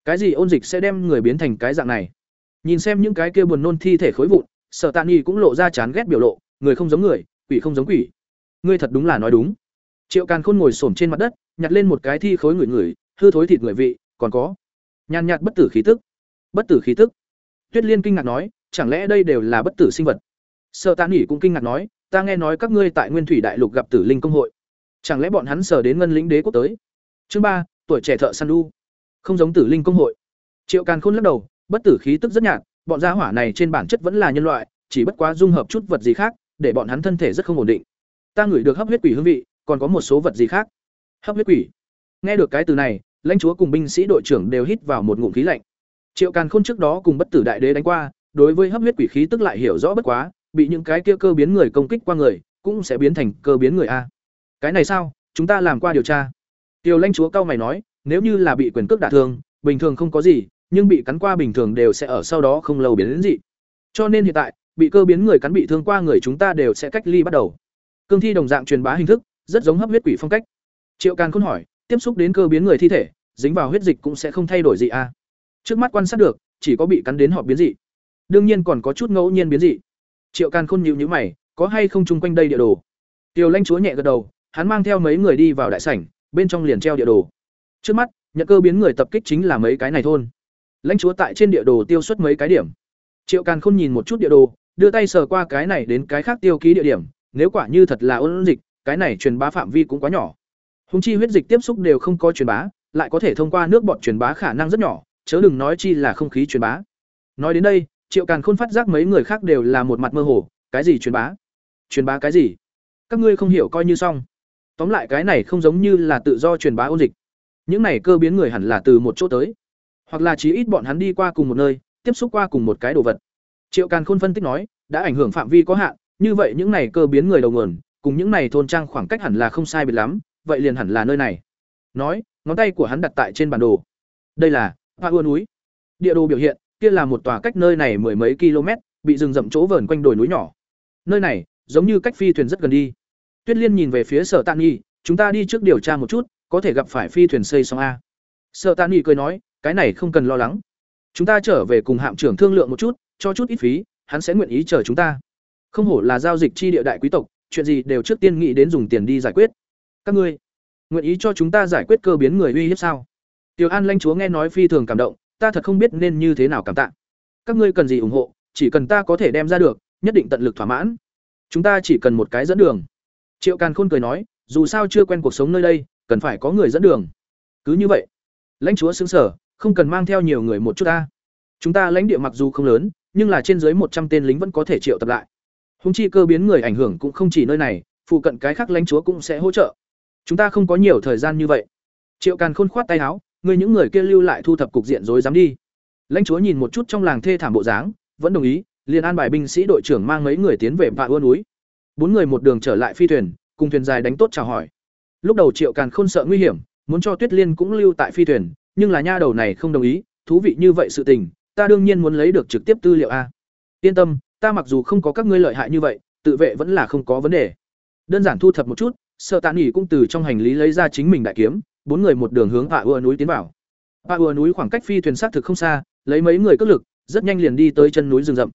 S1: Cái gì ôn dịch sẽ đem người biến thành cái dạng này? Nhìn xem những cái kia buồn nôn thi thể khối vụn, sở tạ nghi cũng lộ ra chán ghét biểu lộ, người không giống người, quỷ không giống quỷ. Ngươi thật đúng là nói đúng. Triệu càn khôn ngồi xổm trên mặt đất, nhặt lên một cái thi khối người người hư thối thịt người vị, còn có nhàn nhạt bất tử khí tức. Bất tử khí tức. Tuyết liên kinh ngạc nói, chẳng lẽ đây đều là bất tử sinh vật? Sở tạ Nghị cũng kinh ngạc nói, ta nghe nói các ngươi tại nguyên thủy đại lục gặp tử linh công hội. Chẳng lẽ bọn hắn sở đến ngân lĩnh đế quốc tới? Chương ba, tuổi trẻ thợ săn đu. Không giống tử linh công hội. Triệu càn khôn lắc đầu, bất tử khí tức rất nhạt, bọn gia hỏa này trên bản chất vẫn là nhân loại, chỉ bất quá dung hợp chút vật gì khác, để bọn hắn thân thể rất không ổn định. Ta ngửi được hấp huyết quỷ hương vị, còn có một số vật gì khác. Hấp huyết quỷ. Nghe được cái từ này lãnh chúa cùng binh sĩ đội trưởng đều hít vào một ngụm khí lạnh. Triệu càn khôn trước đó cùng bất tử đại đế đánh qua, đối với hấp huyết quỷ khí tức lại hiểu rõ bất quá, bị những cái kia cơ biến người công kích qua người, cũng sẽ biến thành cơ biến người a. Cái này sao? Chúng ta làm qua điều tra. Tiểu lãnh chúa cao mày nói, nếu như là bị quyền cước đả thương, bình thường không có gì, nhưng bị cắn qua bình thường đều sẽ ở sau đó không lâu biến đến dị. Cho nên hiện tại, bị cơ biến người cắn bị thương qua người chúng ta đều sẽ cách ly bắt đầu. Cương thi đồng dạng truyền bá hình thức, rất giống hấp huyết quỷ phong cách. Triệu càn khôn hỏi tiếp xúc đến cơ biến người thi thể, dính vào huyết dịch cũng sẽ không thay đổi gì à. Trước mắt quan sát được, chỉ có bị cắn đến họ biến dị. Đương nhiên còn có chút ngẫu nhiên biến dị. Triệu càn khôn nhịu nhữ mày, có hay không chung quanh đây địa đồ? Tiểu lanh chúa nhẹ gật đầu, hắn mang theo mấy người đi vào đại sảnh, bên trong liền treo địa đồ. Trước mắt nhận cơ biến người tập kích chính là mấy cái này thôn. Lãnh chúa tại trên địa đồ tiêu xuất mấy cái điểm. Triệu càn khôn nhìn một chút địa đồ, đưa tay sờ qua cái này đến cái khác tiêu ký địa điểm, nếu quả như thật là ôn dịch, cái này truyền bá phạm vi cũng quá nhỏ húng chi huyết dịch tiếp xúc đều không có truyền bá, lại có thể thông qua nước bọt truyền bá khả năng rất nhỏ, chớ đừng nói chi là không khí truyền bá. Nói đến đây, triệu càn khôn phát giác mấy người khác đều là một mặt mơ hồ, cái gì truyền bá? Truyền bá cái gì? Các ngươi không hiểu coi như xong. Tóm lại cái này không giống như là tự do truyền bá ôn dịch. Những này cơ biến người hẳn là từ một chỗ tới. Hoặc là chí ít bọn hắn đi qua cùng một nơi, tiếp xúc qua cùng một cái đồ vật. Triệu càn khôn phân tích nói, đã ảnh hưởng phạm vi có hạn, như vậy những này cơ biến người đầu nguồn, cùng những này thôn trang khoảng cách hẳn là không sai biệt lắm vậy liền hẳn là nơi này. Nói, ngón tay của hắn đặt tại trên bản đồ. Đây là hoa ua núi. Địa đồ biểu hiện, kia là một tòa cách nơi này mười mấy km, bị rừng rậm chỗ vờn quanh đồi núi nhỏ. Nơi này, giống như cách phi thuyền rất gần đi. Tuyết liên nhìn về phía sở tạng nghi chúng ta đi trước điều tra một chút, có thể gặp phải phi thuyền xây xong a. Sở tạng nghi cười nói, cái này không cần lo lắng. Chúng ta trở về cùng hạm trưởng thương lượng một chút, cho chút ít phí, hắn sẽ nguyện ý chờ chúng ta. Không hổ là giao dịch chi địa đại quý tộc, chuyện gì đều trước tiên nghĩ đến dùng tiền đi giải quyết các ngươi, nguyện ý cho chúng ta giải quyết cơ biến người uy hiếp sao? Tiểu an lanh chúa nghe nói phi thường cảm động, ta thật không biết nên như thế nào cảm tạ. Các ngươi cần gì ủng hộ, chỉ cần ta có thể đem ra được, nhất định tận lực thỏa mãn. Chúng ta chỉ cần một cái dẫn đường. Triệu càn khôn cười nói, dù sao chưa quen cuộc sống nơi đây, cần phải có người dẫn đường. Cứ như vậy, lãnh chúa xứng sở không cần mang theo nhiều người một chút ta. Chúng ta lãnh địa mặc dù không lớn, nhưng là trên dưới một trăm tên lính vẫn có thể triệu tập lại. Húng chi cơ biến người ảnh hưởng cũng không chỉ nơi này, phụ cận cái khác lãnh chúa cũng sẽ hỗ trợ chúng ta không có nhiều thời gian như vậy. Triệu càn khôn khoát tay áo người những người kia lưu lại thu thập cục diện rối dám đi. Lãnh chúa nhìn một chút trong làng thê thảm bộ dáng, vẫn đồng ý, liền an bài binh sĩ đội trưởng mang mấy người tiến về vạ ua núi. Bốn người một đường trở lại phi thuyền, cùng thuyền dài đánh tốt chào hỏi. Lúc đầu triệu càn khôn sợ nguy hiểm, muốn cho tuyết liên cũng lưu tại phi thuyền, nhưng là nha đầu này không đồng ý, thú vị như vậy sự tình, ta đương nhiên muốn lấy được trực tiếp tư liệu a. Yên tâm, ta mặc dù không có các ngươi lợi hại như vậy, tự vệ vẫn là không có vấn đề. Đơn giản thu thập một chút sợ tạ nghỉ cũng từ trong hành lý lấy ra chính mình đại kiếm bốn người một đường hướng hạ ùa núi tiến vào. Hạ ùa núi khoảng cách phi thuyền xác thực không xa lấy mấy người cất lực rất nhanh liền đi tới chân núi rừng rậm.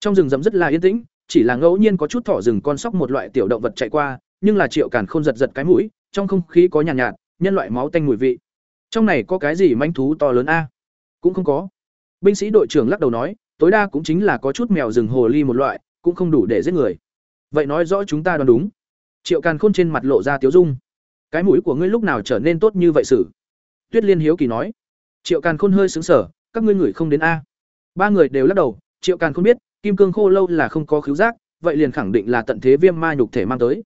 S1: Trong rừng rậm rất là yên tĩnh chỉ là ngẫu nhiên có chút thỏ rừng con sóc một loại tiểu động vật chạy qua nhưng là triệu càn khôn giật giật cái mũi trong không khí có nhàn nhạt, nhạt nhân loại máu tanh mùi vị. Trong này có cái gì manh thú to lớn a? Cũng không có. Binh sĩ đội trưởng lắc đầu nói tối đa cũng chính là có chút mèo rừng hồ ly một loại cũng không đủ để giết người. Vậy nói rõ chúng ta đoán đúng triệu càn khôn trên mặt lộ ra tiếu dung cái mũi của ngươi lúc nào trở nên tốt như vậy sử Tuyết Liên hiếu kỳ nói. Triệu Càn Khôn hơi xứng sở các ngươi người không đến a? Ba người đều lắc đầu, Triệu Càn Khôn biết, kim cương khô lâu là không có khiếu giác, vậy liền khẳng định là tận thế viêm ma nhục thể mang tới.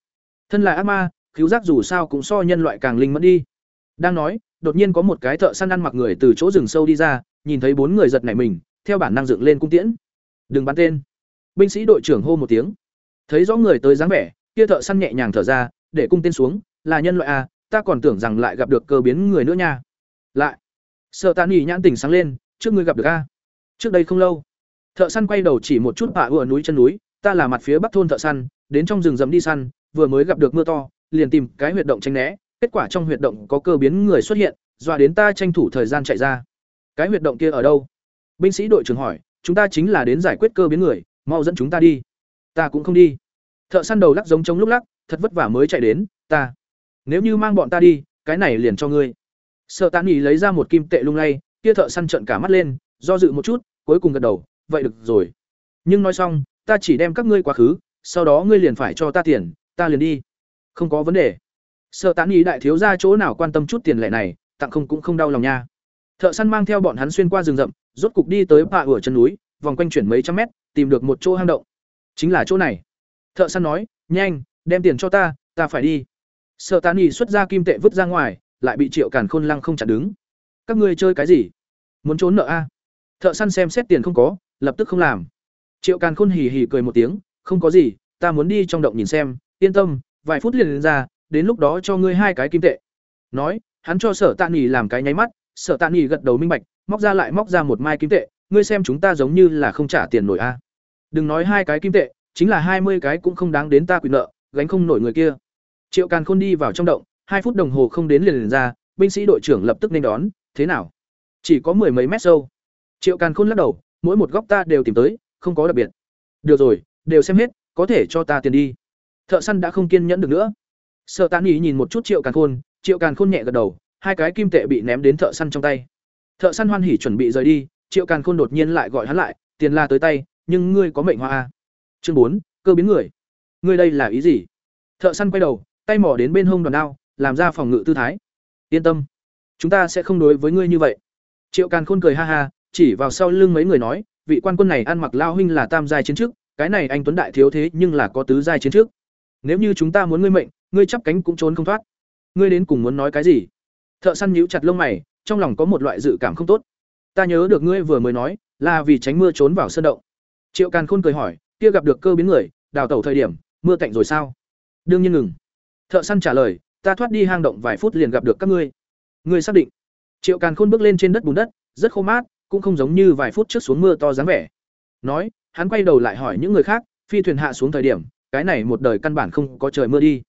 S1: Thân là ác ma, khiếu giác dù sao cũng so nhân loại càng linh mẫn đi. Đang nói, đột nhiên có một cái thợ săn ăn mặc người từ chỗ rừng sâu đi ra, nhìn thấy bốn người giật nảy mình, theo bản năng dựng lên cung tiễn. Đừng bắn tên. Binh sĩ đội trưởng hô một tiếng. Thấy rõ người tới dáng vẻ, kia thợ săn nhẹ nhàng thở ra, để cung tên xuống, là nhân loại a, à, ta còn tưởng rằng lại gặp được cơ biến người nữa nha. Lại. Sợ tàn nhỉ nhãn tỉnh sáng lên, trước ngươi gặp được a. Trước đây không lâu. Thợ săn quay đầu chỉ một chút bạ ùa núi chân núi, ta là mặt phía bắc thôn thợ săn, đến trong rừng rậm đi săn, vừa mới gặp được mưa to, liền tìm cái huyệt động tranh né, kết quả trong huyệt động có cơ biến người xuất hiện, dọa đến ta tranh thủ thời gian chạy ra. Cái huyệt động kia ở đâu? Binh sĩ đội trưởng hỏi, chúng ta chính là đến giải quyết cơ biến người, mau dẫn chúng ta đi. Ta cũng không đi. Thợ săn đầu lắc giống trống lúc lắc, thật vất vả mới chạy đến, ta. Nếu như mang bọn ta đi, cái này liền cho ngươi. Sợ Tán Nghị lấy ra một kim tệ lung lay, kia thợ săn trợn cả mắt lên, do dự một chút, cuối cùng gật đầu, vậy được rồi. Nhưng nói xong, ta chỉ đem các ngươi quá khứ, sau đó ngươi liền phải cho ta tiền, ta liền đi. Không có vấn đề. Sợ Tán Nghị đại thiếu gia chỗ nào quan tâm chút tiền lệ này, tặng không cũng không đau lòng nha. Thợ săn mang theo bọn hắn xuyên qua rừng rậm, rốt cục đi tới bạ ửa chân núi, vòng quanh chuyển mấy trăm mét, tìm được một chỗ hang động. Chính là chỗ này. Thợ săn nói, "Nhanh, đem tiền cho ta, ta phải đi." Sợ tàn Nghị xuất ra kim tệ vứt ra ngoài, lại bị Triệu Càn Khôn lăng không chặn đứng. "Các ngươi chơi cái gì? Muốn trốn nợ a?" Thợ săn xem xét tiền không có, lập tức không làm. Triệu Càn Khôn hì hì cười một tiếng, "Không có gì, ta muốn đi trong động nhìn xem, yên tâm, vài phút liền lên ra, đến lúc đó cho ngươi hai cái kim tệ." Nói, hắn cho Sở Tạ nghỉ làm cái nháy mắt, Sở Tạ nghỉ gật đầu minh bạch, móc ra lại móc ra một mai kim tệ, "Ngươi xem chúng ta giống như là không trả tiền nổi a." Đừng nói hai cái kim tệ, chính là hai mươi cái cũng không đáng đến ta quyền nợ, gánh không nổi người kia. Triệu Càn Khôn đi vào trong động, hai phút đồng hồ không đến liền, liền ra, binh sĩ đội trưởng lập tức nên đón, "Thế nào?" Chỉ có mười mấy mét sâu. Triệu Càn Khôn lắc đầu, mỗi một góc ta đều tìm tới, không có đặc biệt. Được rồi, đều xem hết, có thể cho ta tiền đi. Thợ săn đã không kiên nhẫn được nữa. Sở Tán Ý nhìn một chút Triệu Càn Khôn, Triệu Càn Khôn nhẹ gật đầu, hai cái kim tệ bị ném đến thợ săn trong tay. Thợ săn hoan hỉ chuẩn bị rời đi, Triệu Càn Khôn đột nhiên lại gọi hắn lại, tiền la tới tay, nhưng ngươi có mệnh hoa a. Chương bốn, cơ biến người. Ngươi đây là ý gì? Thợ săn quay đầu, tay mỏ đến bên hông đoàn đao, làm ra phòng ngự tư thái. Yên tâm, chúng ta sẽ không đối với ngươi như vậy. Triệu Càn Khôn cười ha ha, chỉ vào sau lưng mấy người nói, vị quan quân này ăn mặc lao huynh là tam giai chiến trước, cái này anh tuấn đại thiếu thế nhưng là có tứ giai chiến trước. Nếu như chúng ta muốn ngươi mệnh, ngươi chắp cánh cũng trốn không thoát. Ngươi đến cùng muốn nói cái gì? Thợ săn nhíu chặt lông mày, trong lòng có một loại dự cảm không tốt. Ta nhớ được ngươi vừa mới nói, là vì tránh mưa trốn vào sơn động. Triệu Càn Khôn cười hỏi, kia gặp được cơ biến người, đào tẩu thời điểm, mưa tạnh rồi sao? Đương nhiên ngừng. Thợ săn trả lời, ta thoát đi hang động vài phút liền gặp được các ngươi. Ngươi xác định? Triệu Càn Khôn bước lên trên đất bùn đất, rất khô mát, cũng không giống như vài phút trước xuống mưa to dáng vẻ. Nói, hắn quay đầu lại hỏi những người khác, phi thuyền hạ xuống thời điểm, cái này một đời căn bản không có trời mưa đi.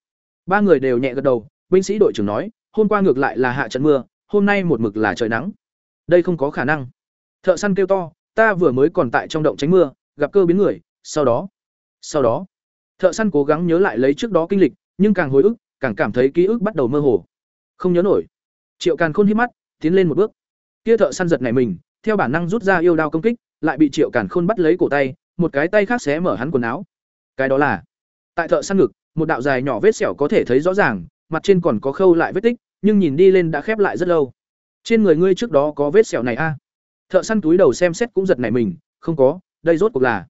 S1: Ba người đều nhẹ gật đầu, binh sĩ đội trưởng nói, hôm qua ngược lại là hạ trận mưa, hôm nay một mực là trời nắng. Đây không có khả năng. Thợ săn kêu to, ta vừa mới còn tại trong động tránh mưa, gặp cơ biến người, sau đó, sau đó, thợ săn cố gắng nhớ lại lấy trước đó kinh lịch, nhưng càng hồi ức, càng cảm thấy ký ức bắt đầu mơ hồ. Không nhớ nổi. Triệu Càn Khôn hít mắt, tiến lên một bước. Kia thợ săn giật này mình, theo bản năng rút ra yêu đao công kích, lại bị Triệu Càn Khôn bắt lấy cổ tay, một cái tay khác xé mở hắn quần áo. Cái đó là, tại thợ săn ngực, một đạo dài nhỏ vết sẹo có thể thấy rõ ràng, mặt trên còn có khâu lại vết tích, nhưng nhìn đi lên đã khép lại rất lâu. Trên người ngươi trước đó có vết sẹo này a? Thợ săn túi đầu xem xét cũng giật nảy mình, không có, đây rốt cuộc là.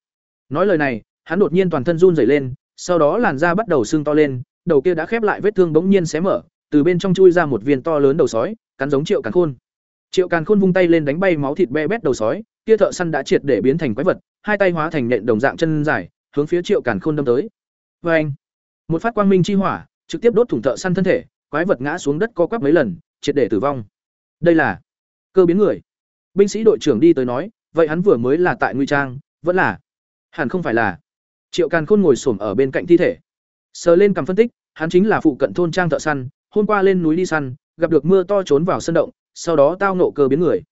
S1: Nói lời này, hắn đột nhiên toàn thân run rẩy lên, sau đó làn da bắt đầu sưng to lên, đầu kia đã khép lại vết thương bỗng nhiên xé mở, từ bên trong chui ra một viên to lớn đầu sói, cắn giống Triệu Càn Khôn. Triệu Càn Khôn vung tay lên đánh bay máu thịt be bét đầu sói, kia thợ săn đã triệt để biến thành quái vật, hai tay hóa thành nện đồng dạng chân dài, hướng phía Triệu Càn Khôn đâm tới. Oeng! Một phát quang minh chi hỏa, trực tiếp đốt thủng thợ săn thân thể, quái vật ngã xuống đất co quắp mấy lần, triệt để tử vong. Đây là cơ biến người. Binh sĩ đội trưởng đi tới nói, vậy hắn vừa mới là tại nguy trang, vẫn là hẳn không phải là. Triệu Càn Khôn ngồi xổm ở bên cạnh thi thể, sờ lên cầm phân tích, hắn chính là phụ cận thôn trang thợ săn, hôm qua lên núi đi săn, gặp được mưa to trốn vào sân động, sau đó tao nộ cơ biến người.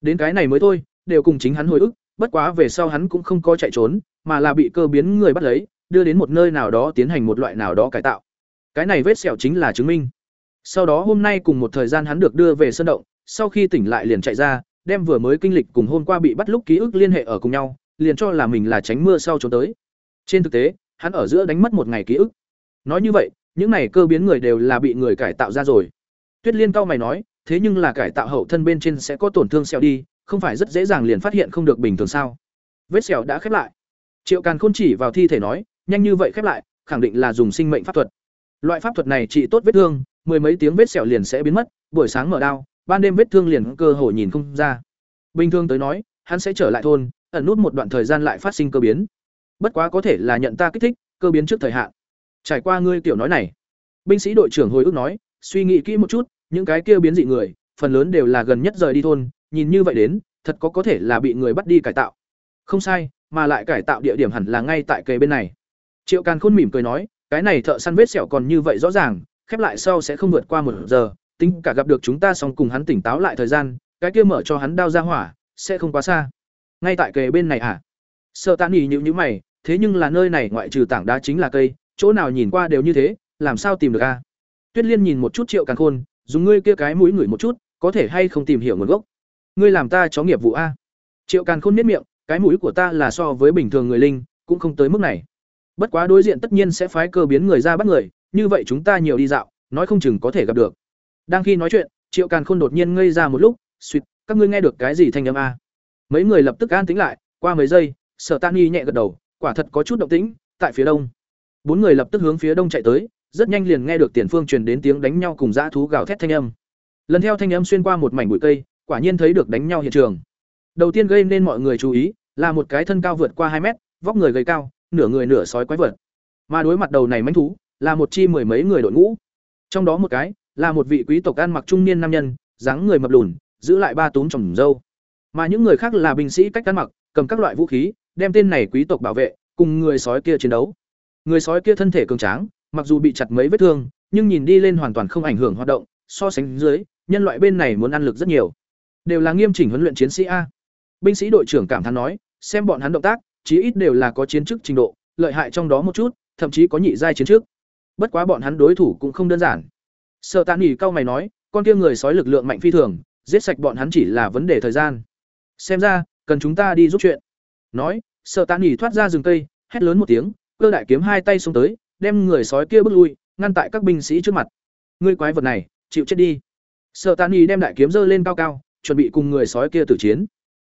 S1: Đến cái này mới thôi, đều cùng chính hắn hồi ức, bất quá về sau hắn cũng không có chạy trốn, mà là bị cơ biến người bắt lấy, đưa đến một nơi nào đó tiến hành một loại nào đó cải tạo. Cái này vết sẹo chính là chứng minh. Sau đó hôm nay cùng một thời gian hắn được đưa về sân động, sau khi tỉnh lại liền chạy ra, đem vừa mới kinh lịch cùng hôm qua bị bắt lúc ký ức liên hệ ở cùng nhau, liền cho là mình là tránh mưa sau trốn tới. Trên thực tế, hắn ở giữa đánh mất một ngày ký ức. Nói như vậy, những này cơ biến người đều là bị người cải tạo ra rồi. Tuyết Liên cao mày nói, thế nhưng là cải tạo hậu thân bên trên sẽ có tổn thương sẹo đi, không phải rất dễ dàng liền phát hiện không được bình thường sao? Vết sẹo đã khép lại. Triệu Càn Khôn chỉ vào thi thể nói, nhanh như vậy khép lại, khẳng định là dùng sinh mệnh pháp thuật. Loại pháp thuật này trị tốt vết thương, mười mấy tiếng vết sẹo liền sẽ biến mất, buổi sáng mở đao, ban đêm vết thương liền cơ hội nhìn không ra. Bình thường tới nói, hắn sẽ trở lại thôn, ẩn nút một đoạn thời gian lại phát sinh cơ biến. Bất quá có thể là nhận ta kích thích, cơ biến trước thời hạn. Trải qua ngươi tiểu nói này, binh sĩ đội trưởng hồi ức nói, suy nghĩ kỹ một chút, những cái kia biến dị người, phần lớn đều là gần nhất rời đi thôn, nhìn như vậy đến, thật có có thể là bị người bắt đi cải tạo. Không sai, mà lại cải tạo địa điểm hẳn là ngay tại kề bên này. Triệu Càn Khôn mỉm cười nói, cái này thợ săn vết sẹo còn như vậy rõ ràng, khép lại sau sẽ không vượt qua một giờ, tính cả gặp được chúng ta xong cùng hắn tỉnh táo lại thời gian, cái kia mở cho hắn đao ra hỏa, sẽ không quá xa. Ngay tại kề bên này à? Sợ Tạ Nghị nhữ nhữ mày, thế nhưng là nơi này ngoại trừ tảng đá chính là cây, chỗ nào nhìn qua đều như thế, làm sao tìm được a? Tuyết Liên nhìn một chút Triệu càng Khôn, dùng ngươi kia cái mũi ngửi một chút, có thể hay không tìm hiểu nguồn gốc. Ngươi làm ta chó nghiệp vụ a? Triệu càng Khôn nhếch miệng, cái mũi của ta là so với bình thường người linh, cũng không tới mức này. Bất quá đối diện tất nhiên sẽ phái cơ biến người ra bắt người, như vậy chúng ta nhiều đi dạo, nói không chừng có thể gặp được. Đang khi nói chuyện, Triệu Càn Khôn đột nhiên ngây ra một lúc, "Suýt, các ngươi nghe được cái gì thanh âm a?" Mấy người lập tức an tĩnh lại, qua mấy giây, Sở Tani nhẹ gật đầu, quả thật có chút động tĩnh, tại phía đông. Bốn người lập tức hướng phía đông chạy tới, rất nhanh liền nghe được tiền phương truyền đến tiếng đánh nhau cùng dã thú gào thét thanh âm. Lần theo thanh âm xuyên qua một mảnh bụi cây, quả nhiên thấy được đánh nhau hiện trường. Đầu tiên gây nên mọi người chú ý, là một cái thân cao vượt qua hai mét, vóc người gầy cao, nửa người nửa sói quái vật. Mà đối mặt đầu này manh thú, là một chi mười mấy người đội ngũ. Trong đó một cái là một vị quý tộc ăn mặc trung niên nam nhân, dáng người mập lùn, giữ lại ba túm trồng râu. Mà những người khác là binh sĩ cách ăn mặc, cầm các loại vũ khí, đem tên này quý tộc bảo vệ, cùng người sói kia chiến đấu. Người sói kia thân thể cường tráng, mặc dù bị chặt mấy vết thương, nhưng nhìn đi lên hoàn toàn không ảnh hưởng hoạt động, so sánh dưới, nhân loại bên này muốn ăn lực rất nhiều. Đều là nghiêm chỉnh huấn luyện chiến sĩ a. Binh sĩ đội trưởng cảm thán nói, xem bọn hắn động tác, chí ít đều là có chiến chức trình độ, lợi hại trong đó một chút, thậm chí có nhị giai chiến trước. Bất quá bọn hắn đối thủ cũng không đơn giản. sợ tàn Nghị cao mày nói, con kia người sói lực lượng mạnh phi thường, giết sạch bọn hắn chỉ là vấn đề thời gian. Xem ra, cần chúng ta đi giúp chuyện. Nói, sợ tạ nỉ thoát ra rừng cây, hét lớn một tiếng, cơ đại kiếm hai tay xông tới, đem người sói kia bước lui, ngăn tại các binh sĩ trước mặt. Ngươi quái vật này, chịu chết đi. sợ tạ nỉ đem đại kiếm giơ lên cao cao, chuẩn bị cùng người sói kia tử chiến.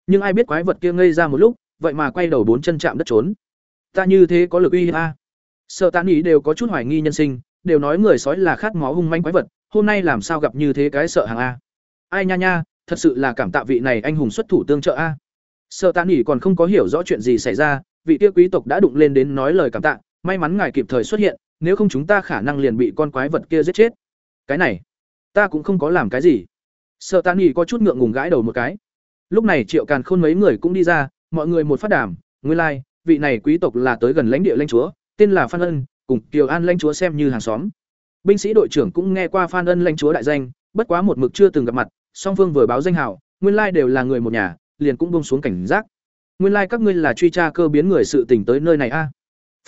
S1: Nhưng ai biết quái vật kia ngây ra một lúc, vậy mà quay đầu bốn chân chạm đất trốn. Ta như thế có lực uy hiếp a? sợ tạ nỉ đều có chút hoài nghi nhân sinh, đều nói người sói là khát máu hung manh quái vật, hôm nay làm sao gặp như thế cái sợ hàng a? Ai nha nha, thật sự là cảm tạ vị này anh hùng xuất thủ tương trợ a. Sở tạ Nghị còn không có hiểu rõ chuyện gì xảy ra, vị kia quý tộc đã đụng lên đến nói lời cảm tạ, may mắn ngài kịp thời xuất hiện, nếu không chúng ta khả năng liền bị con quái vật kia giết chết. Cái này, ta cũng không có làm cái gì. Sở tạ Nghị có chút ngượng ngùng gãi đầu một cái. Lúc này Triệu Càn Khôn mấy người cũng đi ra, mọi người một phát đàm, nguyên lai, like, vị này quý tộc là tới gần lãnh địa lãnh chúa, tên là Phan Ân, cùng Kiều An lãnh chúa xem như hàng xóm. Binh sĩ đội trưởng cũng nghe qua Phan Ân lãnh chúa đại danh, bất quá một mực chưa từng gặp mặt, song phương vừa báo danh hào, nguyên lai like đều là người một nhà, liền cũng buông xuống cảnh giác. Nguyên lai like các ngươi là truy tra cơ biến người sự tình tới nơi này a.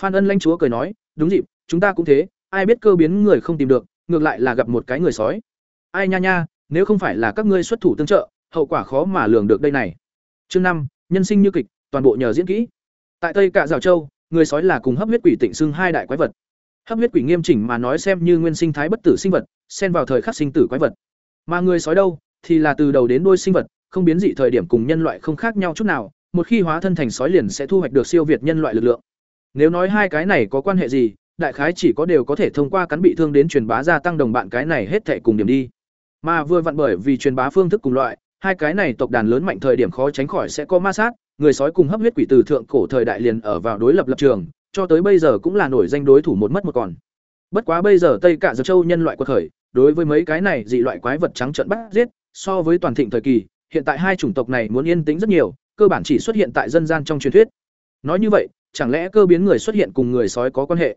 S1: Phan Ân lãnh chúa cười nói, đúng dịp, chúng ta cũng thế, ai biết cơ biến người không tìm được, ngược lại là gặp một cái người sói. Ai nha nha, nếu không phải là các ngươi xuất thủ tương trợ, hậu quả khó mà lường được đây này. Chương năm, nhân sinh như kịch, toàn bộ nhờ diễn kỹ. Tại Tây Cạ rào Châu, người sói là cùng hấp huyết quỷ tịnh xưng hai đại quái vật. Hấp huyết quỷ nghiêm chỉnh mà nói xem như nguyên sinh thái bất tử sinh vật, xen vào thời khắc sinh tử quái vật. Mà người sói đâu, thì là từ đầu đến đuôi sinh vật, không biến dị thời điểm cùng nhân loại không khác nhau chút nào, một khi hóa thân thành sói liền sẽ thu hoạch được siêu việt nhân loại lực lượng. Nếu nói hai cái này có quan hệ gì, đại khái chỉ có đều có thể thông qua cắn bị thương đến truyền bá gia tăng đồng bạn cái này hết thảy cùng điểm đi. Mà vừa vặn bởi vì truyền bá phương thức cùng loại, hai cái này tộc đàn lớn mạnh thời điểm khó tránh khỏi sẽ có ma sát, người sói cùng hấp huyết quỷ từ thượng cổ thời đại liền ở vào đối lập lập trường, cho tới bây giờ cũng là nổi danh đối thủ một mất một còn. Bất quá bây giờ Tây Cả Dược Châu nhân loại quật khởi, đối với mấy cái này dị loại quái vật trắng trợn bắt giết, so với toàn thịnh thời kỳ, hiện tại hai chủng tộc này muốn yên tĩnh rất nhiều, cơ bản chỉ xuất hiện tại dân gian trong truyền thuyết. Nói như vậy, chẳng lẽ cơ biến người xuất hiện cùng người sói có quan hệ?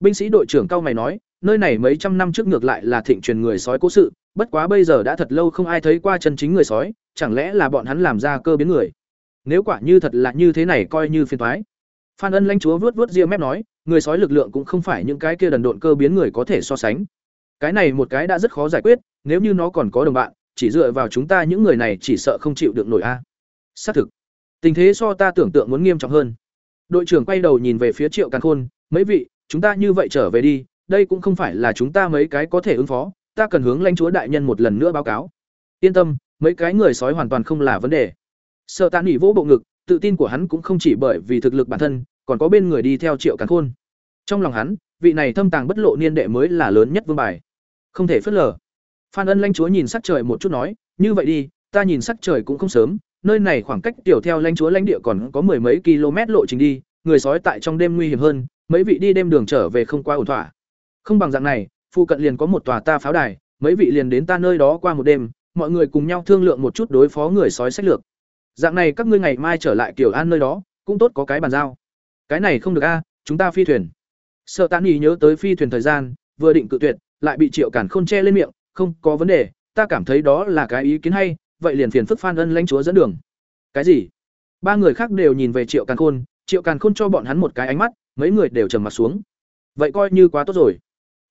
S1: Binh sĩ đội trưởng cao mày nói, nơi này mấy trăm năm trước ngược lại là thịnh truyền người sói cố sự, bất quá bây giờ đã thật lâu không ai thấy qua chân chính người sói, chẳng lẽ là bọn hắn làm ra cơ biến người? Nếu quả như thật là như thế này coi như phiền toái. Phan Ân lãnh chúa vuốt vuốt ria mép nói, người sói lực lượng cũng không phải những cái kia đần độn cơ biến người có thể so sánh. Cái này một cái đã rất khó giải quyết, nếu như nó còn có đồng bạn, chỉ dựa vào chúng ta những người này chỉ sợ không chịu được nổi a. Xác thực, tình thế so ta tưởng tượng muốn nghiêm trọng hơn. Đội trưởng quay đầu nhìn về phía Triệu Càn Khôn, mấy vị, chúng ta như vậy trở về đi, đây cũng không phải là chúng ta mấy cái có thể ứng phó, ta cần hướng lãnh chúa đại nhân một lần nữa báo cáo. yên tâm mấy cái người sói hoàn toàn không là vấn đề sợ tạ nghỉ vỗ bộ ngực tự tin của hắn cũng không chỉ bởi vì thực lực bản thân còn có bên người đi theo triệu càn khôn trong lòng hắn vị này thâm tàng bất lộ niên đệ mới là lớn nhất vương bài không thể phớt lờ phan ân lãnh chúa nhìn sắc trời một chút nói, như vậy đi, ta nhìn sắc trời cũng không sớm, nơi này khoảng cách tiểu theo lãnh chúa lãnh địa còn có mười mấy km lộ trình đi, người sói tại trong đêm nguy hiểm hơn, mấy vị đi đêm đường trở về không qua ổn thỏa. Không bằng dạng này, phụ cận liền có một tòa ta pháo đài, mấy vị liền đến ta nơi đó qua một đêm, mọi người cùng nhau thương lượng một chút đối phó người sói sách lược. Dạng này các ngươi ngày mai trở lại kiểu an nơi đó, cũng tốt có cái bàn giao. Cái này không được a, chúng ta phi thuyền. Sợ tàn nhì nhớ tới phi thuyền thời gian, vừa định cự tuyệt, lại bị triệu cản khôn che lên miệng không có vấn đề, ta cảm thấy đó là cái ý kiến hay, vậy liền phiền phức phan ân lãnh chúa dẫn đường. Cái gì? Ba người khác đều nhìn về triệu càn khôn, triệu càn khôn cho bọn hắn một cái ánh mắt, mấy người đều trầm mặt xuống. Vậy coi như quá tốt rồi.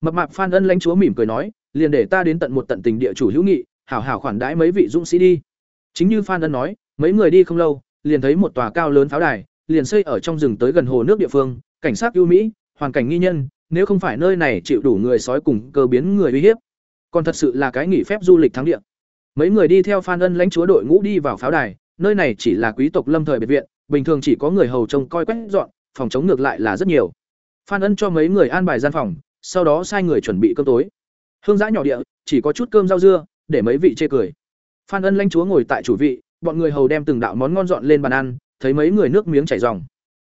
S1: Mập mạp phan ân lãnh chúa mỉm cười nói, liền để ta đến tận một tận tình địa chủ hữu nghị, hảo hảo khoản đãi mấy vị dũng sĩ đi. Chính như phan ân nói, mấy người đi không lâu, liền thấy một tòa cao lớn pháo đài, liền xây ở trong rừng tới gần hồ nước địa phương, cảnh sát ưu mỹ, hoàn cảnh nghi nhân, nếu không phải nơi này chịu đủ người sói cùng cơ biến người uy hiếp còn thật sự là cái nghỉ phép du lịch thắng địa. Mấy người đi theo phan ân lãnh chúa đội ngũ đi vào pháo đài, nơi này chỉ là quý tộc lâm thời biệt viện, bình thường chỉ có người hầu trông coi quét dọn, phòng chống ngược lại là rất nhiều. Phan ân cho mấy người an bài gian phòng, sau đó sai người chuẩn bị cơm tối. Hương giã nhỏ địa, chỉ có chút cơm rau dưa, để mấy vị chê cười. Phan ân lãnh chúa ngồi tại chủ vị, bọn người hầu đem từng đạo món ngon dọn lên bàn ăn, thấy mấy người nước miếng chảy ròng.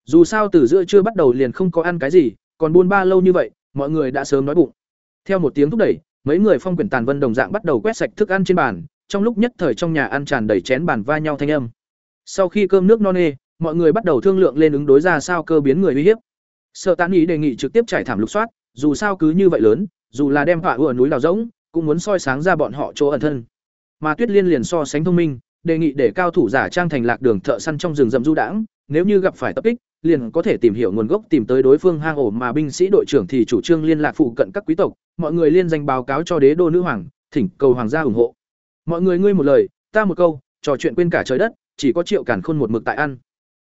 S1: Dù sao từ giữa trưa bắt đầu liền không có ăn cái gì, còn buôn ba lâu như vậy, mọi người đã sớm nói bụng. Theo một tiếng thúc đẩy mấy người phong quyển tàn vân đồng dạng bắt đầu quét sạch thức ăn trên bàn, trong lúc nhất thời trong nhà ăn tràn đầy chén bàn va nhau thanh âm. Sau khi cơm nước no nê, mọi người bắt đầu thương lượng lên ứng đối ra sao cơ biến người uy hiếp. Sợ tán ý đề nghị trực tiếp trải thảm lục soát, dù sao cứ như vậy lớn, dù là đem họa ùa núi đào rỗng, cũng muốn soi sáng ra bọn họ chỗ ẩn thân. Mà tuyết liên liền so sánh thông minh, đề nghị để cao thủ giả trang thành lạc đường thợ săn trong rừng rậm du đãng, nếu như gặp phải tập kích liền có thể tìm hiểu nguồn gốc tìm tới đối phương hang ổ mà binh sĩ đội trưởng thì chủ trương liên lạc phụ cận các quý tộc. Mọi người liên danh báo cáo cho đế đô nữ hoàng, thỉnh cầu hoàng gia ủng hộ. Mọi người ngươi một lời, ta một câu, trò chuyện quên cả trời đất, chỉ có triệu cản khôn một mực tại ăn.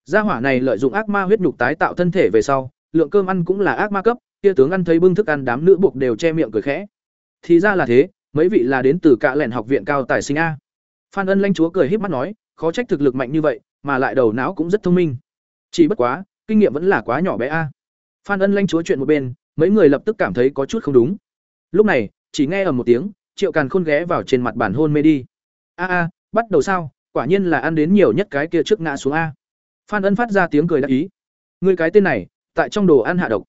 S1: Gia hỏa này lợi dụng ác ma huyết nhục tái tạo thân thể về sau, lượng cơm ăn cũng là ác ma cấp, kia tướng ăn thấy bưng thức ăn đám nữ buộc đều che miệng cười khẽ. Thì ra là thế, mấy vị là đến từ cạ lẻn học viện cao tài sinh a. Phan ân lanh chúa cười híp mắt nói, khó trách thực lực mạnh như vậy, mà lại đầu não cũng rất thông minh chỉ bất quá, kinh nghiệm vẫn là quá nhỏ bé a. Phan ân lanh chúa chuyện một bên, mấy người lập tức cảm thấy có chút không đúng. Lúc này, chỉ nghe ở một tiếng, triệu càn khôn ghé vào trên mặt bản hôn mê đi. A a, bắt đầu sao? Quả nhiên là ăn đến nhiều nhất cái kia trước ngã xuống a. Phan ân phát ra tiếng cười đắc ý. Người cái tên này, tại trong đồ ăn hạ độc.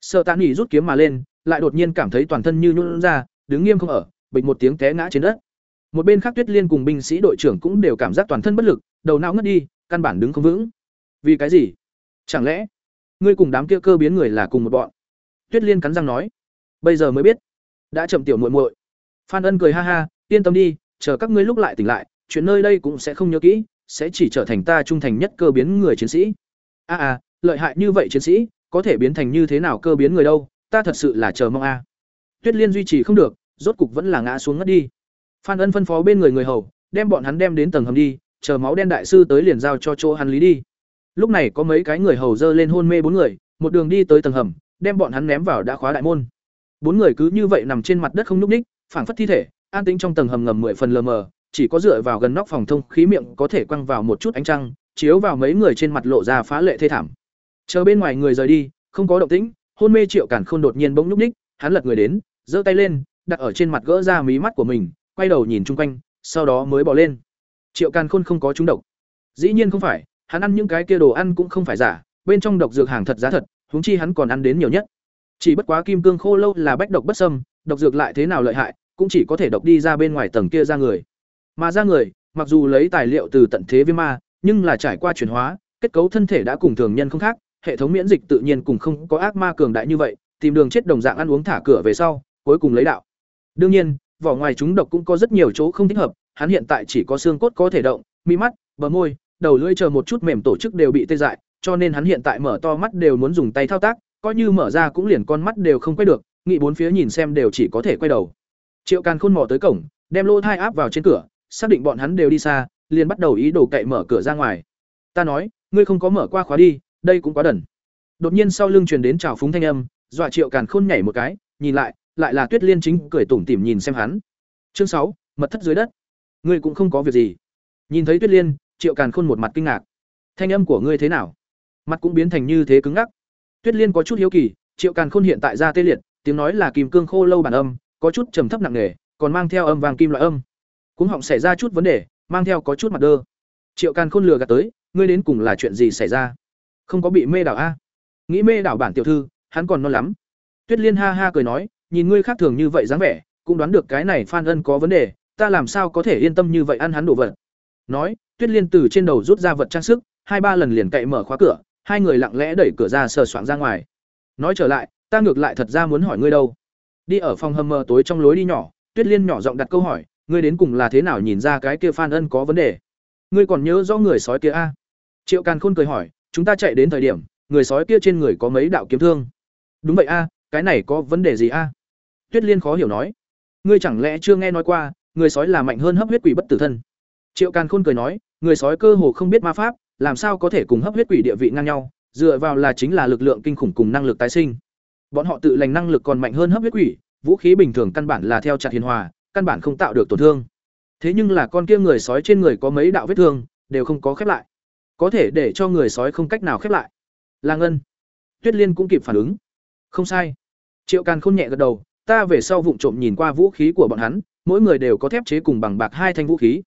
S1: Sợ tạ nghỉ rút kiếm mà lên, lại đột nhiên cảm thấy toàn thân như nhún ra, đứng nghiêm không ở, bịch một tiếng té ngã trên đất. Một bên khác tuyết liên cùng binh sĩ đội trưởng cũng đều cảm giác toàn thân bất lực, đầu não ngất đi, căn bản đứng không vững vì cái gì? Chẳng lẽ ngươi cùng đám kia cơ biến người là cùng một bọn? Tuyết liên cắn răng nói. Bây giờ mới biết. Đã chậm tiểu muội muội. Phan ân cười ha ha, yên tâm đi, chờ các ngươi lúc lại tỉnh lại, chuyện nơi đây cũng sẽ không nhớ kỹ, sẽ chỉ trở thành ta trung thành nhất cơ biến người chiến sĩ. A a, lợi hại như vậy chiến sĩ, có thể biến thành như thế nào cơ biến người đâu, ta thật sự là chờ mong a. Tuyết liên duy trì không được, rốt cục vẫn là ngã xuống ngất đi. Phan ân phân phó bên người người hầu, đem bọn hắn đem đến tầng hầm đi, chờ máu đen đại sư tới liền giao cho chỗ hắn lý đi lúc này có mấy cái người hầu dơ lên hôn mê bốn người, một đường đi tới tầng hầm, đem bọn hắn ném vào đã khóa đại môn. Bốn người cứ như vậy nằm trên mặt đất không nhúc ních phảng phất thi thể, an tĩnh trong tầng hầm ngầm mười phần lờ mờ, chỉ có dựa vào gần nóc phòng thông khí miệng có thể quăng vào một chút ánh trăng, chiếu vào mấy người trên mặt lộ ra phá lệ thê thảm. Chờ bên ngoài người rời đi, không có động tĩnh, hôn mê triệu cản khôn đột nhiên bỗng nhúc ních hắn lật người đến, giơ tay lên, đặt ở trên mặt gỡ ra mí mắt của mình, quay đầu nhìn chung quanh, sau đó mới bỏ lên. Triệu càn khôn không có trúng độc. Dĩ nhiên không phải hắn ăn những cái kia đồ ăn cũng không phải giả, bên trong độc dược hàng thật giá thật, huống chi hắn còn ăn đến nhiều nhất. Chỉ bất quá kim cương khô lâu là bách độc bất sâm độc dược lại thế nào lợi hại, cũng chỉ có thể độc đi ra bên ngoài tầng kia ra người. Mà ra người, mặc dù lấy tài liệu từ tận thế viêm ma, nhưng là trải qua chuyển hóa, kết cấu thân thể đã cùng thường nhân không khác, hệ thống miễn dịch tự nhiên cùng không có ác ma cường đại như vậy, tìm đường chết đồng dạng ăn uống thả cửa về sau, cuối cùng lấy đạo. Đương nhiên, vỏ ngoài chúng độc cũng có rất nhiều chỗ không thích hợp, hắn hiện tại chỉ có xương cốt có thể động, mi mắt, bờ môi đầu lưỡi chờ một chút mềm tổ chức đều bị tê dại, cho nên hắn hiện tại mở to mắt đều muốn dùng tay thao tác, coi như mở ra cũng liền con mắt đều không quay được nghị bốn phía nhìn xem đều chỉ có thể quay đầu. Triệu càn khôn mò tới cổng, đem lô thai áp vào trên cửa, xác định bọn hắn đều đi xa, liền bắt đầu ý đồ cậy mở cửa ra ngoài. Ta nói, ngươi không có mở qua khóa đi, đây cũng quá đần. Đột nhiên sau lưng truyền đến trào phúng thanh âm, dọa triệu càn khôn nhảy một cái, nhìn lại lại là tuyết liên chính cười tủm tỉm nhìn xem hắn. Chương sáu, mật thất dưới đất. Ngươi cũng không có việc gì. Nhìn thấy tuyết liên triệu càn khôn một mặt kinh ngạc. Thanh âm của ngươi thế nào? Mặt cũng biến thành như thế cứng ngắc. Tuyết liên có chút hiếu kỳ, triệu càn khôn hiện tại ra tê liệt, tiếng nói là kìm cương khô lâu bản âm, có chút trầm thấp nặng nề, còn mang theo âm vàng kim loại âm. Cũng họng xảy ra chút vấn đề, mang theo có chút mặt đơ. Triệu càn khôn lừa gạt tới, ngươi đến cùng là chuyện gì xảy ra? Không có bị mê đảo a? Nghĩ mê đảo bản tiểu thư, hắn còn non lắm. Tuyết liên ha ha cười nói, nhìn ngươi khác thường như vậy dáng vẻ, cũng đoán được cái này phan ân có vấn đề, ta làm sao có thể yên tâm như vậy ăn hắn đồ vật? Nói tuyết liên từ trên đầu rút ra vật trang sức, hai ba lần liền cậy mở khóa cửa, hai người lặng lẽ đẩy cửa ra sờ soạng ra ngoài. Nói trở lại, ta ngược lại thật ra muốn hỏi ngươi đâu. Đi ở phòng hầm mờ tối trong lối đi nhỏ, tuyết liên nhỏ giọng đặt câu hỏi, ngươi đến cùng là thế nào nhìn ra cái kia phan ân có vấn đề? Ngươi còn nhớ rõ người sói kia a? Triệu càn khôn cười hỏi, chúng ta chạy đến thời điểm, người sói kia trên người có mấy đạo kiếm thương? Đúng vậy a, cái này có vấn đề gì a? Tuyết liên khó hiểu nói, ngươi chẳng lẽ chưa nghe nói qua, người sói là mạnh hơn hấp huyết quỷ bất tử thân? Triệu càn khôn cười nói, người sói cơ hồ không biết ma pháp, làm sao có thể cùng hấp huyết quỷ địa vị ngang nhau, dựa vào là chính là lực lượng kinh khủng cùng năng lực tái sinh. Bọn họ tự lành năng lực còn mạnh hơn hấp huyết quỷ, vũ khí bình thường căn bản là theo chặt hiền hòa, căn bản không tạo được tổn thương. Thế nhưng là con kia người sói trên người có mấy đạo vết thương, đều không có khép lại. Có thể để cho người sói không cách nào khép lại. Là ngân, tuyết liên cũng kịp phản ứng. Không sai. Triệu càn khôn nhẹ gật đầu, ta về sau vụng trộm nhìn qua vũ khí của bọn hắn, mỗi người đều có thép chế cùng bằng bạc hai thanh vũ khí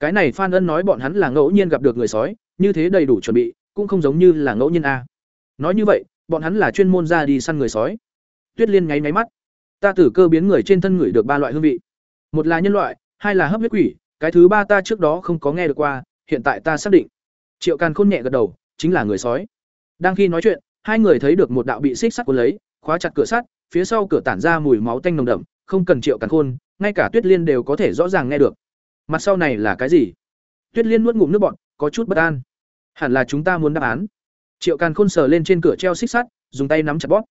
S1: cái này phan ân nói bọn hắn là ngẫu nhiên gặp được người sói, như thế đầy đủ chuẩn bị, cũng không giống như là ngẫu nhiên a. Nói như vậy, bọn hắn là chuyên môn ra đi săn người sói. Tuyết liên nháy máy mắt. Ta tử cơ biến người trên thân người được ba loại hương vị. Một là nhân loại, hai là hấp huyết quỷ, cái thứ ba ta trước đó không có nghe được qua, hiện tại ta xác định. Triệu càn khôn nhẹ gật đầu, chính là người sói. Đang khi nói chuyện, hai người thấy được một đạo bị xích sắt cuốn lấy, khóa chặt cửa sắt, phía sau cửa tản ra mùi máu tanh nồng đậm, không cần triệu càn khôn, ngay cả tuyết liên đều có thể rõ ràng nghe được mặt sau này là cái gì? Tuyết liên nuốt ngụm nước bọn có chút bất an. Hẳn là chúng ta muốn đáp án. Triệu càn khôn sờ lên trên cửa treo xích sắt dùng tay nắm chặt bóp.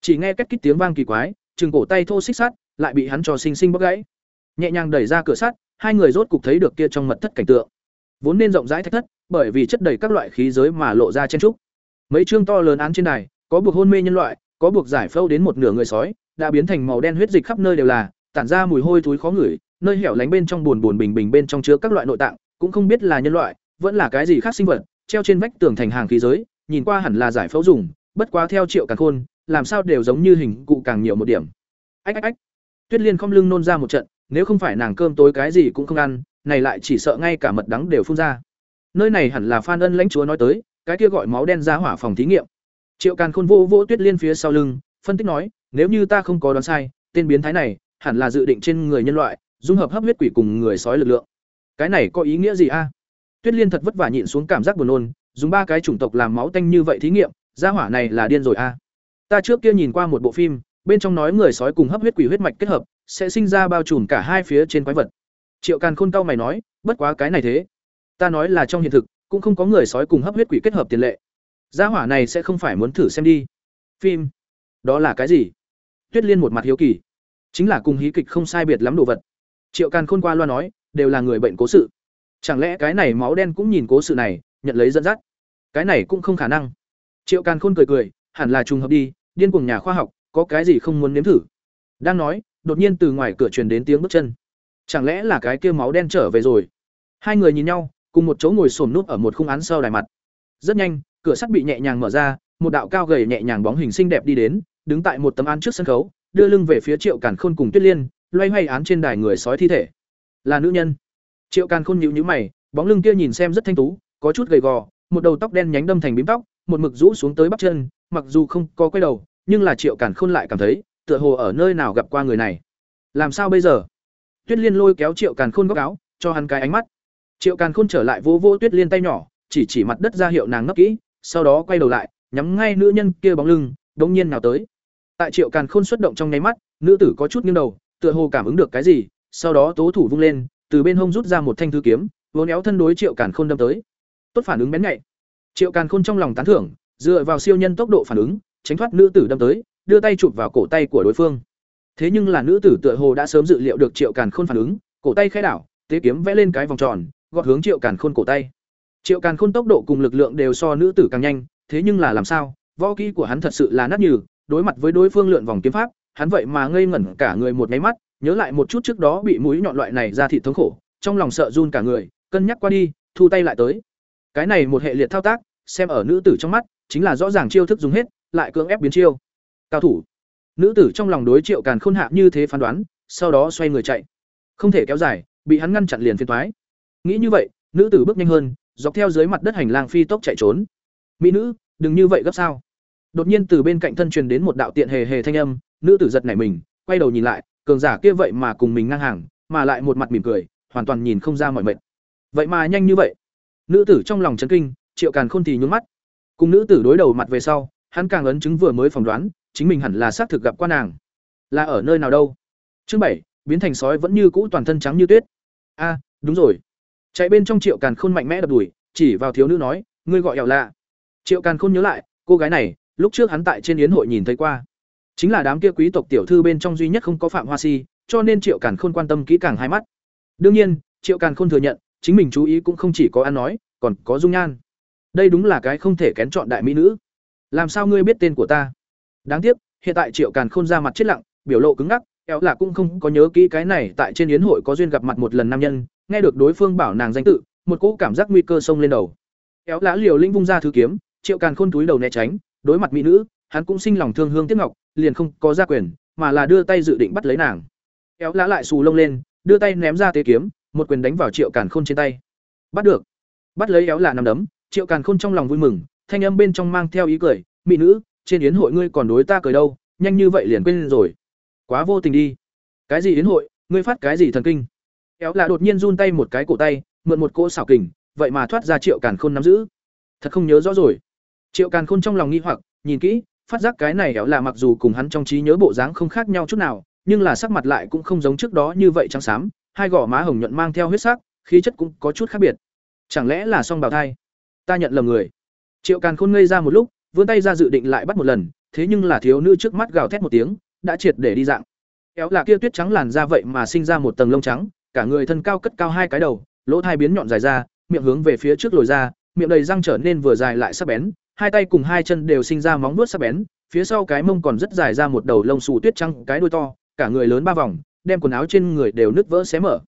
S1: Chỉ nghe cách kích tiếng vang kỳ quái chừng cổ tay thô xích sắt lại bị hắn trò xinh xinh bóp gãy. Nhẹ nhàng đẩy ra cửa sắt hai người rốt cục thấy được kia trong mật thất cảnh tượng. Vốn nên rộng rãi thách thất bởi vì chất đầy các loại khí giới mà lộ ra chen trúc. Mấy chương to lớn án trên này, có buộc hôn mê nhân loại có buộc giải phâu đến một nửa người sói đã biến thành màu đen huyết dịch khắp nơi đều là tản ra mùi hôi thối khó ngửi nơi hẻo lánh bên trong buồn buồn bình bình bên trong chứa các loại nội tạng, cũng không biết là nhân loại, vẫn là cái gì khác sinh vật, treo trên vách tường thành hàng khí giới, nhìn qua hẳn là giải phẫu dùng, bất quá theo triệu càn khôn, làm sao đều giống như hình cụ càng nhiều một điểm. Ách ách ách. Tuyết liên không lưng nôn ra một trận, nếu không phải nàng cơm tối cái gì cũng không ăn, này lại chỉ sợ ngay cả mật đắng đều phun ra. Nơi này hẳn là phan ân lãnh chúa nói tới, cái kia gọi máu đen ra hỏa phòng thí nghiệm. Triệu càn khôn vô vỗ tuyết liên phía sau lưng, phân tích nói, nếu như ta không có đoán sai, tên biến thái này hẳn là dự định trên người nhân loại dung hợp hấp huyết quỷ cùng người sói lực lượng. Cái này có ý nghĩa gì a? Tuyết liên thật vất vả nhịn xuống cảm giác buồn nôn, dùng ba cái chủng tộc làm máu tanh như vậy thí nghiệm, gia hỏa này là điên rồi a. Ta trước kia nhìn qua một bộ phim, bên trong nói người sói cùng hấp huyết quỷ huyết mạch kết hợp, sẽ sinh ra bao trùm cả hai phía trên quái vật. Triệu càn khôn cao mày nói, bất quá cái này thế. Ta nói là trong hiện thực, cũng không có người sói cùng hấp huyết quỷ kết hợp tiền lệ. Gia hỏa này sẽ không phải muốn thử xem đi. Phim. Đó là cái gì? Tuyết liên một mặt hiếu kỳ. Chính là cùng hí kịch không sai biệt lắm đồ vật triệu càn khôn qua loa nói, đều là người bệnh cố sự. Chẳng lẽ cái này máu đen cũng nhìn cố sự này, nhận lấy dẫn dắt? Cái này cũng không khả năng. Triệu càn khôn cười cười, hẳn là trùng hợp đi, điên cuồng nhà khoa học, có cái gì không muốn nếm thử? Đang nói, đột nhiên từ ngoài cửa truyền đến tiếng bước chân. Chẳng lẽ là cái kia máu đen trở về rồi? Hai người nhìn nhau, cùng một chỗ ngồi xổm nút ở một khung án sau đài mặt. Rất nhanh, cửa sắt bị nhẹ nhàng mở ra, một đạo cao gầy nhẹ nhàng bóng hình xinh đẹp đi đến, đứng tại một tấm án trước sân khấu, đưa lưng về phía triệu càn khôn cùng tuyết liên loay hoay án trên đài người sói thi thể. Là nữ nhân. Triệu càn khôn nhịu nhữ mày, bóng lưng kia nhìn xem rất thanh tú, có chút gầy gò, một đầu tóc đen nhánh đâm thành bím tóc, một mực rũ xuống tới bắp chân, mặc dù không có quay đầu, nhưng là triệu càn khôn lại cảm thấy, tựa hồ ở nơi nào gặp qua người này. Làm sao bây giờ? Tuyết liên lôi kéo triệu càn khôn góc áo, cho hắn cái ánh mắt. Triệu càn khôn trở lại vô vô tuyết liên tay nhỏ, chỉ chỉ mặt đất ra hiệu nàng ngấp kỹ, sau đó quay đầu lại, nhắm ngay nữ nhân kia bóng lưng, đống nhiên nào tới. Tại triệu càn khôn xuất động trong nháy mắt, nữ tử có chút nghiêng đầu tựa hồ cảm ứng được cái gì, sau đó tố thủ vung lên, từ bên hông rút ra một thanh thư kiếm, vốn éo thân đối triệu càn khôn đâm tới. Tốt phản ứng bén nhạy. Triệu càn khôn trong lòng tán thưởng, dựa vào siêu nhân tốc độ phản ứng, tránh thoát nữ tử đâm tới, đưa tay chụp vào cổ tay của đối phương. Thế nhưng là nữ tử tựa hồ đã sớm dự liệu được triệu càn khôn phản ứng, cổ tay khai đảo, tế kiếm vẽ lên cái vòng tròn, gọt hướng triệu càn khôn cổ tay. Triệu càn khôn tốc độ cùng lực lượng đều so nữ tử càng nhanh, thế nhưng là làm sao, võ kỹ của hắn thật sự là nát nhừ, đối mặt với đối phương lượn vòng kiếm pháp hắn vậy mà ngây ngẩn cả người một nháy mắt, nhớ lại một chút trước đó bị mũi nhọn loại này ra thị thống khổ, trong lòng sợ run cả người, cân nhắc qua đi, thu tay lại tới. Cái này một hệ liệt thao tác, xem ở nữ tử trong mắt, chính là rõ ràng chiêu thức dùng hết, lại cưỡng ép biến chiêu. Cao thủ. Nữ tử trong lòng đối triệu càn khôn hạ như thế phán đoán, sau đó xoay người chạy. Không thể kéo dài, bị hắn ngăn chặn liền phiền thoái nghĩ như vậy, nữ tử bước nhanh hơn, dọc theo dưới mặt đất hành lang phi tốc chạy trốn. Mỹ nữ, đừng như vậy gấp sao? Đột nhiên từ bên cạnh thân truyền đến một đạo tiện hề hề thanh âm nữ tử giật nảy mình, quay đầu nhìn lại, cường giả kia vậy mà cùng mình ngang hàng, mà lại một mặt mỉm cười, hoàn toàn nhìn không ra mọi mệt. Vậy mà nhanh như vậy. Nữ tử trong lòng chấn kinh, triệu càn khôn thì nhún mắt. Cùng nữ tử đối đầu mặt về sau, hắn càng ấn chứng vừa mới phỏng đoán, chính mình hẳn là xác thực gặp quan nàng. Là ở nơi nào đâu? Chương bảy, biến thành sói vẫn như cũ toàn thân trắng như tuyết. A, đúng rồi. Chạy bên trong triệu càn khôn mạnh mẽ đập đùi, chỉ vào thiếu nữ nói, ngươi gọi ẻo lạ. Triệu càn khôn nhớ lại, cô gái này, lúc trước hắn tại trên yến hội nhìn thấy qua chính là đám kia quý tộc tiểu thư bên trong duy nhất không có phạm hoa si, cho nên triệu càn khôn quan tâm kỹ càng hai mắt. Đương nhiên, triệu càn khôn thừa nhận, chính mình chú ý cũng không chỉ có ăn nói, còn có dung nhan. Đây đúng là cái không thể kén chọn đại mỹ nữ. Làm sao ngươi biết tên của ta? Đáng tiếc, hiện tại triệu càn khôn ra mặt chết lặng, biểu lộ cứng ngắc éo là cũng không có nhớ kỹ cái này tại trên yến hội có duyên gặp mặt một lần nam nhân, nghe được đối phương bảo nàng danh tự, một cỗ cảm giác nguy cơ xông lên đầu. Éo lá liều linh vung ra thứ kiếm, triệu càn khôn túi đầu né tránh, đối mặt mỹ nữ hắn cũng sinh lòng thương hương tiếc ngọc, liền không có ra quyền, mà là đưa tay dự định bắt lấy nàng. Éo lã lại xù lông lên, đưa tay ném ra tế kiếm, một quyền đánh vào triệu càn khôn trên tay. Bắt được. Bắt lấy éo là nằm đấm, triệu càn khôn trong lòng vui mừng, thanh âm bên trong mang theo ý cười, mỹ nữ, trên yến hội ngươi còn đối ta cười đâu, nhanh như vậy liền quên rồi. Quá vô tình đi. Cái gì yến hội, ngươi phát cái gì thần kinh? Éo là đột nhiên run tay một cái cổ tay, mượn một cỗ xảo kình, vậy mà thoát ra triệu càn khôn nắm giữ. Thật không nhớ rõ rồi. Triệu càn khôn trong lòng nghi hoặc, nhìn kỹ phát giác cái này éo là mặc dù cùng hắn trong trí nhớ bộ dáng không khác nhau chút nào, nhưng là sắc mặt lại cũng không giống trước đó như vậy trắng xám, hai gò má hồng nhuận mang theo huyết sắc, khí chất cũng có chút khác biệt. Chẳng lẽ là song bào thai? Ta nhận lầm người. Triệu càn khôn ngây ra một lúc, vươn tay ra dự định lại bắt một lần, thế nhưng là thiếu nữ trước mắt gào thét một tiếng, đã triệt để đi dạng. Éo là kia tuyết trắng làn ra vậy mà sinh ra một tầng lông trắng, cả người thân cao cất cao hai cái đầu, lỗ thai biến nhọn dài ra, miệng hướng về phía trước lồi ra, miệng đầy răng trở nên vừa dài lại sắc bén hai tay cùng hai chân đều sinh ra móng vuốt sắc bén phía sau cái mông còn rất dài ra một đầu lông xù tuyết trắng cái đuôi to cả người lớn ba vòng đem quần áo trên người đều nứt vỡ xé mở.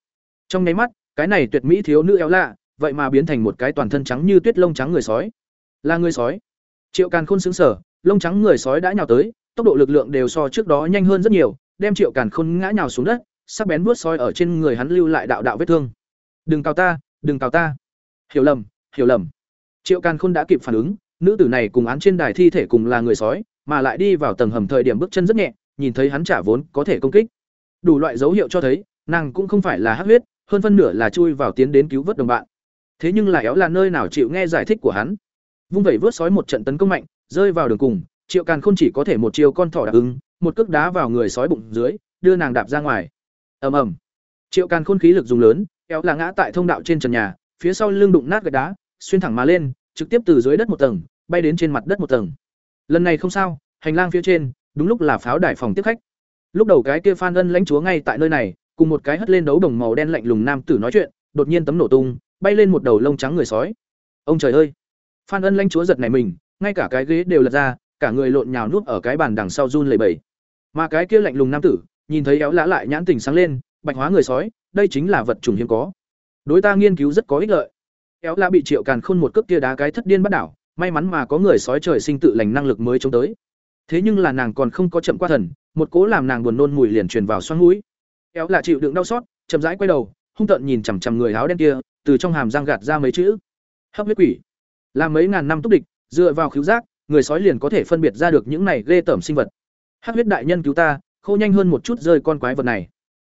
S1: Trong nháy mắt cái này tuyệt mỹ thiếu nữ éo lạ vậy mà biến thành một cái toàn thân trắng như tuyết lông trắng người sói. Là người sói. Triệu càn khôn sững sờ, lông trắng người sói đã nhào tới tốc độ lực lượng đều so trước đó nhanh hơn rất nhiều đem triệu càn khôn ngã nhào xuống đất sắc bén vuốt soi ở trên người hắn lưu lại đạo đạo vết thương. Đừng cào ta đừng cào ta. Hiểu lầm hiểu lầm. Triệu càn khôn đã kịp phản ứng nữ tử này cùng án trên đài thi thể cùng là người sói, mà lại đi vào tầng hầm thời điểm bước chân rất nhẹ, nhìn thấy hắn trả vốn có thể công kích. Đủ loại dấu hiệu cho thấy, nàng cũng không phải là hắc huyết, hơn phân nửa là chui vào tiến đến cứu vớt đồng bạn. Thế nhưng là éo là nơi nào chịu nghe giải thích của hắn. Vung vẩy vớt sói một trận tấn công mạnh, rơi vào đường cùng, triệu càn không chỉ có thể một chiều con thỏ đạp ứng, một cước đá vào người sói bụng dưới, đưa nàng đạp ra ngoài. Ầm ầm. Triệu càn khôn khí lực dùng lớn, éo là ngã tại thông đạo trên trần nhà, phía sau lưng đụng nát gạch đá, xuyên thẳng mà lên trực tiếp từ dưới đất một tầng, bay đến trên mặt đất một tầng. Lần này không sao, hành lang phía trên, đúng lúc là pháo đài phòng tiếp khách. Lúc đầu cái kia phan ân lãnh chúa ngay tại nơi này, cùng một cái hất lên đấu đồng màu đen lạnh lùng nam tử nói chuyện, đột nhiên tấm nổ tung, bay lên một đầu lông trắng người sói. Ông trời ơi! Phan ân lãnh chúa giật này mình, ngay cả cái ghế đều lật ra, cả người lộn nhào nuốt ở cái bàn đằng sau run lầy bầy mà cái kia lạnh lùng nam tử, nhìn thấy éo lã lại nhãn tình sáng lên, bạch hóa người sói, đây chính là vật chủng hiếm có. Đối ta nghiên cứu rất có ích lợi éo lã bị triệu càn khôn một cước kia đá cái thất điên bắt đảo, may mắn mà có người sói trời sinh tự lành năng lực mới chống tới. Thế nhưng là nàng còn không có chậm qua thần, một cố làm nàng buồn nôn mùi liền truyền vào xoắn mũi. Éo là chịu đựng đau xót, chậm rãi quay đầu, hung tợn nhìn chằm chằm người áo đen kia, từ trong hàm răng gạt ra mấy chữ. Hấp huyết quỷ. Là mấy ngàn năm túc địch, dựa vào khiếu giác, người sói liền có thể phân biệt ra được những này ghê tởm sinh vật. Hắc huyết đại nhân cứu ta, khô nhanh hơn một chút rơi con quái vật này.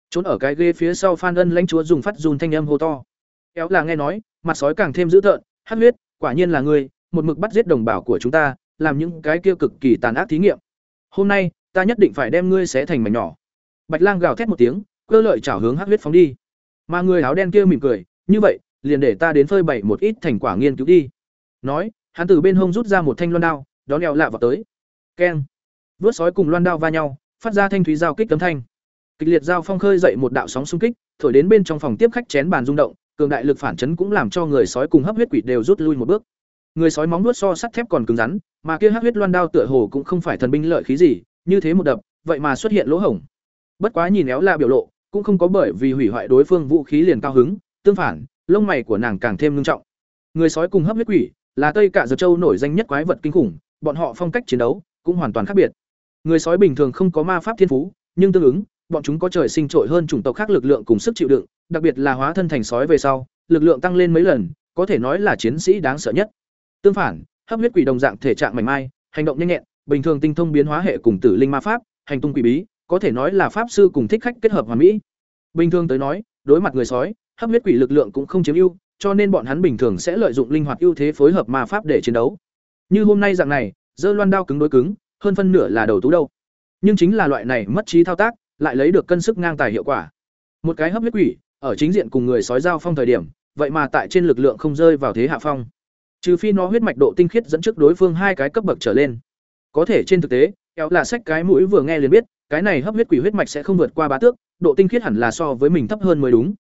S1: Trốn ở cái ghê phía sau phan ân lãnh chúa dùng phát run thanh âm hô to éo là nghe nói, mặt sói càng thêm dữ tợn, hắc huyết, quả nhiên là ngươi, một mực bắt giết đồng bào của chúng ta, làm những cái kia cực kỳ tàn ác thí nghiệm. Hôm nay, ta nhất định phải đem ngươi xé thành mảnh nhỏ. Bạch lang gào thét một tiếng, cơ lợi chảo hướng hắc huyết phóng đi. Mà người áo đen kia mỉm cười, như vậy, liền để ta đến phơi bày một ít thành quả nghiên cứu đi. Nói, hắn từ bên hông rút ra một thanh loan đao, đón đèo lạ vào tới. Keng. Vớt sói cùng loan đao va nhau, phát ra thanh thúy giao kích tấm thanh. Kịch liệt giao phong khơi dậy một đạo sóng xung kích, thổi đến bên trong phòng tiếp khách chén bàn rung động cường đại lực phản chấn cũng làm cho người sói cùng hấp huyết quỷ đều rút lui một bước người sói móng nuốt so sắt thép còn cứng rắn mà kia hắc huyết loan đao tựa hồ cũng không phải thần binh lợi khí gì như thế một đập vậy mà xuất hiện lỗ hổng bất quá nhìn éo la biểu lộ cũng không có bởi vì hủy hoại đối phương vũ khí liền cao hứng tương phản, lông mày của nàng càng thêm nghiêm trọng. Người sói cùng hấp huyết quỷ là Tây Cả Giật Châu nổi danh nhất quái vật kinh khủng, bọn họ phong cách chiến đấu cũng hoàn toàn khác biệt. Người sói bình thường không có ma pháp thiên phú, nhưng tương ứng, bọn chúng có trời sinh trội hơn chủng tộc khác lực lượng cùng sức chịu đựng, đặc biệt là hóa thân thành sói về sau, lực lượng tăng lên mấy lần, có thể nói là chiến sĩ đáng sợ nhất. Tương phản, hấp huyết quỷ đồng dạng thể trạng mảnh mai, hành động nhanh nhẹn, bình thường tinh thông biến hóa hệ cùng tử linh ma pháp, hành tung quỷ bí, có thể nói là pháp sư cùng thích khách kết hợp hoàn mỹ. Bình thường tới nói, đối mặt người sói, hấp huyết quỷ lực lượng cũng không chiếm ưu, cho nên bọn hắn bình thường sẽ lợi dụng linh hoạt ưu thế phối hợp ma pháp để chiến đấu. Như hôm nay dạng này, giơ loan đao cứng đối cứng, hơn phân nửa là đầu tú đâu. Nhưng chính là loại này mất trí thao tác, lại lấy được cân sức ngang tài hiệu quả. Một cái hấp huyết quỷ, ở chính diện cùng người sói giao phong thời điểm, vậy mà tại trên lực lượng không rơi vào thế hạ phong. Trừ phi nó huyết mạch độ tinh khiết dẫn trước đối phương hai cái cấp bậc trở lên. Có thể trên thực tế, kéo là sách cái mũi vừa nghe liền biết, cái này hấp huyết quỷ huyết mạch sẽ không vượt qua bá tước, độ tinh khiết hẳn là so với mình thấp hơn mới đúng.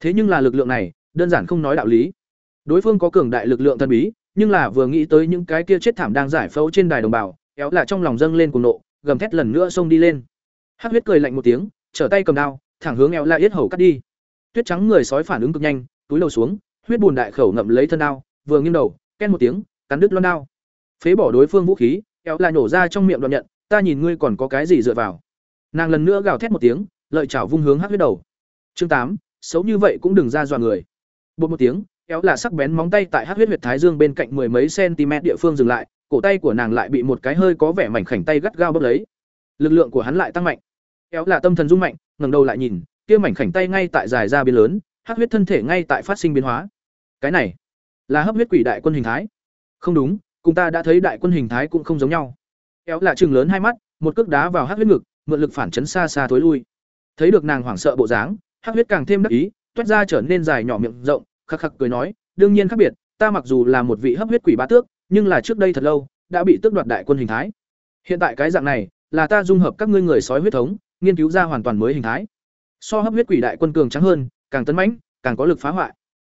S1: Thế nhưng là lực lượng này, đơn giản không nói đạo lý. Đối phương có cường đại lực lượng thần bí, nhưng là vừa nghĩ tới những cái kia chết thảm đang giải phẫu trên đài đồng bào, kéo là trong lòng dâng lên cuồng nộ, gầm thét lần nữa xông đi lên. Hắc huyết cười lạnh một tiếng, trở tay cầm đao, thẳng hướng eo la yết hầu cắt đi. Tuyết trắng người sói phản ứng cực nhanh, túi đầu xuống, huyết bùn đại khẩu ngậm lấy thân đao, vừa nghiêng đầu, ken một tiếng, cắn đứt loan đao. Phế bỏ đối phương vũ khí, eo la nhổ ra trong miệng đoạn nhận, ta nhìn ngươi còn có cái gì dựa vào. Nàng lần nữa gào thét một tiếng, lợi chảo vung hướng hắc huyết đầu. Chương tám, xấu như vậy cũng đừng ra dọa người. Bụp một tiếng, kéo là sắc bén móng tay tại hắc huyết huyệt thái dương bên cạnh mười mấy cm địa phương dừng lại, cổ tay của nàng lại bị một cái hơi có vẻ mảnh khảnh tay gắt gao bóp lấy. Lực lượng của hắn lại tăng mạnh. Kéo là tâm thần rung mạnh, ngẩng đầu lại nhìn, kia mảnh khảnh tay ngay tại dài ra biến lớn, hắc huyết thân thể ngay tại phát sinh biến hóa. Cái này là hấp huyết quỷ đại quân hình thái. Không đúng, cùng ta đã thấy đại quân hình thái cũng không giống nhau. Kéo là trừng lớn hai mắt, một cước đá vào hắc huyết ngực, mượn lực phản chấn xa xa thối lui. Thấy được nàng hoảng sợ bộ dáng, hắc huyết càng thêm đắc ý, toát ra trở nên dài nhỏ miệng rộng, khắc khắc cười nói, đương nhiên khác biệt, ta mặc dù là một vị hấp huyết quỷ bá tước, nhưng là trước đây thật lâu, đã bị tước đoạt đại quân hình thái. Hiện tại cái dạng này, là ta dung hợp các ngươi người sói huyết thống, nghiên cứu ra hoàn toàn mới hình thái. So hấp huyết quỷ đại quân cường trắng hơn, càng tấn mãnh, càng có lực phá hoại.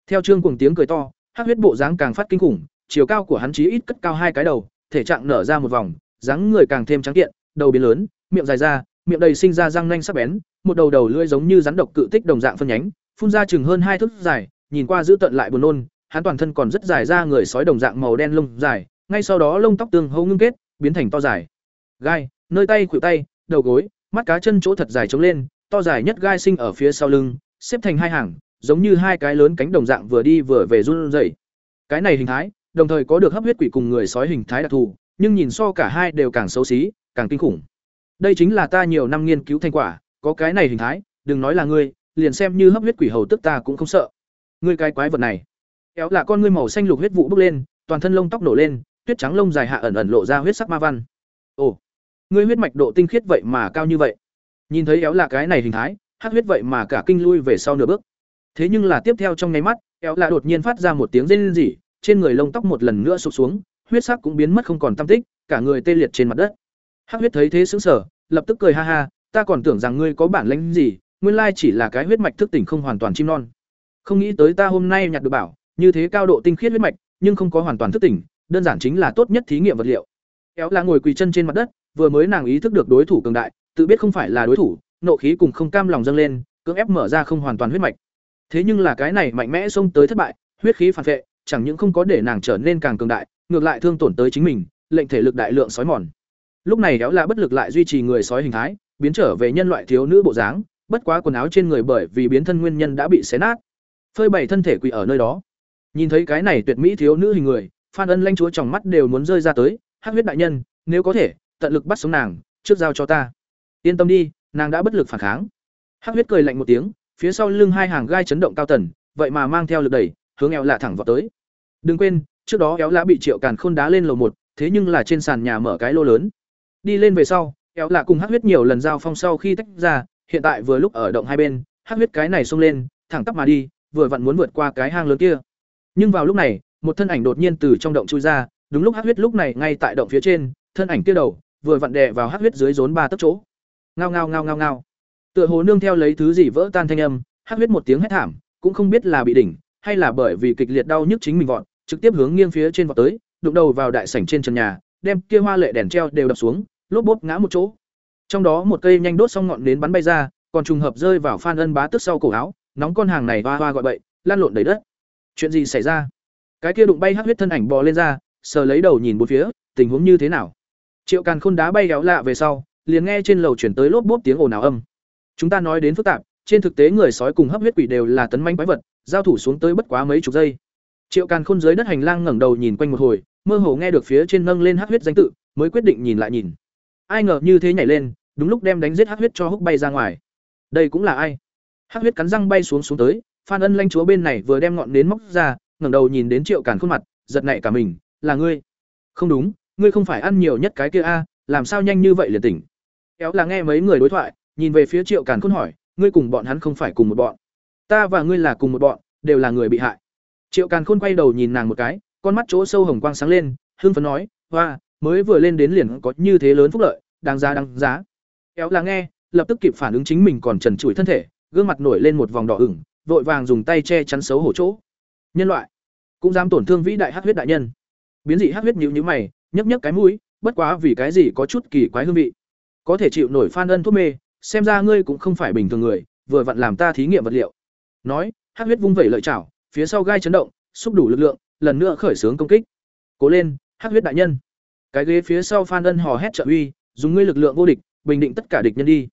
S1: Theo trương cùng tiếng cười to, hấp huyết bộ dáng càng phát kinh khủng, chiều cao của hắn chí ít cất cao hai cái đầu, thể trạng nở ra một vòng, dáng người càng thêm trắng kiện, đầu biến lớn, miệng dài ra, miệng đầy sinh ra răng nanh sắc bén, một đầu đầu lưỡi giống như rắn độc cự tích đồng dạng phân nhánh, phun ra chừng hơn hai thước dài, nhìn qua giữ tận lại buồn nôn, hắn toàn thân còn rất dài ra người sói đồng dạng màu đen lông dài, ngay sau đó lông tóc tương hô ngưng kết, biến thành to dài. Gai, nơi tay khuỷu tay, đầu gối, mắt cá chân chỗ thật dài trống lên, to dài nhất gai sinh ở phía sau lưng, xếp thành hai hàng, giống như hai cái lớn cánh đồng dạng vừa đi vừa về run rẩy. Cái này hình thái, đồng thời có được hấp huyết quỷ cùng người sói hình thái đặc thù, nhưng nhìn so cả hai đều càng xấu xí, càng kinh khủng. Đây chính là ta nhiều năm nghiên cứu thành quả, có cái này hình thái, đừng nói là ngươi, liền xem như hấp huyết quỷ hầu tức ta cũng không sợ. Ngươi cái quái vật này. Kéo là con ngươi màu xanh lục huyết vụ bốc lên, toàn thân lông tóc nổ lên, tuyết trắng lông dài hạ ẩn ẩn lộ ra huyết sắc ma văn. Ồ, ngươi huyết mạch độ tinh khiết vậy mà cao như vậy. Nhìn thấy éo là cái này hình thái, hắc huyết vậy mà cả kinh lui về sau nửa bước. Thế nhưng là tiếp theo trong nháy mắt, éo là đột nhiên phát ra một tiếng rên rỉ, trên người lông tóc một lần nữa sụp xuống, huyết sắc cũng biến mất không còn tam tích, cả người tê liệt trên mặt đất. Hắc huyết thấy thế sững sờ, lập tức cười ha ha, ta còn tưởng rằng ngươi có bản lĩnh gì, nguyên lai chỉ là cái huyết mạch thức tỉnh không hoàn toàn chim non. Không nghĩ tới ta hôm nay nhặt được bảo, như thế cao độ tinh khiết huyết mạch, nhưng không có hoàn toàn thức tỉnh, đơn giản chính là tốt nhất thí nghiệm vật liệu. Kéo là ngồi quỳ chân trên mặt đất, vừa mới nàng ý thức được đối thủ cường đại, tự biết không phải là đối thủ, nộ khí cùng không cam lòng dâng lên, cưỡng ép mở ra không hoàn toàn huyết mạch. Thế nhưng là cái này mạnh mẽ xông tới thất bại, huyết khí phản vệ, chẳng những không có để nàng trở nên càng cường đại, ngược lại thương tổn tới chính mình, lệnh thể lực đại lượng sói mòn. Lúc này kéo là bất lực lại duy trì người sói hình thái, biến trở về nhân loại thiếu nữ bộ dáng, bất quá quần áo trên người bởi vì biến thân nguyên nhân đã bị xé nát. Phơi bày thân thể quỳ ở nơi đó. Nhìn thấy cái này tuyệt mỹ thiếu nữ hình người, Phan Ân Lanh chúa trong mắt đều muốn rơi ra tới, Hắc huyết đại nhân, nếu có thể, tận lực bắt sống nàng, trước giao cho ta. Yên tâm đi, nàng đã bất lực phản kháng. Hắc huyết cười lạnh một tiếng, phía sau lưng hai hàng gai chấn động cao tần, vậy mà mang theo lực đẩy, hướng eo lạ thẳng vào tới. Đừng quên, trước đó éo lạ bị Triệu Càn Khôn đá lên lầu một, thế nhưng là trên sàn nhà mở cái lô lớn. Đi lên về sau, éo lạ cùng Hắc huyết nhiều lần giao phong sau khi tách ra, hiện tại vừa lúc ở động hai bên, Hắc huyết cái này xông lên, thẳng tắp mà đi, vừa vặn muốn vượt qua cái hang lớn kia. Nhưng vào lúc này, một thân ảnh đột nhiên từ trong động chui ra, đúng lúc Hắc huyết lúc này ngay tại động phía trên, thân ảnh kia đầu vừa vặn đè vào Hắc huyết dưới rốn ba tấc chỗ. Ngao ngao ngao ngao ngao. Tựa hồ nương theo lấy thứ gì vỡ tan thanh âm, Hắc huyết một tiếng hét thảm, cũng không biết là bị đỉnh, hay là bởi vì kịch liệt đau nhức chính mình vọt, trực tiếp hướng nghiêng phía trên vọt tới, đụng đầu vào đại sảnh trên trần nhà, đem kia hoa lệ đèn treo đều đập xuống, lốp bốp ngã một chỗ. Trong đó một cây nhanh đốt xong ngọn nến bắn bay ra, còn trùng hợp rơi vào Phan Ân Bá tức sau cổ áo, nóng con hàng này hoa hoa gọi bậy, lan lộn đầy đất chuyện gì xảy ra cái kia đụng bay hắc huyết thân ảnh bò lên ra sờ lấy đầu nhìn bốn phía, tình huống như thế nào? Triệu càn khôn đá bay kéo lạ về sau, liền nghe trên lầu chuyển tới lốp bốp tiếng ồn ào âm. Chúng ta nói đến phức tạp, trên thực tế người sói cùng hấp huyết quỷ đều là tấn manh quái vật, giao thủ xuống tới bất quá mấy chục giây. Triệu càn khôn dưới đất hành lang ngẩng đầu nhìn quanh một hồi, mơ hồ nghe được phía trên nâng lên hắc huyết danh tự, mới quyết định nhìn lại nhìn. Ai ngờ như thế nhảy lên, đúng lúc đem đánh giết hắc huyết cho húc bay ra ngoài. Đây cũng là ai? Hắc huyết cắn răng bay xuống xuống tới, phan ân lanh chúa bên này vừa đem ngọn nến móc ra, ngẩng đầu nhìn đến triệu càn khôn mặt, giật nảy cả mình là ngươi. Không đúng, ngươi không phải ăn nhiều nhất cái kia a, làm sao nhanh như vậy liền tỉnh? Kéo là nghe mấy người đối thoại, nhìn về phía triệu càn khôn hỏi, ngươi cùng bọn hắn không phải cùng một bọn? Ta và ngươi là cùng một bọn, đều là người bị hại. Triệu càn khôn quay đầu nhìn nàng một cái, con mắt chỗ sâu hồng quang sáng lên, hưng phấn nói, hoa, mới vừa lên đến liền có như thế lớn phúc lợi, đáng giá đáng giá. Kéo là nghe, lập tức kịp phản ứng chính mình còn trần trụi thân thể, gương mặt nổi lên một vòng đỏ ửng, vội vàng dùng tay che chắn xấu hổ chỗ. Nhân loại, cũng dám tổn thương vĩ đại hắc huyết đại nhân biến dị hắc huyết nhíu nhíu mày nhấp nhấp cái mũi, bất quá vì cái gì có chút kỳ quái hương vị. Có thể chịu nổi phan ân thuốc mê, xem ra ngươi cũng không phải bình thường người, vừa vặn làm ta thí nghiệm vật liệu. Nói, hắc huyết vung vẩy lợi chảo, phía sau gai chấn động, xúc đủ lực lượng, lần nữa khởi xướng công kích. Cố lên, hắc huyết đại nhân. Cái ghế phía sau phan ân hò hét trợ uy, dùng ngươi lực lượng vô địch, bình định tất cả địch nhân đi.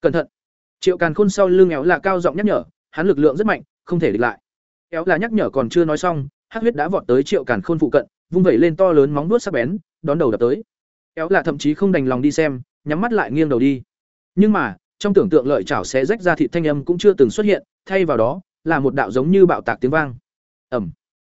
S1: Cẩn thận. Triệu càn khôn sau lưng éo là cao giọng nhắc nhở, hắn lực lượng rất mạnh, không thể địch lại. Éo là nhắc nhở còn chưa nói xong, hắc huyết đã vọt tới triệu càn khôn phụ cận vung vẩy lên to lớn móng vuốt sắc bén, đón đầu đập tới. Éo là thậm chí không đành lòng đi xem, nhắm mắt lại nghiêng đầu đi. Nhưng mà, trong tưởng tượng lợi chảo sẽ rách ra thịt thanh âm cũng chưa từng xuất hiện, thay vào đó, là một đạo giống như bạo tạc tiếng vang. Ầm!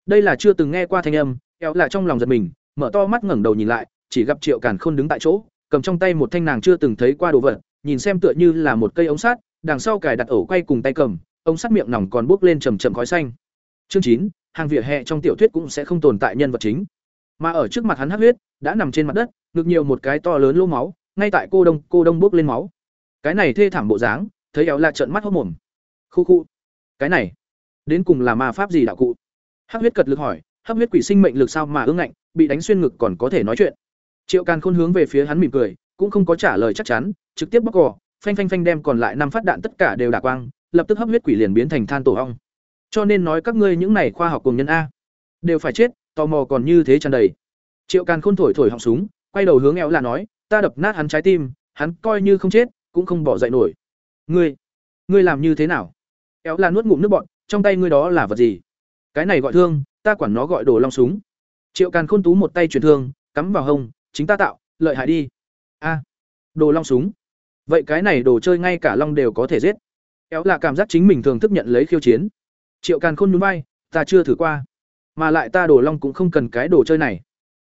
S1: đây là chưa từng nghe qua thanh âm éo là trong lòng giật mình, mở to mắt ngẩng đầu nhìn lại, chỉ gặp triệu càn khôn đứng tại chỗ, cầm trong tay một thanh nàng chưa từng thấy qua đồ vật, nhìn xem tựa như là một cây ống sắt, đằng sau cài đặt ổ quay cùng tay cầm, ống sắt miệng nòng còn bốc lên chầm chậm khói xanh. Chương chín hàng vỉa hè trong tiểu thuyết cũng sẽ không tồn tại nhân vật chính. Mà ở trước mặt hắn hắc huyết, đã nằm trên mặt đất, ngực nhiều một cái to lớn lô máu, ngay tại cô đông cô đông bốc lên máu. Cái này thê thảm bộ dáng, thấy éo là trợn mắt hốc mồm. Khu khu. Cái này, đến cùng là ma pháp gì đạo cụ? Hắc huyết cật lực hỏi, hắc huyết quỷ sinh mệnh lực sao mà ương ngạnh, bị đánh xuyên ngực còn có thể nói chuyện. Triệu càn khôn hướng về phía hắn mỉm cười, cũng không có trả lời chắc chắn, trực tiếp bóc cỏ phanh phanh phanh đem còn lại năm phát đạn tất cả đều đả quang, lập tức hấp huyết quỷ liền biến thành than tổ hong cho nên nói các ngươi những này khoa học cùng nhân a. Đều phải chết, tò mò còn như thế tràn đầy. Triệu càn khôn thổi thổi họng súng, quay đầu hướng éo là nói, ta đập nát hắn trái tim, hắn coi như không chết, cũng không bỏ dậy nổi. Ngươi ngươi làm như thế nào? Éo là nuốt ngụm nước bọn trong tay ngươi đó là vật gì? Cái này gọi thương, ta quản nó gọi đồ long súng. Triệu càn khôn tú một tay truyền thương, cắm vào hông, chính ta tạo, lợi hại đi. A, đồ long súng? Vậy cái này đồ chơi ngay cả long đều có thể giết. Éo là cảm giác chính mình thường thức nhận lấy khiêu chiến triệu càn khôn núi bay ta chưa thử qua, mà lại ta đồ long cũng không cần cái đồ chơi này.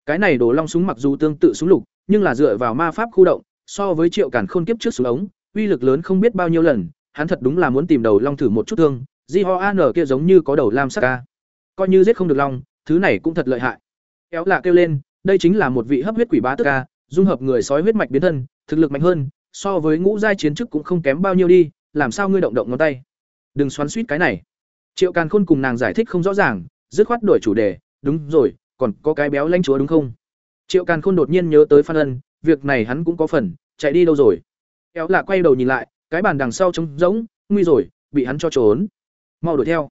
S1: Cái này đồ long súng mặc dù tương tự súng lục, nhưng là dựa vào ma pháp khu động, so với triệu càn khôn kiếp trước súng ống, uy lực lớn không biết bao nhiêu lần, hắn thật đúng là muốn tìm đầu long thử một chút thương, di ho an kia giống như có đầu lam sắc ca coi như giết không được long, thứ này cũng thật lợi hại. Éo lạ kêu lên, đây chính là một vị hấp huyết quỷ bá tức ca dung hợp người sói huyết mạch biến thân, thực lực mạnh hơn, so với ngũ giai chiến chức cũng không kém bao nhiêu đi, làm sao ngươi động động ngón tay? Đừng xoắn suýt cái này triệu càn khôn cùng nàng giải thích không rõ ràng, dứt khoát đổi chủ đề, đúng rồi, còn có cái béo lanh chúa đúng không? Triệu càn khôn đột nhiên nhớ tới phan ân, việc này hắn cũng có phần, chạy đi đâu rồi? Éo lạ quay đầu nhìn lại, cái bàn đằng sau trống rỗng, nguy rồi, bị hắn cho trốn. Mau đuổi theo.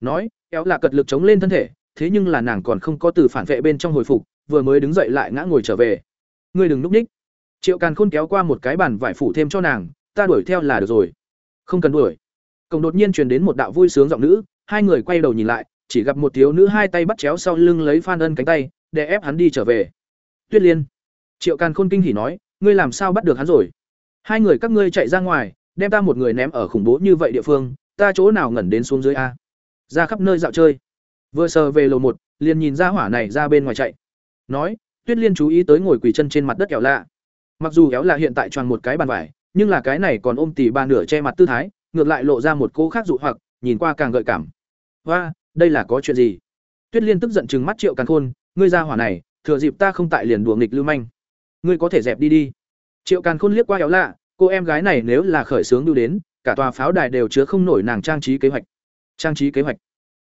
S1: Nói éo lạ cật lực chống lên thân thể, thế nhưng là nàng còn không có từ phản vệ bên trong hồi phục, vừa mới đứng dậy lại ngã ngồi trở về. Ngươi đừng núp ních. Triệu càn khôn kéo qua một cái bàn vải phủ thêm cho nàng, ta đuổi theo là được rồi. Không cần đuổi cổng đột nhiên truyền đến một đạo vui sướng giọng nữ, hai người quay đầu nhìn lại, chỉ gặp một thiếu nữ hai tay bắt chéo sau lưng lấy phan ân cánh tay, để ép hắn đi trở về. Tuyết liên, triệu càn khôn kinh hỉ nói, ngươi làm sao bắt được hắn rồi? Hai người các ngươi chạy ra ngoài, đem ta một người ném ở khủng bố như vậy địa phương, ta chỗ nào ngẩn đến xuống dưới a? Ra khắp nơi dạo chơi. Vừa sờ về lầu một, liền nhìn ra hỏa này ra bên ngoài chạy. Nói, tuyết liên chú ý tới ngồi quỳ chân trên mặt đất kẹo lạ. Mặc dù kéo lạ hiện tại tròn một cái bàn vải, nhưng là cái này còn ôm tỉ ba nửa che mặt tư thái ngược lại lộ ra một cô khác dụ hoặc, nhìn qua càng gợi cảm. Và đây là có chuyện gì? Tuyết liên tức giận chừng mắt triệu càn khôn, ngươi ra hỏa này, thừa dịp ta không tại liền đùa nghịch lưu manh. Ngươi có thể dẹp đi đi. Triệu càn khôn liếc qua kéo lạ, cô em gái này nếu là khởi sướng đưa đến, cả tòa pháo đài đều chứa không nổi nàng trang trí kế hoạch. Trang trí kế hoạch.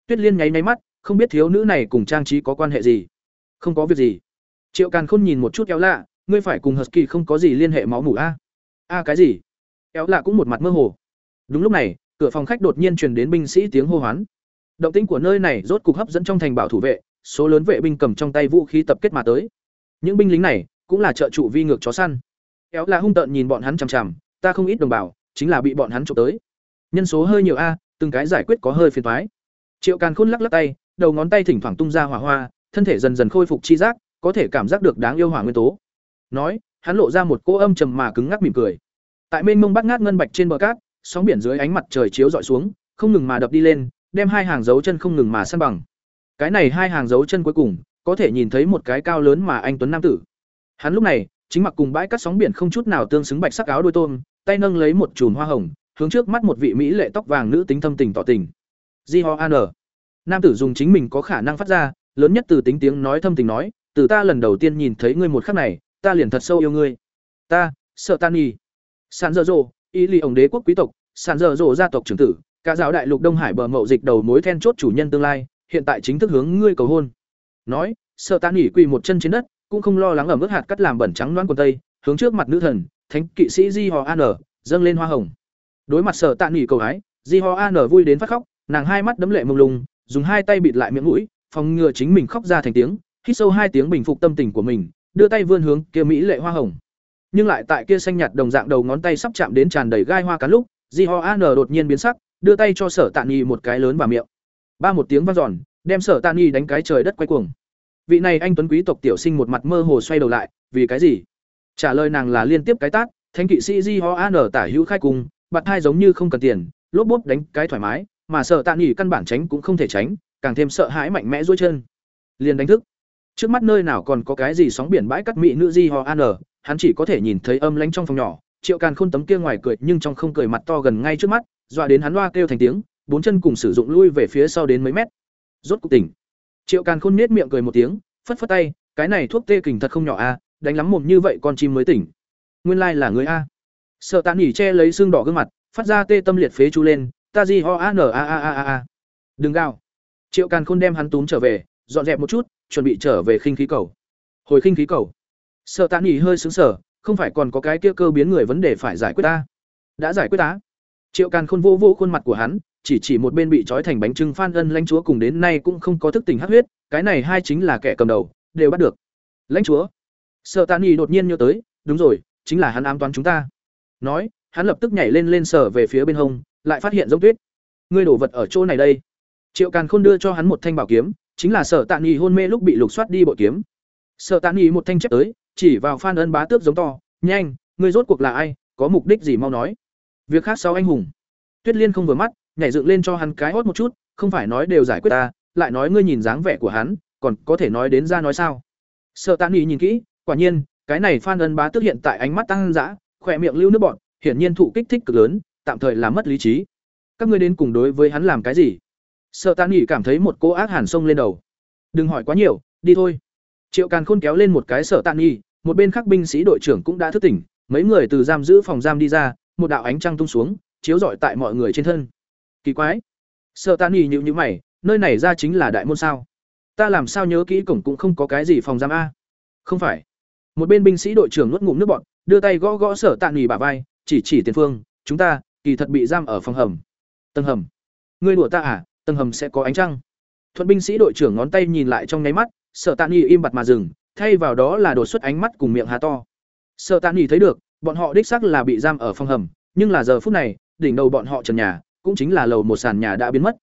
S1: Tuyết liên nháy nháy mắt, không biết thiếu nữ này cùng trang trí có quan hệ gì. Không có việc gì. Triệu càn khôn nhìn một chút kéo lạ, ngươi phải cùng husky không có gì liên hệ máu mủ a. A cái gì? Kéo lạ cũng một mặt mơ hồ đúng lúc này cửa phòng khách đột nhiên truyền đến binh sĩ tiếng hô hoán Động tĩnh của nơi này rốt cục hấp dẫn trong thành bảo thủ vệ, số lớn vệ binh cầm trong tay vũ khí tập kết mà tới. Những binh lính này cũng là trợ trụ vi ngược chó săn. Kéo là hung tợn nhìn bọn hắn chằm chằm, ta không ít đồng bào, chính là bị bọn hắn chụp tới. Nhân số hơi nhiều a, từng cái giải quyết có hơi phiền toái. Triệu Càn Khôn lắc lắc tay, đầu ngón tay thỉnh thoảng tung ra hỏa hoa, thân thể dần dần khôi phục chi giác, có thể cảm giác được đáng yêu hỏa nguyên tố. Nói, hắn lộ ra một cô âm trầm mà cứng ngắc mỉm cười. Tại mênh mông bát ngát ngân bạch trên bờ cát, sóng biển dưới ánh mặt trời chiếu dọi xuống, không ngừng mà đập đi lên, đem hai hàng dấu chân không ngừng mà săn bằng. Cái này hai hàng dấu chân cuối cùng, có thể nhìn thấy một cái cao lớn mà anh tuấn nam tử. Hắn lúc này, chính mặc cùng bãi cắt sóng biển không chút nào tương xứng bạch sắc áo đôi tôm, tay nâng lấy một chùm hoa hồng, hướng trước mắt một vị mỹ lệ tóc vàng nữ tính thâm tình tỏ tình. Di Ho An. Nam tử dùng chính mình có khả năng phát ra, lớn nhất từ tính tiếng nói thâm tình nói, từ ta lần đầu tiên nhìn thấy ngươi một khắc này, ta liền thật sâu yêu ngươi. Ta, sợ tan y sàn dở dộ ý lì ổng đế quốc quý tộc, sàn dở dộ gia tộc trưởng tử, cả giáo đại lục Đông Hải bờ mậu dịch đầu mối then chốt chủ nhân tương lai, hiện tại chính thức hướng ngươi cầu hôn. Nói, sợ tan Nỉ quỳ một chân trên đất, cũng không lo lắng ở mức hạt cắt làm bẩn trắng loãng quần tây, hướng trước mặt nữ thần, thánh kỵ sĩ Di Ho An, dâng lên hoa hồng. Đối mặt sợ tạ Nỉ cầu hái, Di Ho An vui đến phát khóc, nàng hai mắt đấm lệ mông lung, dùng hai tay bịt lại miệng mũi, phòng ngừa chính mình khóc ra thành tiếng, hít sâu hai tiếng bình phục tâm tình của mình, đưa tay vươn hướng kia mỹ lệ hoa hồng. Nhưng lại tại kia xanh nhạt đồng dạng đầu ngón tay sắp chạm đến tràn đầy gai hoa cán lúc, Di Ho An đột nhiên biến sắc, đưa tay cho Sở Tạ Nhi một cái lớn vào miệng. Ba một tiếng vang giòn đem Sở Tạ Nhi đánh cái trời đất quay cuồng. Vị này anh tuấn quý tộc tiểu sinh một mặt mơ hồ xoay đầu lại, vì cái gì? Trả lời nàng là liên tiếp cái tát, thánh kỵ sĩ Di Ho An tả hữu khai cùng, bạt hai giống như không cần tiền, lốp bốp đánh cái thoải mái, mà Sở Tạ Nhi căn bản tránh cũng không thể tránh, càng thêm sợ hãi mạnh mẽ duỗi chân. Liền đánh thức. Trước mắt nơi nào còn có cái gì sóng biển bãi cắt mị nữ Di Ho An, hắn chỉ có thể nhìn thấy âm lánh trong phòng nhỏ, Triệu Càn Khôn tấm kia ngoài cười nhưng trong không cười mặt to gần ngay trước mắt, dọa đến hắn loa kêu thành tiếng, bốn chân cùng sử dụng lui về phía sau đến mấy mét. Rốt cục tỉnh. Triệu Càn Khôn nết miệng cười một tiếng, phất phất tay, cái này thuốc tê kình thật không nhỏ a, đánh lắm mồm như vậy con chim mới tỉnh. Nguyên lai là người a. Sợ Tạ Nhỉ che lấy xương đỏ gương mặt, phát ra tê tâm liệt phế chú lên, ta Di Ho A N A A A A. Đừng gào. Triệu Càn Khôn đem hắn túm trở về, dọn dẹp một chút, chuẩn bị trở về khinh khí cầu. Hồi khinh khí cầu. Sợ Tạ Nhỉ hơi sững sờ, không phải còn có cái kia cơ biến người vấn đề phải giải quyết ta. Đã giải quyết ta. Triệu Càn Khôn vô vô khuôn mặt của hắn, chỉ chỉ một bên bị trói thành bánh trưng Phan Ân lãnh chúa cùng đến nay cũng không có thức tỉnh hắc huyết, cái này hai chính là kẻ cầm đầu, đều bắt được. Lãnh chúa. Sợ Tạ Nhỉ đột nhiên nhớ tới, đúng rồi, chính là hắn ám toán chúng ta. Nói, hắn lập tức nhảy lên lên sở về phía bên hông, lại phát hiện giống tuyết. Ngươi đổ vật ở chỗ này đây. Triệu Càn Khôn đưa cho hắn một thanh bảo kiếm, chính là Sở Tạ Nghị hôn mê lúc bị lục soát đi bộ kiếm. Sở Tạ Nghị một thanh chép tới, chỉ vào Phan Ân Bá Tước giống to, "Nhanh, ngươi rốt cuộc là ai, có mục đích gì mau nói." Việc khác sau anh hùng. Tuyết Liên không vừa mắt, nhảy dựng lên cho hắn cái hót một chút, "Không phải nói đều giải quyết ta, lại nói ngươi nhìn dáng vẻ của hắn, còn có thể nói đến ra nói sao?" Sở Tạ Nghị nhìn kỹ, quả nhiên, cái này Phan Ân Bá Tước hiện tại ánh mắt tăng dã, khỏe miệng lưu nước bọt, hiển nhiên thụ kích thích cực lớn, tạm thời làm mất lý trí. Các ngươi đến cùng đối với hắn làm cái gì? Sợ Tán Nghị cảm thấy một cô ác hàn sông lên đầu. Đừng hỏi quá nhiều, đi thôi. Triệu Càn Khôn kéo lên một cái sở Tán Nghị, một bên khác binh sĩ đội trưởng cũng đã thức tỉnh, mấy người từ giam giữ phòng giam đi ra, một đạo ánh trăng tung xuống, chiếu rọi tại mọi người trên thân. Kỳ quái. Sợ Tán Nghị nhịu nhữ mày, nơi này ra chính là đại môn sao? Ta làm sao nhớ kỹ cổng cũng không có cái gì phòng giam a? Không phải. Một bên binh sĩ đội trưởng nuốt ngụm nước bọt, đưa tay gõ gõ Sở Tạn Nghị bả vai, chỉ chỉ tiền phương, chúng ta kỳ thật bị giam ở phòng hầm. Tầng hầm. Ngươi đùa ta à, tầng hầm sẽ có ánh trăng thuận binh sĩ đội trưởng ngón tay nhìn lại trong nháy mắt sợ tạ nghi im bặt mà dừng, thay vào đó là đột xuất ánh mắt cùng miệng hà to. Sợ tạ nghi thấy được, bọn họ đích xác là bị giam ở phòng hầm, nhưng là giờ phút này, đỉnh đầu bọn họ trần nhà, cũng chính là lầu một sàn nhà đã biến mất.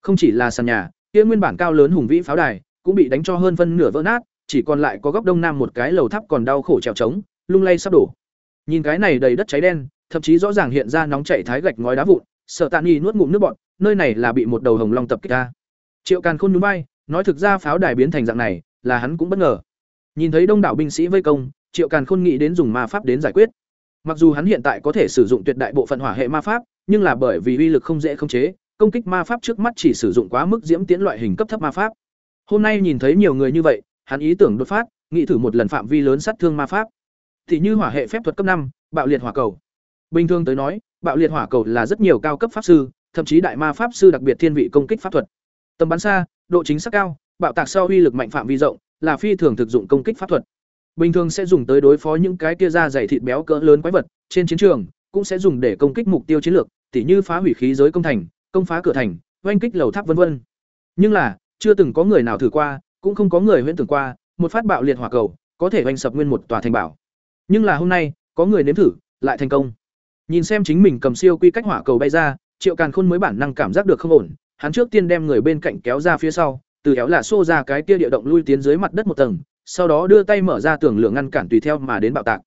S1: Không chỉ là sàn nhà, kia nguyên bản cao lớn hùng vĩ pháo đài, cũng bị đánh cho hơn phân nửa vỡ nát, chỉ còn lại có góc đông nam một cái lầu tháp còn đau khổ trèo trống, lung lay sắp đổ. Nhìn cái này đầy đất cháy đen, thậm chí rõ ràng hiện ra nóng chảy thái gạch ngói đá vụn sợ tạ nghi nuốt ngụm nước bọn nơi này là bị một đầu hồng long tập kích ta triệu càn khôn núi bay nói thực ra pháo đài biến thành dạng này là hắn cũng bất ngờ. Nhìn thấy đông đảo binh sĩ vây công triệu càn khôn nghĩ đến dùng ma pháp đến giải quyết. Mặc dù hắn hiện tại có thể sử dụng tuyệt đại bộ phận hỏa hệ ma pháp nhưng là bởi vì uy lực không dễ khống chế công kích ma pháp trước mắt chỉ sử dụng quá mức diễm tiến loại hình cấp thấp ma pháp. Hôm nay nhìn thấy nhiều người như vậy hắn ý tưởng đột phát nghĩ thử một lần phạm vi lớn sát thương ma pháp. Thì như hỏa hệ phép thuật cấp năm bạo liệt hỏa cầu. Bình thường tới nói bạo liệt hỏa cầu là rất nhiều cao cấp pháp sư thậm chí đại ma pháp sư đặc biệt thiên vị công kích pháp thuật. Tầm bắn xa, độ chính xác cao, bạo tạc sau uy lực mạnh phạm vi rộng, là phi thường thực dụng công kích pháp thuật. Bình thường sẽ dùng tới đối phó những cái kia da dày thịt béo cỡ lớn quái vật, trên chiến trường cũng sẽ dùng để công kích mục tiêu chiến lược, tỉ như phá hủy khí giới công thành, công phá cửa thành, oanh kích lầu tháp vân vân. Nhưng là, chưa từng có người nào thử qua, cũng không có người huyễn tưởng qua, một phát bạo liệt hỏa cầu có thể oanh sập nguyên một tòa thành bảo. Nhưng là hôm nay, có người nếm thử, lại thành công. Nhìn xem chính mình cầm siêu quy cách hỏa cầu bay ra, Triệu Càn Khôn mới bản năng cảm giác được không ổn, hắn trước tiên đem người bên cạnh kéo ra phía sau, từ kéo là xô ra cái kia địa động lui tiến dưới mặt đất một tầng, sau đó đưa tay mở ra tường lửa ngăn cản tùy theo mà đến bạo tạc.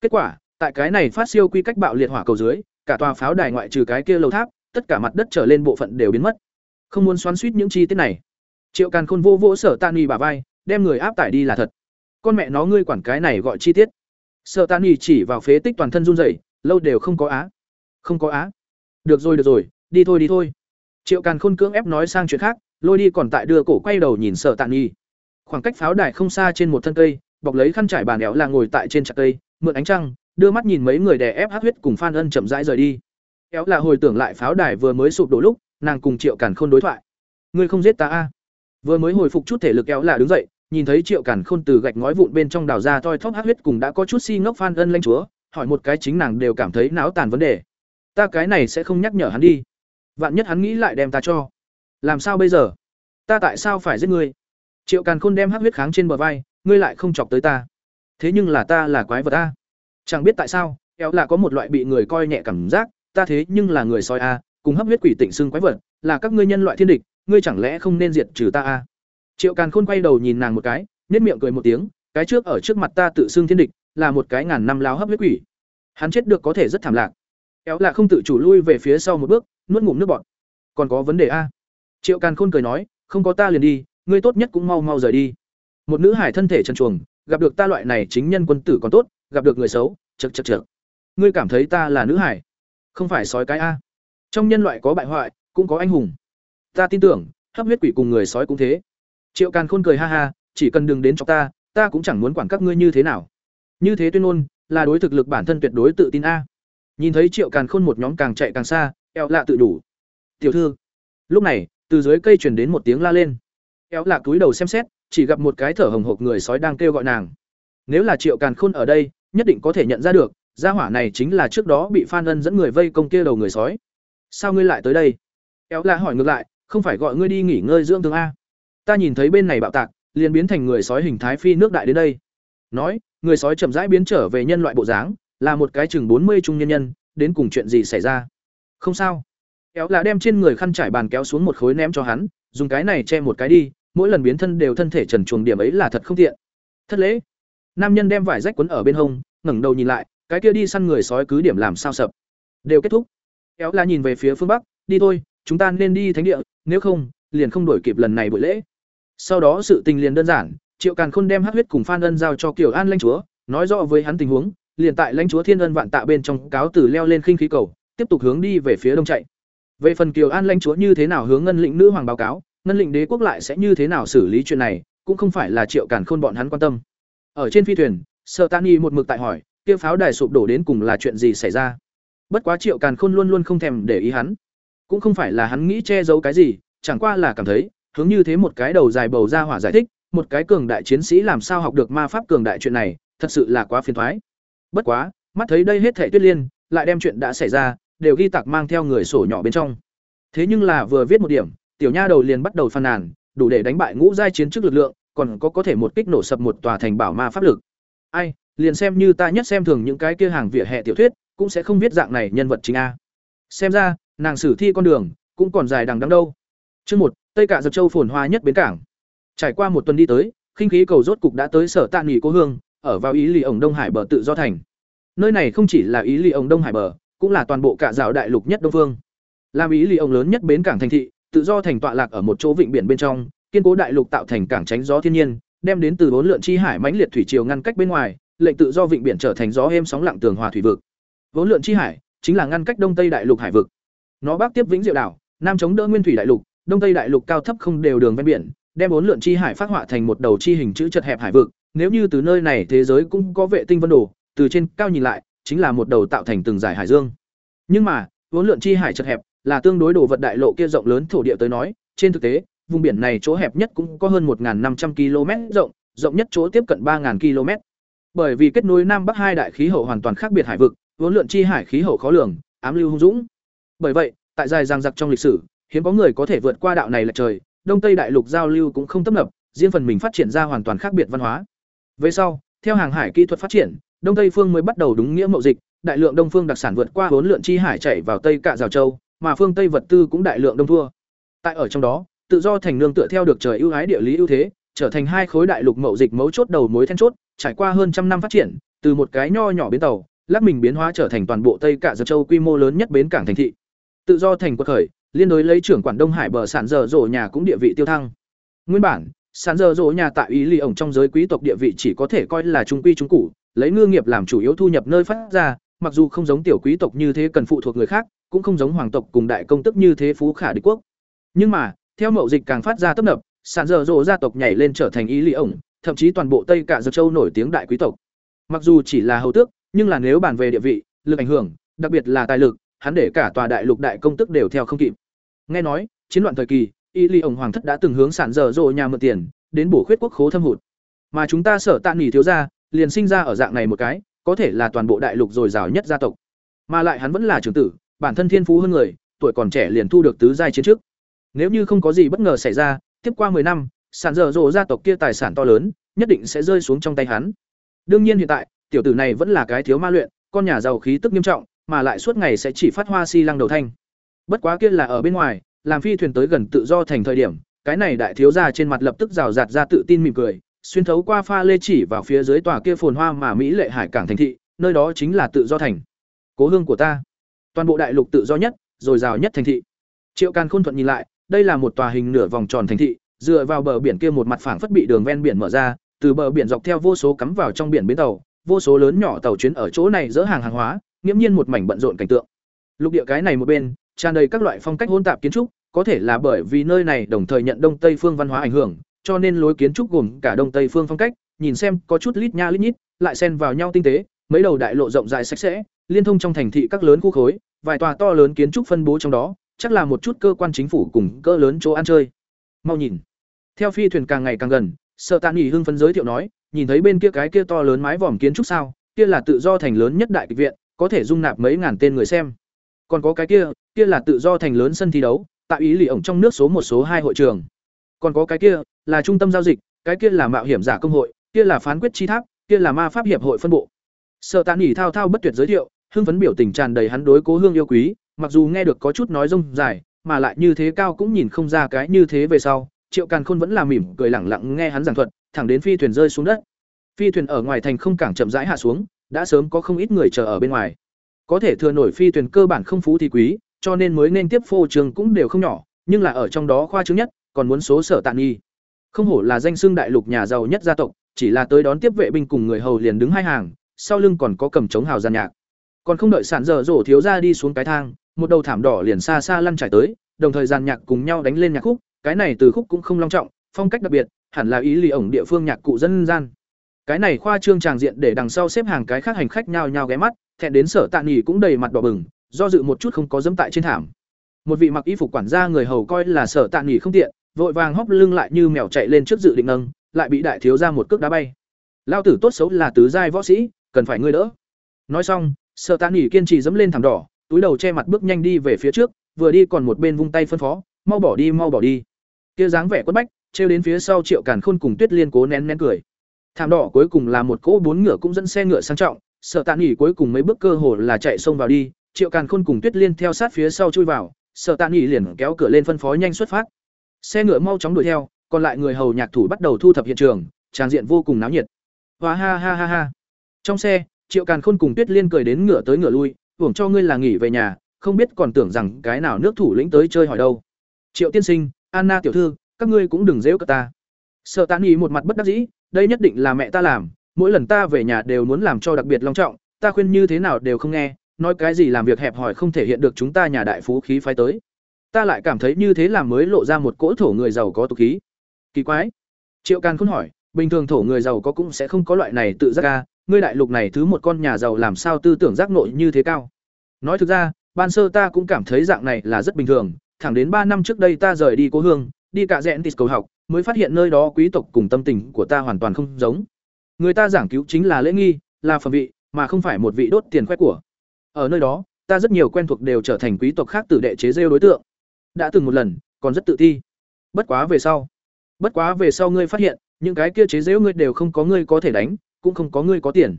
S1: Kết quả, tại cái này phát siêu quy cách bạo liệt hỏa cầu dưới, cả tòa pháo đài ngoại trừ cái kia lầu tháp, tất cả mặt đất trở lên bộ phận đều biến mất. Không muốn xoắn xuýt những chi tiết này. Triệu Càn Khôn vô vỗ Sở tan y bà vai, đem người áp tải đi là thật. Con mẹ nó ngươi quản cái này gọi chi tiết. Sở tan y chỉ vào phế tích toàn thân run rẩy, lâu đều không có á. Không có á. Được rồi được rồi, đi thôi đi thôi. Triệu Càn Khôn cưỡng ép nói sang chuyện khác, lôi đi còn tại đưa cổ quay đầu nhìn Sở Tạ Nghị. Khoảng cách pháo đài không xa trên một thân cây, bọc lấy khăn trải bàn éo là ngồi tại trên chặt cây, mượn ánh trăng, đưa mắt nhìn mấy người đè ép hát huyết cùng Phan Ân chậm rãi rời đi. Éo là hồi tưởng lại pháo đài vừa mới sụp đổ lúc, nàng cùng Triệu Càn Khôn đối thoại. Ngươi không giết ta a? Vừa mới hồi phục chút thể lực éo là đứng dậy, nhìn thấy Triệu Càn Khôn từ gạch ngói vụn bên trong đào ra toi thóp hát huyết cùng đã có chút si ngốc Phan Ân lanh chúa, hỏi một cái chính nàng đều cảm thấy náo tàn vấn đề. Ta cái này sẽ không nhắc nhở hắn đi. Vạn nhất hắn nghĩ lại đem ta cho. Làm sao bây giờ? Ta tại sao phải giết ngươi? Triệu Càn Khôn đem hắc huyết kháng trên bờ vai, ngươi lại không chọc tới ta. Thế nhưng là ta là quái vật a. Chẳng biết tại sao, éo là có một loại bị người coi nhẹ cảm giác, ta thế nhưng là người soi a, cùng hấp huyết quỷ tịnh xưng quái vật, là các ngươi nhân loại thiên địch, ngươi chẳng lẽ không nên diệt trừ ta a? Triệu Càn Khôn quay đầu nhìn nàng một cái, nhếch miệng cười một tiếng, cái trước ở trước mặt ta tự xưng thiên địch, là một cái ngàn năm láo hấp huyết quỷ. Hắn chết được có thể rất thảm lạc. Éo là không tự chủ lui về phía sau một bước, nuốt ngụm nước bọt. Còn có vấn đề a? Triệu Càn Khôn cười nói, không có ta liền đi, ngươi tốt nhất cũng mau mau rời đi. Một nữ hải thân thể trần chuồng, gặp được ta loại này chính nhân quân tử còn tốt, gặp được người xấu, chậc chậc chậc. Ngươi cảm thấy ta là nữ hải? Không phải sói cái a. Trong nhân loại có bại hoại, cũng có anh hùng. Ta tin tưởng, hấp huyết quỷ cùng người sói cũng thế. Triệu Càn Khôn cười ha ha, chỉ cần đừng đến cho ta, ta cũng chẳng muốn quản các ngươi như thế nào. Như thế tuyên ngôn, là đối thực lực bản thân tuyệt đối tự tin a. Nhìn thấy Triệu Càn Khôn một nhóm càng chạy càng xa, eo lạ tự đủ. "Tiểu thư." Lúc này, từ dưới cây truyền đến một tiếng la lên. Eo lạ cúi đầu xem xét, chỉ gặp một cái thở hồng hộc người sói đang kêu gọi nàng. Nếu là Triệu Càn Khôn ở đây, nhất định có thể nhận ra được, gia hỏa này chính là trước đó bị Phan Ân dẫn người vây công kia đầu người sói. Sao ngươi lại tới đây? Eo lạ hỏi ngược lại, không phải gọi ngươi đi nghỉ ngơi dưỡng thương a? Ta nhìn thấy bên này bạo tạc, liền biến thành người sói hình thái phi nước đại đến đây. Nói, người sói chậm rãi biến trở về nhân loại bộ dáng, là một cái chừng bốn mươi trung nhân nhân, đến cùng chuyện gì xảy ra? Không sao. Kéo là đem trên người khăn trải bàn kéo xuống một khối ném cho hắn, dùng cái này che một cái đi, mỗi lần biến thân đều thân thể trần truồng điểm ấy là thật không tiện. Thất lễ. Nam nhân đem vải rách quấn ở bên hông, ngẩng đầu nhìn lại, cái kia đi săn người sói cứ điểm làm sao sập. Đều kết thúc. Kéo là nhìn về phía phương bắc, đi thôi, chúng ta nên đi thánh địa, nếu không, liền không đổi kịp lần này buổi lễ. Sau đó sự tình liền đơn giản, Triệu Càn Khôn đem hắc huyết cùng Phan Ân giao cho Kiều An lãnh chúa, nói rõ với hắn tình huống, liền tại lãnh chúa Thiên Ân vạn tạ bên trong cáo tử leo lên khinh khí cầu, tiếp tục hướng đi về phía đông chạy. Về phần Kiều An lãnh chúa như thế nào hướng ngân lĩnh nữ hoàng báo cáo, ngân lĩnh đế quốc lại sẽ như thế nào xử lý chuyện này, cũng không phải là Triệu Càn Khôn bọn hắn quan tâm. Ở trên phi thuyền, Sở Tani một mực tại hỏi, kia pháo đài sụp đổ đến cùng là chuyện gì xảy ra. Bất quá Triệu Càn Khôn luôn luôn không thèm để ý hắn, cũng không phải là hắn nghĩ che giấu cái gì, chẳng qua là cảm thấy, hướng như thế một cái đầu dài bầu ra hỏa giải thích, một cái cường đại chiến sĩ làm sao học được ma pháp cường đại chuyện này, thật sự là quá phiền toái. Bất quá, mắt thấy đây hết thảy Tuyết Liên, lại đem chuyện đã xảy ra, đều ghi tạc mang theo người sổ nhỏ bên trong. Thế nhưng là vừa viết một điểm, tiểu nha đầu liền bắt đầu phàn nàn, đủ để đánh bại ngũ giai chiến chức lực lượng, còn có có thể một kích nổ sập một tòa thành bảo ma pháp lực. Ai, liền xem như ta nhất xem thường những cái kia hàng vỉa hè tiểu thuyết, cũng sẽ không biết dạng này nhân vật chính a. Xem ra, nàng sử thi con đường cũng còn dài đằng đằng đâu. Chương một, Tây Cả Dập Châu phồn hoa nhất bến cảng. Trải qua một tuần đi tới, khinh khí cầu rốt cục đã tới sở tạ nghỉ cô hương, ở vào ý lì ổng Đông Hải bờ tự do thành. Nơi này không chỉ là ý lì ổng Đông Hải bờ, cũng là toàn bộ cả rào đại lục nhất đông phương. Làm ý lì ổng lớn nhất bến cảng thành thị, tự do thành tọa lạc ở một chỗ vịnh biển bên trong, kiên cố đại lục tạo thành cảng tránh gió thiên nhiên, đem đến từ bốn lượn chi hải mãnh liệt thủy triều ngăn cách bên ngoài, lệnh tự do vịnh biển trở thành gió êm sóng lặng tường hòa thủy vực. Vốn lượn chi hải chính là ngăn cách đông tây đại lục hải vực. Nó bắc tiếp vĩnh diệu đảo, nam chống đỡ nguyên thủy đại lục, đông tây đại lục cao thấp không đều đường ven biển, đem bốn lượn chi hải phát họa thành một đầu chi hình chữ chật hẹp hải vực, nếu như từ nơi này thế giới cũng có vệ tinh vân đồ, từ trên cao nhìn lại, chính là một đầu tạo thành từng giải hải dương. Nhưng mà, vốn lượn chi hải chật hẹp, là tương đối đồ vật đại lộ kia rộng lớn thổ địa tới nói, trên thực tế, vùng biển này chỗ hẹp nhất cũng có hơn 1500 km rộng, rộng nhất chỗ tiếp cận 3000 km. Bởi vì kết nối Nam Bắc hai đại khí hậu hoàn toàn khác biệt hải vực, vốn lượn chi hải khí hậu khó lường, ám lưu hung dũng. Bởi vậy, tại dài giang giặc trong lịch sử, hiếm có người có thể vượt qua đạo này là trời, đông tây đại lục giao lưu cũng không tấp nập riêng phần mình phát triển ra hoàn toàn khác biệt văn hóa về sau, theo hàng hải kỹ thuật phát triển, đông tây phương mới bắt đầu đúng nghĩa mậu dịch, đại lượng đông phương đặc sản vượt qua bốn lượn chi hải chảy vào tây cạ Giảo châu, mà phương tây vật tư cũng đại lượng đông thua. Tại ở trong đó, tự do thành nương tựa theo được trời ưu ái địa lý ưu thế, trở thành hai khối đại lục mậu dịch mấu chốt đầu mối then chốt, trải qua hơn trăm năm phát triển, từ một cái nho nhỏ bến tàu lắp mình biến hóa trở thành toàn bộ tây cạ Giảo châu quy mô lớn nhất bến cảng thành thị. Tự do thành quật khởi, liên đối lấy trưởng quản đông hải bờ sản dở dỗ nhà cũng địa vị tiêu thăng. Nguyên bản Sàn dở dỗ nhà tại ý ly ổng trong giới quý tộc địa vị chỉ có thể coi là trung quy trung cụ lấy ngư nghiệp làm chủ yếu thu nhập nơi phát ra mặc dù không giống tiểu quý tộc như thế cần phụ thuộc người khác cũng không giống hoàng tộc cùng đại công tức như thế phú khả đế quốc nhưng mà theo mậu dịch càng phát ra tấp nập sàn dở dỗ gia tộc nhảy lên trở thành ý ly ổng thậm chí toàn bộ tây cả dược châu nổi tiếng đại quý tộc mặc dù chỉ là hầu tước nhưng là nếu bàn về địa vị lực ảnh hưởng đặc biệt là tài lực hắn để cả tòa đại lục đại công tức đều theo không kịp. Nghe nói, chiến loạn thời kỳ, Y Ly ổng hoàng thất đã từng hướng sản dở dộ nhà mượn tiền, đến bổ khuyết quốc khố thâm hụt. Mà chúng ta sở tạ nghỉ thiếu gia, liền sinh ra ở dạng này một cái, có thể là toàn bộ đại lục dồi dào nhất gia tộc. Mà lại hắn vẫn là trưởng tử, bản thân thiên phú hơn người, tuổi còn trẻ liền thu được tứ giai chiến trước. Nếu như không có gì bất ngờ xảy ra, tiếp qua 10 năm, sản dở dộ gia tộc kia tài sản to lớn, nhất định sẽ rơi xuống trong tay hắn. Đương nhiên hiện tại, tiểu tử này vẫn là cái thiếu ma luyện, con nhà giàu khí tức nghiêm trọng, mà lại suốt ngày sẽ chỉ phát hoa si lăng đầu thanh. Bất quá kia là ở bên ngoài, làm phi thuyền tới gần tự do thành thời điểm, cái này đại thiếu gia trên mặt lập tức rào rạt ra tự tin mỉm cười, xuyên thấu qua pha lê chỉ vào phía dưới tòa kia phồn hoa mà mỹ lệ hải cảng thành thị, nơi đó chính là tự do thành. Cố hương của ta. Toàn bộ đại lục tự do nhất, rồi giàu nhất thành thị. Triệu Càn Khôn thuận nhìn lại, đây là một tòa hình nửa vòng tròn thành thị, dựa vào bờ biển kia một mặt phẳng phất bị đường ven biển mở ra, từ bờ biển dọc theo vô số cắm vào trong biển bến tàu, vô số lớn nhỏ tàu chuyến ở chỗ này dỡ hàng hàng hóa, nghiễm nhiên một mảnh bận rộn cảnh tượng. Lục địa cái này một bên, tràn đầy các loại phong cách hỗn tạp kiến trúc, có thể là bởi vì nơi này đồng thời nhận Đông Tây phương văn hóa ảnh hưởng, cho nên lối kiến trúc gồm cả Đông Tây phương phong cách, nhìn xem có chút lít nha lít nhít, lại xen vào nhau tinh tế, mấy đầu đại lộ rộng dài sạch sẽ, liên thông trong thành thị các lớn khu khối, vài tòa to lớn kiến trúc phân bố trong đó, chắc là một chút cơ quan chính phủ cùng cỡ lớn chỗ ăn chơi. Mau nhìn. Theo phi thuyền càng ngày càng gần, Sở Tạ Nghị hưng phấn giới thiệu nói, nhìn thấy bên kia cái kia to lớn mái vòm kiến trúc sao, kia là tự do thành lớn nhất đại kịch viện, có thể dung nạp mấy ngàn tên người xem. Còn có cái kia, kia là tự do thành lớn sân thi đấu, tại ý lì ổng trong nước số một số hai hội trường. Còn có cái kia, là trung tâm giao dịch, cái kia là mạo hiểm giả công hội, kia là phán quyết chi tháp, kia là ma pháp hiệp hội phân bộ. sợ Tạ nhỉ thao thao bất tuyệt giới thiệu, hưng phấn biểu tình tràn đầy hắn đối Cố Hương yêu quý, mặc dù nghe được có chút nói rông dài, mà lại như thế cao cũng nhìn không ra cái như thế về sau, Triệu Càn Khôn vẫn là mỉm cười lẳng lặng nghe hắn giảng thuật, thẳng đến phi thuyền rơi xuống đất. Phi thuyền ở ngoài thành không cảng chậm rãi hạ xuống, đã sớm có không ít người chờ ở bên ngoài. Có thể thừa nổi phi thuyền cơ bản không phú thì quý, cho nên mới nên tiếp phô trường cũng đều không nhỏ, nhưng là ở trong đó khoa trương nhất, còn muốn số sở tạn nghi. Không hổ là danh xưng đại lục nhà giàu nhất gia tộc, chỉ là tới đón tiếp vệ binh cùng người hầu liền đứng hai hàng, sau lưng còn có cầm chống hào giàn nhạc. Còn không đợi sản dở rổ thiếu ra đi xuống cái thang, một đầu thảm đỏ liền xa xa lăn trải tới, đồng thời giàn nhạc cùng nhau đánh lên nhạc khúc, cái này từ khúc cũng không long trọng, phong cách đặc biệt, hẳn là ý lì ổng địa phương nhạc cụ dân gian. Cái này khoa trương tràng diện để đằng sau xếp hàng cái khác hành khách nhao nhao ghé mắt, thẹn đến sở tạ nghỉ cũng đầy mặt đỏ bừng, do dự một chút không có dẫm tại trên thảm. Một vị mặc y phục quản gia người hầu coi là sở tạ nghỉ không tiện, vội vàng hóc lưng lại như mèo chạy lên trước dự định nâng, lại bị đại thiếu ra một cước đá bay. Lao tử tốt xấu là tứ giai võ sĩ, cần phải ngươi đỡ. Nói xong, sở tạ nghỉ kiên trì dẫm lên thảm đỏ, túi đầu che mặt bước nhanh đi về phía trước, vừa đi còn một bên vung tay phân phó, mau bỏ đi mau bỏ đi. Kia dáng vẻ quất bách, trêu đến phía sau Triệu Càn Khôn cùng Tuyết Liên cố nén nén cười. Thảm đỏ cuối cùng là một cỗ bốn ngựa cũng dẫn xe ngựa sang trọng, Sở Tạ Nghị cuối cùng mấy bước cơ hồ là chạy xông vào đi, Triệu Càn Khôn cùng Tuyết Liên theo sát phía sau chui vào, Sở Tạ Nghị liền kéo cửa lên phân phó nhanh xuất phát. Xe ngựa mau chóng đuổi theo, còn lại người hầu nhạc thủ bắt đầu thu thập hiện trường, tràn diện vô cùng náo nhiệt. Hoa ha ha ha ha. Trong xe, Triệu Càn Khôn cùng Tuyết Liên cười đến ngựa tới ngựa lui, "Hưởng cho ngươi là nghỉ về nhà, không biết còn tưởng rằng cái nào nước thủ lĩnh tới chơi hỏi đâu." Triệu tiên sinh, Anna tiểu thư, các ngươi cũng đừng giễu cả ta. Sở tán Nghị một mặt bất đắc dĩ, đây nhất định là mẹ ta làm, mỗi lần ta về nhà đều muốn làm cho đặc biệt long trọng, ta khuyên như thế nào đều không nghe, nói cái gì làm việc hẹp hòi không thể hiện được chúng ta nhà đại phú khí phái tới. Ta lại cảm thấy như thế làm mới lộ ra một cỗ thổ người giàu có tục khí. Kỳ quái. Triệu Can khôn hỏi, bình thường thổ người giàu có cũng sẽ không có loại này tự giác ca, ngươi đại lục này thứ một con nhà giàu làm sao tư tưởng giác nội như thế cao. Nói thực ra, ban sơ ta cũng cảm thấy dạng này là rất bình thường, thẳng đến ba năm trước đây ta rời đi cố hương, đi cả rẽn tịt cầu học, mới phát hiện nơi đó quý tộc cùng tâm tình của ta hoàn toàn không giống. Người ta giảng cứu chính là lễ nghi, là phẩm vị, mà không phải một vị đốt tiền khoe của. Ở nơi đó, ta rất nhiều quen thuộc đều trở thành quý tộc khác tử đệ chế rêu đối tượng. Đã từng một lần, còn rất tự ti. bất quá về sau bất quá về sau ngươi phát hiện những cái kia chế rêu ngươi đều không có ngươi có thể đánh cũng không có ngươi có tiền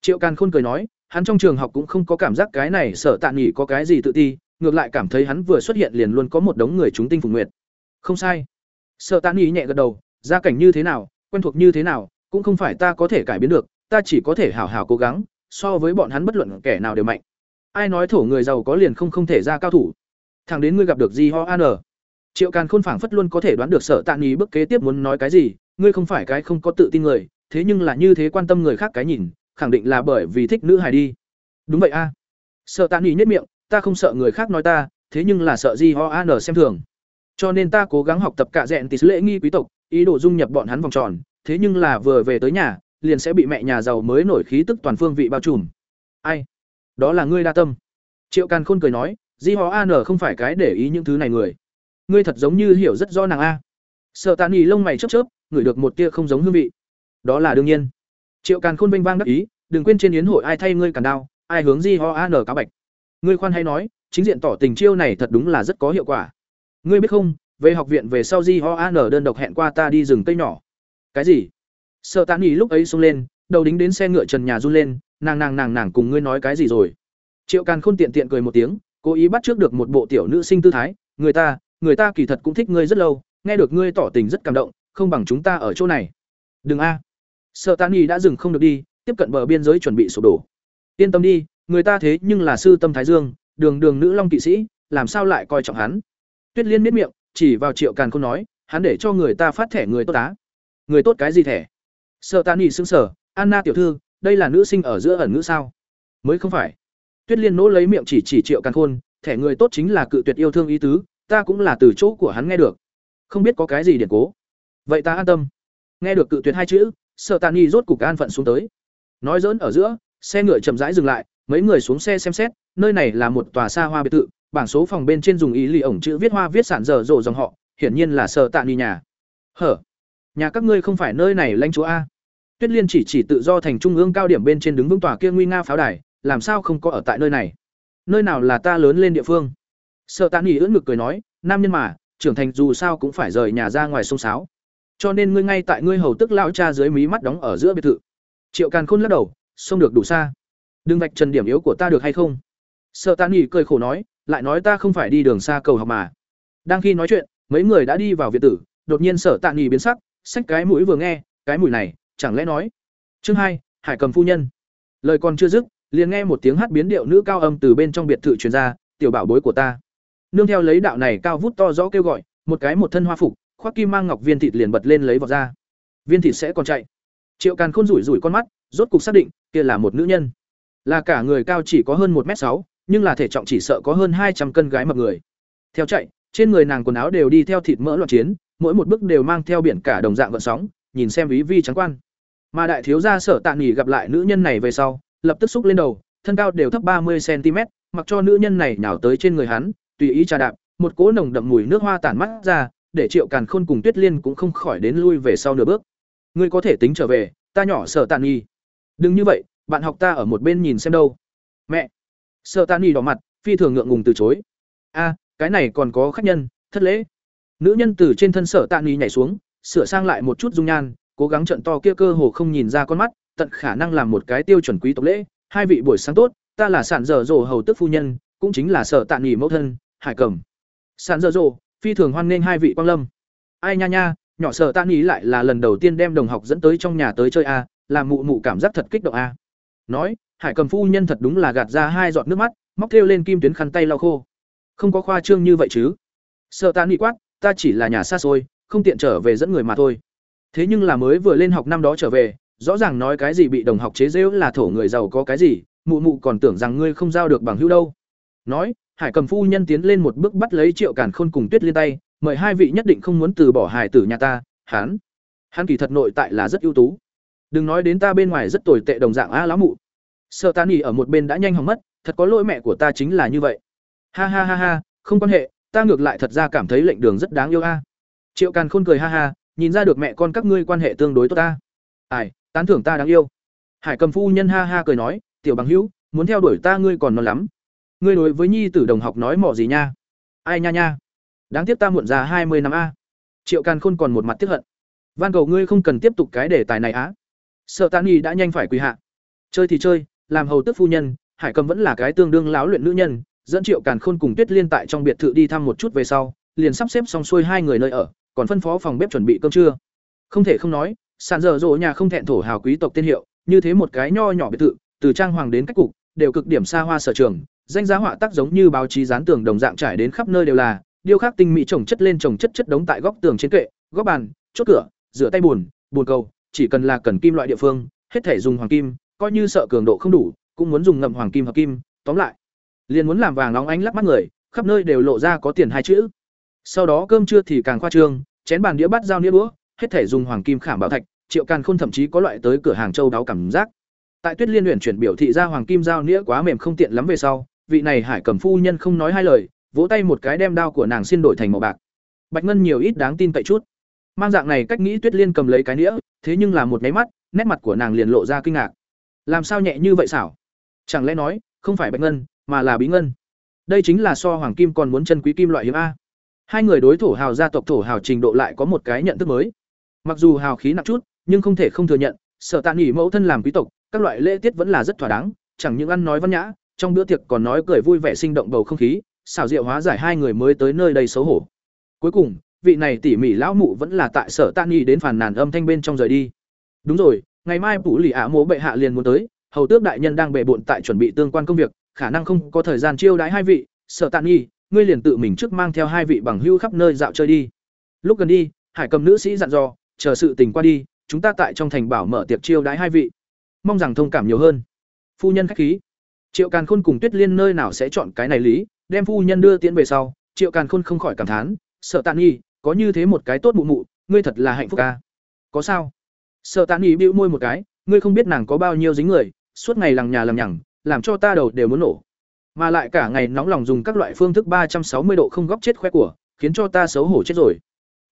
S1: triệu càn khôn cười nói hắn trong trường học cũng không có cảm giác cái này sở tạ nghỉ có cái gì tự ti ngược lại cảm thấy hắn vừa xuất hiện liền luôn có một đống người chúng tinh phục nguyệt không sai sở tạ nghỉ nhẹ gật đầu, gia cảnh như thế nào, quen thuộc như thế nào, cũng không phải ta có thể cải biến được, ta chỉ có thể hảo hảo cố gắng, so với bọn hắn bất luận kẻ nào đều mạnh. Ai nói thổ người giàu có liền không không thể ra cao thủ? Thằng đến ngươi gặp được di ho an triệu càn khôn phảng phất luôn có thể đoán được sở tạ nghỉ bước kế tiếp muốn nói cái gì, ngươi không phải cái không có tự tin người, thế nhưng là như thế quan tâm người khác cái nhìn, khẳng định là bởi vì thích nữ hài đi. Đúng vậy a. À. sợ tạ nghỉ nhất miệng, ta không sợ người khác nói ta, thế nhưng là sợ di ho an xem thường cho nên ta cố gắng học tập cả dẹn tỷ lễ nghi quý tộc, ý đồ dung nhập bọn hắn vòng tròn, thế nhưng là vừa về tới nhà, liền sẽ bị mẹ nhà giàu mới nổi khí tức toàn phương vị bao trùm. Ai? Đó là ngươi đa tâm. Triệu càn khôn cười nói, di họ an không phải cái để ý những thứ này người. Ngươi thật giống như hiểu rất rõ nàng a. Sợ tàn ý lông mày chớp chớp, ngửi được một tia không giống hương vị. Đó là đương nhiên. Triệu càn khôn vênh vang đắc ý, đừng quên trên yến hội ai thay ngươi càn đao, ai hướng di ho an cáo bạch. Ngươi khoan hay nói, chính diện tỏ tình chiêu này thật đúng là rất có hiệu quả ngươi biết không, về học viện về sau di ho an đơn độc hẹn qua ta đi rừng cây nhỏ. Cái gì? Sợ Tán nghỉ lúc ấy xông lên, đầu đính đến xe ngựa trần nhà run lên, nàng nàng nàng nàng cùng ngươi nói cái gì rồi? Triệu càn khôn tiện tiện cười một tiếng, cố ý bắt trước được một bộ tiểu nữ sinh tư thái. Người ta người ta kỳ thật cũng thích ngươi rất lâu, nghe được ngươi tỏ tình rất cảm động, không bằng chúng ta ở chỗ này. Đừng a. Sợ Tán nghỉ đã dừng không được đi, tiếp cận bờ biên giới chuẩn bị sụp đổ. Yên tâm đi, người ta thế nhưng là sư tâm thái dương, đường đường nữ long kỵ sĩ, làm sao lại coi trọng hắn? Tuyết liên miết miệng, chỉ vào triệu càn không nói, hắn để cho người ta phát thẻ người tốt tá người tốt cái gì thẻ? Sợ tàn nghỉ xứng sở anna tiểu thư, đây là nữ sinh ở giữa ẩn ngữ sao? Mới không phải. Tuyết liên nỗ lấy miệng chỉ chỉ triệu càn khôn, thẻ người tốt chính là cự tuyệt yêu thương ý tứ, ta cũng là từ chỗ của hắn nghe được. Không biết có cái gì điển cố. Vậy ta an tâm. Nghe được cự tuyệt hai chữ, sợ tàn Nhi rốt cục an phận xuống tới. Nói dỡn ở giữa, xe ngựa chậm rãi dừng lại, mấy người xuống xe xem xét, nơi này là một tòa xa hoa biệt thự bảng số phòng bên trên dùng ý lì ổng chữ viết hoa viết sản dở dộ dòng họ, hiển nhiên là sợ tạ ni nhà. Hở? Nhà các ngươi không phải nơi này lãnh chúa a? Tuyết liên chỉ chỉ tự do thành trung ương cao điểm bên trên đứng vững tòa kia nguy nga pháo đài, làm sao không có ở tại nơi này? Nơi nào là ta lớn lên địa phương? Sợ tạ ni ưỡn ngực cười nói, nam nhân mà, trưởng thành dù sao cũng phải rời nhà ra ngoài sông sáo. Cho nên ngươi ngay tại ngươi hầu tức lão cha dưới mí mắt đóng ở giữa biệt thự. Triệu càn khôn lắc đầu xông được đủ xa. Đừng vạch trần điểm yếu của ta được hay không? Sợ tạ nghỉ cười khổ nói lại nói ta không phải đi đường xa cầu học mà. Đang khi nói chuyện, mấy người đã đi vào viện tử, đột nhiên sở tạ nghỉ biến sắc, xách cái mũi vừa nghe, cái mũi này, chẳng lẽ nói? Chương hai, hải cầm phu nhân. Lời còn chưa dứt, liền nghe một tiếng hát biến điệu nữ cao âm từ bên trong biệt thự truyền ra, tiểu bảo bối của ta. Nương theo lấy đạo này cao vút to rõ kêu gọi, một cái một thân hoa phục, khoác kim mang ngọc viên thịt liền bật lên lấy vào ra. Viên thịt sẽ còn chạy. Triệu càn khôn rủi rủi con mắt, rốt cục xác định, kia là một nữ nhân. Là cả người cao chỉ có hơn một m sáu nhưng là thể trọng chỉ sợ có hơn hai trăm cân gái mập người. Theo chạy, trên người nàng quần áo đều đi theo thịt mỡ loạn chiến, mỗi một bước đều mang theo biển cả đồng dạng gợn sóng, nhìn xem ý vi trắng quan. Mà đại thiếu gia sở tạ Nghị gặp lại nữ nhân này về sau, lập tức xúc lên đầu, thân cao đều thấp ba mươi cm mặc cho nữ nhân này nhào tới trên người hắn, tùy ý trà đạp, một cỗ nồng đậm mùi nước hoa tản mắt ra, để triệu càn khôn cùng tuyết liên cũng không khỏi đến lui về sau nửa bước. Ngươi có thể tính trở về, ta nhỏ Sở Tạ Nghị. đừng như vậy, bạn học ta ở một bên nhìn xem đâu. Mẹ sợ tàn nghi đỏ mặt, phi thường ngượng ngùng từ chối. A, cái này còn có khách nhân, thất lễ. Nữ nhân từ trên thân sở tạ nghi nhảy xuống, sửa sang lại một chút dung nhan, cố gắng trận to kia cơ hồ không nhìn ra con mắt, tận khả năng làm một cái tiêu chuẩn quý tộc lễ. Hai vị buổi sáng tốt, ta là sản dở dồ hầu tức phu nhân, cũng chính là sở tạ nghỉ mẫu thân, hải cầm. Sản dở dồ phi thường hoan nghênh hai vị quang lâm. Ai nha nha, nhỏ sở tạ ý lại là lần đầu tiên đem đồng học dẫn tới trong nhà tới chơi a, làm mụ mụ cảm giác thật kích động a. Nói hải cầm phu nhân thật đúng là gạt ra hai giọt nước mắt, móc thêu lên kim tuyến khăn tay lau khô. Không có khoa trương như vậy chứ? Sợ ta nghĩ quát, ta chỉ là nhà xa xôi, không tiện trở về dẫn người mà thôi. Thế nhưng là mới vừa lên học năm đó trở về, rõ ràng nói cái gì bị đồng học chế rễu là thổ người giàu có cái gì, mụ mụ còn tưởng rằng ngươi không giao được bằng hữu đâu. Nói, hải cầm phu nhân tiến lên một bước bắt lấy triệu càn khôn cùng tuyết liên tay, mời hai vị nhất định không muốn từ bỏ hải tử nhà ta hán hắn kỳ thật nội tại là rất ưu tú. Đừng nói đến ta bên ngoài rất tồi tệ đồng dạng a lão mụ sợ ta nghỉ ở một bên đã nhanh hỏng mất, thật có lỗi mẹ của ta chính là như vậy. Ha ha ha ha, không quan hệ, ta ngược lại thật ra cảm thấy lệnh đường rất đáng yêu a. Triệu càn khôn cười ha ha, nhìn ra được mẹ con các ngươi quan hệ tương đối tốt ta. Ai, tán thưởng ta đáng yêu. Hải cầm phu nhân ha ha cười nói, tiểu bằng hữu, muốn theo đuổi ta ngươi còn non lắm. Ngươi đối với nhi tử đồng học nói mỏ gì nha? Ai nha nha, đáng tiếc ta muộn già hai mươi năm a. Triệu càn khôn còn một mặt tiếp hận. Van cầu ngươi không cần tiếp tục cái đề tài này á. Sợ tạ nghỉ đã nhanh phải quỳ hạ. Chơi thì chơi làm hầu tức phu nhân, hải cầm vẫn là cái tương đương láo luyện nữ nhân, dẫn triệu càn khôn cùng tuyết liên tại trong biệt thự đi thăm một chút về sau, liền sắp xếp xong xuôi hai người nơi ở, còn phân phó phòng bếp chuẩn bị cơm trưa. Không thể không nói, sàn dở dỗ nhà không thẹn thổ hào quý tộc tên hiệu, như thế một cái nho nhỏ biệt thự, từ trang hoàng đến cách cục, đều cực điểm xa hoa sở trường, danh giá họa tác giống như báo chí dán tường đồng dạng trải đến khắp nơi đều là, điêu khắc tinh mỹ trồng chất lên trồng chất chất đống tại góc tường trên kệ, góc bàn, chốt cửa, rửa tay bùn bùn cầu, chỉ cần là cần kim loại địa phương, hết thể dùng hoàng kim coi như sợ cường độ không đủ, cũng muốn dùng ngậm hoàng kim hợp kim, tóm lại, liền muốn làm vàng nóng ánh lắc mắt người, khắp nơi đều lộ ra có tiền hai chữ. Sau đó cơm trưa thì càng khoa trương, chén bàn đĩa bát dao nĩa đũa, hết thể dùng hoàng kim khảm bảo thạch, triệu càn khôn thậm chí có loại tới cửa hàng châu đáo cảm giác. Tại tuyết liên luyện chuyển biểu thị ra hoàng kim dao nĩa quá mềm không tiện lắm về sau, vị này hải cẩm phu nhân không nói hai lời, vỗ tay một cái đem đao của nàng xin đổi thành màu bạc. Bạch ngân nhiều ít đáng tin cậy chút. Mang dạng này cách nghĩ tuyết liên cầm lấy cái nĩa, thế nhưng là một cái mắt, nét mặt của nàng liền lộ ra kinh ngạc làm sao nhẹ như vậy xảo? Chẳng lẽ nói, không phải bạch ngân, mà là bí ngân? Đây chính là so hoàng kim còn muốn chân quý kim loại hiếm a. Hai người đối thổ hào gia tộc thổ hào trình độ lại có một cái nhận thức mới. Mặc dù hào khí nặng chút, nhưng không thể không thừa nhận, sở tạ nghỉ mẫu thân làm quý tộc, các loại lễ tiết vẫn là rất thỏa đáng, chẳng những ăn nói văn nhã, trong bữa tiệc còn nói cười vui vẻ sinh động bầu không khí, xảo diệu hóa giải hai người mới tới nơi đây xấu hổ. Cuối cùng, vị này tỉ mỉ lão mụ vẫn là tại sở tạ nghỉ đến phàn nàn âm thanh bên trong rời đi. Đúng rồi ngày mai phủ lì ạ mỗ bệ hạ liền muốn tới, hầu tước đại nhân đang bề bộn tại chuẩn bị tương quan công việc, khả năng không có thời gian chiêu đãi hai vị. Sợ tạ nghi ngươi liền tự mình trước mang theo hai vị bằng hưu khắp nơi dạo chơi đi. Lúc gần đi, hải cầm nữ sĩ dặn dò, chờ sự tình qua đi, chúng ta tại trong thành bảo mở tiệc chiêu đãi hai vị. Mong rằng thông cảm nhiều hơn. Phu nhân khách khí. Triệu càn khôn cùng tuyết liên nơi nào sẽ chọn cái này lý, đem phu nhân đưa tiễn về sau, triệu càn khôn không khỏi cảm thán sợ tàn nghi có như thế một cái tốt mụ mụ, ngươi thật là hạnh phúc ca có sao? Sợ tán nghi bĩu môi một cái, ngươi không biết nàng có bao nhiêu dính người, suốt ngày lằng nhà lằng nhằng, làm cho ta đầu đều muốn nổ. Mà lại cả ngày nóng lòng dùng các loại phương thức ba trăm sáu mươi độ không góc chết khoe của, khiến cho ta xấu hổ chết rồi.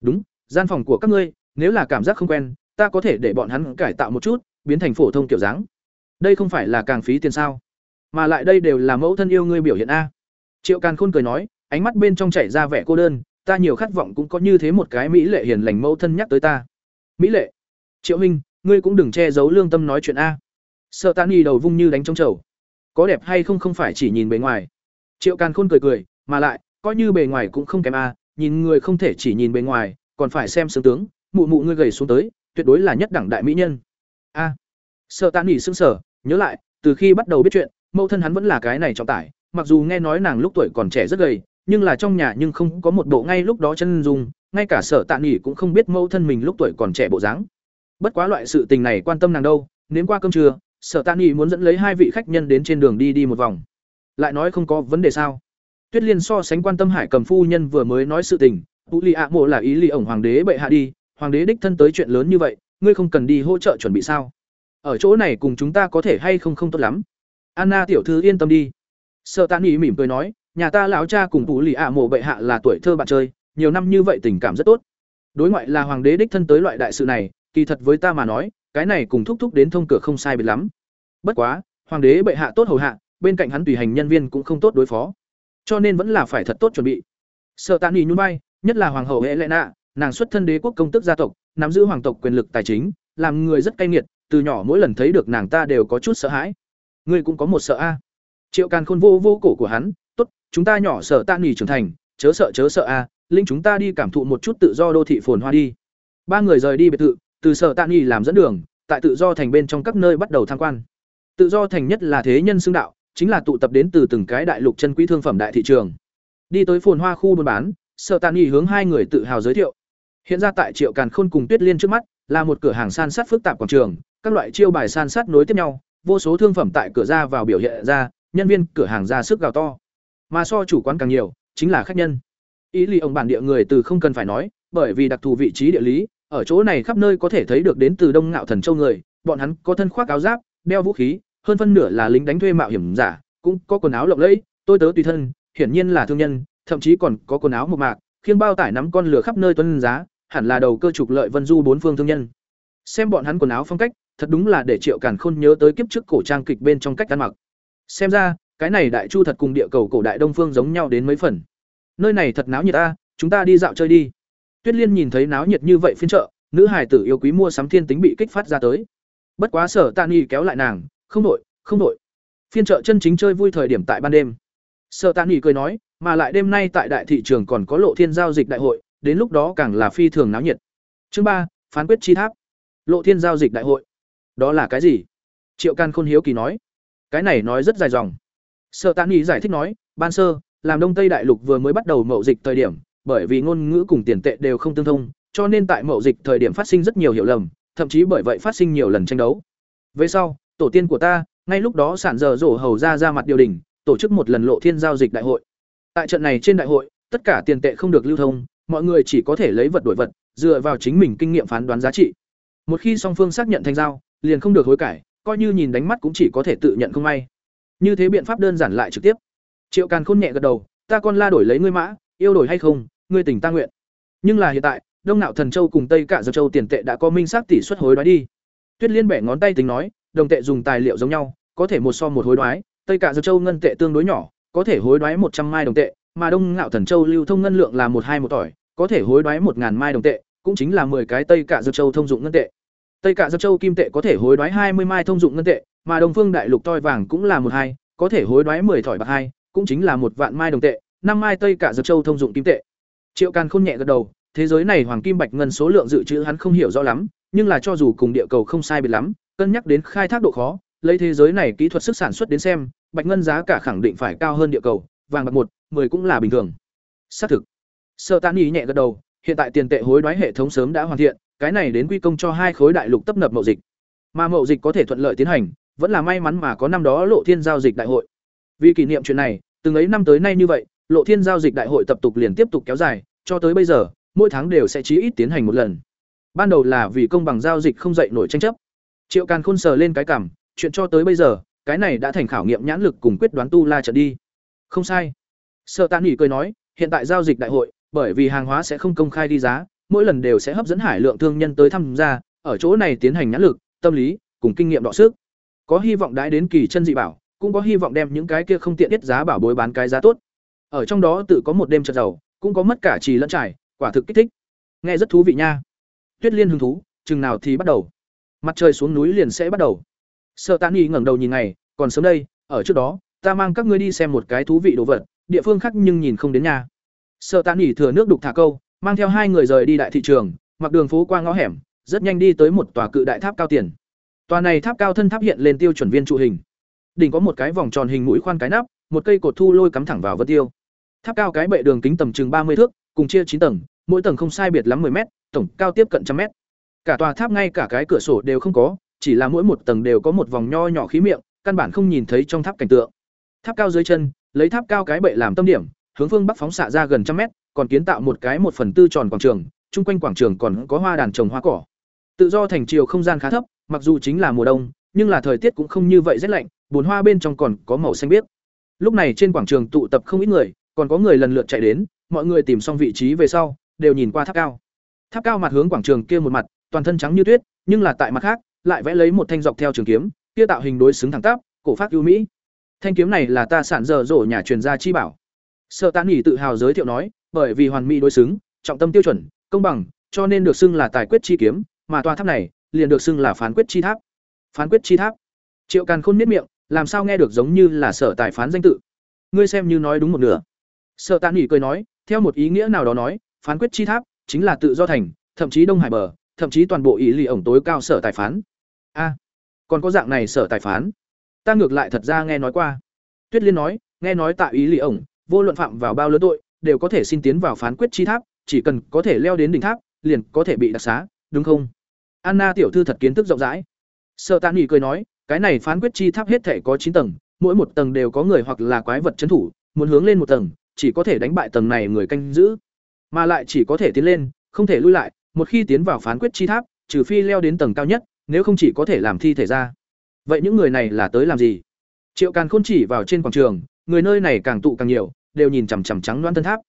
S1: Đúng, gian phòng của các ngươi, nếu là cảm giác không quen, ta có thể để bọn hắn cải tạo một chút, biến thành phổ thông kiểu dáng. Đây không phải là càng phí tiền sao? Mà lại đây đều là mẫu thân yêu ngươi biểu hiện a. Triệu càn khôn cười nói, ánh mắt bên trong chảy ra vẻ cô đơn, ta nhiều khát vọng cũng có như thế một cái mỹ lệ hiền lành mẫu thân nhắc tới ta. Mỹ lệ? Triệu huynh, ngươi cũng đừng che giấu lương tâm nói chuyện a. Sợ tan y đầu vung như đánh trong chầu có đẹp hay không không phải chỉ nhìn bề ngoài. Triệu càn khôn cười cười, mà lại, coi như bề ngoài cũng không kém a, nhìn người không thể chỉ nhìn bề ngoài, còn phải xem sướng tướng, mụ mụ ngươi gầy xuống tới, tuyệt đối là nhất đẳng đại mỹ nhân. A. Sợ tan y sững sờ, nhớ lại, từ khi bắt đầu biết chuyện, mẫu thân hắn vẫn là cái này trọng tải, mặc dù nghe nói nàng lúc tuổi còn trẻ rất gầy, nhưng là trong nhà nhưng không có một bộ ngay lúc đó chân dung, ngay cả sở tạ nghỉ cũng không biết mẫu thân mình lúc tuổi còn trẻ bộ dáng bất quá loại sự tình này quan tâm nàng đâu, nếm qua cơm trưa, sở tạ nghỉ muốn dẫn lấy hai vị khách nhân đến trên đường đi đi một vòng. Lại nói không có vấn đề sao? Tuyết liên so sánh quan tâm hải cầm phu nhân vừa mới nói sự tình, tú lì ạ mộ là ý lì ổng hoàng đế bệ hạ đi, hoàng đế đích thân tới chuyện lớn như vậy, ngươi không cần đi hỗ trợ chuẩn bị sao? Ở chỗ này cùng chúng ta có thể hay không không tốt lắm? Anna tiểu thư yên tâm đi. Sợ tạ nghỉ mỉm cười nói, nhà ta lão cha cùng tú lì ạ mộ bệ hạ là tuổi thơ bạn chơi, nhiều năm như vậy tình cảm rất tốt. Đối ngoại là hoàng đế đích thân tới loại đại sự này kỳ thật với ta mà nói, cái này cùng thúc thúc đến thông cửa không sai biệt lắm. Bất quá, hoàng đế bệ hạ tốt hầu hạ, bên cạnh hắn tùy hành nhân viên cũng không tốt đối phó. Cho nên vẫn là phải thật tốt chuẩn bị. Sợ tạ nghỉ nhún bay nhất là hoàng hậu hệ lệ nạ nàng xuất thân đế quốc công tức gia tộc, nắm giữ hoàng tộc quyền lực tài chính, làm người rất cay nghiệt, từ nhỏ mỗi lần thấy được nàng ta đều có chút sợ hãi. Ngươi cũng có một sợ a. Triệu càn khôn vô vô cổ của hắn, tốt, chúng ta nhỏ sợ tạ nghỉ trưởng thành, chớ sợ chớ sợ a, linh chúng ta đi cảm thụ một chút tự do đô thị phồn hoa đi. Ba người rời đi biệt thự từ sở tạ nghi làm dẫn đường, tại tự do thành bên trong các nơi bắt đầu tham quan. Tự do thành nhất là thế nhân xưng đạo, chính là tụ tập đến từ từng cái đại lục chân quý thương phẩm đại thị trường. Đi tới phồn hoa khu buôn bán, sở tạ nghi hướng hai người tự hào giới thiệu. Hiện ra tại triệu càn khôn cùng tuyết liên trước mắt, là một cửa hàng san sát phức tạp quảng trường, các loại chiêu bài san sát nối tiếp nhau, vô số thương phẩm tại cửa ra vào biểu hiện ra, nhân viên cửa hàng ra sức gào to. Mà so chủ quán càng nhiều, chính là khách nhân. Ý lý ông bản địa người từ không cần phải nói, bởi vì đặc thù vị trí địa lý ở chỗ này khắp nơi có thể thấy được đến từ đông ngạo thần châu người, bọn hắn có thân khoác áo giáp, đeo vũ khí, hơn phân nửa là lính đánh thuê mạo hiểm giả, cũng có quần áo lộng lẫy, tôi tớ tùy thân, hiển nhiên là thương nhân, thậm chí còn có quần áo mộc mạc, khiêng bao tải nắm con lửa khắp nơi tuân giá, hẳn là đầu cơ trục lợi vân du bốn phương thương nhân. Xem bọn hắn quần áo phong cách, thật đúng là để triệu càn khôn nhớ tới kiếp trước cổ trang kịch bên trong cách ăn mặc. Xem ra, cái này đại chu thật cùng địa cầu cổ đại đông phương giống nhau đến mấy phần. Nơi này thật náo nhiệt ta, chúng ta đi dạo chơi đi. Tuyết Liên nhìn thấy náo nhiệt như vậy phiên chợ, nữ hài tử yêu quý mua sắm thiên tính bị kích phát ra tới. Bất quá Sở Tạ Nghị kéo lại nàng, "Không đổi, không đổi." Phiên chợ chân chính chơi vui thời điểm tại ban đêm. Sở Tạ Nghị cười nói, "Mà lại đêm nay tại đại thị trường còn có lộ thiên giao dịch đại hội, đến lúc đó càng là phi thường náo nhiệt." Chương ba, phán quyết chi tháp. Lộ thiên giao dịch đại hội. Đó là cái gì? Triệu Can Khôn hiếu kỳ nói. Cái này nói rất dài dòng. Sở Tạ Nghị giải thích nói, "Ban sơ, làm Đông Tây đại lục vừa mới bắt đầu mậu dịch thời điểm, bởi vì ngôn ngữ cùng tiền tệ đều không tương thông, cho nên tại mậu dịch thời điểm phát sinh rất nhiều hiểu lầm, thậm chí bởi vậy phát sinh nhiều lần tranh đấu. Về sau, tổ tiên của ta, ngay lúc đó sản giờ rổ hầu ra ra mặt điều đình, tổ chức một lần lộ thiên giao dịch đại hội. Tại trận này trên đại hội, tất cả tiền tệ không được lưu thông, mọi người chỉ có thể lấy vật đổi vật, dựa vào chính mình kinh nghiệm phán đoán giá trị. Một khi song phương xác nhận thành giao, liền không được hối cải, coi như nhìn đánh mắt cũng chỉ có thể tự nhận không may. Như thế biện pháp đơn giản lại trực tiếp. Triệu Càn Khôn nhẹ gật đầu, ta con la đổi lấy ngươi mã, yêu đổi hay không, ngươi tỉnh ta nguyện. Nhưng là hiện tại, Đông Nạo Thần Châu cùng Tây Cả Giơ Châu tiền tệ đã có minh xác tỷ suất hối đoái đi. Tuyết Liên bẻ ngón tay tính nói, đồng tệ dùng tài liệu giống nhau, có thể một so một hối đoái, Tây Cả Giơ Châu ngân tệ tương đối nhỏ, có thể hối đoái một trăm mai đồng tệ, mà Đông Nạo Thần Châu lưu thông ngân lượng là một hai một tỏi, có thể hối đoái một ngàn mai đồng tệ, cũng chính là 10 cái Tây Cả Giơ Châu thông dụng ngân tệ. Tây Cả Giơ Châu kim tệ có thể hối đoái hai mươi mai thông dụng ngân tệ, mà Đông Phương Đại Lục toi vàng cũng là một hai, có thể hối đoái 10 thỏi bạc hai, cũng chính là một vạn mai đồng tệ, năm mai Tây Cả Giơ Châu thông dụng kim tệ. Triệu Càn Khôn nhẹ gật đầu, thế giới này hoàng kim bạch ngân số lượng dự trữ hắn không hiểu rõ lắm, nhưng là cho dù cùng địa cầu không sai biệt lắm, cân nhắc đến khai thác độ khó, lấy thế giới này kỹ thuật sức sản xuất đến xem, bạch ngân giá cả khẳng định phải cao hơn địa cầu, vàng bạc một, 10 cũng là bình thường. Xác thực. Sở Tán ý nhẹ gật đầu, hiện tại tiền tệ hối đoái hệ thống sớm đã hoàn thiện, cái này đến quy công cho hai khối đại lục tấp nập mậu dịch. Mà mậu dịch có thể thuận lợi tiến hành, vẫn là may mắn mà có năm đó lộ thiên giao dịch đại hội. Vì kỷ niệm chuyện này, từng ấy năm tới nay như vậy, lộ thiên giao dịch đại hội tập tục liền tiếp tục kéo dài, cho tới bây giờ, mỗi tháng đều sẽ chí ít tiến hành một lần. Ban đầu là vì công bằng giao dịch không dậy nổi tranh chấp. Triệu Càn Khôn sờ lên cái cảm, chuyện cho tới bây giờ, cái này đã thành khảo nghiệm nhãn lực cùng quyết đoán tu la trận đi. Không sai. Sở Tạn Nghị cười nói, hiện tại giao dịch đại hội, bởi vì hàng hóa sẽ không công khai đi giá, mỗi lần đều sẽ hấp dẫn hải lượng thương nhân tới tham gia, ở chỗ này tiến hành nhãn lực, tâm lý, cùng kinh nghiệm đọ sức. Có hy vọng đãi đến kỳ chân dị bảo, cũng có hy vọng đem những cái kia không tiện tiết giá bảo bối bán cái giá tốt. Ở trong đó tự có một đêm chợt giàu, cũng có mất cả trì lẫn trải, quả thực kích thích. Nghe rất thú vị nha. Tuyết Liên hứng thú, chừng nào thì bắt đầu. Mặt trời xuống núi liền sẽ bắt đầu. Sợ Tán Nghi ngẩng đầu nhìn ngày, còn sớm đây, ở trước đó, ta mang các ngươi đi xem một cái thú vị đồ vật, địa phương khác nhưng nhìn không đến nha. Sợ Tán Nghi thừa nước đục thả câu, mang theo hai người rời đi đại thị trường, mặc đường phố qua ngõ hẻm, rất nhanh đi tới một tòa cự đại tháp cao tiền. Tòa này tháp cao thân tháp hiện lên tiêu chuẩn viên trụ hình. Đỉnh có một cái vòng tròn hình mũi khoan cái nắp, một cây cột thu lôi cắm thẳng vào vân tiêu. Tháp cao cái bệ đường kính tầm chừng ba mươi thước, cùng chia chín tầng, mỗi tầng không sai biệt lắm 10 mét, tổng cao tiếp cận trăm mét. Cả tòa tháp ngay cả cái cửa sổ đều không có, chỉ là mỗi một tầng đều có một vòng nho nhỏ khí miệng, căn bản không nhìn thấy trong tháp cảnh tượng. Tháp cao dưới chân, lấy tháp cao cái bệ làm tâm điểm, hướng phương bắc phóng xạ ra gần trăm mét, còn kiến tạo một cái một phần tư tròn quảng trường, chung quanh quảng trường còn có hoa đàn trồng hoa cỏ. Tự do thành chiều không gian khá thấp, mặc dù chính là mùa đông, nhưng là thời tiết cũng không như vậy rất lạnh, bốn hoa bên trong còn có màu xanh biếc. Lúc này trên quảng trường tụ tập không ít người, còn có người lần lượt chạy đến, mọi người tìm xong vị trí về sau, đều nhìn qua tháp cao. Tháp cao mặt hướng quảng trường kia một mặt, toàn thân trắng như tuyết, nhưng là tại mặt khác, lại vẽ lấy một thanh dọc theo trường kiếm, kia tạo hình đối xứng thẳng tắp, cổ pháp ưu mỹ. Thanh kiếm này là ta sản dở dỗ nhà truyền gia chi bảo. Sở Tán Nghị tự hào giới thiệu nói, bởi vì hoàn mỹ đối xứng, trọng tâm tiêu chuẩn, công bằng, cho nên được xưng là tài quyết chi kiếm, mà tòa tháp này liền được xưng là phán quyết chi tháp. Phán quyết chi tháp. Triệu Càn Khôn miết miệng, làm sao nghe được giống như là sở tài phán danh tự. Ngươi xem như nói đúng một nửa. Sở tạ Nghị cười nói, theo một ý nghĩa nào đó nói, phán quyết chi tháp chính là tự do thành, thậm chí Đông Hải bờ, thậm chí toàn bộ ý lì ổng tối cao sở tài phán. A, còn có dạng này sở tài phán. Ta ngược lại thật ra nghe nói qua. Tuyết Liên nói, nghe nói tại ý lì ổng, vô luận phạm vào bao lớn tội, đều có thể xin tiến vào phán quyết chi tháp, chỉ cần có thể leo đến đỉnh tháp, liền có thể bị đặc xá, đúng không? Anna tiểu thư thật kiến thức rộng rãi. Sở Tạ Nghị cười nói, cái này phán quyết chi tháp hết thể có chín tầng, mỗi một tầng đều có người hoặc là quái vật trấn thủ, muốn hướng lên một tầng, chỉ có thể đánh bại tầng này người canh giữ, mà lại chỉ có thể tiến lên, không thể lui lại, một khi tiến vào phán quyết chi tháp, trừ phi leo đến tầng cao nhất, nếu không chỉ có thể làm thi thể ra. Vậy những người này là tới làm gì? Triệu Càn Khôn chỉ vào trên quảng trường, người nơi này càng tụ càng nhiều, đều nhìn chằm chằm trắng loan thân tháp.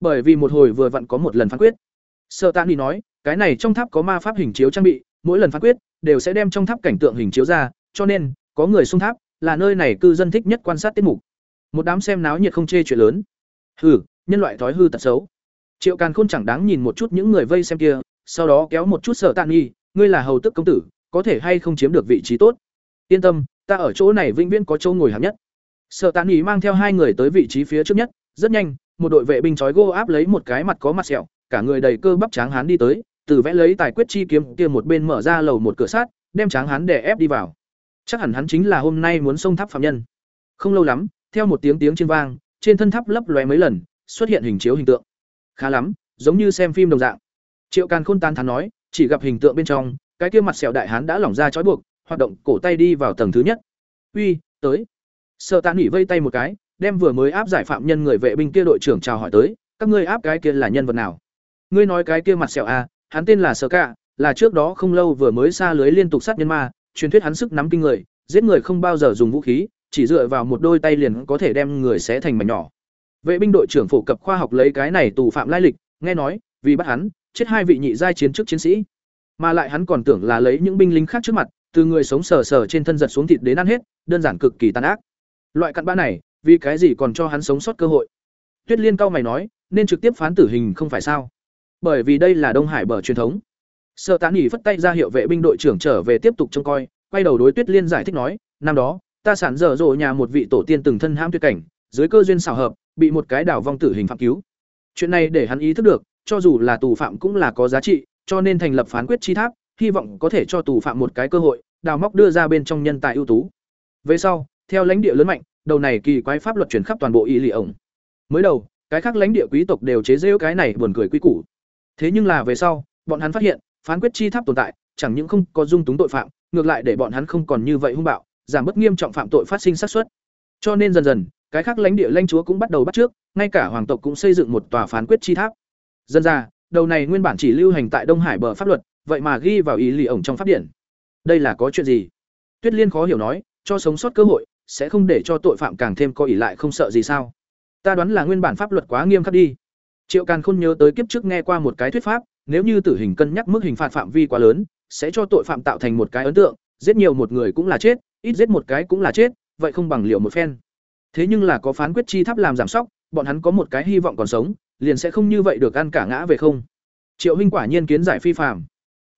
S1: Bởi vì một hồi vừa vặn có một lần phán quyết. Sở Tạ Đi nói, cái này trong tháp có ma pháp hình chiếu trang bị, mỗi lần phán quyết đều sẽ đem trong tháp cảnh tượng hình chiếu ra, cho nên có người xung tháp, là nơi này cư dân thích nhất quan sát tiết mục. Một đám xem náo nhiệt không chê chuyện lớn. Hừ, nhân loại thói hư tật xấu. triệu càn khôn chẳng đáng nhìn một chút những người vây xem kia sau đó kéo một chút sở tạ nghi ngươi là hầu tức công tử có thể hay không chiếm được vị trí tốt? Yên tâm ta ở chỗ này vĩnh viễn có chỗ ngồi hạng nhất. Sở tạ nghi mang theo hai người tới vị trí phía trước nhất rất nhanh một đội vệ binh trói gô áp lấy một cái mặt có mặt sẹo cả người đầy cơ bắp tráng hán đi tới từ vẽ lấy tài quyết chi kiếm kia một bên mở ra lầu một cửa sát đem tráng hán đè ép đi vào. Chắc hẳn hắn chính là hôm nay muốn xông tháp phạm nhân. Không lâu lắm theo một tiếng tiếng trên vang trên thân tháp lấp lóe mấy lần, xuất hiện hình chiếu hình tượng. Khá lắm, giống như xem phim đồng dạng. Triệu càn khôn tán thán nói, chỉ gặp hình tượng bên trong, cái kia mặt sẹo đại hán đã lỏng ra trói buộc, hoạt động cổ tay đi vào tầng thứ nhất. Uy, tới. Sợ tạ Nghị vây tay một cái, đem vừa mới áp giải phạm nhân người vệ binh kia đội trưởng chào hỏi tới, các ngươi áp cái kia là nhân vật nào? Ngươi nói cái kia mặt sẹo à hắn tên là sở cạ, là trước đó không lâu vừa mới xa lưới liên tục sát nhân ma, truyền thuyết hắn sức nắm kinh người, giết người không bao giờ dùng vũ khí chỉ dựa vào một đôi tay liền có thể đem người xé thành mảnh nhỏ. Vệ binh đội trưởng phổ cập khoa học lấy cái này tù phạm lai lịch, nghe nói, vì bắt hắn, chết hai vị nhị giai chiến trước chiến sĩ. Mà lại hắn còn tưởng là lấy những binh lính khác trước mặt, từ người sống sờ sờ trên thân giật xuống thịt đến ăn hết, đơn giản cực kỳ tàn ác. Loại cặn bã này, vì cái gì còn cho hắn sống sót cơ hội? Tuyết liên cao mày nói, nên trực tiếp phán tử hình không phải sao? Bởi vì đây là đông hải bờ truyền thống. Sợ tán Nghị phất tay ra hiệu vệ binh đội trưởng trở về tiếp tục trông coi, quay đầu đối tuyết liên giải thích nói, năm đó ta sản dở dộ nhà một vị tổ tiên từng thân hãm tuyệt cảnh, dưới cơ duyên xảo hợp, bị một cái đảo vong tử hình phạm cứu. Chuyện này để hắn ý thức được, cho dù là tù phạm cũng là có giá trị, cho nên thành lập phán quyết chi tháp, hy vọng có thể cho tù phạm một cái cơ hội, đào móc đưa ra bên trong nhân tài ưu tú. Về sau, theo lãnh địa lớn mạnh, đầu này kỳ quái pháp luật chuyển khắp toàn bộ y lì ổng. Mới đầu, cái khác lãnh địa quý tộc đều chế giễu cái này buồn cười quý củ. Thế nhưng là về sau, bọn hắn phát hiện, phán quyết chi tháp tồn tại, chẳng những không có dung túng tội phạm, ngược lại để bọn hắn không còn như vậy hung bạo giảm bớt nghiêm trọng phạm tội phát sinh xác suất. Cho nên dần dần, cái khác lãnh địa lãnh chúa cũng bắt đầu bắt trước, ngay cả hoàng tộc cũng xây dựng một tòa phán quyết chi tháp. Dân ra, đầu này nguyên bản chỉ lưu hành tại đông hải bờ pháp luật, vậy mà ghi vào ý lì ổng trong pháp điển. Đây là có chuyện gì? Tuyết liên khó hiểu nói, cho sống sót cơ hội, sẽ không để cho tội phạm càng thêm có ỷ lại không sợ gì sao? Ta đoán là nguyên bản pháp luật quá nghiêm khắc đi. Triệu càn khôn nhớ tới kiếp trước nghe qua một cái thuyết pháp, nếu như tử hình cân nhắc mức hình phạt phạm vi quá lớn, sẽ cho tội phạm tạo thành một cái ấn tượng, giết nhiều một người cũng là chết ít giết một cái cũng là chết, vậy không bằng liệu một phen. Thế nhưng là có phán quyết chi tháp làm giảm sóc, bọn hắn có một cái hy vọng còn sống, liền sẽ không như vậy được ăn cả ngã về không. Triệu huynh quả nhiên kiến giải phi phạm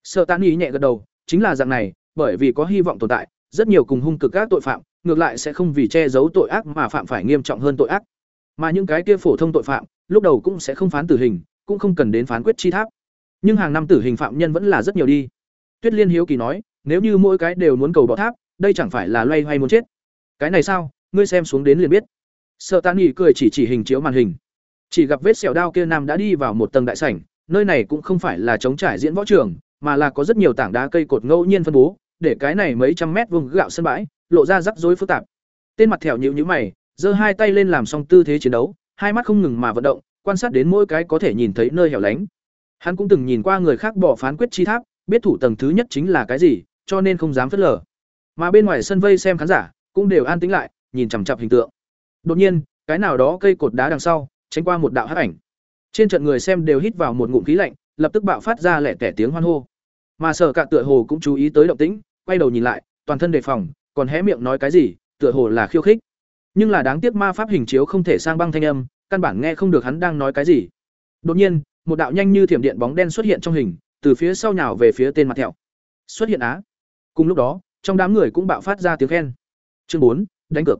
S1: Sở tán ý nhẹ gật đầu, chính là dạng này, bởi vì có hy vọng tồn tại, rất nhiều cùng hung cực các tội phạm, ngược lại sẽ không vì che giấu tội ác mà phạm phải nghiêm trọng hơn tội ác. Mà những cái kia phổ thông tội phạm, lúc đầu cũng sẽ không phán tử hình, cũng không cần đến phán quyết chi tháp. Nhưng hàng năm tử hình phạm nhân vẫn là rất nhiều đi. Tuyết liên hiếu kỳ nói, nếu như mỗi cái đều muốn cầu bỏ tháp đây chẳng phải là loay hoay muốn chết. Cái này sao? Ngươi xem xuống đến liền biết. Sợ tàn nghỉ cười chỉ chỉ hình chiếu màn hình. Chỉ gặp vết sẹo đao kia nam đã đi vào một tầng đại sảnh, nơi này cũng không phải là chống trải diễn võ trường, mà là có rất nhiều tảng đá cây cột ngẫu nhiên phân bố, để cái này mấy trăm mét vuông gạo sân bãi, lộ ra rắc rối phức tạp. Tên mặt thẻo nhịu nhữ mày, giơ hai tay lên làm xong tư thế chiến đấu, hai mắt không ngừng mà vận động, quan sát đến mỗi cái có thể nhìn thấy nơi hẻo lánh. Hắn cũng từng nhìn qua người khác bỏ phán quyết chi tháp, biết thủ tầng thứ nhất chính là cái gì, cho nên không dám phớt lờ mà bên ngoài sân vây xem khán giả cũng đều an tĩnh lại, nhìn chằm chặp hình tượng. Đột nhiên, cái nào đó cây cột đá đằng sau tránh qua một đạo hắc ảnh. Trên trận người xem đều hít vào một ngụm khí lạnh, lập tức bạo phát ra lẻ tẻ tiếng hoan hô. Mà sở cạ tựa hồ cũng chú ý tới động tĩnh, quay đầu nhìn lại, toàn thân đề phòng, còn hé miệng nói cái gì, tựa hồ là khiêu khích. Nhưng là đáng tiếc ma pháp hình chiếu không thể sang băng thanh âm, căn bản nghe không được hắn đang nói cái gì. Đột nhiên, một đạo nhanh như thiểm điện bóng đen xuất hiện trong hình, từ phía sau nhào về phía tên mặt thẹo. Xuất hiện á. Cùng lúc đó trong đám người cũng bạo phát ra tiếng khen. Chương bốn, đánh cược.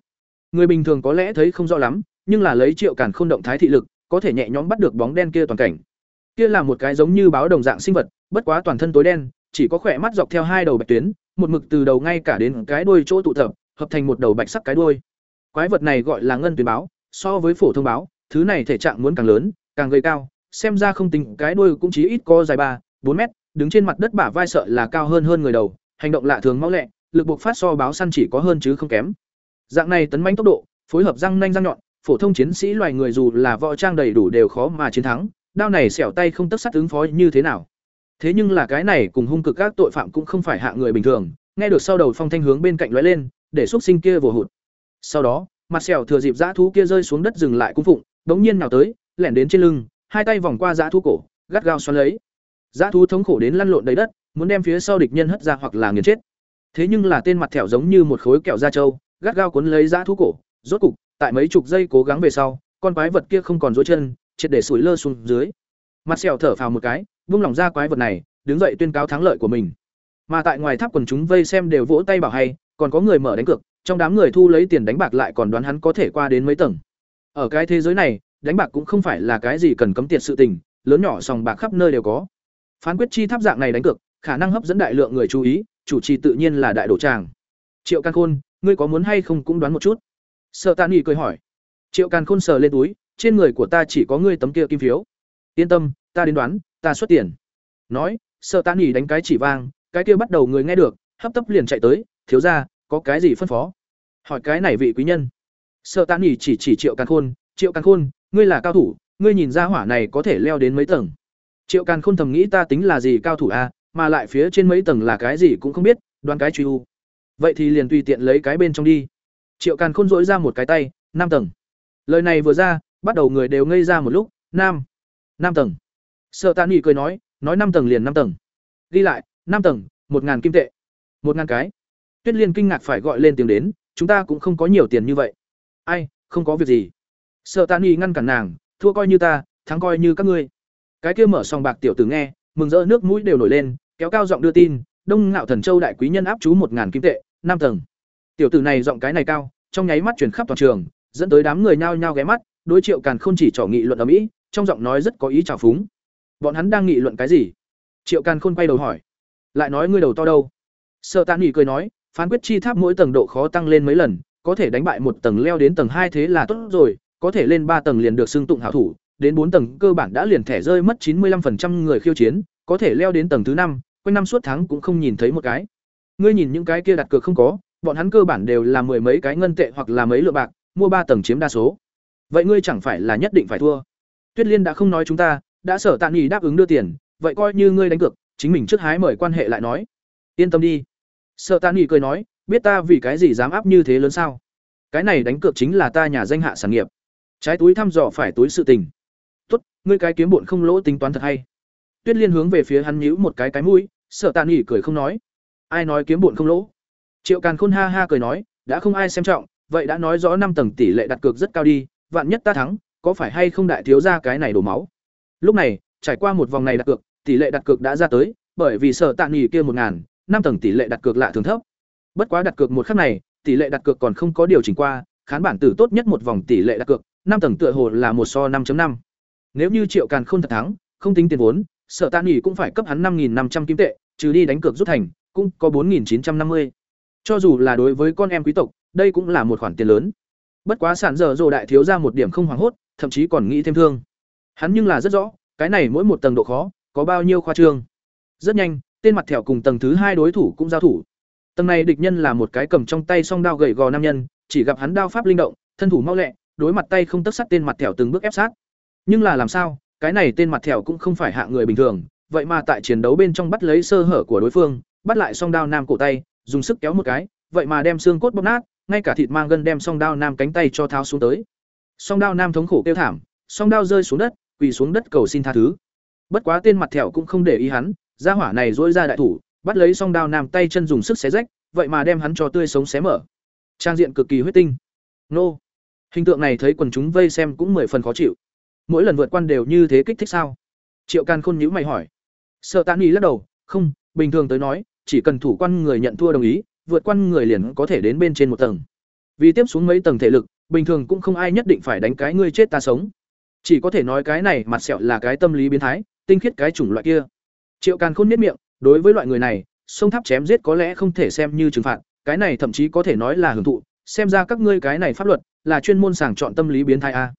S1: Người bình thường có lẽ thấy không rõ lắm, nhưng là lấy triệu càn khôn động thái thị lực, có thể nhẹ nhõm bắt được bóng đen kia toàn cảnh. Kia là một cái giống như báo đồng dạng sinh vật, bất quá toàn thân tối đen, chỉ có khỏe mắt dọc theo hai đầu bạch tuyến, một mực từ đầu ngay cả đến cái đuôi chỗ tụ tập, hợp thành một đầu bạch sắc cái đuôi. Quái vật này gọi là ngân tuyến báo, so với phổ thông báo, thứ này thể trạng muốn càng lớn, càng gây cao, xem ra không tính, cái đuôi cũng chỉ ít có dài ba, bốn mét, đứng trên mặt đất bả vai sợ là cao hơn hơn người đầu, hành động lạ thường mau lẹ lực buộc phát so báo săn chỉ có hơn chứ không kém. Dạng này tấn manh tốc độ, phối hợp răng nanh răng nhọn, phổ thông chiến sĩ loài người dù là võ trang đầy đủ đều khó mà chiến thắng, đao này xẻo tay không tất sát ứng phó như thế nào. Thế nhưng là cái này cùng hung cực các tội phạm cũng không phải hạ người bình thường, nghe được sau đầu phong thanh hướng bên cạnh lóe lên, để xúc sinh kia vồ hụt. Sau đó, mặt xẻo thừa dịp dã thú kia rơi xuống đất dừng lại cung phụng, đống nhiên nào tới, lẻn đến trên lưng, hai tay vòng qua dã thú cổ, gắt gao xoắn lấy. Dã thú thống khổ đến lăn lộn đầy đất, muốn đem phía sau địch nhân hất ra hoặc là nghiền chết thế nhưng là tên mặt thẻo giống như một khối kẹo da trâu, gắt gao cuốn lấy dã thú cổ, rốt cục, tại mấy chục giây cố gắng về sau, con quái vật kia không còn dối chân, triệt để sủi lơ xuống dưới. Mặt sẹo thở phào một cái, vung lòng ra quái vật này, đứng dậy tuyên cáo thắng lợi của mình. Mà tại ngoài tháp quần chúng vây xem đều vỗ tay bảo hay, còn có người mở đánh cược, trong đám người thu lấy tiền đánh bạc lại còn đoán hắn có thể qua đến mấy tầng. Ở cái thế giới này, đánh bạc cũng không phải là cái gì cần cấm tiệt sự tình, lớn nhỏ sòng bạc khắp nơi đều có. Phán quyết chi tháp dạng này đánh cược, khả năng hấp dẫn đại lượng người chú ý chủ trì tự nhiên là đại đổ tràng triệu can khôn ngươi có muốn hay không cũng đoán một chút. Sợ tạ nghỉ cười hỏi. Triệu càn khôn sờ lên túi trên người của ta chỉ có ngươi tấm kia kim phiếu. Yên tâm ta đến đoán ta xuất tiền. Nói sợ tạ nghỉ đánh cái chỉ vang cái kia bắt đầu người nghe được hấp tấp liền chạy tới thiếu ra có cái gì phân phó? Hỏi cái này vị quý nhân. Sợ tạ nghỉ chỉ chỉ triệu càn khôn triệu càn khôn ngươi là cao thủ ngươi nhìn ra hỏa này có thể leo đến mấy tầng? Triệu càn khôn thầm nghĩ ta tính là gì cao thủ a à, mà lại phía trên mấy tầng là cái gì cũng không biết, đoán cái truy u. Vậy thì liền tùy tiện lấy cái bên trong đi. Triệu càn khôn dỗi ra một cái tay, năm tầng. Lời này vừa ra, bắt đầu người đều ngây ra một lúc nam năm tầng. Sợ tạ nghỉ cười nói nói năm tầng liền năm tầng. Ghi lại, năm tầng, một ngàn kim tệ. Một ngàn cái. Tuyết liên kinh ngạc phải gọi lên tiếng đến, chúng ta cũng không có nhiều tiền như vậy. Ai, không có việc gì. Sợ tạ nghỉ ngăn cản nàng, thua coi như ta, thắng coi như các ngươi. Cái kia mở sòng bạc tiểu tử nghe, mừng rỡ nước mũi đều nổi lên kéo cao giọng đưa tin, đông ngạo thần châu đại quý nhân áp chú một ngàn kim tệ, năm tầng. Tiểu tử này giọng cái này cao, trong nháy mắt chuyển khắp toàn trường, dẫn tới đám người nhao nhao ghé mắt, đối triệu càn khôn chỉ trỏ nghị luận ở mỹ, trong giọng nói rất có ý trào phúng. Bọn hắn đang nghị luận cái gì? Triệu càn khôn quay đầu hỏi. Lại nói ngươi đầu to đâu? Sợ tàn nghỉ cười nói, phán quyết chi tháp mỗi tầng độ khó tăng lên mấy lần, có thể đánh bại một tầng leo đến tầng hai thế là tốt rồi, có thể lên ba tầng liền được xưng tụng hảo thủ, đến bốn tầng cơ bản đã liền thẻ rơi mất chín mươi 95% người khiêu chiến, có thể leo đến tầng thứ năm quanh năm suốt tháng cũng không nhìn thấy một cái. Ngươi nhìn những cái kia đặt cược không có, bọn hắn cơ bản đều là mười mấy cái ngân tệ hoặc là mấy lượng bạc, mua ba tầng chiếm đa số. Vậy ngươi chẳng phải là nhất định phải thua. Tuyết liên đã không nói chúng ta, đã sở tạ nghỉ đáp ứng đưa tiền, vậy coi như ngươi đánh cược, chính mình trước hái mời quan hệ lại nói. Yên tâm đi. Sở tạ nghỉ cười nói, biết ta vì cái gì dám áp như thế lớn sao? Cái này đánh cược chính là ta nhà danh hạ sản nghiệp. Trái túi thăm dò phải túi sự tình. Tốt, ngươi cái kiếm bộn không lỗ tính toán thật hay. Tuyết liên hướng về phía hắn nhíu một cái cái mũi sở tạ nghỉ cười không nói. Ai nói kiếm bụn không lỗ? Triệu càn khôn ha ha cười nói, đã không ai xem trọng, vậy đã nói rõ năm tầng tỷ lệ đặt cược rất cao đi, vạn nhất ta thắng, có phải hay không đại thiếu ra cái này đổ máu? Lúc này, trải qua một vòng này đặt cược, tỷ lệ đặt cược đã ra tới, bởi vì sở tạ nghỉ kia một ngàn, năm tầng tỷ lệ đặt cược lạ thường thấp. Bất quá đặt cược một khắc này, tỷ lệ đặt cược còn không có điều chỉnh qua, khán bản tử tốt nhất một vòng tỷ lệ đặt cược, năm tầng tựa hồ là một so 5 năm. Nếu như triệu càn không thật thắng, không tính tiền vốn, sở tạ nghỉ cũng phải cấp hắn năm năm trăm kim tệ trừ đi đánh cược rút thành cũng có bốn chín trăm năm mươi cho dù là đối với con em quý tộc, đây cũng là một khoản tiền lớn. Bất quá sản giờ rồ đại thiếu ra một điểm không hoảng hốt, thậm chí còn nghĩ thêm thương. Hắn nhưng là rất rõ, cái này mỗi một tầng độ khó, có bao nhiêu khoa trương. Rất nhanh, tên mặt thẻo cùng tầng thứ hai đối thủ cũng giao thủ. Tầng này địch nhân là một cái cầm trong tay song đao gậy gò nam nhân, chỉ gặp hắn đao pháp linh động, thân thủ mau lẹ, đối mặt tay không tấc sắt tên mặt thẻo từng bước ép sát. Nhưng là làm sao, cái này tên mặt thẻo cũng không phải hạng người bình thường, vậy mà tại chiến đấu bên trong bắt lấy sơ hở của đối phương, bắt lại song đao nam cổ tay, dùng sức kéo một cái, vậy mà đem xương cốt bóp nát, ngay cả thịt mang gân đem song đao nam cánh tay cho tháo xuống tới. Song đao nam thống khổ kêu thảm, song đao rơi xuống đất, quỳ xuống đất cầu xin tha thứ. Bất quá tên mặt thẹo cũng không để ý hắn, gia hỏa này rỗi ra đại thủ, bắt lấy song đao nam tay chân dùng sức xé rách, vậy mà đem hắn cho tươi sống xé mở. Trang diện cực kỳ huyết tinh. Nô. Hình tượng này thấy quần chúng vây xem cũng mười phần khó chịu. Mỗi lần vượt quan đều như thế kích thích sao? Triệu Can Khôn nhíu mày hỏi. Sợ tàn Ý lắc đầu, "Không, bình thường tới nói, chỉ cần thủ quan người nhận thua đồng ý, vượt quan người liền có thể đến bên trên một tầng. Vì tiếp xuống mấy tầng thể lực, bình thường cũng không ai nhất định phải đánh cái ngươi chết ta sống. Chỉ có thể nói cái này mặt sẹo là cái tâm lý biến thái, tinh khiết cái chủng loại kia. Triệu Càn Khôn niết miệng, đối với loại người này, sông tháp chém giết có lẽ không thể xem như trừng phạt, cái này thậm chí có thể nói là hưởng thụ, xem ra các ngươi cái này pháp luật là chuyên môn sàng chọn tâm lý biến thái a.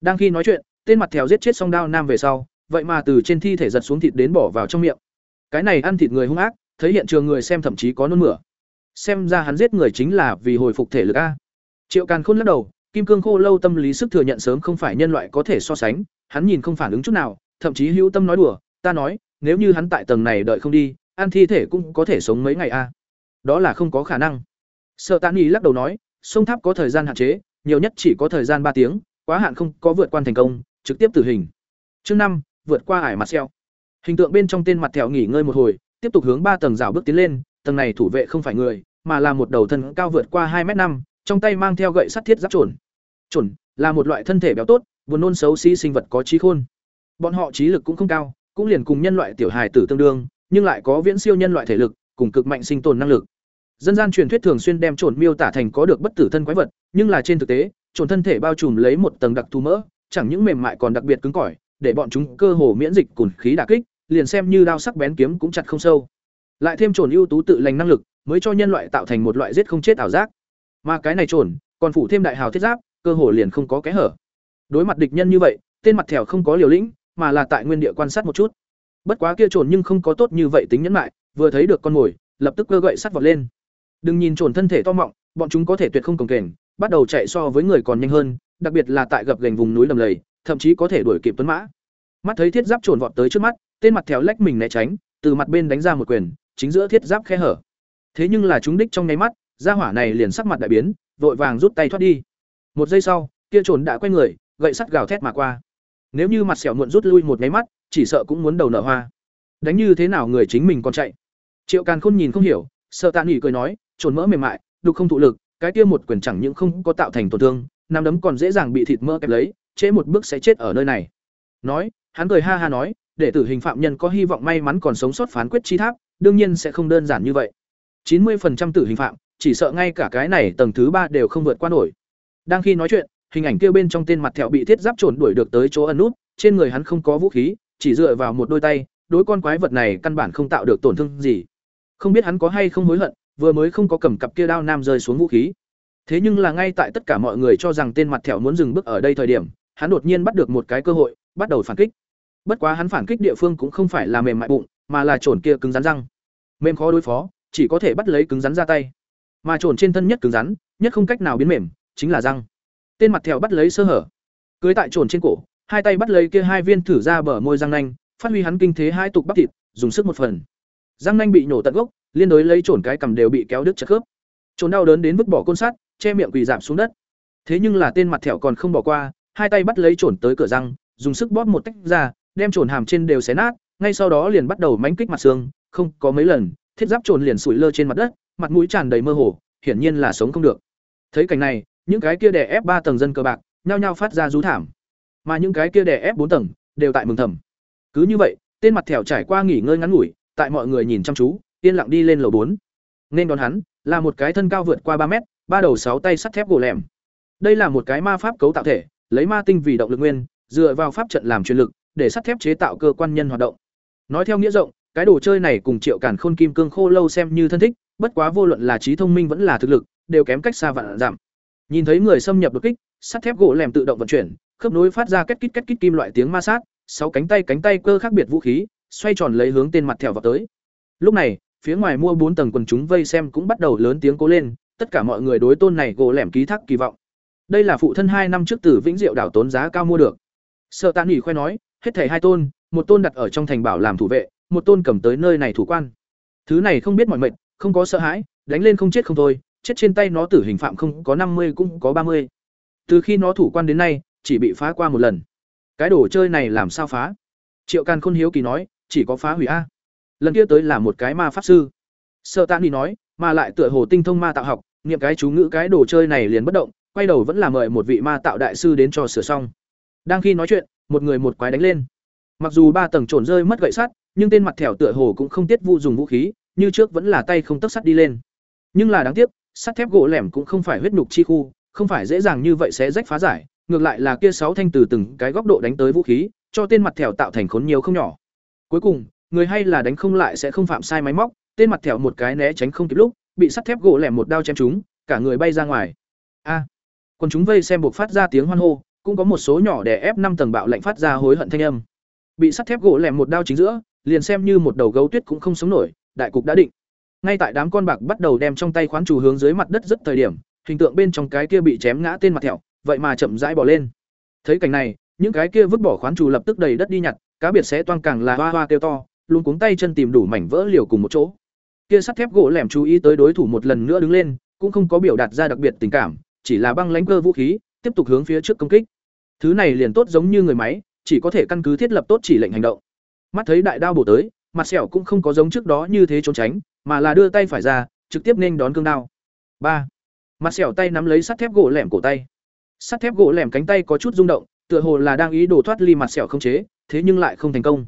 S1: Đang khi nói chuyện, tên mặt thèo giết chết song đao nam về sau, vậy mà từ trên thi thể giật xuống thịt đến bỏ vào trong miệng. Cái này ăn thịt người hung ác, thấy hiện trường người xem thậm chí có nôn mửa. Xem ra hắn giết người chính là vì hồi phục thể lực a. Triệu càn khôn lắc đầu kim cương khô lâu tâm lý sức thừa nhận sớm không phải nhân loại có thể so sánh hắn nhìn không phản ứng chút nào thậm chí hữu tâm nói đùa ta nói nếu như hắn tại tầng này đợi không đi ăn thi thể cũng có thể sống mấy ngày a. Đó là không có khả năng. Sợ tàn ý lắc đầu nói sông tháp có thời gian hạn chế nhiều nhất chỉ có thời gian ba tiếng quá hạn không có vượt quan thành công trực tiếp tử hình. Chương năm vượt qua ải mặt xeo hình tượng bên trong tên mặt thẹo nghỉ ngơi một hồi tiếp tục hướng ba tầng rào bước tiến lên tầng này thủ vệ không phải người, mà là một đầu thân cao vượt qua hai m năm, trong tay mang theo gậy sắt thiết giáp chuẩn. Chuẩn là một loại thân thể béo tốt, buồn nôn xấu xí sinh vật có trí khôn. Bọn họ trí lực cũng không cao, cũng liền cùng nhân loại tiểu hài tử tương đương, nhưng lại có viễn siêu nhân loại thể lực, cùng cực mạnh sinh tồn năng lực. Dân gian truyền thuyết thường xuyên đem trồn miêu tả thành có được bất tử thân quái vật, nhưng là trên thực tế, trồn thân thể bao trùm lấy một tầng đặc thù mỡ, chẳng những mềm mại còn đặc biệt cứng cỏi, để bọn chúng cơ hồ miễn dịch cùn khí đả kích, liền xem như đao sắc bén kiếm cũng chặt không sâu. Lại thêm trồn ưu tú tự lành năng lực, mới cho nhân loại tạo thành một loại giết không chết ảo giác. Mà cái này trồn, còn phủ thêm đại hào thiết giáp, cơ hồ liền không có kẽ hở. Đối mặt địch nhân như vậy, tên mặt thèo không có liều lĩnh, mà là tại nguyên địa quan sát một chút. Bất quá kia trồn nhưng không có tốt như vậy tính nhẫn lại, vừa thấy được con mồi, lập tức cơ gậy sắt vọt lên. Đừng nhìn trồn thân thể to mọng, bọn chúng có thể tuyệt không cồng kềnh, bắt đầu chạy so với người còn nhanh hơn, đặc biệt là tại gập gành vùng núi lầm lầy, thậm chí có thể đuổi kịp tuấn mã. Mắt thấy thiết giáp trồn vọt tới trước mắt, tên mặt thèo lách mình né tránh, từ mặt bên đánh ra một quyền, chính giữa thiết giáp khe hở. Thế nhưng là chúng đích trong nháy mắt, ra hỏa này liền sắc mặt đại biến, vội vàng rút tay thoát đi. Một giây sau, kia trồn đã quay người, gậy sắt gào thét mà qua. Nếu như mặt sẹo muộn rút lui một nháy mắt, chỉ sợ cũng muốn đầu nợ hoa. Đánh như thế nào người chính mình còn chạy. Triệu Càn Khôn nhìn không hiểu, sợ Tạ nghỉ cười nói, trồn mỡ mềm mại, đục không thụ lực, cái kia một quyền chẳng những không có tạo thành tổn thương, nắm đấm còn dễ dàng bị thịt mỡ kẹp lấy, trễ một bước sẽ chết ở nơi này. Nói, hắn cười ha ha nói, để tử hình phạm nhân có hy vọng may mắn còn sống sót phán quyết chi tháp, đương nhiên sẽ không đơn giản như vậy. 90% tử hình phạm, chỉ sợ ngay cả cái này tầng thứ ba đều không vượt qua nổi. Đang khi nói chuyện, hình ảnh kia bên trong tên mặt thẹo bị thiết giáp trồn đuổi được tới chỗ ẩn nút, trên người hắn không có vũ khí, chỉ dựa vào một đôi tay, đối con quái vật này căn bản không tạo được tổn thương gì. Không biết hắn có hay không hối hận, vừa mới không có cầm cặp kia đao nam rơi xuống vũ khí. Thế nhưng là ngay tại tất cả mọi người cho rằng tên mặt thẹo muốn dừng bước ở đây thời điểm, hắn đột nhiên bắt được một cái cơ hội, bắt đầu phản kích. Bất quá hắn phản kích địa phương cũng không phải là mềm mại bụng, mà là trồn kia cứng rắn răng. Mềm khó đối phó, chỉ có thể bắt lấy cứng rắn ra tay. Mà trồn trên thân nhất cứng rắn, nhất không cách nào biến mềm, chính là răng. Tên mặt thèo bắt lấy sơ hở, cưới tại trồn trên cổ, hai tay bắt lấy kia hai viên thử ra bờ môi răng nanh, phát huy hắn kinh thế hai tục bắp thịt, dùng sức một phần. Răng nanh bị nổ tận gốc, liên đối lấy trồn cái cầm đều bị kéo đứt chặt khớp. Trồn đau đớn đến vứt bỏ côn sắt, che miệng quỳ giảm xuống đất. Thế nhưng là tên mặt thẹo còn không bỏ qua, hai tay bắt lấy trồn tới cửa răng, dùng sức bóp một tách ra, đem trồn hàm trên đều xé nát, ngay sau đó liền bắt đầu mánh kích mặt xương, không, có mấy lần, thiết giáp trồn liền sủi lơ trên mặt đất, mặt mũi tràn đầy mơ hồ, hiển nhiên là sống không được. Thấy cảnh này, những cái kia đè ép ba tầng dân cờ bạc, nhao nhao phát ra rú thảm. Mà những cái kia đè ép bốn tầng, đều tại mừng thầm. Cứ như vậy, tên mặt thẻo trải qua nghỉ ngơi ngắn ngủi, tại mọi người nhìn chăm chú, yên lặng đi lên lầu bốn. Nên đón hắn, là một cái thân cao vượt qua ba mét, ba đầu sáu tay sắt thép gỗ lẻm. Đây là một cái ma pháp cấu tạo thể, lấy ma tinh vì động lực nguyên, dựa vào pháp trận làm truyền lực, để sắt thép chế tạo cơ quan nhân hoạt động. Nói theo nghĩa rộng, cái đồ chơi này cùng Triệu cản Khôn Kim Cương Khô lâu xem như thân thích, bất quá vô luận là trí thông minh vẫn là thực lực, đều kém cách xa vạn giảm. Nhìn thấy người xâm nhập đột kích, sắt thép gỗ lẻm tự động vận chuyển, khớp nối phát ra két kít két kít kim loại tiếng ma sát, sáu cánh tay cánh tay cơ khác biệt vũ khí, xoay tròn lấy hướng tên mặt thèo vào tới. Lúc này, phía ngoài mua bốn tầng quần chúng vây xem cũng bắt đầu lớn tiếng cố lên, tất cả mọi người đối tôn này gỗ lẻm ký thác kỳ vọng. Đây là phụ thân hai năm trước từ Vĩnh Diệu đảo tốn giá cao mua được. Sợ Tạ Nghị khoe nói, hết thảy hai tôn, một tôn đặt ở trong thành bảo làm thủ vệ, một tôn cầm tới nơi này thủ quan. Thứ này không biết mọi mệnh, không có sợ hãi, đánh lên không chết không thôi, chết trên tay nó tử hình phạm không có năm mươi cũng có ba mươi. Từ khi nó thủ quan đến nay, chỉ bị phá qua một lần. Cái đồ chơi này làm sao phá? Triệu Càn Khôn hiếu kỳ nói, chỉ có phá hủy a. Lần kia tới là một cái ma pháp sư. Sợ Tạ Nghị nói, mà lại tựa hồ tinh thông ma tạo học, nghiệm cái chú ngữ cái đồ chơi này liền bất động, quay đầu vẫn là mời một vị ma tạo đại sư đến cho sửa xong. Đang khi nói chuyện, một người một quái đánh lên. Mặc dù ba tầng trồn rơi mất gậy sắt, nhưng tên mặt thẻo tựa hồ cũng không tiết vu dùng vũ khí, như trước vẫn là tay không tấc sắt đi lên. Nhưng là đáng tiếc, sắt thép gỗ lẻm cũng không phải huyết nhục chi khu, không phải dễ dàng như vậy sẽ rách phá giải, ngược lại là kia sáu thanh từ từng cái góc độ đánh tới vũ khí, cho tên mặt thẻo tạo thành khốn nhiều không nhỏ. Cuối cùng, người hay là đánh không lại sẽ không phạm sai máy móc, tên mặt thẻo một cái né tránh không kịp lúc, bị sắt thép gỗ lẻm một đao chém trúng, cả người bay ra ngoài. A! Còn chúng vây xem buộc phát ra tiếng hoan hô, cũng có một số nhỏ đè ép năm tầng bạo lạnh phát ra hối hận thanh âm. Bị sắt thép gỗ lẻm một đao chính giữa, liền xem như một đầu gấu tuyết cũng không sống nổi, đại cục đã định. Ngay tại đám con bạc bắt đầu đem trong tay khoán chủ hướng dưới mặt đất rất thời điểm, hình tượng bên trong cái kia bị chém ngã tên mặt thẹo, vậy mà chậm rãi bỏ lên. Thấy cảnh này, những cái kia vứt bỏ khoán chủ lập tức đầy đất đi nhặt, cá biệt sẽ toang càng là hoa hoa kêu to, luôn cuống tay chân tìm đủ mảnh vỡ liều cùng một chỗ. Kia sắt thép gỗ lẻm chú ý tới đối thủ một lần nữa đứng lên, cũng không có biểu đạt ra đặc biệt tình cảm, chỉ là băng lãnh cơ vũ khí, tiếp tục hướng phía trước công kích. Thứ này liền tốt giống như người máy, chỉ có thể căn cứ thiết lập tốt chỉ lệnh hành động. Mắt thấy đại đao bổ tới, mặt sẹo cũng không có giống trước đó như thế trốn tránh, mà là đưa tay phải ra, trực tiếp nên đón cương đao. ba Mặt sẹo tay nắm lấy sắt thép gỗ lẻm cổ tay. Sắt thép gỗ lẻm cánh tay có chút rung động, tựa hồ là đang ý đồ thoát ly mặt sẹo không chế, thế nhưng lại không thành công.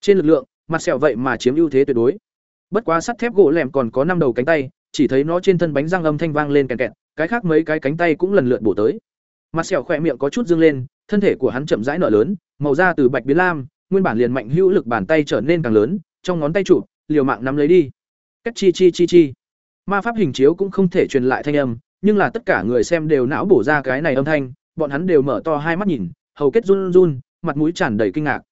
S1: Trên lực lượng, mặt sẹo vậy mà chiếm ưu thế tuyệt đối. Bất quá sắt thép gỗ lẻm còn có năm đầu cánh tay, chỉ thấy nó trên thân bánh răng âm thanh vang lên kẹt kẹt, cái khác mấy cái cánh tay cũng lần lượt bổ tới. Mặt sẹo khỏe miệng có chút dương lên, thân thể của hắn chậm rãi nở lớn, màu da từ bạch biến lam, nguyên bản liền mạnh hữu lực bàn tay trở nên càng lớn, trong ngón tay chụp, liều mạng nắm lấy đi. Cách chi chi chi chi. Ma pháp hình chiếu cũng không thể truyền lại thanh âm, nhưng là tất cả người xem đều não bổ ra cái này âm thanh, bọn hắn đều mở to hai mắt nhìn, hầu kết run run, mặt mũi tràn đầy kinh ngạc.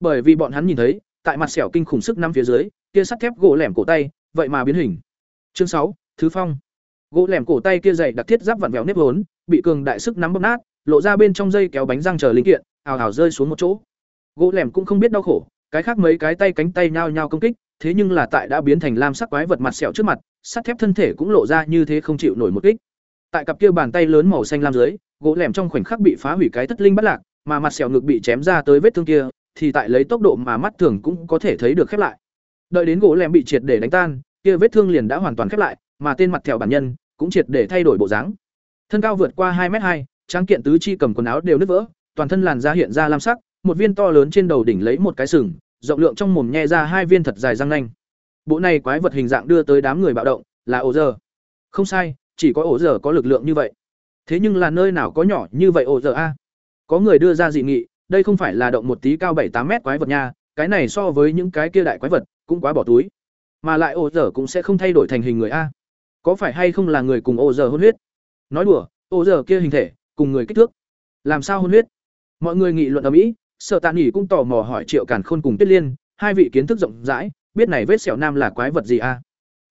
S1: Bởi vì bọn hắn nhìn thấy, tại mặt sẹo kinh khủng sức năm phía dưới, kia sắt thép gỗ lẻm cổ tay, vậy mà biến hình. Chương sáu, Thứ Phong. Gỗ lẻm cổ tay kia dày đặc thiết giáp vặn vẹo nếp vốn, bị cường đại sức nắm bóp nát, lộ ra bên trong dây kéo bánh răng chờ linh kiện, ào ào rơi xuống một chỗ. Gỗ lẻm cũng không biết đau khổ, cái khác mấy cái tay cánh tay nhao nhao công kích, thế nhưng là tại đã biến thành lam sắc quái vật mặt sẹo trước mặt, sắt thép thân thể cũng lộ ra như thế không chịu nổi một kích. Tại cặp kia bàn tay lớn màu xanh lam dưới, gỗ lẻm trong khoảnh khắc bị phá hủy cái thất linh bất lạc, mà mặt sẹo ngực bị chém ra tới vết thương kia, thì tại lấy tốc độ mà mắt thường cũng có thể thấy được khép lại. Đợi đến gỗ lẻm bị triệt để đánh tan, kia vết thương liền đã hoàn toàn khép lại, mà tên mặt thẹo bản nhân cũng triệt để thay đổi bộ dáng. Thân cao vượt qua hai m hai, tráng kiện tứ chi cầm quần áo đều nứt vỡ, toàn thân làn da hiện ra lam sắc, một viên to lớn trên đầu đỉnh lấy một cái sừng, rộng lượng trong mồm nhe ra hai viên thật dài răng nanh. Bộ này quái vật hình dạng đưa tới đám người bạo động, là ổ giờ. Không sai, chỉ có ổ giờ có lực lượng như vậy. Thế nhưng là nơi nào có nhỏ như vậy ổ giờ a? Có người đưa ra dị nghị, đây không phải là động một tí cao bảy tám mét quái vật nha, cái này so với những cái kia đại quái vật, cũng quá bỏ túi. Mà lại ô giờ cũng sẽ không thay đổi thành hình người a. Có phải hay không là người cùng ô giờ hôn huyết? Nói đùa, ô giờ kia hình thể, cùng người kích thước. Làm sao hôn huyết? Mọi người nghị luận ở mỹ, Sở Tạ nghỉ cũng tò mò hỏi Triệu Càn Khôn cùng Tuyết Liên, hai vị kiến thức rộng rãi, biết này vết sẹo nam là quái vật gì a?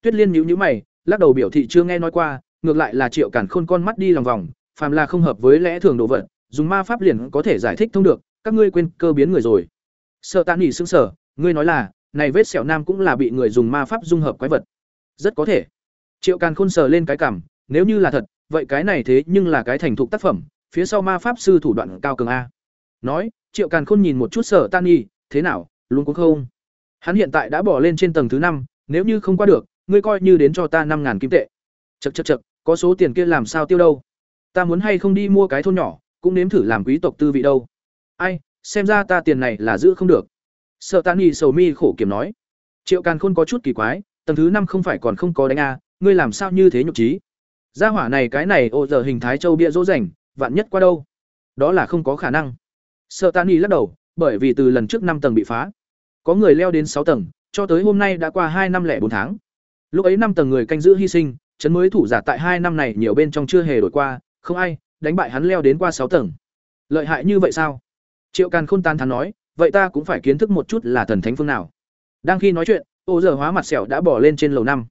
S1: Tuyết Liên nhíu nhíu mày, lắc đầu biểu thị chưa nghe nói qua, ngược lại là Triệu Càn Khôn con mắt đi lòng vòng, phàm là không hợp với lẽ thường đồ vật, dùng ma pháp liền có thể giải thích thông được, các ngươi quên cơ biến người rồi. sợ Tạ nghỉ sững sờ, ngươi nói là, này vết sẹo nam cũng là bị người dùng ma pháp dung hợp quái vật. Rất có thể. Triệu Càn Khôn sờ lên cái cằm, nếu như là thật, vậy cái này thế nhưng là cái thành thục tác phẩm, phía sau ma pháp sư thủ đoạn cao cường a. Nói, Triệu Càn Khôn nhìn một chút Sở Tan Nhi, thế nào, luôn cũng không. Hắn hiện tại đã bỏ lên trên tầng thứ năm, nếu như không qua được, ngươi coi như đến cho ta năm ngàn kim tệ. Chậc chậc chậc, có số tiền kia làm sao tiêu đâu? Ta muốn hay không đi mua cái thôn nhỏ, cũng nếm thử làm quý tộc tư vị đâu. Ai, xem ra ta tiền này là giữ không được. Sở Tan Nhi sầu mi khổ kiểm nói. Triệu Càn Khôn có chút kỳ quái, tầng thứ năm không phải còn không có đánh a, ngươi làm sao như thế nhục trí? Gia hỏa này cái này ô giờ hình thái châu bia dỗ rảnh, vạn nhất qua đâu? Đó là không có khả năng. Sở Tani lắc đầu, bởi vì từ lần trước năm tầng bị phá, có người leo đến sáu tầng, cho tới hôm nay đã qua hai năm lẻ bốn tháng. Lúc ấy năm tầng người canh giữ hy sinh, chấn mới thủ giả tại hai năm này nhiều bên trong chưa hề đổi qua, không ai đánh bại hắn leo đến qua sáu tầng. Lợi hại như vậy sao? Triệu Càn Khôn tan thán nói, vậy ta cũng phải kiến thức một chút là thần thánh phương nào. Đang khi nói chuyện, ô giờ hóa mặt sẹo đã bỏ lên trên lầu năm.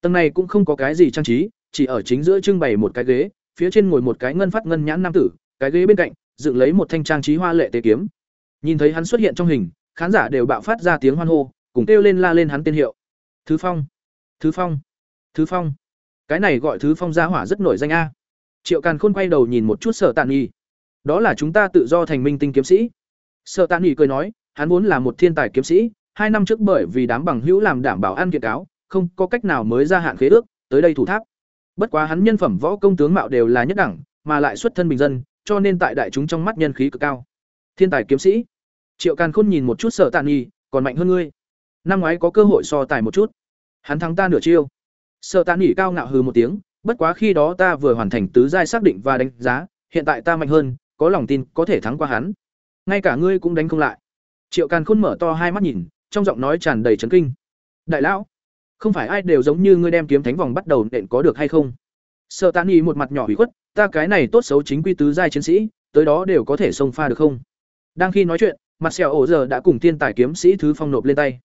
S1: Tầng này cũng không có cái gì trang trí, chỉ ở chính giữa trưng bày một cái ghế, phía trên ngồi một cái ngân phát ngân nhãn nam tử, cái ghế bên cạnh dựng lấy một thanh trang trí hoa lệ tế kiếm. Nhìn thấy hắn xuất hiện trong hình, khán giả đều bạo phát ra tiếng hoan hô, cùng kêu lên la lên hắn tên hiệu. Thứ Phong, Thứ Phong, Thứ Phong. Cái này gọi Thứ Phong gia hỏa rất nổi danh a. Triệu Càn Khôn quay đầu nhìn một chút Sở Tạn nghi Đó là chúng ta tự do thành minh tinh kiếm sĩ. Sở tạ Nhi cười nói, hắn vốn là một thiên tài kiếm sĩ, hai năm trước bởi vì đám bằng hữu làm đảm bảo an kiện cáo, không có cách nào mới ra hạn khế ước, tới đây thủ tháp. Bất quá hắn nhân phẩm võ công tướng mạo đều là nhất đẳng, mà lại xuất thân bình dân, cho nên tại đại chúng trong mắt nhân khí cực cao. Thiên tài kiếm sĩ. Triệu Càn Khôn nhìn một chút Sở Tàn Nhi, còn mạnh hơn ngươi. Năm ngoái có cơ hội so tài một chút. Hắn thắng ta nửa chiêu. Sở Tàn Nhi cao ngạo hừ một tiếng, bất quá khi đó ta vừa hoàn thành tứ giai xác định và đánh giá, hiện tại ta mạnh hơn, có lòng tin có thể thắng qua hắn. Ngay cả ngươi cũng đánh không lại. Triệu Càn Khôn mở to hai mắt nhìn, trong giọng nói tràn đầy chấn kinh. Đại lão, không phải ai đều giống như ngươi đem kiếm thánh vòng bắt đầu nện có được hay không? sợ tàn y một mặt nhỏ hủy khuất, ta cái này tốt xấu chính quy tứ giai chiến sĩ, tới đó đều có thể xông pha được không? Đang khi nói chuyện, mặt sẹo ổ giờ đã cùng tiên tài kiếm sĩ thứ phong nộp lên tay.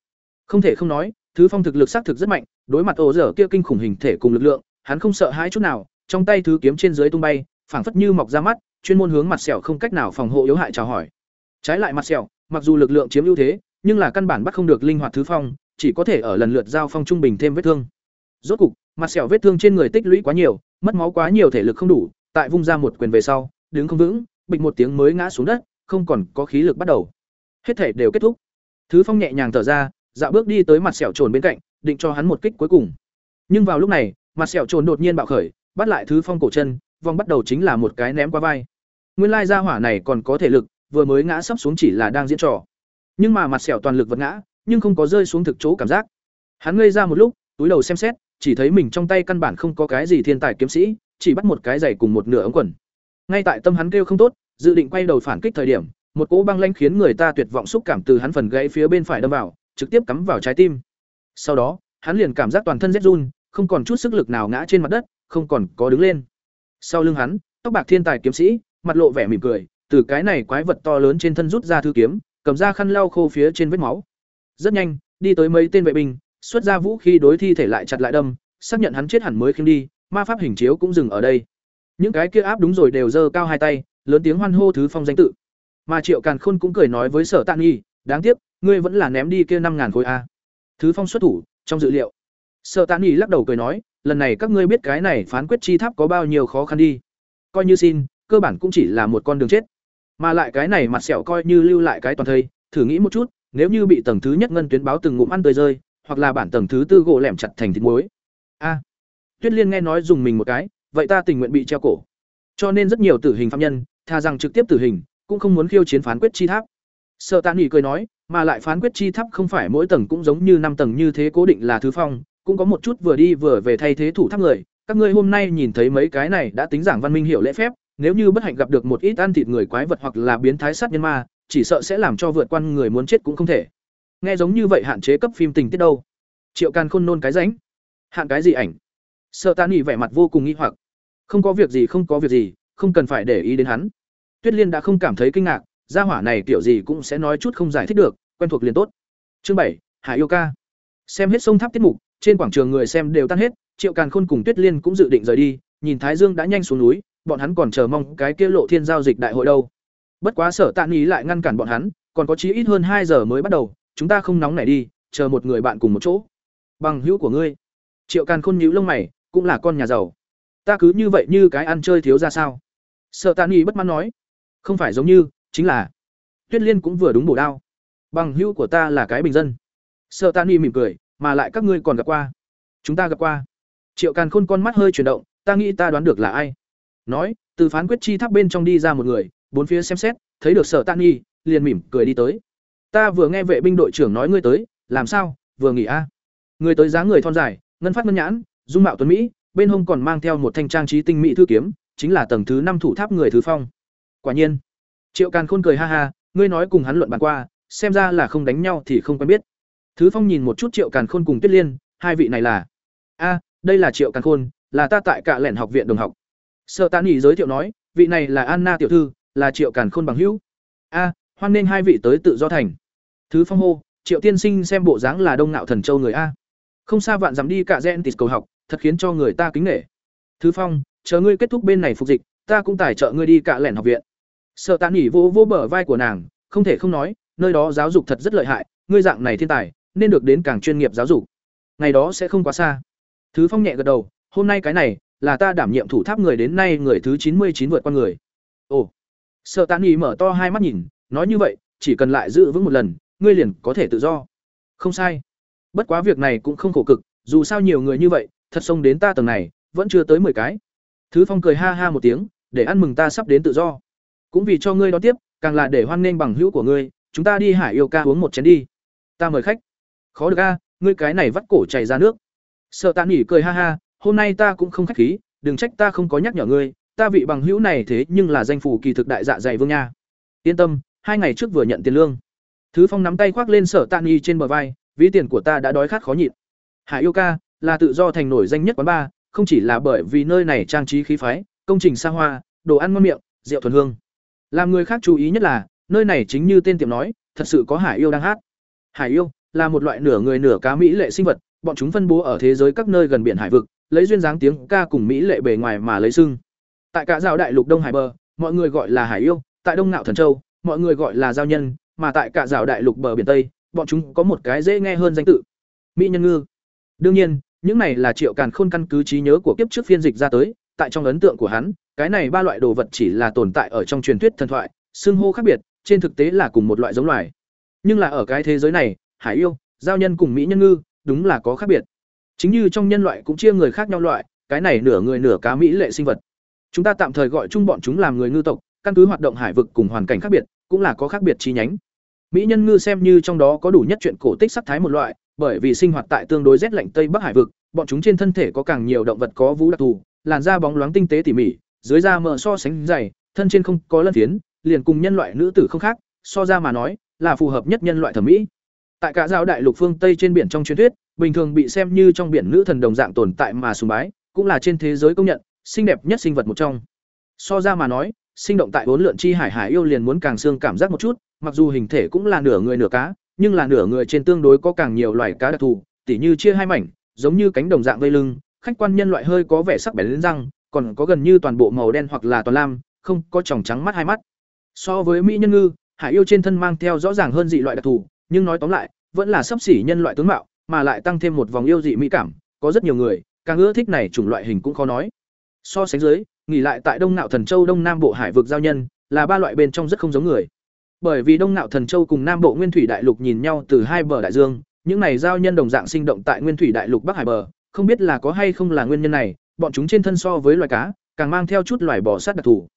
S1: Không thể không nói, thứ phong thực lực xác thực rất mạnh, đối mặt ổ giờ kia kinh khủng hình thể cùng lực lượng, hắn không sợ hãi chút nào, trong tay thứ kiếm trên dưới tung bay, phảng phất như mọc ra mắt, chuyên môn hướng mặt sẹo không cách nào phòng hộ yếu hại chào hỏi. Trái lại mặt sẹo, mặc dù lực lượng chiếm ưu thế, nhưng là căn bản bắt không được linh hoạt thứ phong, chỉ có thể ở lần lượt giao phong trung bình thêm vết thương. Rốt cục, mặt sẹo vết thương trên người tích lũy quá nhiều, mất máu quá nhiều thể lực không đủ, tại vung ra một quyền về sau, đứng không vững, bịch một tiếng mới ngã xuống đất, không còn có khí lực bắt đầu. Hết thể đều kết thúc. Thứ Phong nhẹ nhàng thở ra, dạo bước đi tới mặt sẹo trồn bên cạnh, định cho hắn một kích cuối cùng. Nhưng vào lúc này, mặt sẹo trồn đột nhiên bạo khởi, bắt lại Thứ Phong cổ chân, vòng bắt đầu chính là một cái ném qua vai. Nguyên lai gia hỏa này còn có thể lực, vừa mới ngã sắp xuống chỉ là đang diễn trò. nhưng mà mặt sẹo toàn lực vật ngã, nhưng không có rơi xuống thực chỗ cảm giác. Hắn ngây ra một lúc, túi đầu xem xét, chỉ thấy mình trong tay căn bản không có cái gì thiên tài kiếm sĩ, chỉ bắt một cái giày cùng một nửa ống quần. Ngay tại tâm hắn kêu không tốt, dự định quay đầu phản kích thời điểm, một cỗ băng lanh khiến người ta tuyệt vọng xúc cảm từ hắn phần gãy phía bên phải đâm vào, trực tiếp cắm vào trái tim. Sau đó, hắn liền cảm giác toàn thân rét run, không còn chút sức lực nào ngã trên mặt đất, không còn có đứng lên. Sau lưng hắn, tóc bạc thiên tài kiếm sĩ, mặt lộ vẻ mỉm cười từ cái này quái vật to lớn trên thân rút ra thư kiếm, cầm ra khăn lau khô phía trên vết máu. Rất nhanh, đi tới mấy tên vệ binh, xuất ra vũ khí đối thi thể lại chặt lại đâm, xác nhận hắn chết hẳn mới khiêng đi, ma pháp hình chiếu cũng dừng ở đây. Những cái kia áp đúng rồi đều giơ cao hai tay, lớn tiếng hoan hô thứ phong danh tự. Mà triệu càn khôn cũng cười nói với sở tạ nghi, đáng tiếc, ngươi vẫn là ném đi kia năm ngàn khối a. Thứ phong xuất thủ, trong dự liệu. Sở tạ nghi lắc đầu cười nói, lần này các ngươi biết cái này phán quyết chi tháp có bao nhiêu khó khăn đi. Coi như xin, cơ bản cũng chỉ là một con đường chết mà lại cái này mặt sẹo coi như lưu lại cái toàn thây, thử nghĩ một chút, nếu như bị tầng thứ nhất ngân tuyến báo từng ngụm ăn tơi rơi, hoặc là bản tầng thứ tư gỗ lẻm chặt thành thịt muối. A. Tuyết liên nghe nói dùng mình một cái, vậy ta tình nguyện bị treo cổ. Cho nên rất nhiều tử hình phạm nhân thà rằng trực tiếp tử hình, cũng không muốn khiêu chiến phán quyết chi tháp. Sợ tạ nghỉ cười nói, mà lại phán quyết chi tháp không phải mỗi tầng cũng giống như năm tầng như thế cố định là thứ phong, cũng có một chút vừa đi vừa về thay thế thủ tháp người. Các ngươi hôm nay nhìn thấy mấy cái này đã tính giảng văn minh hiểu lễ phép nếu như bất hạnh gặp được một ít ăn thịt người quái vật hoặc là biến thái sát nhân ma, chỉ sợ sẽ làm cho vượt qua người muốn chết cũng không thể. Nghe giống như vậy hạn chế cấp phim tình tiết đâu. Triệu càn khôn nôn cái ránh. Hạn cái gì ảnh? Sợ ta Nghị vẻ mặt vô cùng nghi hoặc. Không có việc gì, không có việc gì, không cần phải để ý đến hắn. Tuyết liên đã không cảm thấy kinh ngạc, gia hỏa này tiểu gì cũng sẽ nói chút không giải thích được, quen thuộc liền tốt. Chương bảy, hải yêu ca. Xem hết sông tháp tiết mục, trên quảng trường người xem đều tan hết, triệu càn khôn cùng tuyết liên cũng dự định rời đi, nhìn thái dương đã nhanh xuống núi bọn hắn còn chờ mong cái kia lộ thiên giao dịch đại hội đâu. Bất quá sở tạ ý lại ngăn cản bọn hắn, còn có chí ít hơn hai giờ mới bắt đầu, chúng ta không nóng nảy đi, chờ một người bạn cùng một chỗ. Bằng hữu của ngươi. Triệu càn khôn nhíu lông mày, cũng là con nhà giàu. Ta cứ như vậy như cái ăn chơi thiếu ra sao? Sợ tạ nghi bất mãn nói. Không phải giống như, chính là. Tuyết liên cũng vừa đúng bổ đao. Bằng hữu của ta là cái bình dân. Sợ tạ nghi mỉm cười, mà lại các ngươi còn gặp qua. Chúng ta gặp qua. Triệu càn khôn con mắt hơi chuyển động, ta nghĩ ta đoán được là ai nói, từ phán quyết chi tháp bên trong đi ra một người, bốn phía xem xét, thấy được sở tan nghi, liền mỉm cười đi tới. Ta vừa nghe vệ binh đội trưởng nói ngươi tới, làm sao, vừa nghỉ a? Người tới dáng người thon dài, ngân phát ngân nhãn, dung mạo tuấn mỹ, bên hông còn mang theo một thanh trang trí tinh mỹ thư kiếm, chính là tầng thứ năm thủ tháp người thứ phong. Quả nhiên, triệu càn khôn cười ha ha, ngươi nói cùng hắn luận bàn qua, xem ra là không đánh nhau thì không quen biết. Thứ phong nhìn một chút triệu càn khôn cùng tuyết liên, hai vị này là, a, đây là triệu càn khôn, là ta tại cạ lẻn học viện đồng học sợ tạ nghỉ giới thiệu nói, vị này là anna tiểu thư, là triệu càn khôn bằng hữu. A, hoan nghênh hai vị tới tự do thành. Thứ phong hô, triệu tiên sinh xem bộ dáng là đông nạo thần châu người a. Không xa vạn dám đi cả gen tịt cầu học, thật khiến cho người ta kính nể. Thứ phong, chờ ngươi kết thúc bên này phục dịch, ta cũng tài trợ ngươi đi cả lẻn học viện. Sợ tạ nghỉ vô vô bờ vai của nàng, không thể không nói, nơi đó giáo dục thật rất lợi hại, ngươi dạng này thiên tài, nên được đến càng chuyên nghiệp giáo dục. Ngày đó sẽ không quá xa. Thứ phong nhẹ gật đầu, hôm nay cái này là ta đảm nhiệm thủ tháp người đến nay người thứ chín mươi chín vượt qua người. Ồ. Sợ tạ nghỉ mở to hai mắt nhìn, nói như vậy, chỉ cần lại giữ vững một lần, ngươi liền có thể tự do. Không sai. Bất quá việc này cũng không khổ cực, dù sao nhiều người như vậy, thật xông đến ta tầng này, vẫn chưa tới mười cái. Thứ phong cười ha ha một tiếng, để ăn mừng ta sắp đến tự do. Cũng vì cho ngươi đón tiếp, càng là để hoan nghênh bằng hữu của ngươi, chúng ta đi hải yêu ca uống một chén đi. Ta mời khách. Khó được a, ngươi cái này vắt cổ chảy ra nước. Sợ tạ nghỉ cười ha ha hôm nay ta cũng không khách khí, đừng trách ta không có nhắc nhở ngươi, ta vị bằng hữu này thế nhưng là danh phủ kỳ thực đại dạ dày vương nha. Yên tâm, hai ngày trước vừa nhận tiền lương. Thứ phong nắm tay khoác lên sở tạ Nghi trên bờ vai, ví tiền của ta đã đói khát khó nhịn. Hải yêu ca, là tự do thành nổi danh nhất quán bar không chỉ là bởi vì nơi này trang trí khí phái, công trình xa hoa, đồ ăn ngon miệng, rượu thuần hương. Làm người khác chú ý nhất là, nơi này chính như tên tiệm nói, thật sự có hải yêu đang hát. Hải yêu là một loại nửa người nửa cá mỹ lệ sinh vật, bọn chúng phân bố ở thế giới các nơi gần biển hải vực lấy duyên dáng tiếng ca cùng mỹ lệ bề ngoài mà lấy sưng tại cả rào đại lục đông hải bờ, mọi người gọi là hải yêu, tại đông nạo thần châu, mọi người gọi là giao nhân, mà tại cả rào đại lục bờ biển tây, bọn chúng có một cái dễ nghe hơn danh tự, mỹ nhân ngư. Đương nhiên, những này là triệu càn khôn căn cứ trí nhớ của kiếp trước phiên dịch ra tới, tại trong ấn tượng của hắn, cái này ba loại đồ vật chỉ là tồn tại ở trong truyền thuyết thần thoại, xưng hô khác biệt, trên thực tế là cùng một loại giống loài. Nhưng là ở cái thế giới này, hải yêu, giao nhân cùng mỹ nhân ngư, đúng là có khác biệt chính như trong nhân loại cũng chia người khác nhau loại, cái này nửa người nửa cá mỹ lệ sinh vật. Chúng ta tạm thời gọi chung bọn chúng làm người ngư tộc, căn cứ hoạt động hải vực cùng hoàn cảnh khác biệt, cũng là có khác biệt chi nhánh. Mỹ nhân ngư xem như trong đó có đủ nhất chuyện cổ tích sắc thái một loại, bởi vì sinh hoạt tại tương đối rét lạnh tây bắc hải vực, bọn chúng trên thân thể có càng nhiều động vật có vú đặc thù, làn da bóng loáng tinh tế tỉ mỉ, dưới da mờ so sánh dày, thân trên không có lân phiến, liền cùng nhân loại nữ tử không khác, so ra mà nói, là phù hợp nhất nhân loại thẩm mỹ. Tại cả giao đại lục phương tây trên biển trong truyền thuyết bình thường bị xem như trong biển nữ thần đồng dạng tồn tại mà sùng bái, cũng là trên thế giới công nhận, xinh đẹp nhất sinh vật một trong. So ra mà nói, sinh động tại bốn lượn chi hải hải yêu liền muốn càng xương cảm giác một chút, mặc dù hình thể cũng là nửa người nửa cá, nhưng là nửa người trên tương đối có càng nhiều loài cá đặc thù, tỉ như chia hai mảnh, giống như cánh đồng dạng vây lưng, khách quan nhân loại hơi có vẻ sắc bén lên răng, còn có gần như toàn bộ màu đen hoặc là toàn lam, không có tròng trắng mắt hai mắt. So với mỹ nhân ngư, hải yêu trên thân mang theo rõ ràng hơn dị loại đặc thù, nhưng nói tóm lại, vẫn là sấp xỉ nhân loại tướng mạo mà lại tăng thêm một vòng yêu dị mỹ cảm, có rất nhiều người, càng ưa thích này chủng loại hình cũng khó nói. So sánh dưới, nghỉ lại tại đông nạo thần châu đông nam bộ hải vực giao nhân, là ba loại bên trong rất không giống người. Bởi vì đông nạo thần châu cùng nam bộ nguyên thủy đại lục nhìn nhau từ hai bờ đại dương, những này giao nhân đồng dạng sinh động tại nguyên thủy đại lục bắc hải bờ, không biết là có hay không là nguyên nhân này, bọn chúng trên thân so với loài cá, càng mang theo chút loài bò sát đặc thù.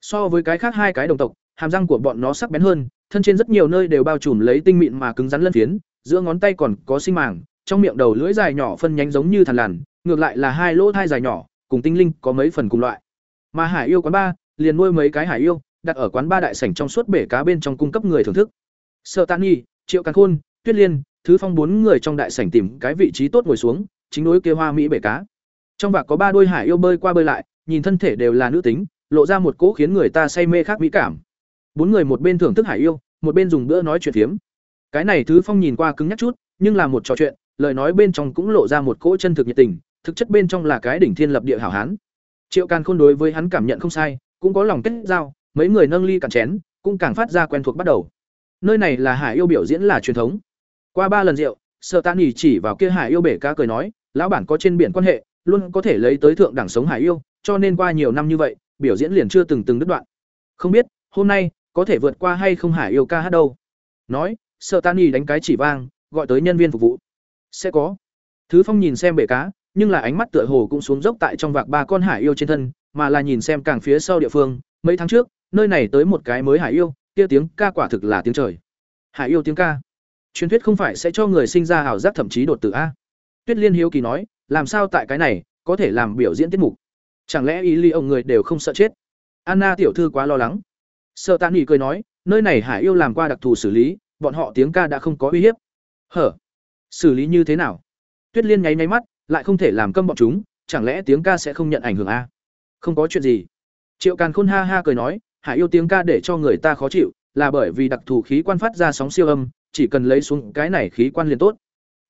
S1: So với cái khác hai cái đồng tộc, hàm răng của bọn nó sắc bén hơn, thân trên rất nhiều nơi đều bao trùm lấy tinh mịn mà cứng rắn lân phiến giữa ngón tay còn có sinh màng, trong miệng đầu lưỡi dài nhỏ phân nhánh giống như thằn lằn, ngược lại là hai lỗ thai dài nhỏ, cùng tinh linh có mấy phần cùng loại. Mà hải yêu quán ba liền nuôi mấy cái hải yêu, đặt ở quán ba đại sảnh trong suốt bể cá bên trong cung cấp người thưởng thức. Sợ Tạn nghi triệu càn khôn, tuyết liên, thứ phong bốn người trong đại sảnh tìm cái vị trí tốt ngồi xuống, chính đối kia hoa mỹ bể cá. Trong vạc có ba đôi hải yêu bơi qua bơi lại, nhìn thân thể đều là nữ tính, lộ ra một cỗ khiến người ta say mê khác mỹ cảm. Bốn người một bên thưởng thức hải yêu, một bên dùng bữa nói chuyện phiếm cái này thứ phong nhìn qua cứng nhắc chút, nhưng là một trò chuyện, lời nói bên trong cũng lộ ra một cỗ chân thực nhiệt tình, thực chất bên trong là cái đỉnh thiên lập địa hảo hán. Triệu càn khôn đối với hắn cảm nhận không sai, cũng có lòng kết giao, mấy người nâng ly cạn chén, cũng càng phát ra quen thuộc bắt đầu. Nơi này là hải yêu biểu diễn là truyền thống. Qua ba lần rượu sợ tan nhì chỉ vào kia hải yêu bể cá cười nói, lão bản có trên biển quan hệ, luôn có thể lấy tới thượng đẳng sống hải yêu, cho nên qua nhiều năm như vậy, biểu diễn liền chưa từng từng đứt đoạn. Không biết, hôm nay, có thể vượt qua hay không hải yêu ca hát đâu? Nói sợ tan nhì đánh cái chỉ vang, gọi tới nhân viên phục vụ. Sẽ có. Thứ phong nhìn xem bể cá, nhưng là ánh mắt tựa hồ cũng xuống dốc tại trong vạc ba con hải yêu trên thân, mà là nhìn xem càng phía sau địa phương, mấy tháng trước, nơi này tới một cái mới hải yêu, kia tiếng ca quả thực là tiếng trời. Hải yêu tiếng ca. Truyền thuyết không phải sẽ cho người sinh ra ảo giác thậm chí đột tử a. Tuyết liên hiếu kỳ nói, làm sao tại cái này, có thể làm biểu diễn tiết mục? Chẳng lẽ ý ly ông người đều không sợ chết? Anna tiểu thư quá lo lắng. Sợ tạ nghỉ cười nói, nơi này hải yêu làm qua đặc thù xử lý bọn họ tiếng ca đã không có uy hiếp. Hở? Xử lý như thế nào? Tuyết liên nháy nháy mắt, lại không thể làm câm bọn chúng, chẳng lẽ tiếng ca sẽ không nhận ảnh hưởng a không có chuyện gì. Triệu càn khôn ha ha cười nói, hải yêu tiếng ca để cho người ta khó chịu, là bởi vì đặc thù khí quan phát ra sóng siêu âm, chỉ cần lấy xuống cái này khí quan liền tốt.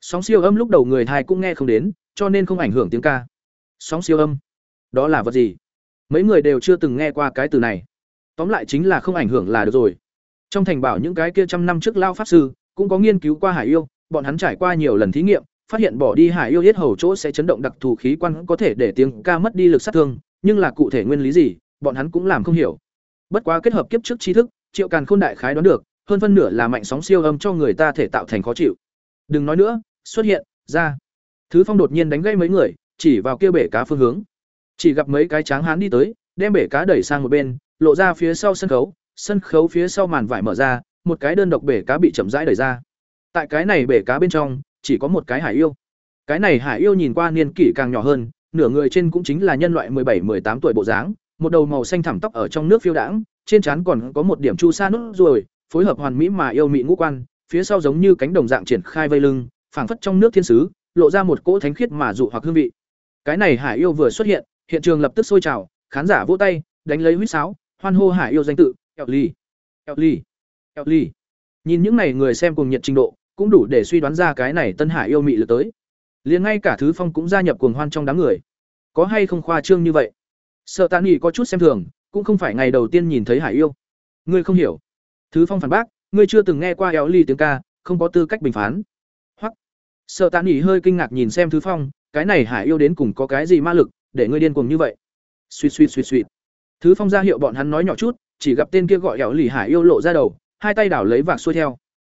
S1: Sóng siêu âm lúc đầu người thai cũng nghe không đến, cho nên không ảnh hưởng tiếng ca. Sóng siêu âm? Đó là vật gì? Mấy người đều chưa từng nghe qua cái từ này. Tóm lại chính là không ảnh hưởng là được rồi trong thành bảo những cái kia trăm năm trước lao pháp sư, cũng có nghiên cứu qua hải yêu, bọn hắn trải qua nhiều lần thí nghiệm, phát hiện bỏ đi hải yêu yết hầu chỗ sẽ chấn động đặc thù khí quan có thể để tiếng ca mất đi lực sát thương, nhưng là cụ thể nguyên lý gì, bọn hắn cũng làm không hiểu. Bất quá kết hợp kiếp trước tri thức, triệu càn khôn đại khái đoán được, hơn phân nửa là mạnh sóng siêu âm cho người ta thể tạo thành khó chịu. Đừng nói nữa, xuất hiện, ra. Thứ phong đột nhiên đánh gây mấy người, chỉ vào kia bể cá phương hướng. Chỉ gặp mấy cái tráng hán đi tới, đem bể cá đẩy sang một bên, lộ ra phía sau sân khấu sân khấu phía sau màn vải mở ra, một cái đơn độc bể cá bị chậm rãi đẩy ra. Tại cái này bể cá bên trong, chỉ có một cái hải yêu. Cái này hải yêu nhìn qua niên kỷ càng nhỏ hơn, nửa người trên cũng chính là nhân loại bảy 17 tám tuổi bộ dáng, một đầu màu xanh thẳm tóc ở trong nước phiêu đãng, trên trán còn có một điểm chu sa nốt ruồi, phối hợp hoàn mỹ mà yêu mị ngũ quan, phía sau giống như cánh đồng dạng triển khai vây lưng, phảng phất trong nước thiên sứ, lộ ra một cỗ thánh khiết mà dụ hoặc hương vị. Cái này hải yêu vừa xuất hiện hiện trường lập tức sôi trào, khán giả vỗ tay, đánh lấy huýt sáo, hoan hô hải yêu danh tự Ellie, Ellie, Ellie, nhìn những này người xem cùng nhiệt trình độ cũng đủ để suy đoán ra cái này tân hải yêu mị lực tới. Liền ngay cả thứ phong cũng gia nhập cuồng hoan trong đám người. Có hay không khoa trương như vậy? Sợ tạ Nghị có chút xem thường cũng không phải ngày đầu tiên nhìn thấy hải yêu. Ngươi không hiểu. Thứ phong phản bác ngươi chưa từng nghe qua Ellie tiếng ca không có tư cách bình phán. Hoặc sợ tạ Nghị hơi kinh ngạc nhìn xem thứ phong cái này hải yêu đến cùng có cái gì ma lực để ngươi điên cuồng như vậy? Suýt suýt suýt suýt. Thứ phong ra hiệu bọn hắn nói nhỏ chút chỉ gặp tên kia gọi éo lì hải yêu lộ ra đầu, hai tay đảo lấy vạc xuôi theo.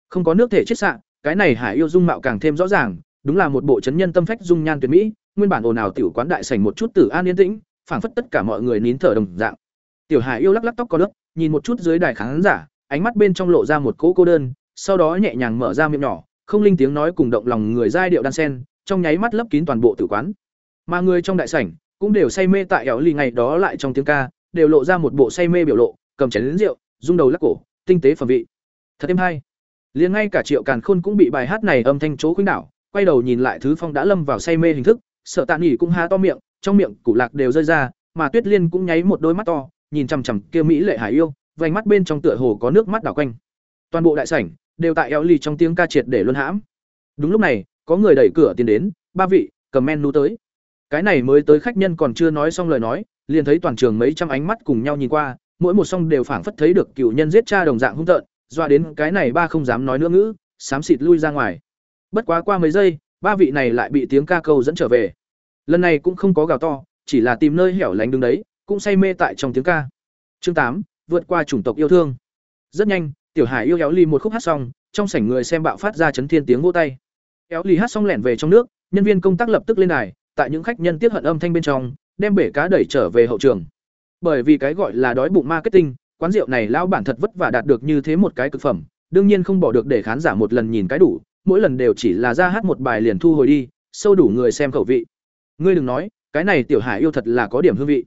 S1: Không có nước thể chết sạn cái này hải yêu dung mạo càng thêm rõ ràng, đúng là một bộ chấn nhân tâm phách dung nhan tuyệt mỹ, nguyên bản ồn ào tiểu quán đại sảnh một chút tử an yên tĩnh, phảng phất tất cả mọi người nín thở đồng dạng. Tiểu hải yêu lắc lắc tóc có nước, nhìn một chút dưới đài khán giả, ánh mắt bên trong lộ ra một cỗ cô đơn, sau đó nhẹ nhàng mở ra miệng nhỏ, không linh tiếng nói cùng động lòng người giai điệu đan sen, trong nháy mắt lấp kín toàn bộ tử quán. Mà người trong đại sảnh cũng đều say mê tại ẻo ly ngày đó lại trong tiếng ca, đều lộ ra một bộ say mê biểu lộ cầm chén đến rượu, rung đầu lắc cổ, tinh tế phẩm vị. Thật êm hay. Liền ngay cả triệu càn khôn cũng bị bài hát này âm thanh chỗ khuynh đảo, quay đầu nhìn lại thứ phong đã lâm vào say mê hình thức, sợ tạ nghỉ cũng há to miệng, trong miệng củ lạc đều rơi ra, mà tuyết liên cũng nháy một đôi mắt to, nhìn chằm chằm kia mỹ lệ hải yêu, vành mắt bên trong tựa hồ có nước mắt đảo quanh. Toàn bộ đại sảnh đều tại eo lì trong tiếng ca triệt để luân hãm. Đúng lúc này, có người đẩy cửa tiến đến, ba vị cầm men nú tới. Cái này mới tới khách nhân còn chưa nói xong lời nói, liền thấy toàn trường mấy trăm ánh mắt cùng nhau nhìn qua mỗi một song đều phảng phất thấy được cựu nhân giết cha đồng dạng hung tợn doa đến cái này ba không dám nói nữa ngữ, xám xịt lui ra ngoài. Bất quá qua mấy giây, ba vị này lại bị tiếng ca câu dẫn trở về. Lần này cũng không có gào to, chỉ là tìm nơi hẻo lánh đứng đấy, cũng say mê tại trong tiếng ca. Chương tám, vượt qua chủng tộc yêu thương. Rất nhanh, tiểu hải yêu éo ly một khúc hát xong, trong sảnh người xem bạo phát ra chấn thiên tiếng vỗ tay. Éo ly hát xong lẻn về trong nước, nhân viên công tác lập tức lên đài, tại những khách nhân tiếp hận âm thanh bên trong, đem bể cá đẩy trở về hậu trường bởi vì cái gọi là đói bụng marketing, quán rượu này lão bản thật vất vả đạt được như thế một cái cực phẩm, đương nhiên không bỏ được để khán giả một lần nhìn cái đủ, mỗi lần đều chỉ là ra hát một bài liền thu hồi đi, sâu đủ người xem khẩu vị. Ngươi đừng nói, cái này tiểu hải yêu thật là có điểm hương vị.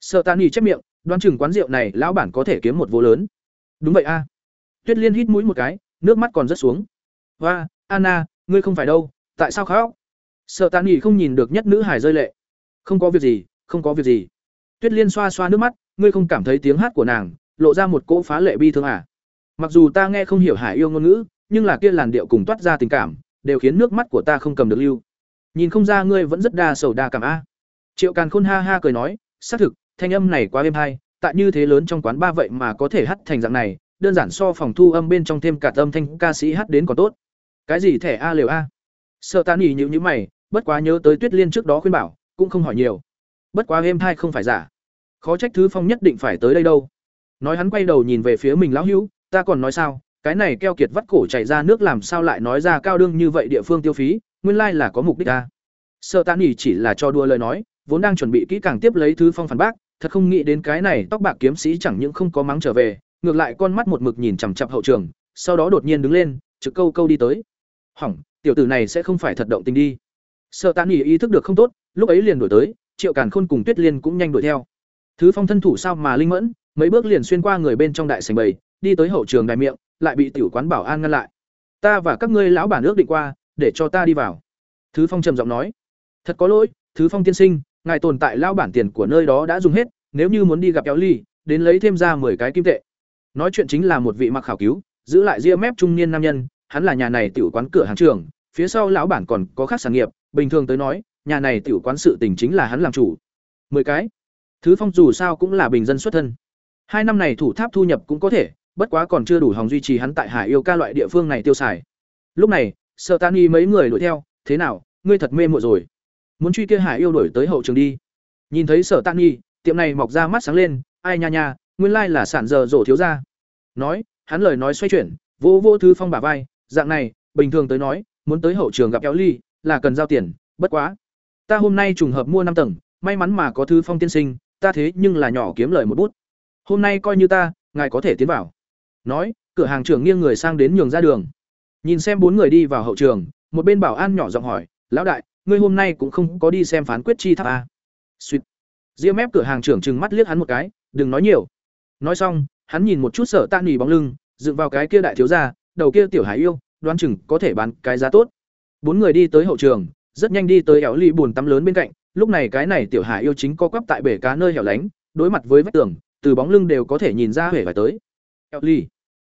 S1: Sợ tan chép miệng, đoán chừng quán rượu này lão bản có thể kiếm một vô lớn. Đúng vậy a. Tuyết liên hít mũi một cái, nước mắt còn rất xuống. Và anna, ngươi không phải đâu, tại sao khóc? Sợ tan không nhìn được nhất nữ hải rơi lệ. Không có việc gì, không có việc gì tuyết liên xoa xoa nước mắt, ngươi không cảm thấy tiếng hát của nàng lộ ra một cỗ phá lệ bi thương à? Mặc dù ta nghe không hiểu hải yêu ngôn ngữ, nhưng là kia làn điệu cùng toát ra tình cảm, đều khiến nước mắt của ta không cầm được lưu. Nhìn không ra ngươi vẫn rất đa sầu đa cảm a triệu càn khôn ha ha cười nói, xác thực, thanh âm này quá êm hay, tại như thế lớn trong quán ba vậy mà có thể hát thành dạng này, đơn giản so phòng thu âm bên trong thêm cả âm thanh ca sĩ hát đến còn tốt. Cái gì thẻ a liều a? Sợ ta nhỉ nhíu như mày, bất quá nhớ tới tuyết liên trước đó khuyên bảo, cũng không hỏi nhiều bất quá êm thai không phải giả. Khó trách thứ phong nhất định phải tới đây đâu. Nói hắn quay đầu nhìn về phía mình lão hữu, ta còn nói sao, cái này keo kiệt vắt cổ chảy ra nước làm sao lại nói ra cao đương như vậy địa phương tiêu phí, nguyên lai là có mục đích ta. Sợ tạ nghỉ chỉ là cho đua lời nói, vốn đang chuẩn bị kỹ càng tiếp lấy thứ phong phản bác, thật không nghĩ đến cái này tóc bạc kiếm sĩ chẳng những không có mắng trở về, ngược lại con mắt một mực nhìn chằm chặp hậu trường, sau đó đột nhiên đứng lên, trực câu câu đi tới. Hỏng, tiểu tử này sẽ không phải thật động tình đi. Sợ tạ nghỉ ý thức được không tốt, lúc ấy liền đuổi tới triệu càn khôn cùng tuyết liên cũng nhanh đuổi theo. Thứ phong thân thủ sao mà linh mẫn, mấy bước liền xuyên qua người bên trong đại sành bầy, đi tới hậu trường đài miệng, lại bị tiểu quán bảo an ngăn lại. Ta và các ngươi lão bản ước định qua, để cho ta đi vào. Thứ phong trầm giọng nói. Thật có lỗi, thứ phong tiên sinh, ngài tồn tại lão bản tiền của nơi đó đã dùng hết, nếu như muốn đi gặp kéo ly, đến lấy thêm ra 10 cái kim tệ. Nói chuyện chính là một vị mặc khảo cứu, giữ lại ria mép trung niên nam nhân, hắn là nhà này tiểu quán cửa hàng trường phía sau lão bản còn có khác sản nghiệp, bình thường tới nói nhà này tiểu quán sự tình chính là hắn làm chủ. 10 cái. Thứ phong dù sao cũng là bình dân xuất thân. Hai năm này thủ tháp thu nhập cũng có thể, bất quá còn chưa đủ hòng duy trì hắn tại hải yêu ca loại địa phương này tiêu xài. Lúc này sở tani mấy người đuổi theo, thế nào, ngươi thật mê muội rồi? Muốn truy kia hải yêu đuổi tới hậu trường đi. Nhìn thấy sở tani tiệm này mọc ra mắt sáng lên, ai nha nha, nguyên lai là sản giờ rổ thiếu gia. Nói, hắn lời nói xoay chuyển vô vô thứ phong bả vai, dạng này, bình thường tới nói, muốn tới hậu trường gặp kéo ly là cần giao tiền, bất quá ta hôm nay trùng hợp mua năm tầng, may mắn mà có thứ phong tiên sinh, ta thế nhưng là nhỏ kiếm lời một bút. Hôm nay coi như ta, ngài có thể tiến vào. Nói, cửa hàng trưởng nghiêng người sang đến nhường ra đường. Nhìn xem bốn người đi vào hậu trường, một bên bảo an nhỏ giọng hỏi, lão đại, ngươi hôm nay cũng không có đi xem phán quyết chi tháp à? suýt. Ria mép cửa hàng trưởng trừng mắt liếc hắn một cái, đừng nói nhiều. Nói xong, hắn nhìn một chút sợ tạ nỉ bóng lưng, dựng vào cái kia đại thiếu gia, đầu kia tiểu hải yêu, đoán chừng có thể bán cái giá tốt. Bốn người đi tới hậu trường rất nhanh đi tới éo ly buồn tắm lớn bên cạnh, lúc này cái này tiểu hải yêu chính co quắp tại bể cá nơi hẻo lánh, đối mặt với vách tường, từ bóng lưng đều có thể nhìn ra hể phải tới. Éo ly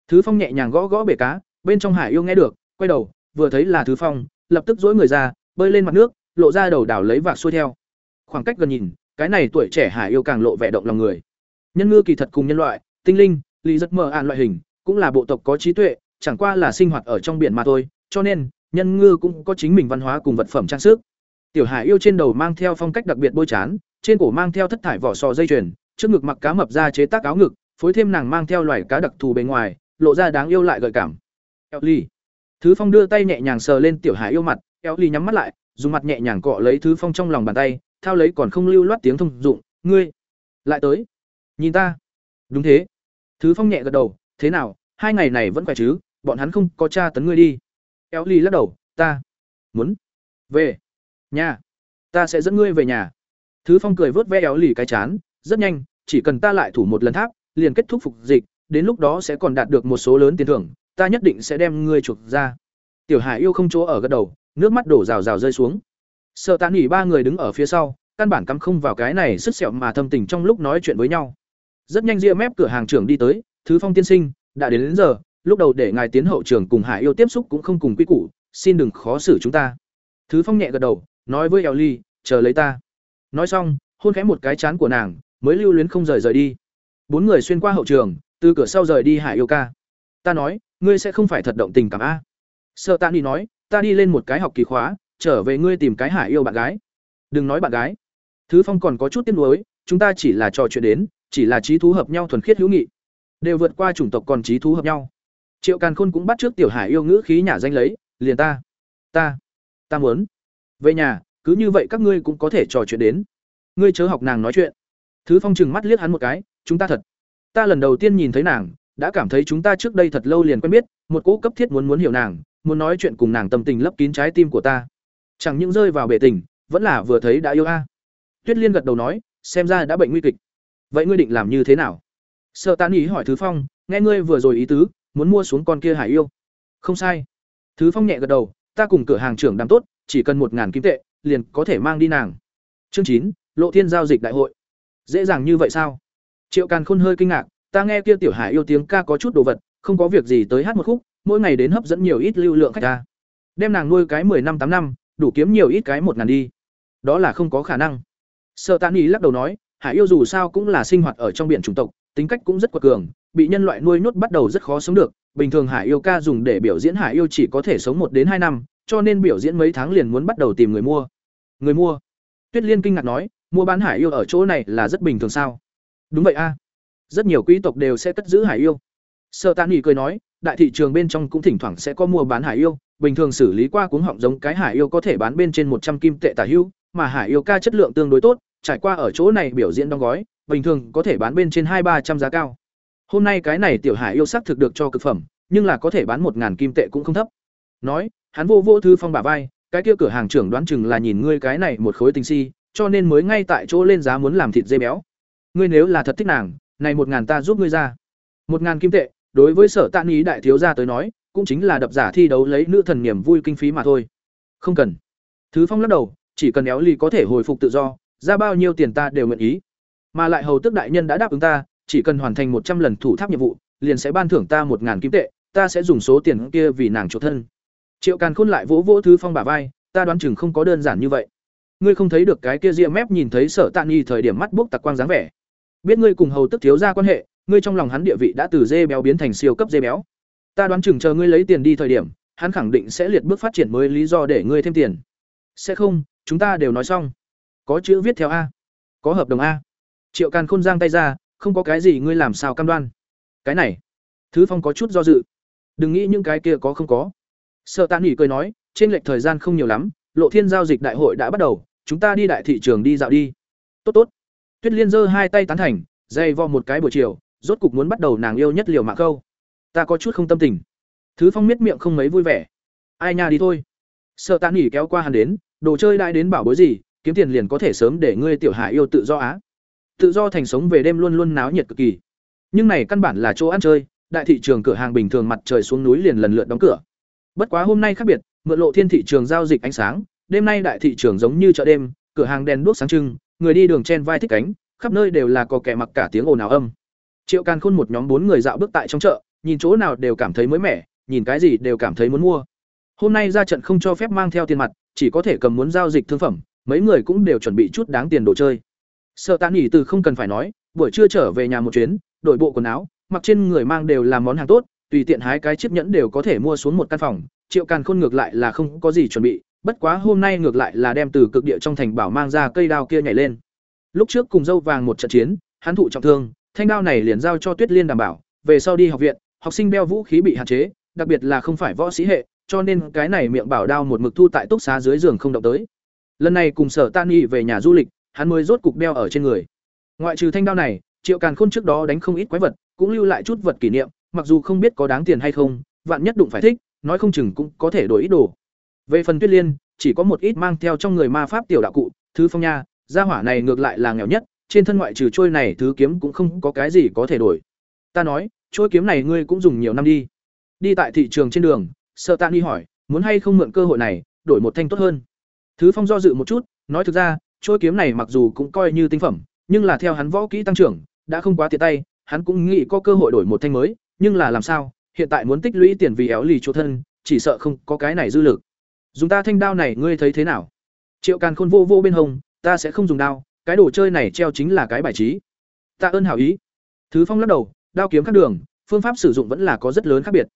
S1: thứ phong nhẹ nhàng gõ gõ bể cá, bên trong hải yêu nghe được, quay đầu, vừa thấy là thứ phong, lập tức dỗi người ra, bơi lên mặt nước, lộ ra đầu đảo lấy vạc xuôi theo. Khoảng cách gần nhìn, cái này tuổi trẻ hải yêu càng lộ vẻ động lòng người. Nhân ngư kỳ thật cùng nhân loại, tinh linh lý rất mờ ạn loại hình, cũng là bộ tộc có trí tuệ, chẳng qua là sinh hoạt ở trong biển mà thôi, cho nên nhân ngư cũng có chính mình văn hóa cùng vật phẩm trang sức. Tiểu hải yêu trên đầu mang theo phong cách đặc biệt bôi chán, trên cổ mang theo thất thải vỏ sò dây chuyền, trước ngực mặc cá mập ra chế tác áo ngực, phối thêm nàng mang theo loài cá đặc thù bề ngoài, lộ ra đáng yêu lại gợi cảm. Ellie. thứ phong đưa tay nhẹ nhàng sờ lên tiểu hải yêu mặt, Ellie nhắm mắt lại, dùng mặt nhẹ nhàng cọ lấy thứ phong trong lòng bàn tay, thao lấy còn không lưu loát tiếng thông dụng, ngươi, lại tới. Nhìn ta. Đúng thế. Thứ phong nhẹ gật đầu, thế nào, hai ngày này vẫn khỏe chứ? Bọn hắn không có tra tấn ngươi đi éo ly lắc đầu ta muốn về nhà. Ta sẽ dẫn ngươi về nhà. Thứ phong cười vớt ve éo lì cái chán rất nhanh chỉ cần ta lại thủ một lần tháp liền kết thúc phục dịch đến lúc đó sẽ còn đạt được một số lớn tiền thưởng ta nhất định sẽ đem ngươi chuộc ra. Tiểu hải yêu không chỗ ở gật đầu nước mắt đổ rào rào rơi xuống. Sợ tạ nghỉ ba người đứng ở phía sau căn bản cắm không vào cái này sức sẹo mà thâm tình trong lúc nói chuyện với nhau. Rất nhanh ria mép cửa hàng trưởng đi tới thứ phong tiên sinh đã đến, đến giờ lúc đầu để ngài tiến hậu trường cùng hải yêu tiếp xúc cũng không cùng quy củ, xin đừng khó xử chúng ta. Thứ phong nhẹ gật đầu, nói với eo ly chờ lấy ta. Nói xong, hôn khẽ một cái chán của nàng, mới lưu luyến không rời rời đi. Bốn người xuyên qua hậu trường, từ cửa sau rời đi hải yêu ca. Ta nói, ngươi sẽ không phải thật động tình cảm a. Sợ tạ đi nói, ta đi lên một cái học kỳ khóa, trở về ngươi tìm cái hải yêu bạn gái. Đừng nói bạn gái. Thứ phong còn có chút tiếc nuối, chúng ta chỉ là trò chuyện đến, chỉ là trí thú hợp nhau thuần khiết hữu nghị. Đều vượt qua chủng tộc còn trí thú hợp nhau triệu càn khôn cũng bắt trước tiểu hải yêu ngữ khí nhả danh lấy, liền ta ta ta muốn. Về nhà, cứ như vậy các ngươi cũng có thể trò chuyện đến. Ngươi chớ học nàng nói chuyện. Thứ phong chừng mắt liếc hắn một cái, chúng ta thật. Ta lần đầu tiên nhìn thấy nàng, đã cảm thấy chúng ta trước đây thật lâu liền quen biết, một cỗ cấp thiết muốn muốn hiểu nàng, muốn nói chuyện cùng nàng tâm tình lấp kín trái tim của ta. Chẳng những rơi vào bể tình, vẫn là vừa thấy đã yêu a. Tuyết liên gật đầu nói, xem ra đã bệnh nguy kịch. Vậy ngươi định làm như thế nào? Sợ tàn ý hỏi thứ phong, nghe ngươi vừa rồi ý tứ muốn mua xuống con kia hải yêu. Không sai. Thứ phong nhẹ gật đầu, ta cùng cửa hàng trưởng đàm tốt, chỉ cần một ngàn kim tệ, liền có thể mang đi nàng. Chương chín, lộ thiên giao dịch đại hội. Dễ dàng như vậy sao? Triệu càn khôn hơi kinh ngạc, ta nghe kia tiểu hải yêu tiếng ca có chút đồ vật, không có việc gì tới hát một khúc, mỗi ngày đến hấp dẫn nhiều ít lưu lượng khách ta. Đem nàng nuôi cái mười năm tám năm, đủ kiếm nhiều ít cái một ngàn đi. Đó là không có khả năng. Sợ tàn ý lắc đầu nói, hải yêu dù sao cũng là sinh hoạt ở trong biển chủng tộc, tính cách cũng rất quật cường bị nhân loại nuôi nhốt bắt đầu rất khó sống được. Bình thường hải yêu ca dùng để biểu diễn hải yêu chỉ có thể sống một đến hai năm, cho nên biểu diễn mấy tháng liền muốn bắt đầu tìm người mua. Người mua. Tuyết liên kinh ngạc nói, mua bán hải yêu ở chỗ này là rất bình thường sao? Đúng vậy a. Rất nhiều quý tộc đều sẽ cất giữ hải yêu. Sợ tàn nghỉ cười nói, đại thị trường bên trong cũng thỉnh thoảng sẽ có mua bán hải yêu, bình thường xử lý qua cuống họng giống cái hải yêu có thể bán bên trên một trăm kim tệ tả hưu mà hải yêu ca chất lượng tương đối tốt, trải qua ở chỗ này biểu diễn đóng gói, bình thường có thể bán bên trên hai ba trăm giá cao hôm nay cái này tiểu hải yêu sắc thực được cho cực phẩm, nhưng là có thể bán một ngàn kim tệ cũng không thấp. Nói, hắn vô vô thư phong bả vai, cái kia cửa hàng trưởng đoán chừng là nhìn ngươi cái này một khối tình si, cho nên mới ngay tại chỗ lên giá muốn làm thịt dê béo. Ngươi nếu là thật thích nàng, này một ngàn ta giúp ngươi ra. Một ngàn kim tệ, đối với sở tạ ý đại thiếu gia tới nói, cũng chính là đập giả thi đấu lấy nữ thần niềm vui kinh phí mà thôi. Không cần. Thứ phong lắc đầu, chỉ cần éo ly có thể hồi phục tự do, ra bao nhiêu tiền ta đều nguyện ý. Mà lại hầu tước đại nhân đã đáp ứng ta chỉ cần hoàn thành một trăm lần thủ tháp nhiệm vụ, liền sẽ ban thưởng ta một ngàn kim tệ, ta sẽ dùng số tiền kia vì nàng chỗ thân. Triệu càn khôn lại vỗ vỗ thứ phong bả vai, ta đoán chừng không có đơn giản như vậy. Ngươi không thấy được cái kia ria mép nhìn thấy sở tạ nghi thời điểm mắt bốc tạc quang dáng vẻ. Biết ngươi cùng hầu tức thiếu ra quan hệ, ngươi trong lòng hắn địa vị đã từ dê béo biến thành siêu cấp dê béo. Ta đoán chừng chờ ngươi lấy tiền đi thời điểm, hắn khẳng định sẽ liệt bước phát triển mới lý do để ngươi thêm tiền. Sẽ không, chúng ta đều nói xong. Có chữ viết theo a. Có hợp đồng a. Triệu càn khôn giang tay ra không có cái gì ngươi làm sao cam đoan. Cái này, thứ phong có chút do dự. Đừng nghĩ những cái kia có không có. Sợ tàn nghỉ cười nói, trên lệch thời gian không nhiều lắm, lộ thiên giao dịch đại hội đã bắt đầu, chúng ta đi đại thị trường đi dạo đi. Tốt tốt. Tuyết liên giơ hai tay tán thành dây vo một cái buổi chiều, rốt cục muốn bắt đầu nàng yêu nhất liều mạng câu. Ta có chút không tâm tình. Thứ phong miết miệng không mấy vui vẻ. Ai nha đi thôi. Sợ tàn nghỉ kéo qua hắn đến, đồ chơi đại đến bảo bối gì, kiếm tiền liền có thể sớm để ngươi tiểu hạ yêu tự do á tự do thành sống về đêm luôn luôn náo nhiệt cực kỳ. Nhưng này căn bản là chỗ ăn chơi, đại thị trường cửa hàng bình thường mặt trời xuống núi liền lần lượt đóng cửa. Bất quá hôm nay khác biệt, mượn lộ thiên thị trường giao dịch ánh sáng, đêm nay đại thị trường giống như chợ đêm, cửa hàng đèn đuốc sáng trưng, người đi đường chen vai thích cánh, khắp nơi đều là có kẻ mặc cả tiếng ồn ào âm. Triệu càn khôn một nhóm bốn người dạo bước tại trong chợ, nhìn chỗ nào đều cảm thấy mới mẻ, nhìn cái gì đều cảm thấy muốn mua. Hôm nay ra trận không cho phép mang theo tiền mặt, chỉ có thể cầm muốn giao dịch thương phẩm, mấy người cũng đều chuẩn bị chút đáng tiền đồ chơi sợ tạ nghỉ từ không cần phải nói, buổi trưa trở về nhà một chuyến, đổi bộ quần áo, mặc trên người mang đều là món hàng tốt, tùy tiện hái cái chiếc nhẫn đều có thể mua xuống một căn phòng, triệu càn khôn ngược lại là không có gì chuẩn bị, bất quá hôm nay ngược lại là đem từ cực địa trong thành bảo mang ra cây đao kia nhảy lên. Lúc trước cùng dâu vàng một trận chiến, hắn thụ trọng thương, thanh đao này liền giao cho tuyết liên đảm bảo, về sau đi học viện, học sinh đeo vũ khí bị hạn chế, đặc biệt là không phải võ sĩ hệ, cho nên cái này miệng bảo đao một mực thu tại túc xá dưới giường không động tới. Lần này cùng sở tan nghị về nhà du lịch hắn mới rốt cục đeo ở trên người ngoại trừ thanh đao này triệu càn khôn trước đó đánh không ít quái vật cũng lưu lại chút vật kỷ niệm mặc dù không biết có đáng tiền hay không vạn nhất đụng phải thích, nói không chừng cũng có thể đổi ít đồ. Về phần Tuyết Liên, chỉ có một ít mang theo trong người ma pháp tiểu đạo cụ, thứ phong nha, gia hỏa này ngược lại là nghèo nhất, trên thân ngoại trừ trôi này thứ kiếm cũng không có cái gì có thể đổi. Ta nói, trôi kiếm này ngươi cũng dùng nhiều năm đi. Đi tại thị trường trên đường, Sợ Tạ đi hỏi, muốn hay không mượn cơ hội này, đổi một thanh tốt hơn. Thứ Phong do dự một chút, nói thực ra, trôi kiếm này mặc dù cũng coi như tinh phẩm, nhưng là theo hắn võ kỹ tăng trưởng, đã không quá tiện tay, hắn cũng nghĩ có cơ hội đổi một thanh mới, nhưng là làm sao, hiện tại muốn tích lũy tiền vì éo lì chỗ thân, chỉ sợ không có cái này dư lực. Dùng ta thanh đao này ngươi thấy thế nào? Triệu Càn Khôn vô vô bên hông, ta sẽ không dùng đao, cái đồ chơi này treo chính là cái bài trí. Ta ơn hảo ý. Thứ Phong lắc đầu, đao kiếm khác đường, phương pháp sử dụng vẫn là có rất lớn khác biệt.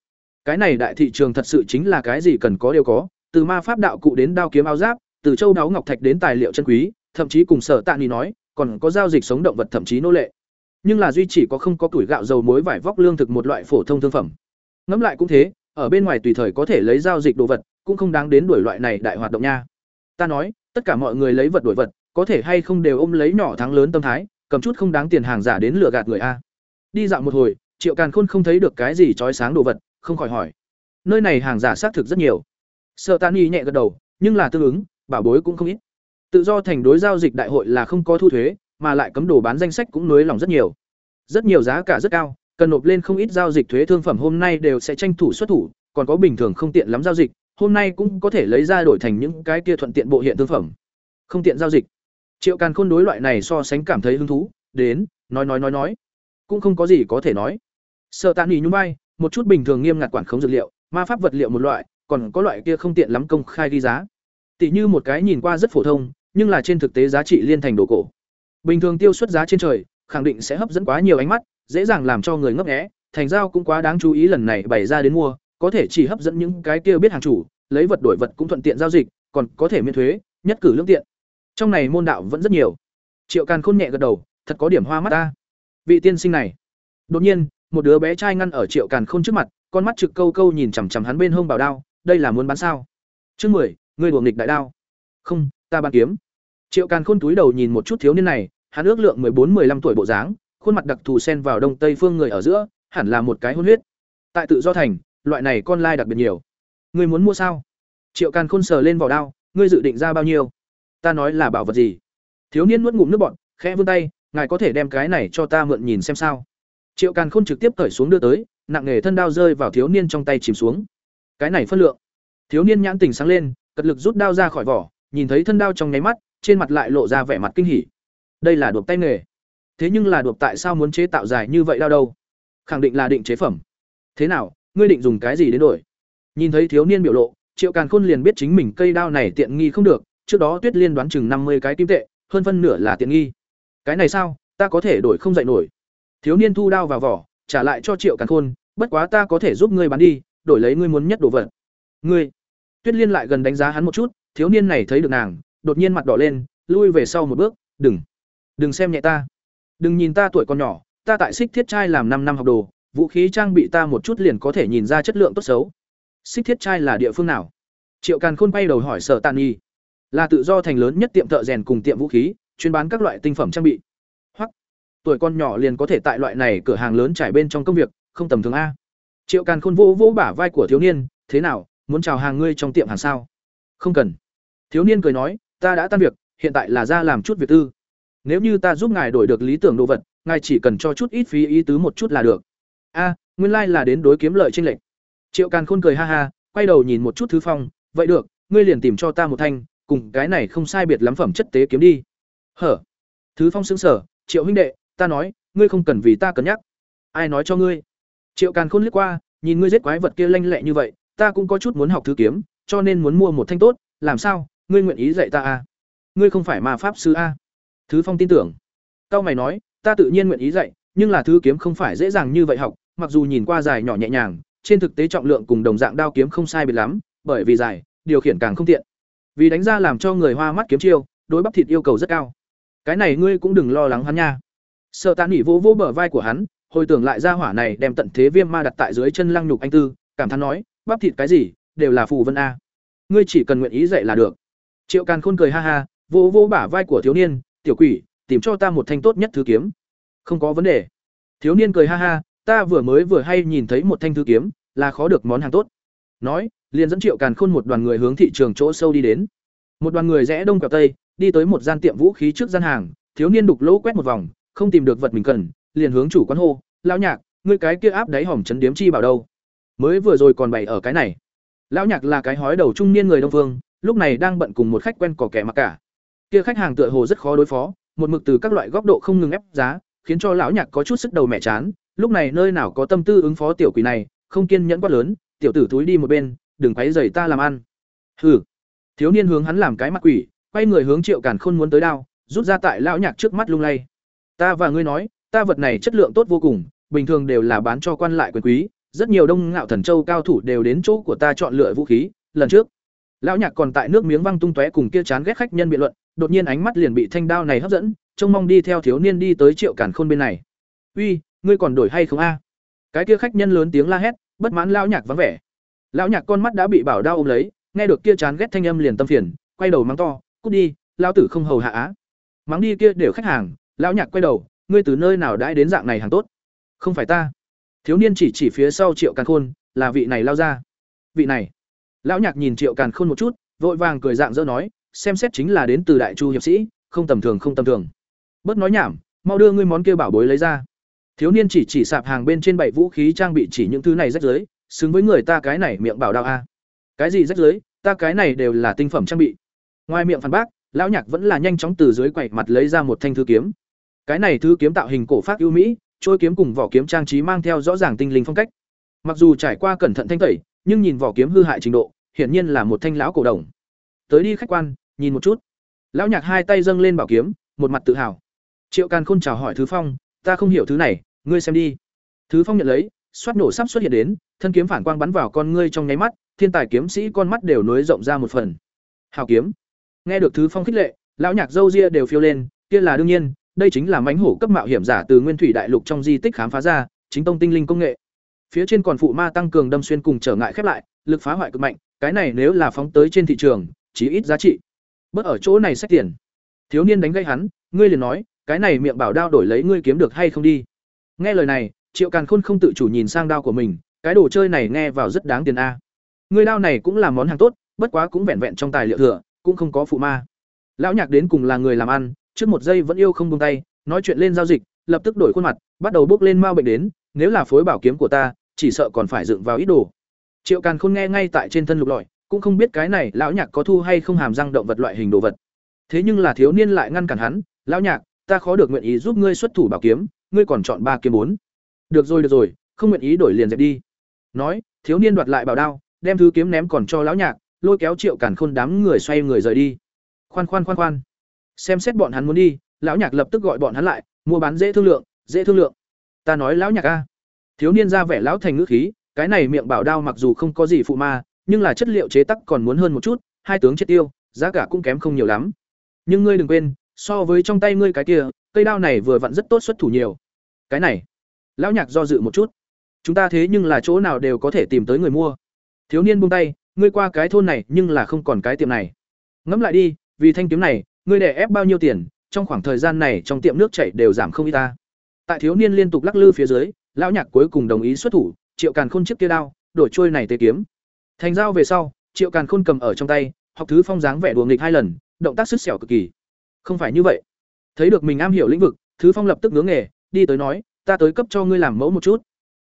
S1: Cái này đại thị trường thật sự chính là cái gì cần có đều có, từ ma pháp đạo cụ đến đao kiếm áo giáp, từ châu đáo ngọc thạch đến tài liệu chân quý, thậm chí cùng sở tạ ni nói, còn có giao dịch sống động vật thậm chí nô lệ. Nhưng là duy chỉ có không có tuổi gạo dầu muối vải vóc lương thực một loại phổ thông thương phẩm. Ngẫm lại cũng thế, ở bên ngoài tùy thời có thể lấy giao dịch đồ vật, cũng không đáng đến đuổi loại này đại hoạt động nha. Ta nói, tất cả mọi người lấy vật đổi vật, có thể hay không đều ôm lấy nhỏ thắng lớn tâm thái, cầm chút không đáng tiền hàng giả đến lừa gạt người a. Đi dạo một hồi, Triệu Càn Khôn không thấy được cái gì chói sáng đồ vật, không khỏi hỏi. Nơi này hàng giả xác thực rất nhiều. Sở Tani nhẹ gật đầu, nhưng là tương ứng, bảo bối cũng không ít. Tự do thành đối giao dịch đại hội là không có thu thuế, mà lại cấm đồ bán danh sách cũng nới lỏng rất nhiều. Rất nhiều giá cả rất cao, cần nộp lên không ít giao dịch thuế thương phẩm hôm nay đều sẽ tranh thủ xuất thủ, còn có bình thường không tiện lắm giao dịch, hôm nay cũng có thể lấy ra đổi thành những cái kia thuận tiện bộ hiện thương phẩm. Không tiện giao dịch. Triệu Càn Khôn đối loại này so sánh cảm thấy hứng thú, đến, nói nói nói nói, cũng không có gì có thể nói. Sợ Tạ Nghị nhún vai, một chút bình thường nghiêm ngặt quản khống dược liệu, ma pháp vật liệu một loại, còn có loại kia không tiện lắm công khai ghi giá. Tỷ như một cái nhìn qua rất phổ thông, nhưng là trên thực tế giá trị liên thành đồ cổ. Bình thường tiêu xuất giá trên trời, khẳng định sẽ hấp dẫn quá nhiều ánh mắt, dễ dàng làm cho người ngấp nghé, thành giao cũng quá đáng chú ý lần này bày ra đến mua, có thể chỉ hấp dẫn những cái kia biết hàng chủ, lấy vật đổi vật cũng thuận tiện giao dịch, còn có thể miễn thuế, nhất cử lương tiện. Trong này môn đạo vẫn rất nhiều. Triệu Càn Khôn nhẹ gật đầu, thật có điểm hoa mắt ta. Vị tiên sinh này. Đột nhiên, một đứa bé trai ngăn ở Triệu Càn Khôn trước mặt, con mắt trực câu câu nhìn chằm chằm hắn bên hông bảo đao, đây là muốn bán sao? Chương mười, ngươi đùa nghịch đại đao. Không, ta bàn kiếm. Triệu Càn Khôn túi đầu nhìn một chút thiếu niên này, hắn ước lượng mười bốn 15 tuổi bộ dáng, khuôn mặt đặc thù xen vào đông tây phương người ở giữa, hẳn là một cái hôn huyết. Tại tự do thành, loại này con lai đặc biệt nhiều. Ngươi muốn mua sao? Triệu Càn Khôn sờ lên vỏ đao, ngươi dự định ra bao nhiêu? Ta nói là bảo vật gì? Thiếu niên nuốt ngụm nước bọt, khẽ vươn tay, ngài có thể đem cái này cho ta mượn nhìn xem sao? Triệu Càn Khôn trực tiếp cởi xuống đưa tới, nặng nghề thân đao rơi vào thiếu niên trong tay chìm xuống. Cái này phân lượng. Thiếu niên nhãn tình sáng lên, cật lực rút đao ra khỏi vỏ, nhìn thấy thân đao trong nháy mắt, trên mặt lại lộ ra vẻ mặt kinh hỉ. Đây là đột tay nghề. Thế nhưng là đột tại sao muốn chế tạo dài như vậy đao đâu? Khẳng định là định chế phẩm. Thế nào, ngươi định dùng cái gì đến đổi? Nhìn thấy thiếu niên biểu lộ, Triệu Càn Khôn liền biết chính mình cây đao này tiện nghi không được, trước đó Tuyết Liên đoán chừng năm mươi cái kim tệ, hơn phân nửa là tiện nghi. Cái này sao, ta có thể đổi không dậy nổi. Thiếu niên thu đao vào vỏ, trả lại cho Triệu Càn Khôn, bất quá ta có thể giúp ngươi bán đi, đổi lấy ngươi muốn nhất đồ vật. Ngươi? Tuyết Liên lại gần đánh giá hắn một chút, thiếu niên này thấy được nàng, đột nhiên mặt đỏ lên, lui về sau một bước, "Đừng, đừng xem nhẹ ta. Đừng nhìn ta tuổi còn nhỏ, ta tại Xích Thiết trai làm năm năm học đồ, vũ khí trang bị ta một chút liền có thể nhìn ra chất lượng tốt xấu. Xích Thiết trai là địa phương nào?" Triệu Càn Khôn quay đầu hỏi Sở Tạn Nhi. "Là tự do thành lớn nhất tiệm thợ rèn cùng tiệm vũ khí, chuyên bán các loại tinh phẩm trang bị." Hoặc tuổi con nhỏ liền có thể tại loại này cửa hàng lớn trải bên trong công việc, không tầm thường a. Triệu Càn Khôn vỗ vỗ bả vai của thiếu niên, "Thế nào, muốn chào hàng ngươi trong tiệm hàng sao?" "Không cần." Thiếu niên cười nói, "Ta đã tan việc, hiện tại là ra làm chút việc tư. Nếu như ta giúp ngài đổi được lý tưởng đồ vật, ngài chỉ cần cho chút ít phí ý tứ một chút là được." "A, nguyên lai like là đến đối kiếm lợi trên lệnh." Triệu Càn Khôn cười ha ha, quay đầu nhìn một chút Thứ Phong, "Vậy được, ngươi liền tìm cho ta một thanh, cùng cái này không sai biệt lắm phẩm chất tế kiếm đi." "Hở?" Thứ Phong sững sờ, "Triệu huynh đệ, ta nói, ngươi không cần vì ta cân nhắc." "Ai nói cho ngươi?" Triệu Càn Khôn liếc qua, nhìn ngươi giết quái vật kia lanh lẹ như vậy, ta cũng có chút muốn học thứ kiếm, cho nên muốn mua một thanh tốt, làm sao? Ngươi nguyện ý dạy ta à? Ngươi không phải ma pháp sư a? À? Thứ Phong tin tưởng. Cao mày nói, ta tự nhiên nguyện ý dạy, nhưng là thứ kiếm không phải dễ dàng như vậy học, mặc dù nhìn qua dài nhỏ nhẹ nhàng, trên thực tế trọng lượng cùng đồng dạng đao kiếm không sai biệt lắm, bởi vì dài, điều khiển càng không tiện. Vì đánh ra làm cho người hoa mắt kiếm chiêu, đối bắp thịt yêu cầu rất cao. Cái này ngươi cũng đừng lo lắng hắn nha. Sợ Tạ Nghị vỗ vỗ bờ vai của hắn, hồi tưởng lại ra hỏa này đem tận thế viêm ma đặt tại dưới chân lăng nhục anh tư cảm thán nói bắp thịt cái gì, đều là phù vân a. Ngươi chỉ cần nguyện ý dạy là được. Triệu càn khôn cười ha ha, vỗ vỗ bả vai của thiếu niên, tiểu quỷ, tìm cho ta một thanh tốt nhất thứ kiếm. Không có vấn đề. Thiếu niên cười ha ha, ta vừa mới vừa hay nhìn thấy một thanh thứ kiếm, là khó được món hàng tốt. Nói, liền dẫn triệu càn khôn một đoàn người hướng thị trường chỗ sâu đi đến. Một đoàn người rẽ đông quẹo tây, đi tới một gian tiệm vũ khí trước gian hàng, thiếu niên đục lỗ quét một vòng, không tìm được vật mình cần, liền hướng chủ quán hô, lão nhạc, ngươi cái kia áp đáy hỏng chấn điếm chi bảo đâu? Mới vừa rồi còn bày ở cái này. Lão nhạc là cái hói đầu trung niên người đông phương, lúc này đang bận cùng một khách quen cỏ kẻ mặc cả. Kia khách hàng tựa hồ rất khó đối phó, một mực từ các loại góc độ không ngừng ép giá, khiến cho lão nhạc có chút sức đầu mẹ chán. Lúc này nơi nào có tâm tư ứng phó tiểu quỷ này, không kiên nhẫn quá lớn, tiểu tử túi đi một bên, đừng quấy dày ta làm ăn. Hừ. Thiếu niên hướng hắn làm cái mặt quỷ, quay người hướng triệu càn khôn muốn tới đao, rút ra tại lão nhạc trước mắt lung lay. Ta và ngươi nói, ta vật này chất lượng tốt vô cùng, bình thường đều là bán cho quan lại quyền quý rất nhiều đông ngạo thần châu cao thủ đều đến chỗ của ta chọn lựa vũ khí. Lần trước, lão nhạc còn tại nước miếng văng tung tóe cùng kia chán ghét khách nhân biện luận, đột nhiên ánh mắt liền bị thanh đao này hấp dẫn, trông mong đi theo thiếu niên đi tới triệu cản khôn bên này. Uy, ngươi còn đổi hay không a? Cái kia khách nhân lớn tiếng la hét, bất mãn lão nhạc vắng vẻ. Lão nhạc con mắt đã bị bảo đao ôm lấy, nghe được kia chán ghét thanh âm liền tâm phiền, quay đầu mắng to, cút đi, lão tử không hầu hạ á. Mắng đi kia đều khách hàng, lão nhạc quay đầu, ngươi từ nơi nào đãi đến dạng này hàng tốt? Không phải ta thiếu niên chỉ chỉ phía sau triệu càn khôn, là vị này lao ra. Vị này. Lão nhạc nhìn triệu càn khôn một chút, vội vàng cười dạng dỡ nói, xem xét chính là đến từ đại chu hiệp sĩ, không tầm thường, không tầm thường. Bớt nói nhảm, mau đưa ngươi món kia bảo bối lấy ra. Thiếu niên chỉ chỉ sạp hàng bên trên bảy vũ khí trang bị chỉ những thứ này rách rưới, xứng với người ta cái này miệng bảo đạo a. Cái gì rách rưới? Ta cái này đều là tinh phẩm trang bị. Ngoài miệng phản bác, lão nhạc vẫn là nhanh chóng từ dưới quậy mặt lấy ra một thanh thư kiếm. Cái này thư kiếm tạo hình cổ pháp ưu mỹ trôi kiếm cùng vỏ kiếm trang trí mang theo rõ ràng tinh linh phong cách. Mặc dù trải qua cẩn thận thanh tẩy, nhưng nhìn vỏ kiếm hư hại trình độ, hiển nhiên là một thanh lão cổ đồng. Tới đi khách quan, nhìn một chút. Lão nhạc hai tay dâng lên bảo kiếm, một mặt tự hào. Triệu càn khôn chào hỏi thứ phong, ta không hiểu thứ này, ngươi xem đi. Thứ phong nhận lấy, xoát nổ sắp xuất hiện đến, thân kiếm phản quang bắn vào con ngươi trong nháy mắt, thiên tài kiếm sĩ con mắt đều nối rộng ra một phần. Hào kiếm. Nghe được thứ phong khích lệ, lão nhạc râu ria đều phiêu lên, kia là đương nhiên đây chính là mãnh hổ cấp mạo hiểm giả từ nguyên thủy đại lục trong di tích khám phá ra, chính tông tinh linh công nghệ. Phía trên còn phụ ma tăng cường đâm xuyên cùng trở ngại khép lại, lực phá hoại cực mạnh, cái này nếu là phóng tới trên thị trường chỉ ít giá trị. Bất ở chỗ này sách tiền. Thiếu niên đánh gây hắn, ngươi liền nói, cái này miệng bảo đao đổi lấy ngươi kiếm được hay không đi. Nghe lời này, triệu càn khôn không tự chủ nhìn sang đao của mình, cái đồ chơi này nghe vào rất đáng tiền a. Ngươi đao này cũng là món hàng tốt, bất quá cũng vẹn vẹn trong tài liệu thừa, cũng không có phụ ma. Lão nhạc đến cùng là người làm ăn trước một giây vẫn yêu không buông tay, nói chuyện lên giao dịch, lập tức đổi khuôn mặt, bắt đầu bước lên mau bệnh đến, nếu là phối bảo kiếm của ta, chỉ sợ còn phải dựng vào ít đồ. Triệu càn khôn nghe ngay tại trên thân lục lọi, cũng không biết cái này lão nhạc có thu hay không hàm răng động vật loại hình đồ vật. Thế nhưng là thiếu niên lại ngăn cản hắn, lão nhạc, ta khó được nguyện ý giúp ngươi xuất thủ bảo kiếm, ngươi còn chọn ba kiếm bốn. Được rồi được rồi, không nguyện ý đổi liền dẹp đi. Nói, thiếu niên đoạt lại bảo đao, đem thứ kiếm ném còn cho lão nhạc, lôi kéo triệu càn khôn đám người xoay người rời đi. Khoan khoan khoan khoan xem xét bọn hắn muốn đi, lão nhạc lập tức gọi bọn hắn lại, mua bán dễ thương lượng, dễ thương lượng. Ta nói lão nhạc a. Thiếu niên ra vẻ lão thành ngữ khí, cái này miệng bảo đao mặc dù không có gì phụ ma, nhưng là chất liệu chế tắc còn muốn hơn một chút, hai tướng chết tiêu, giá cả cũng kém không nhiều lắm. Nhưng ngươi đừng quên, so với trong tay ngươi cái kia, cây đao này vừa vặn rất tốt xuất thủ nhiều. Cái này? Lão nhạc do dự một chút. Chúng ta thế nhưng là chỗ nào đều có thể tìm tới người mua. Thiếu niên buông tay, ngươi qua cái thôn này nhưng là không còn cái tiệm này. Ngẫm lại đi, vì thanh kiếm này ngươi đẻ ép bao nhiêu tiền, trong khoảng thời gian này trong tiệm nước chảy đều giảm không ít ta. Tại thiếu niên liên tục lắc lư phía dưới, lão nhạc cuối cùng đồng ý xuất thủ, triệu càn khôn chiếc kia đao, đổi trôi này tê kiếm. Thành dao về sau, triệu càn khôn cầm ở trong tay, học thứ phong dáng vẻ đùa nghịch hai lần, động tác sức xẻo cực kỳ. Không phải như vậy. Thấy được mình am hiểu lĩnh vực, thứ phong lập tức ngưỡng nghề, đi tới nói, ta tới cấp cho ngươi làm mẫu một chút.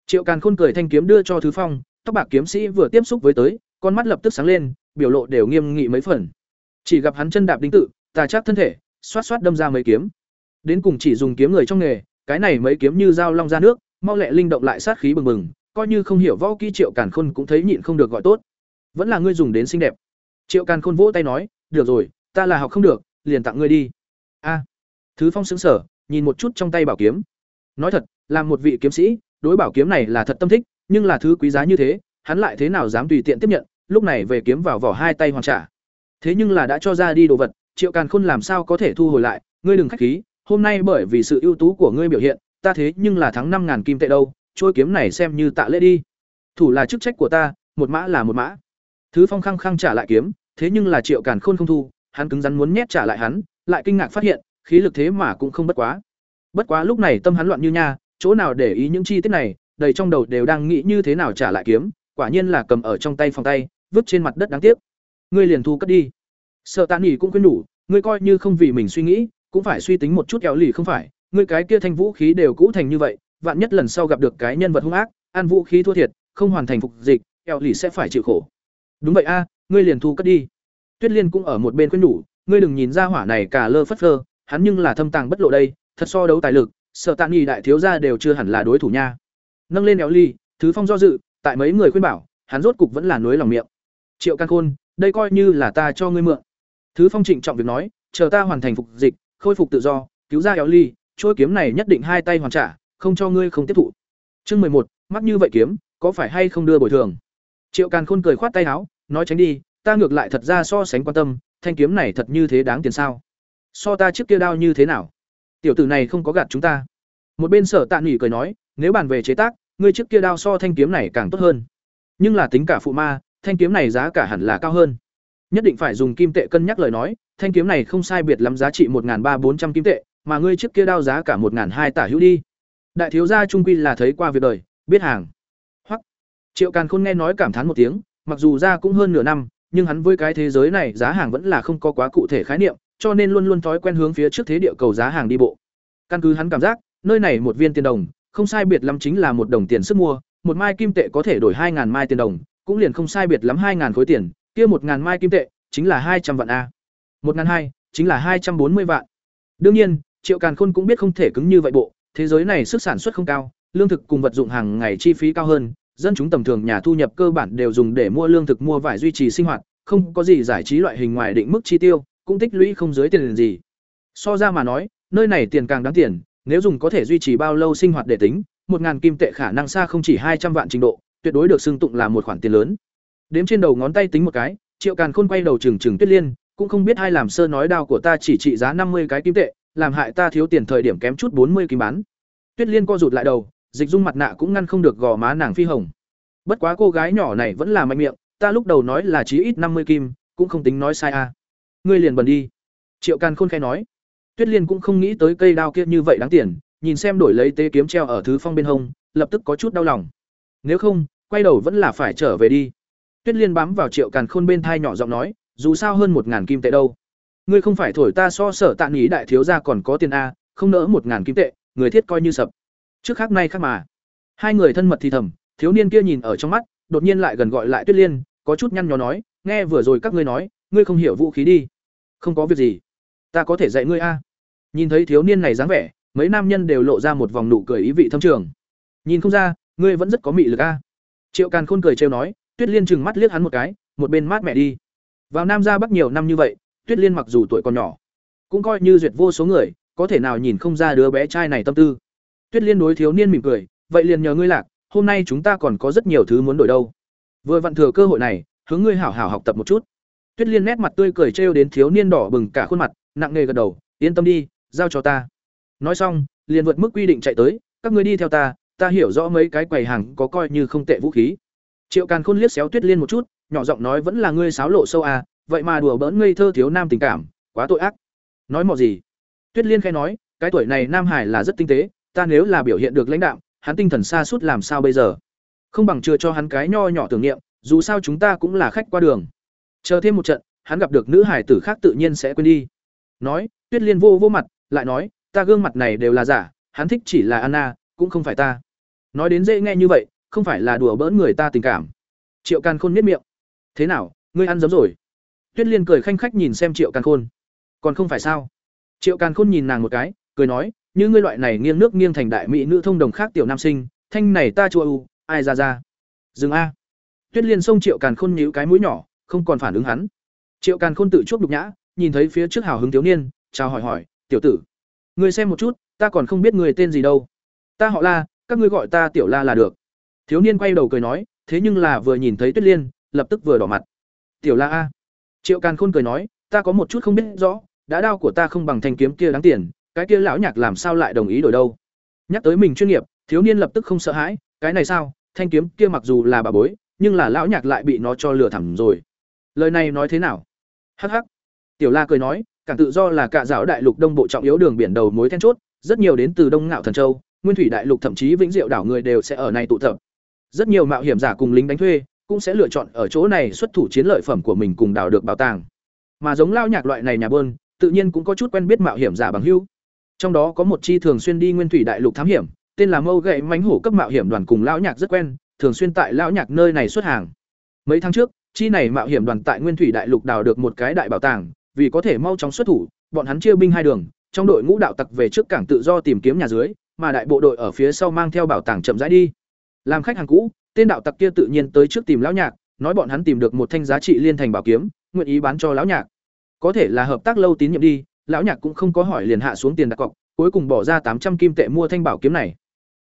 S1: Triệu càn khôn cười thanh kiếm đưa cho thứ phong, tóc bạc kiếm sĩ vừa tiếp xúc với tới, con mắt lập tức sáng lên, biểu lộ đều nghiêm nghị mấy phần. Chỉ gặp hắn chân đạp đinh tự tà chắc thân thể, xoát xoát đâm ra mấy kiếm. Đến cùng chỉ dùng kiếm người trong nghề, cái này mấy kiếm như dao long ra nước, mau lẹ linh động lại sát khí bừng bừng, coi như không hiểu võ kỹ triệu càn khôn cũng thấy nhịn không được gọi tốt. Vẫn là ngươi dùng đến xinh đẹp. Triệu càn khôn vỗ tay nói, được rồi, ta là học không được, liền tặng ngươi đi. A. Thứ phong xứng sở nhìn một chút trong tay bảo kiếm. Nói thật là một vị kiếm sĩ, đối bảo kiếm này là thật tâm thích, nhưng là thứ quý giá như thế, hắn lại thế nào dám tùy tiện tiếp nhận, lúc này về kiếm vào vỏ hai tay hoàn trả. Thế nhưng là đã cho ra đi đồ vật triệu càn khôn làm sao có thể thu hồi lại? Ngươi đừng khách khí, hôm nay bởi vì sự ưu tú của ngươi biểu hiện, ta thế nhưng là thắng năm ngàn kim tệ đâu, trôi kiếm này xem như tạ lễ đi. Thủ là chức trách của ta, một mã là một mã. Thứ phong khăng khăng trả lại kiếm, thế nhưng là triệu càn khôn không thu, hắn cứng rắn muốn nhét trả lại hắn, lại kinh ngạc phát hiện, khí lực thế mà cũng không bất quá. Bất quá lúc này tâm hắn loạn như nha, chỗ nào để ý những chi tiết này, đầy trong đầu đều đang nghĩ như thế nào trả lại kiếm, quả nhiên là cầm ở trong tay phòng tay, vứt trên mặt đất đáng tiếc. Ngươi liền thu cất đi sợ tạ nghỉ cũng khuyên nhủ, ngươi coi như không vì mình suy nghĩ, cũng phải suy tính một chút kéo lì không phải. Ngươi cái kia thanh vũ khí đều cũ thành như vậy, vạn nhất lần sau gặp được cái nhân vật hung ác, ăn vũ khí thua thiệt, không hoàn thành phục dịch, kéo lì sẽ phải chịu khổ. Đúng vậy a, ngươi liền thu cất đi. Tuyết liên cũng ở một bên khuyên nhủ, ngươi đừng nhìn ra hỏa này cả lơ phất phơ, hắn nhưng là thâm tàng bất lộ đây, thật so đấu tài lực sợ tạ nghi đại thiếu gia đều chưa hẳn là đối thủ nha. Nâng lên kéo lì, thứ phong do dự, tại mấy người khuyên bảo, hắn rốt cục vẫn là núi lòng miệng. Triệu can khôn, đây coi như là ta cho ngươi mượn thứ phong trịnh trọng việc nói, chờ ta hoàn thành phục dịch, khôi phục tự do, cứu ra éo ly trôi kiếm này nhất định hai tay hoàn trả, không cho ngươi không tiếp thụ. Chương mười một mắt như vậy kiếm, có phải hay không đưa bồi thường? Triệu càn khôn cười khoát tay áo, nói tránh đi, ta ngược lại thật ra so sánh quan tâm, thanh kiếm này thật như thế đáng tiền sao? So ta trước kia đao như thế nào? Tiểu tử này không có gạt chúng ta. Một bên sở tạ nghỉ cười nói, nếu bàn về chế tác, ngươi trước kia đao so thanh kiếm này càng tốt hơn. Nhưng là tính cả phụ ma, thanh kiếm này giá cả hẳn là cao hơn nhất định phải dùng kim tệ cân nhắc lời nói, thanh kiếm này không sai biệt lắm giá trị một ba bốn trăm kim tệ, mà ngươi trước kia đao giá cả một hai tả hữu đi. Đại thiếu gia trung quy là thấy qua việc đời, biết hàng. Hoặc triệu càn khôn nghe nói cảm thán một tiếng, mặc dù ra cũng hơn nửa năm, nhưng hắn với cái thế giới này giá hàng vẫn là không có quá cụ thể khái niệm, cho nên luôn luôn thói quen hướng phía trước thế địa cầu giá hàng đi bộ. Căn cứ hắn cảm giác, nơi này một viên tiền đồng, không sai biệt lắm chính là một đồng tiền sức mua, một mai kim tệ có thể đổi hai ngàn mai tiền đồng, cũng liền không sai biệt lắm hai ngàn khối tiền kia một ngàn mai kim tệ, chính là hai trăm vạn a. Một ngàn hai, chính là hai trăm bốn mươi vạn. Đương nhiên, triệu càn khôn cũng biết không thể cứng như vậy bộ, thế giới này sức sản xuất không cao, lương thực cùng vật dụng hàng ngày chi phí cao hơn, dân chúng tầm thường nhà thu nhập cơ bản đều dùng để mua lương thực mua vải duy trì sinh hoạt, không có gì giải trí loại hình ngoài định mức chi tiêu, cũng tích lũy không dưới tiền gì. So ra mà nói, nơi này tiền càng đáng tiền, nếu dùng có thể duy trì bao lâu sinh hoạt để tính, một ngàn kim tệ khả năng xa không chỉ hai trăm vạn trình độ, tuyệt đối được xưng tụng là một khoản tiền lớn đếm trên đầu ngón tay tính một cái, triệu càn khôn quay đầu trừng trừng tuyết liên, cũng không biết hai làm sơ nói đao của ta chỉ trị giá năm mươi cái kim tệ, làm hại ta thiếu tiền thời điểm kém chút bốn mươi kim bán. Tuyết liên co rụt lại đầu, dịch dung mặt nạ cũng ngăn không được gò má nàng phi hồng. Bất quá cô gái nhỏ này vẫn là mạnh miệng, ta lúc đầu nói là chí ít năm mươi kim, cũng không tính nói sai a à. ngươi liền bần đi. Triệu càn khôn khai nói. Tuyết liên cũng không nghĩ tới cây đao kia như vậy đáng tiền, nhìn xem đổi lấy tế kiếm treo ở thứ phong bên hông, lập tức có chút đau lòng. Nếu không, quay đầu vẫn là phải trở về đi tuyết liên bám vào triệu càn khôn bên thai nhỏ giọng nói, dù sao hơn một ngàn kim tệ đâu. Ngươi không phải thổi ta so sở tạ nghĩ đại thiếu gia còn có tiền a, không nỡ một ngàn kim tệ, người thiết coi như sập. Trước khác nay khác mà. Hai người thân mật thì thầm, thiếu niên kia nhìn ở trong mắt, đột nhiên lại gần gọi lại tuyết liên, có chút nhăn nhó nói, nghe vừa rồi các ngươi nói, ngươi không hiểu vũ khí đi. Không có việc gì. Ta có thể dạy ngươi a. Nhìn thấy thiếu niên này dáng vẻ, mấy nam nhân đều lộ ra một vòng nụ cười ý vị thâm trường. Nhìn không ra, ngươi vẫn rất có mị lực a. Triệu càn khôn cười trêu nói tuyết liên chừng mắt liếc hắn một cái, một bên mát mẹ đi. Vào nam ra bắc nhiều năm như vậy, tuyết liên mặc dù tuổi còn nhỏ, cũng coi như duyệt vô số người, có thể nào nhìn không ra đứa bé trai này tâm tư. Tuyết liên đối thiếu niên mỉm cười, vậy liền nhờ ngươi lạc, hôm nay chúng ta còn có rất nhiều thứ muốn đổi đâu. Vừa vặn thừa cơ hội này, hướng ngươi hảo hảo học tập một chút. Tuyết liên nét mặt tươi cười trêu đến thiếu niên đỏ bừng cả khuôn mặt, nặng nề gật đầu, yên tâm đi, giao cho ta. Nói xong, liền vượt mức quy định chạy tới, các ngươi đi theo ta ta hiểu rõ mấy cái quầy hàng có coi như không tệ vũ khí triệu càn khôn liếc xéo tuyết liên một chút, nhỏ giọng nói vẫn là ngươi sáo lộ sâu à vậy mà đùa bỡn ngây thơ thiếu nam tình cảm, quá tội ác. Nói mọ gì? Tuyết liên khai nói, cái tuổi này nam hải là rất tinh tế, ta nếu là biểu hiện được lãnh đạo hắn tinh thần xa suốt làm sao bây giờ? Không bằng chưa cho hắn cái nho nhỏ tưởng niệm, dù sao chúng ta cũng là khách qua đường. Chờ thêm một trận, hắn gặp được nữ hải tử khác tự nhiên sẽ quên đi. Nói, tuyết liên vô vô mặt, lại nói, ta gương mặt này đều là giả, hắn thích chỉ là anna, cũng không phải ta. Nói đến dễ nghe như vậy không phải là đùa bỡn người ta tình cảm. Triệu càn khôn miết miệng. Thế nào, ngươi ăn giấm rồi? Tuyết liên cười khanh khách nhìn xem triệu càn khôn. Còn không phải sao? Triệu càn khôn nhìn nàng một cái, cười nói, như ngươi loại này nghiêng nước nghiêng thành đại mỹ nữ thông đồng khác tiểu nam sinh, thanh này ta chua u, ai ra ra? Dừng a. Tuyết liên xông triệu càn khôn nhíu cái mũi nhỏ, không còn phản ứng hắn. Triệu càn khôn tự chuốc đục nhã, nhìn thấy phía trước hào hứng thiếu niên, chào hỏi hỏi, tiểu tử, ngươi xem một chút, ta còn không biết người tên gì đâu. Ta họ la, các ngươi gọi ta tiểu la là được thiếu niên quay đầu cười nói, thế nhưng là vừa nhìn thấy tuyết liên, lập tức vừa đỏ mặt. Tiểu la a. Triệu càn khôn cười nói, ta có một chút không biết rõ, đã đao của ta không bằng thanh kiếm kia đáng tiền, cái kia lão nhạc làm sao lại đồng ý đổi đâu? Nhắc tới mình chuyên nghiệp, thiếu niên lập tức không sợ hãi, cái này sao? Thanh kiếm kia mặc dù là bà bối, nhưng là lão nhạc lại bị nó cho lừa thẳng rồi. Lời này nói thế nào? Hắc hắc. Tiểu la cười nói cảng tự do là cạ dạo đại lục đông bộ trọng yếu đường biển đầu mối then chốt, rất nhiều đến từ đông ngạo thần châu, nguyên thủy đại lục thậm chí vĩnh diệu đảo người đều sẽ ở này tụ tập rất nhiều mạo hiểm giả cùng lính đánh thuê cũng sẽ lựa chọn ở chỗ này xuất thủ chiến lợi phẩm của mình cùng đào được bảo tàng. Mà giống lao nhạc loại này nhà bơn, tự nhiên cũng có chút quen biết mạo hiểm giả bằng hưu trong đó có một chi thường xuyên đi nguyên thủy đại lục thám hiểm, tên là mâu gậy mánh hổ cấp mạo hiểm đoàn cùng lão nhạc rất quen, thường xuyên tại lão nhạc nơi này xuất hàng. Mấy tháng trước, chi này mạo hiểm đoàn tại nguyên thủy đại lục đào được một cái đại bảo tàng, vì có thể mau chóng xuất thủ, bọn hắn chia binh hai đường, trong đội ngũ đạo tặc về trước cảng tự do tìm kiếm nhà dưới, mà đại bộ đội ở phía sau mang theo bảo tàng chậm rãi đi làm khách hàng cũ, tên đạo tặc kia tự nhiên tới trước tìm lão nhạc, nói bọn hắn tìm được một thanh giá trị liên thành bảo kiếm, nguyện ý bán cho lão nhạc. Có thể là hợp tác lâu tín nhiệm đi, lão nhạc cũng không có hỏi liền hạ xuống tiền đặt cọc, cuối cùng bỏ ra tám trăm kim tệ mua thanh bảo kiếm này.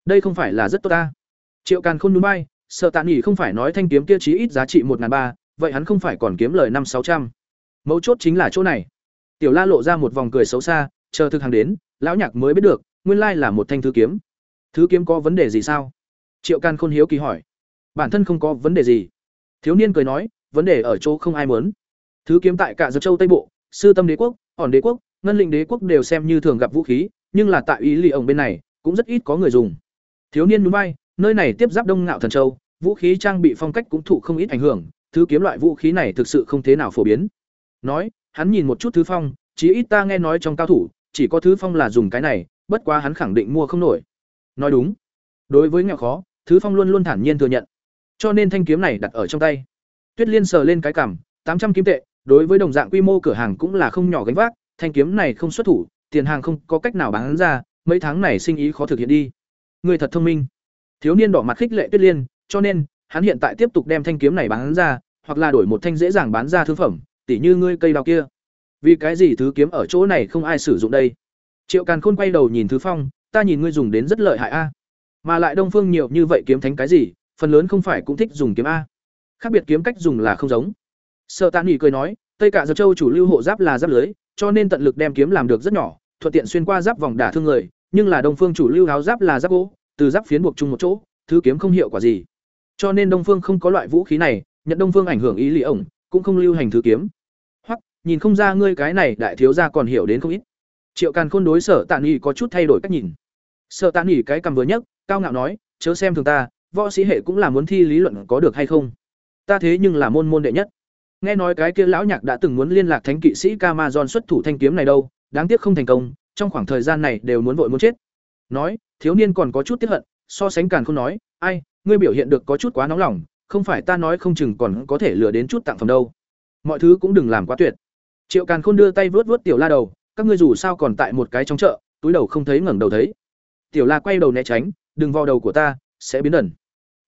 S1: Đây không phải là rất tốt ta. Triệu càn khôn núi bay sợ tạ nghỉ không phải nói thanh kiếm kia chí ít giá trị một ba, vậy hắn không phải còn kiếm lời năm sáu trăm. Mấu chốt chính là chỗ này. Tiểu la lộ ra một vòng cười xấu xa, chờ thực hàng đến, lão nhạc mới biết được, nguyên lai là một thanh thứ kiếm. Thứ kiếm có vấn đề gì sao? Triệu Can khôn hiếu kỳ hỏi, bản thân không có vấn đề gì? Thiếu niên cười nói, vấn đề ở chỗ không ai muốn. Thứ kiếm tại cả dược châu tây bộ, sư tâm đế quốc, hòn đế quốc, ngân linh đế quốc đều xem như thường gặp vũ khí, nhưng là tại ý lì ổng bên này, cũng rất ít có người dùng. Thiếu niên núi bay nơi này tiếp giáp đông ngạo thần châu, vũ khí trang bị phong cách cũng thụ không ít ảnh hưởng, thứ kiếm loại vũ khí này thực sự không thế nào phổ biến. Nói, hắn nhìn một chút thứ phong, chí ít ta nghe nói trong cao thủ, chỉ có thứ phong là dùng cái này, bất quá hắn khẳng định mua không nổi. Nói đúng. Đối với nghèo khó thứ phong luôn luôn thản nhiên thừa nhận. Cho nên thanh kiếm này đặt ở trong tay. Tuyết liên sờ lên cái cằm, tám trăm kim tệ, đối với đồng dạng quy mô cửa hàng cũng là không nhỏ gánh vác, thanh kiếm này không xuất thủ, tiền hàng không có cách nào bán ra, mấy tháng này sinh ý khó thực hiện đi. Người thật thông minh. Thiếu niên đỏ mặt khích lệ tuyết liên, cho nên, hắn hiện tại tiếp tục đem thanh kiếm này bán ra, hoặc là đổi một thanh dễ dàng bán ra thương phẩm, tỉ như ngươi cây đào kia. Vì cái gì thứ kiếm ở chỗ này không ai sử dụng đây? Triệu càn khôn quay đầu nhìn thứ phong, ta nhìn ngươi dùng đến rất lợi hại a mà lại đông phương nhiều như vậy kiếm thánh cái gì, phần lớn không phải cũng thích dùng kiếm a. Khác biệt kiếm cách dùng là không giống. Sợ tạ nghỉ cười nói, tây cả giật châu chủ lưu hộ giáp là giáp lưới, cho nên tận lực đem kiếm làm được rất nhỏ, thuận tiện xuyên qua giáp vòng đả thương người, nhưng là đông phương chủ lưu áo giáp là giáp gỗ, từ giáp phiến buộc chung một chỗ, thứ kiếm không hiệu quả gì. Cho nên đông phương không có loại vũ khí này, nhận đông phương ảnh hưởng ý lý ổng, cũng không lưu hành thứ kiếm. Hoặc nhìn không ra ngươi cái này đại thiếu gia còn hiểu đến không ít. Triệu càn khôn đối sở tạ nghỉ có chút thay đổi cách nhìn sở tạ nghỉ cái cầm vừa nhất cao ngạo nói, chớ xem thường ta, võ sĩ hệ cũng là muốn thi lý luận có được hay không? Ta thế nhưng là môn môn đệ nhất. Nghe nói cái kia lão nhạc đã từng muốn liên lạc thánh kỵ sĩ Camazon xuất thủ thanh kiếm này đâu, đáng tiếc không thành công, trong khoảng thời gian này đều muốn vội muốn chết. Nói, thiếu niên còn có chút tiếc hận, so sánh càn không nói, ai, ngươi biểu hiện được có chút quá nóng lòng, không phải ta nói không chừng còn có thể lừa đến chút tặng phẩm đâu. Mọi thứ cũng đừng làm quá tuyệt. Triệu càn khôn đưa tay vớt vớt tiểu la đầu, các ngươi dù sao còn tại một cái trong chợ, túi đầu không thấy ngẩng đầu thấy tiểu la quay đầu né tránh, đừng vào đầu của ta, sẽ biến ẩn.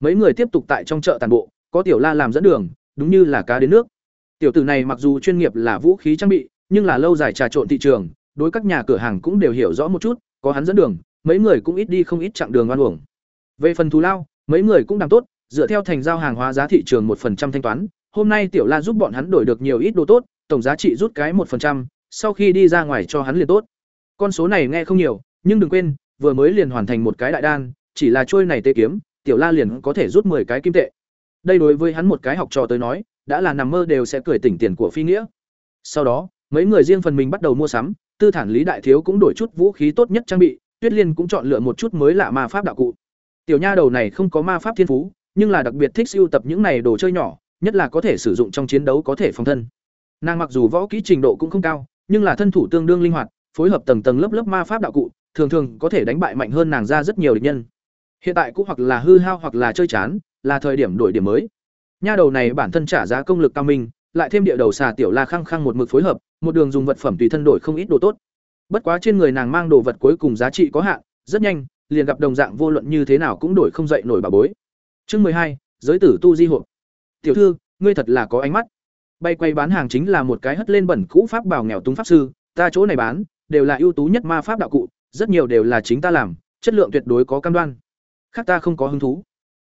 S1: Mấy người tiếp tục tại trong chợ tàn bộ, có tiểu la làm dẫn đường, đúng như là cá đến nước. Tiểu tử này mặc dù chuyên nghiệp là vũ khí trang bị, nhưng là lâu dài trà trộn thị trường, đối các nhà cửa hàng cũng đều hiểu rõ một chút, có hắn dẫn đường, mấy người cũng ít đi không ít chặng đường oan uổng. Về phần thù lao, mấy người cũng đang tốt, dựa theo thành giao hàng hóa giá thị trường một phần trăm thanh toán, hôm nay tiểu la giúp bọn hắn đổi được nhiều ít đồ tốt, tổng giá trị rút cái một phần trăm, sau khi đi ra ngoài cho hắn liền tốt. Con số này nghe không nhiều, nhưng đừng quên vừa mới liền hoàn thành một cái đại đan, chỉ là trôi này tê kiếm, tiểu la liền có thể rút 10 cái kim tệ. Đây đối với hắn một cái học trò tới nói, đã là nằm mơ đều sẽ cười tỉnh tiền của phi nghĩa. Sau đó, mấy người riêng phần mình bắt đầu mua sắm, tư thản lý đại thiếu cũng đổi chút vũ khí tốt nhất trang bị, tuyết liên cũng chọn lựa một chút mới lạ ma pháp đạo cụ. Tiểu nha đầu này không có ma pháp thiên phú, nhưng là đặc biệt thích sưu tập những này đồ chơi nhỏ, nhất là có thể sử dụng trong chiến đấu có thể phòng thân. Nàng mặc dù võ kỹ trình độ cũng không cao, nhưng là thân thủ tương đương linh hoạt, phối hợp tầng tầng lớp lớp ma pháp đạo cụ thường thường có thể đánh bại mạnh hơn nàng ra rất nhiều địch nhân. Hiện tại cũng hoặc là hư hao hoặc là chơi chán, là thời điểm đổi điểm mới. Nha đầu này bản thân trả giá công lực cao minh, lại thêm địa đầu xà tiểu la khăng khăng một mực phối hợp, một đường dùng vật phẩm tùy thân đổi không ít đồ tốt. Bất quá trên người nàng mang đồ vật cuối cùng giá trị có hạn, rất nhanh, liền gặp đồng dạng vô luận như thế nào cũng đổi không dậy nổi bà bối. Chương mười hai, giới tử tu di hộp tiểu thư, ngươi thật là có ánh mắt. Bay quay bán hàng chính là một cái hất lên bẩn cũ pháp bảo nghèo túng pháp sư, ta chỗ này bán, đều là ưu tú nhất ma pháp đạo cụ rất nhiều đều là chính ta làm, chất lượng tuyệt đối có cam đoan. Khác ta không có hứng thú.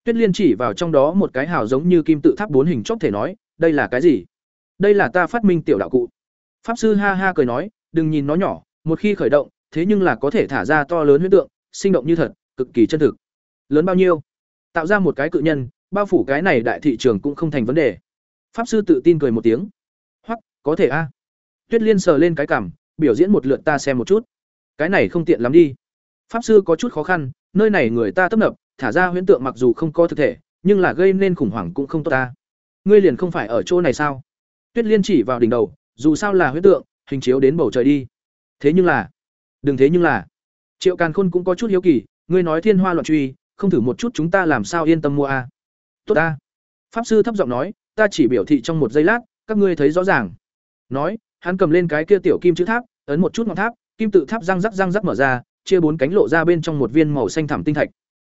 S1: Tuyết liên chỉ vào trong đó một cái hào giống như kim tự tháp bốn hình chóp thể nói, đây là cái gì? Đây là ta phát minh tiểu đạo cụ. Pháp sư ha ha cười nói, đừng nhìn nó nhỏ, một khi khởi động, thế nhưng là có thể thả ra to lớn huyết tượng, sinh động như thật, cực kỳ chân thực. Lớn bao nhiêu? Tạo ra một cái cự nhân, bao phủ cái này đại thị trường cũng không thành vấn đề. Pháp sư tự tin cười một tiếng. Hoặc có thể a. Tuyết liên sờ lên cái cảm biểu diễn một lượt ta xem một chút cái này không tiện lắm đi. Pháp sư có chút khó khăn, nơi này người ta tấp nập, thả ra huyễn tượng mặc dù không có thực thể, nhưng là gây nên khủng hoảng cũng không tốt ta. Ngươi liền không phải ở chỗ này sao? Tuyết liên chỉ vào đỉnh đầu, dù sao là huyễn tượng, hình chiếu đến bầu trời đi. Thế nhưng là, đừng thế nhưng là. Triệu càn khôn cũng có chút hiếu kỳ, ngươi nói thiên hoa loạn truy, không thử một chút chúng ta làm sao yên tâm mua a? Tốt ta. Pháp sư thấp giọng nói, ta chỉ biểu thị trong một giây lát, các ngươi thấy rõ ràng. Nói, hắn cầm lên cái kia tiểu kim chữ tháp, ấn một chút ngọn tháp kim tự tháp răng rắc răng rắc mở ra, chia bốn cánh lộ ra bên trong một viên màu xanh thẳm tinh thạch.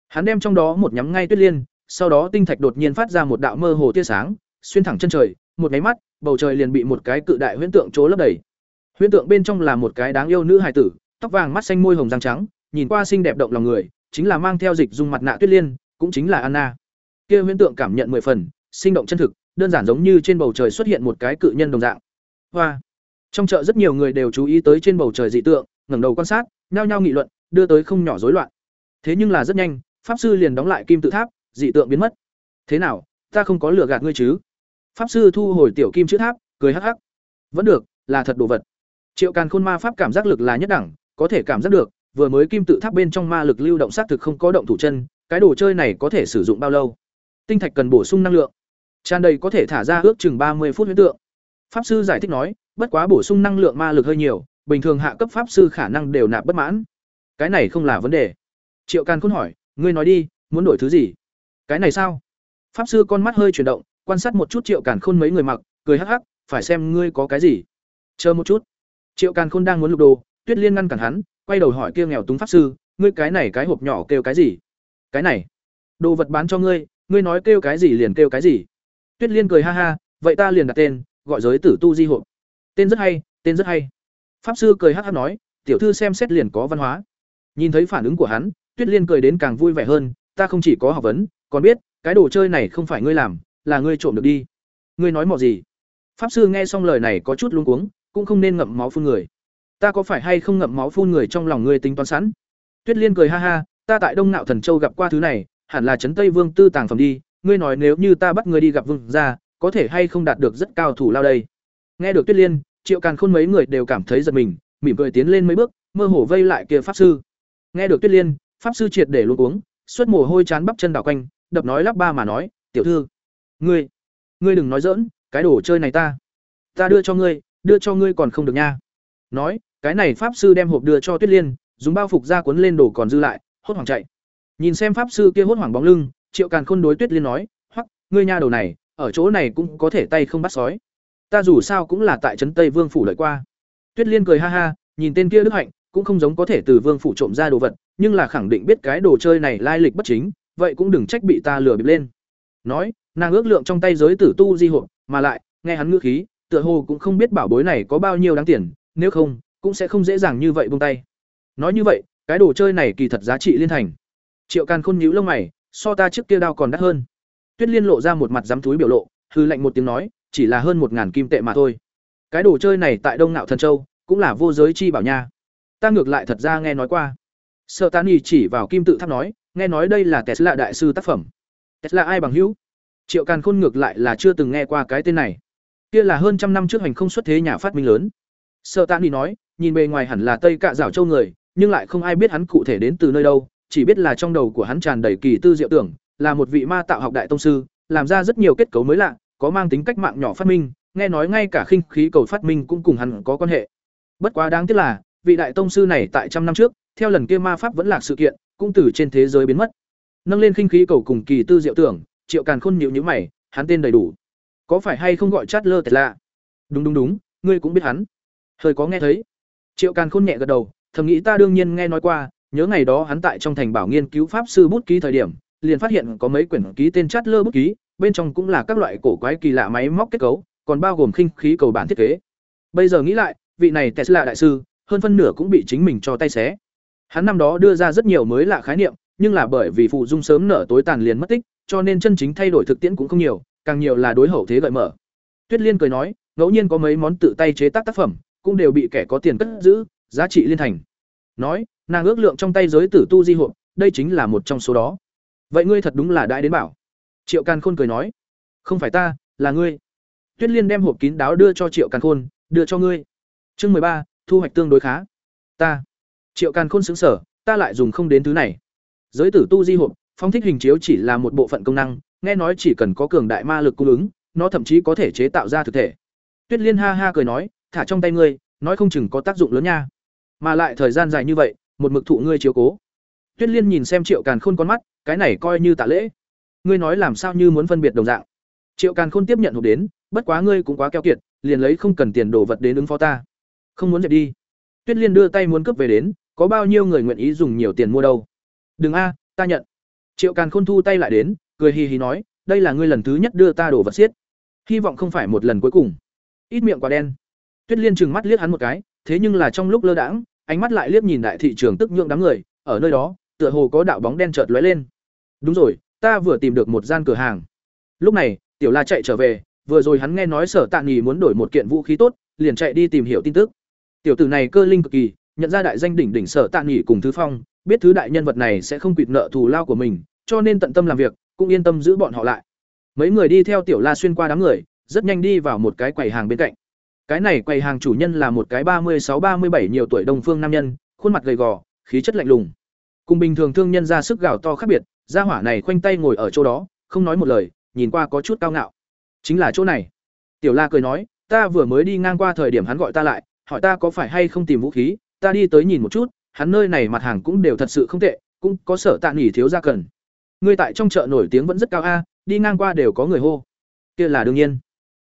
S1: Hắn đem trong đó một nhắm ngay tuyết liên, sau đó tinh thạch đột nhiên phát ra một đạo mơ hồ tia sáng, xuyên thẳng chân trời, một máy mắt, bầu trời liền bị một cái cự đại huyễn tượng trố lấp đầy. Huyễn tượng bên trong là một cái đáng yêu nữ hài tử, tóc vàng mắt xanh môi hồng răng trắng, nhìn qua xinh đẹp động lòng người, chính là mang theo dịch dung mặt nạ tuyết liên, cũng chính là anna. Kia huyễn tượng cảm nhận mười phần, sinh động chân thực, đơn giản giống như trên bầu trời xuất hiện một cái cự nhân đồng dạng. Hoa! Trong chợ rất nhiều người đều chú ý tới trên bầu trời dị tượng, ngẩng đầu quan sát, nhao nhao nghị luận, đưa tới không nhỏ rối loạn. Thế nhưng là rất nhanh, pháp sư liền đóng lại kim tự tháp, dị tượng biến mất. Thế nào, ta không có lừa gạt ngươi chứ? Pháp sư thu hồi tiểu kim chữ tháp, cười hắc hắc. Vẫn được, là thật đồ vật. Triệu càn khôn ma pháp cảm giác lực là nhất đẳng, có thể cảm giác được, vừa mới kim tự tháp bên trong ma lực lưu động xác thực không có động thủ chân, cái đồ chơi này có thể sử dụng bao lâu? Tinh thạch cần bổ sung năng lượng. Tràn đầy có thể thả ra ước chừng ba mươi phút huyễn tượng. Pháp sư giải thích nói bất quá bổ sung năng lượng ma lực hơi nhiều, bình thường hạ cấp pháp sư khả năng đều nạp bất mãn. Cái này không là vấn đề. Triệu càn khôn hỏi, ngươi nói đi, muốn đổi thứ gì? Cái này sao? Pháp sư con mắt hơi chuyển động, quan sát một chút triệu càn khôn mấy người mặc, cười hắc hắc, phải xem ngươi có cái gì. Chờ một chút. Triệu càn khôn đang muốn lục đồ, tuyết liên ngăn cản hắn, quay đầu hỏi kia nghèo túng pháp sư, ngươi cái này cái hộp nhỏ kêu cái gì? Cái này. Đồ vật bán cho ngươi ngươi nói kêu cái gì liền kêu cái gì. Tuyết liên cười ha ha, vậy ta liền đặt tên, gọi giới tử tu di hộp tên rất hay, tên rất hay. Pháp sư cười hát hát nói, tiểu thư xem xét liền có văn hóa. Nhìn thấy phản ứng của hắn, tuyết liên cười đến càng vui vẻ hơn, ta không chỉ có học vấn, còn biết, cái đồ chơi này không phải ngươi làm, là ngươi trộm được đi. Ngươi nói mọ gì? Pháp sư nghe xong lời này có chút luống cuống, cũng không nên ngậm máu phun người. Ta có phải hay không ngậm máu phun người trong lòng ngươi tính toán sẵn? Tuyết liên cười ha ha, ta tại đông nạo thần châu gặp qua thứ này, hẳn là trấn tây vương tư tàng phẩm đi, ngươi nói nếu như ta bắt ngươi đi gặp vương gia, có thể hay không đạt được rất cao thủ lao đây? Nghe được tuyết liên, triệu càn khôn mấy người đều cảm thấy giật mình, mỉm cười tiến lên mấy bước, mơ hồ vây lại kia pháp sư. Nghe được tuyết liên, pháp sư triệt để luôn uống suốt mồ hôi chán bắp chân đảo quanh, đập nói lắp ba mà nói, tiểu thư, ngươi ngươi đừng nói dỡn cái đồ chơi này ta ta đưa cho ngươi, đưa cho ngươi còn không được nha. Nói, cái này pháp sư đem hộp đưa cho tuyết liên, dùng bao phục ra cuốn lên đồ còn dư lại, hốt hoảng chạy. Nhìn xem pháp sư kia hốt hoảng bóng lưng, triệu càn khôn đối tuyết liên nói, hoắc, ngươi nha đầu này, ở chỗ này cũng có thể tay không bắt sói ta dù sao cũng là tại trấn tây vương phủ lợi qua. Tuyết liên cười ha ha, nhìn tên kia đức hạnh, cũng không giống có thể từ vương phủ trộm ra đồ vật, nhưng là khẳng định biết cái đồ chơi này lai lịch bất chính, vậy cũng đừng trách bị ta lừa bịp lên. Nói, nàng ước lượng trong tay giới tử tu di hộp mà lại, nghe hắn ngữ khí, tựa hồ cũng không biết bảo bối này có bao nhiêu đáng tiền, nếu không, cũng sẽ không dễ dàng như vậy buông tay. Nói như vậy, cái đồ chơi này kỳ thật giá trị liên thành. Triệu càn khôn nhíu lông mày, so ta trước kia đao còn đắt hơn. Tuyết liên lộ ra một mặt dám túi biểu lộ hư lạnh một tiếng nói chỉ là hơn một ngàn kim tệ mà thôi. Cái đồ chơi này tại đông nạo thần châu cũng là vô giới chi bảo nha. Ta ngược lại thật ra nghe nói qua. Sợ tani chỉ vào kim tự tháp nói, nghe nói đây là tesla đại sư tác phẩm. Tesla ai bằng hữu? Triệu càn khôn ngược lại là chưa từng nghe qua cái tên này. Kia là hơn trăm năm trước hành không xuất thế nhà phát minh lớn. Sợ tani nói, nhìn bề ngoài hẳn là tây cạ rảo châu người, nhưng lại không ai biết hắn cụ thể đến từ nơi đâu, chỉ biết là trong đầu của hắn tràn đầy kỳ tư diệu tưởng, là một vị ma tạo học đại tông sư, làm ra rất nhiều kết cấu mới lạ có mang tính cách mạng nhỏ phát minh, nghe nói ngay cả khinh khí cầu phát minh cũng cùng hắn có quan hệ. Bất quá đáng tiếc là, vị đại tông sư này tại trăm năm trước, theo lần kia ma pháp vẫn lạc sự kiện, cũng từ trên thế giới biến mất. Nâng lên khinh khí cầu cùng kỳ tư diệu tưởng, Triệu Càn Khôn nhíu nhíu mày, hắn tên đầy đủ. Có phải hay không gọi Chatler lạ? Đúng đúng đúng, ngươi cũng biết hắn. Hơi có nghe thấy. Triệu Càn Khôn nhẹ gật đầu, thầm nghĩ ta đương nhiên nghe nói qua, nhớ ngày đó hắn tại trong thành bảo nghiên cứu pháp sư bút ký thời điểm, liền phát hiện có mấy quyển ký tên Chatler bút ký, bên trong cũng là các loại cổ quái kỳ lạ máy móc kết cấu, còn bao gồm khinh khí cầu bản thiết kế. Bây giờ nghĩ lại, vị này Tesla đại sư, hơn phân nửa cũng bị chính mình cho tay xé. Hắn năm đó đưa ra rất nhiều mới lạ khái niệm, nhưng là bởi vì phụ dung sớm nở tối tàn liền mất tích, cho nên chân chính thay đổi thực tiễn cũng không nhiều, càng nhiều là đối hậu thế gợi mở. Tuyết Liên cười nói, ngẫu nhiên có mấy món tự tay chế tác tác phẩm, cũng đều bị kẻ có tiền cất giữ, giá trị liên thành. Nói, nàng ước lượng trong tay giới tử tu di hộp, đây chính là một trong số đó. Vậy ngươi thật đúng là đại đến bảo triệu càn khôn cười nói, không phải ta, là ngươi. Tuyết liên đem hộp kín đáo đưa cho triệu càn khôn, đưa cho ngươi. Chương mười ba, thu hoạch tương đối khá. Ta. Triệu càn khôn xứng sở ta lại dùng không đến thứ này. Giới tử tu di hộp, phong thích hình chiếu chỉ là một bộ phận công năng, nghe nói chỉ cần có cường đại ma lực cung ứng, nó thậm chí có thể chế tạo ra thực thể. Tuyết liên ha ha cười nói, thả trong tay ngươi, nói không chừng có tác dụng lớn nha. Mà lại thời gian dài như vậy, một mực thụ ngươi chiếu cố. Tuyết liên nhìn xem triệu càn khôn con mắt, cái này coi như tạ lễ ngươi nói làm sao như muốn phân biệt đồng dạng. Triệu càn khôn tiếp nhận hộp đến, bất quá ngươi cũng quá keo kiệt, liền lấy không cần tiền đồ vật đến ứng phó ta. Không muốn dẹp đi. Tuyết liên đưa tay muốn cướp về đến, có bao nhiêu người nguyện ý dùng nhiều tiền mua đâu. Đừng a, ta nhận. Triệu càn khôn thu tay lại đến, cười hì hì nói, đây là ngươi lần thứ nhất đưa ta đồ vật xiết. Hy vọng không phải một lần cuối cùng. Ít miệng quá đen. Tuyết liên trừng mắt liếc hắn một cái, thế nhưng là trong lúc lơ đãng, ánh mắt lại liếc nhìn đại thị trường tức nhượng đám người, ở nơi đó, tựa hồ có đạo bóng đen chợt lóe lên. Đúng rồi ta vừa tìm được một gian cửa hàng. Lúc này, tiểu la chạy trở về, vừa rồi hắn nghe nói sở tạ nghỉ muốn đổi một kiện vũ khí tốt, liền chạy đi tìm hiểu tin tức. Tiểu tử này cơ linh cực kỳ, nhận ra đại danh đỉnh đỉnh sở tạ nghỉ cùng thứ phong, biết thứ đại nhân vật này sẽ không quỵt nợ thù lao của mình, cho nên tận tâm làm việc, cũng yên tâm giữ bọn họ lại. Mấy người đi theo tiểu la xuyên qua đám người, rất nhanh đi vào một cái quầy hàng bên cạnh. Cái này quầy hàng chủ nhân là một cái ba mươi sáu ba mươi bảy nhiều tuổi đông phương nam nhân, khuôn mặt gầy gò, khí chất lạnh lùng. Cùng bình thường thương nhân ra sức gào to khác biệt gia hỏa này khoanh tay ngồi ở chỗ đó, không nói một lời, nhìn qua có chút cao ngạo. Chính là chỗ này. Tiểu la cười nói, ta vừa mới đi ngang qua thời điểm hắn gọi ta lại, hỏi ta có phải hay không tìm vũ khí, ta đi tới nhìn một chút, hắn nơi này mặt hàng cũng đều thật sự không tệ, cũng có sở tạ nghỉ thiếu ra cần. Ngươi tại trong chợ nổi tiếng vẫn rất cao a, đi ngang qua đều có người hô. Kia là đương nhiên.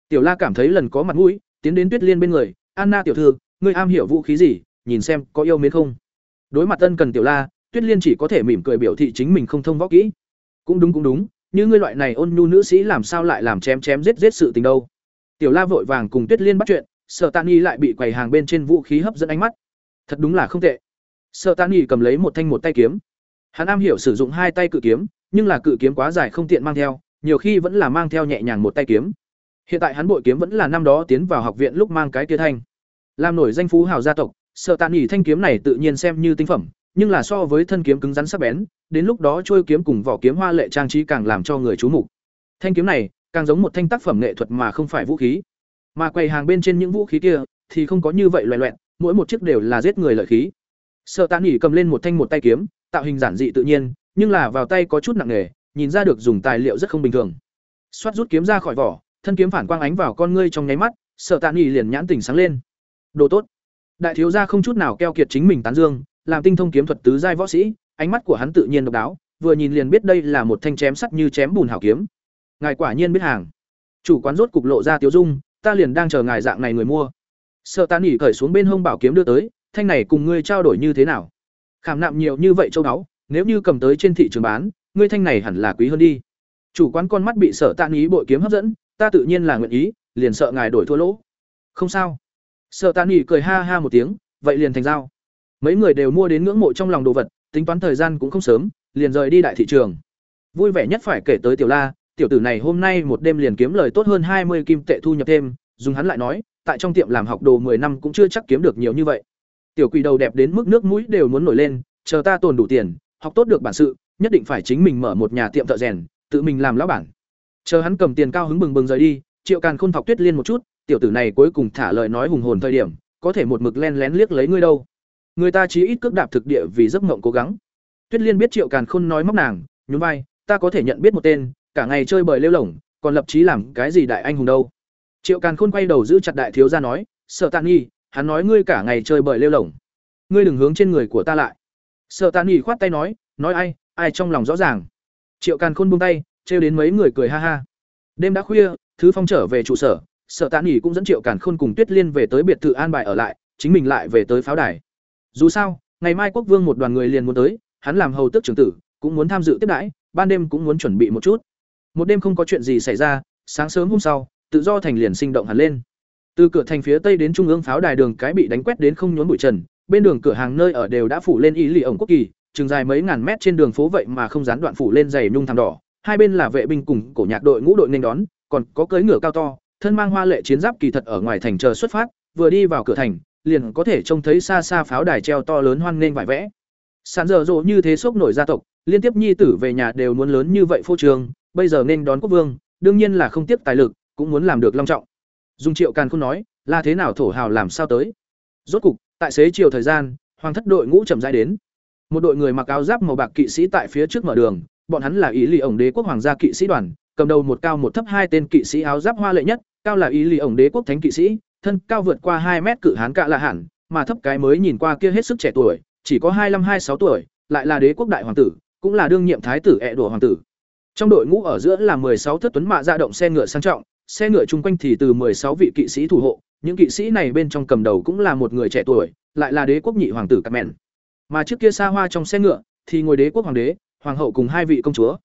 S1: Tiểu la cảm thấy lần có mặt mũi, tiến đến tuyết liên bên người, anna tiểu thư, ngươi am hiểu vũ khí gì, nhìn xem có yêu mến không? Đối mặt tân cần tiểu la tuyết liên chỉ có thể mỉm cười biểu thị chính mình không thông võ kỹ. Cũng đúng cũng đúng, như ngươi loại này ôn nhu nữ sĩ làm sao lại làm chém chém giết giết sự tình đâu. Tiểu la vội vàng cùng tuyết liên bắt chuyện sợ tạ nghi lại bị quầy hàng bên trên vũ khí hấp dẫn ánh mắt. Thật đúng là không tệ. Sợ tạ nghi cầm lấy một thanh một tay kiếm. Hắn am hiểu sử dụng hai tay cự kiếm, nhưng là cự kiếm quá dài không tiện mang theo, nhiều khi vẫn là mang theo nhẹ nhàng một tay kiếm. Hiện tại hắn bội kiếm vẫn là năm đó tiến vào học viện lúc mang cái kia thanh. Làm nổi danh phú hào gia tộc sợ tạ Nghi thanh kiếm này tự nhiên xem như tinh phẩm nhưng là so với thân kiếm cứng rắn sắc bén, đến lúc đó trôi kiếm cùng vỏ kiếm hoa lệ trang trí càng làm cho người chú mục. Thanh kiếm này, càng giống một thanh tác phẩm nghệ thuật mà không phải vũ khí. Mà quầy hàng bên trên những vũ khí kia, thì không có như vậy loè loẹt, mỗi một chiếc đều là giết người lợi khí. Sở tạ Nghị cầm lên một thanh một tay kiếm, tạo hình giản dị tự nhiên, nhưng là vào tay có chút nặng nề, nhìn ra được dùng tài liệu rất không bình thường. Xoát rút kiếm ra khỏi vỏ, thân kiếm phản quang ánh vào con ngươi trong nháy mắt Sở tạ Nghị liền nhãn tỉnh sáng lên. Đồ tốt. Đại thiếu gia không chút nào keo kiệt chính mình tán dương làm tinh thông kiếm thuật tứ giai võ sĩ, ánh mắt của hắn tự nhiên độc đáo, vừa nhìn liền biết đây là một thanh chém sắt như chém bùn hảo kiếm. Ngài quả nhiên biết hàng. Chủ quán rốt cục lộ ra tiêu dung, ta liền đang chờ ngài dạng này người mua. Sợ Tán Nghị cởi xuống bên hông bảo kiếm đưa tới, thanh này cùng ngươi trao đổi như thế nào? Khảm nạm nhiều như vậy châu báu, nếu như cầm tới trên thị trường bán, ngươi thanh này hẳn là quý hơn đi. Chủ quán con mắt bị sợ Tán Nghị bội kiếm hấp dẫn, ta tự nhiên là nguyện ý, liền sợ ngài đổi thua lỗ. Không sao. Sợ Tán Nghị cười ha ha một tiếng, vậy liền thành giao mấy người đều mua đến ngưỡng mộ trong lòng đồ vật, tính toán thời gian cũng không sớm, liền rời đi đại thị trường. Vui vẻ nhất phải kể tới tiểu la, tiểu tử này hôm nay một đêm liền kiếm lời tốt hơn hai mươi kim tệ thu nhập thêm, dùng hắn lại nói, tại trong tiệm làm học đồ 10 năm cũng chưa chắc kiếm được nhiều như vậy. Tiểu quỷ đầu đẹp đến mức nước mũi đều muốn nổi lên, chờ ta tồn đủ tiền, học tốt được bản sự, nhất định phải chính mình mở một nhà tiệm thợ rèn, tự mình làm lão bản. Chờ hắn cầm tiền cao hứng bừng bừng rời đi, triệu càn khôn thọc tuyết liên một chút, tiểu tử này cuối cùng thả lời nói hùng hồn thời điểm, có thể một mực len lén liếc lấy ngươi đâu người ta chí ít cước đạp thực địa vì giấc mộng cố gắng. Tuyết liên biết triệu càn khôn nói móc nàng, nhún vai, ta có thể nhận biết một tên, cả ngày chơi bời lêu lỏng, còn lập chí làm cái gì đại anh hùng đâu. Triệu càn khôn quay đầu giữ chặt đại thiếu ra nói sợ tàn nghi hắn nói ngươi cả ngày chơi bời lêu lỏng. Ngươi đừng hướng trên người của ta lại. Sợ tàn nghi khoát tay nói nói ai ai trong lòng rõ ràng. Triệu càn khôn buông tay, trêu đến mấy người cười ha ha. Đêm đã khuya, thứ phong trở về trụ sở sợ tàn nghi cũng dẫn triệu càn khôn cùng tuyết liên về tới biệt thự an bài ở lại, chính mình lại về tới pháo đài dù sao, ngày mai quốc vương một đoàn người liền muốn tới, hắn làm hầu tước trưởng tử, cũng muốn tham dự tiếp đãi, ban đêm cũng muốn chuẩn bị một chút. Một đêm không có chuyện gì xảy ra, sáng sớm hôm sau, tự do thành liền sinh động hẳn lên. Từ cửa thành phía tây đến trung ương pháo đài đường cái bị đánh quét đến không nhốn bụi trần, bên đường cửa hàng nơi ở đều đã phủ lên ý lì ổng quốc kỳ, chừng dài mấy ngàn mét trên đường phố vậy mà không gián đoạn phủ lên dày nhung thảm đỏ. Hai bên là vệ binh cùng cổ nhạc đội ngũ đội nên đón, còn có cưỡi ngựa cao to, thân mang hoa lệ chiến giáp kỳ thật ở ngoài thành chờ xuất phát, vừa đi vào cửa thành liền có thể trông thấy xa xa pháo đài treo to lớn hoan nghênh vải vẽ. Sàn dở dộ như thế sốc nổi gia tộc, liên tiếp nhi tử về nhà đều muốn lớn như vậy phô trường bây giờ nên đón quốc vương, đương nhiên là không tiếp tài lực, cũng muốn làm được long trọng. Dung triệu càn không nói, là thế nào thổ hào làm sao tới? Rốt cục, tại xế chiều thời gian, hoàng thất đội ngũ chậm rãi đến. Một đội người mặc áo giáp màu bạc kỵ sĩ tại phía trước mở đường, bọn hắn là ý lì ổng đế quốc hoàng gia kỵ sĩ đoàn, cầm đầu một cao một thấp hai tên kỵ sĩ áo giáp hoa lệ nhất, cao là ý lì ổng đế quốc thánh kỵ sĩ thân cao vượt qua hai mét cự hán cạ lạ hẳn, mà thấp cái mới nhìn qua kia hết sức trẻ tuổi, chỉ có hai mươi hai sáu tuổi, lại là đế quốc đại hoàng tử, cũng là đương nhiệm thái tử ẹ đùa hoàng tử. Trong đội ngũ ở giữa là sáu thất tuấn mạ ra động xe ngựa sang trọng, xe ngựa chung quanh thì từ sáu vị kỵ sĩ thủ hộ, những kỵ sĩ này bên trong cầm đầu cũng là một người trẻ tuổi, lại là đế quốc nhị hoàng tử cắt mẹn mà trước kia xa hoa trong xe ngựa thì ngồi đế quốc hoàng đế, hoàng hậu cùng hai vị công chúa.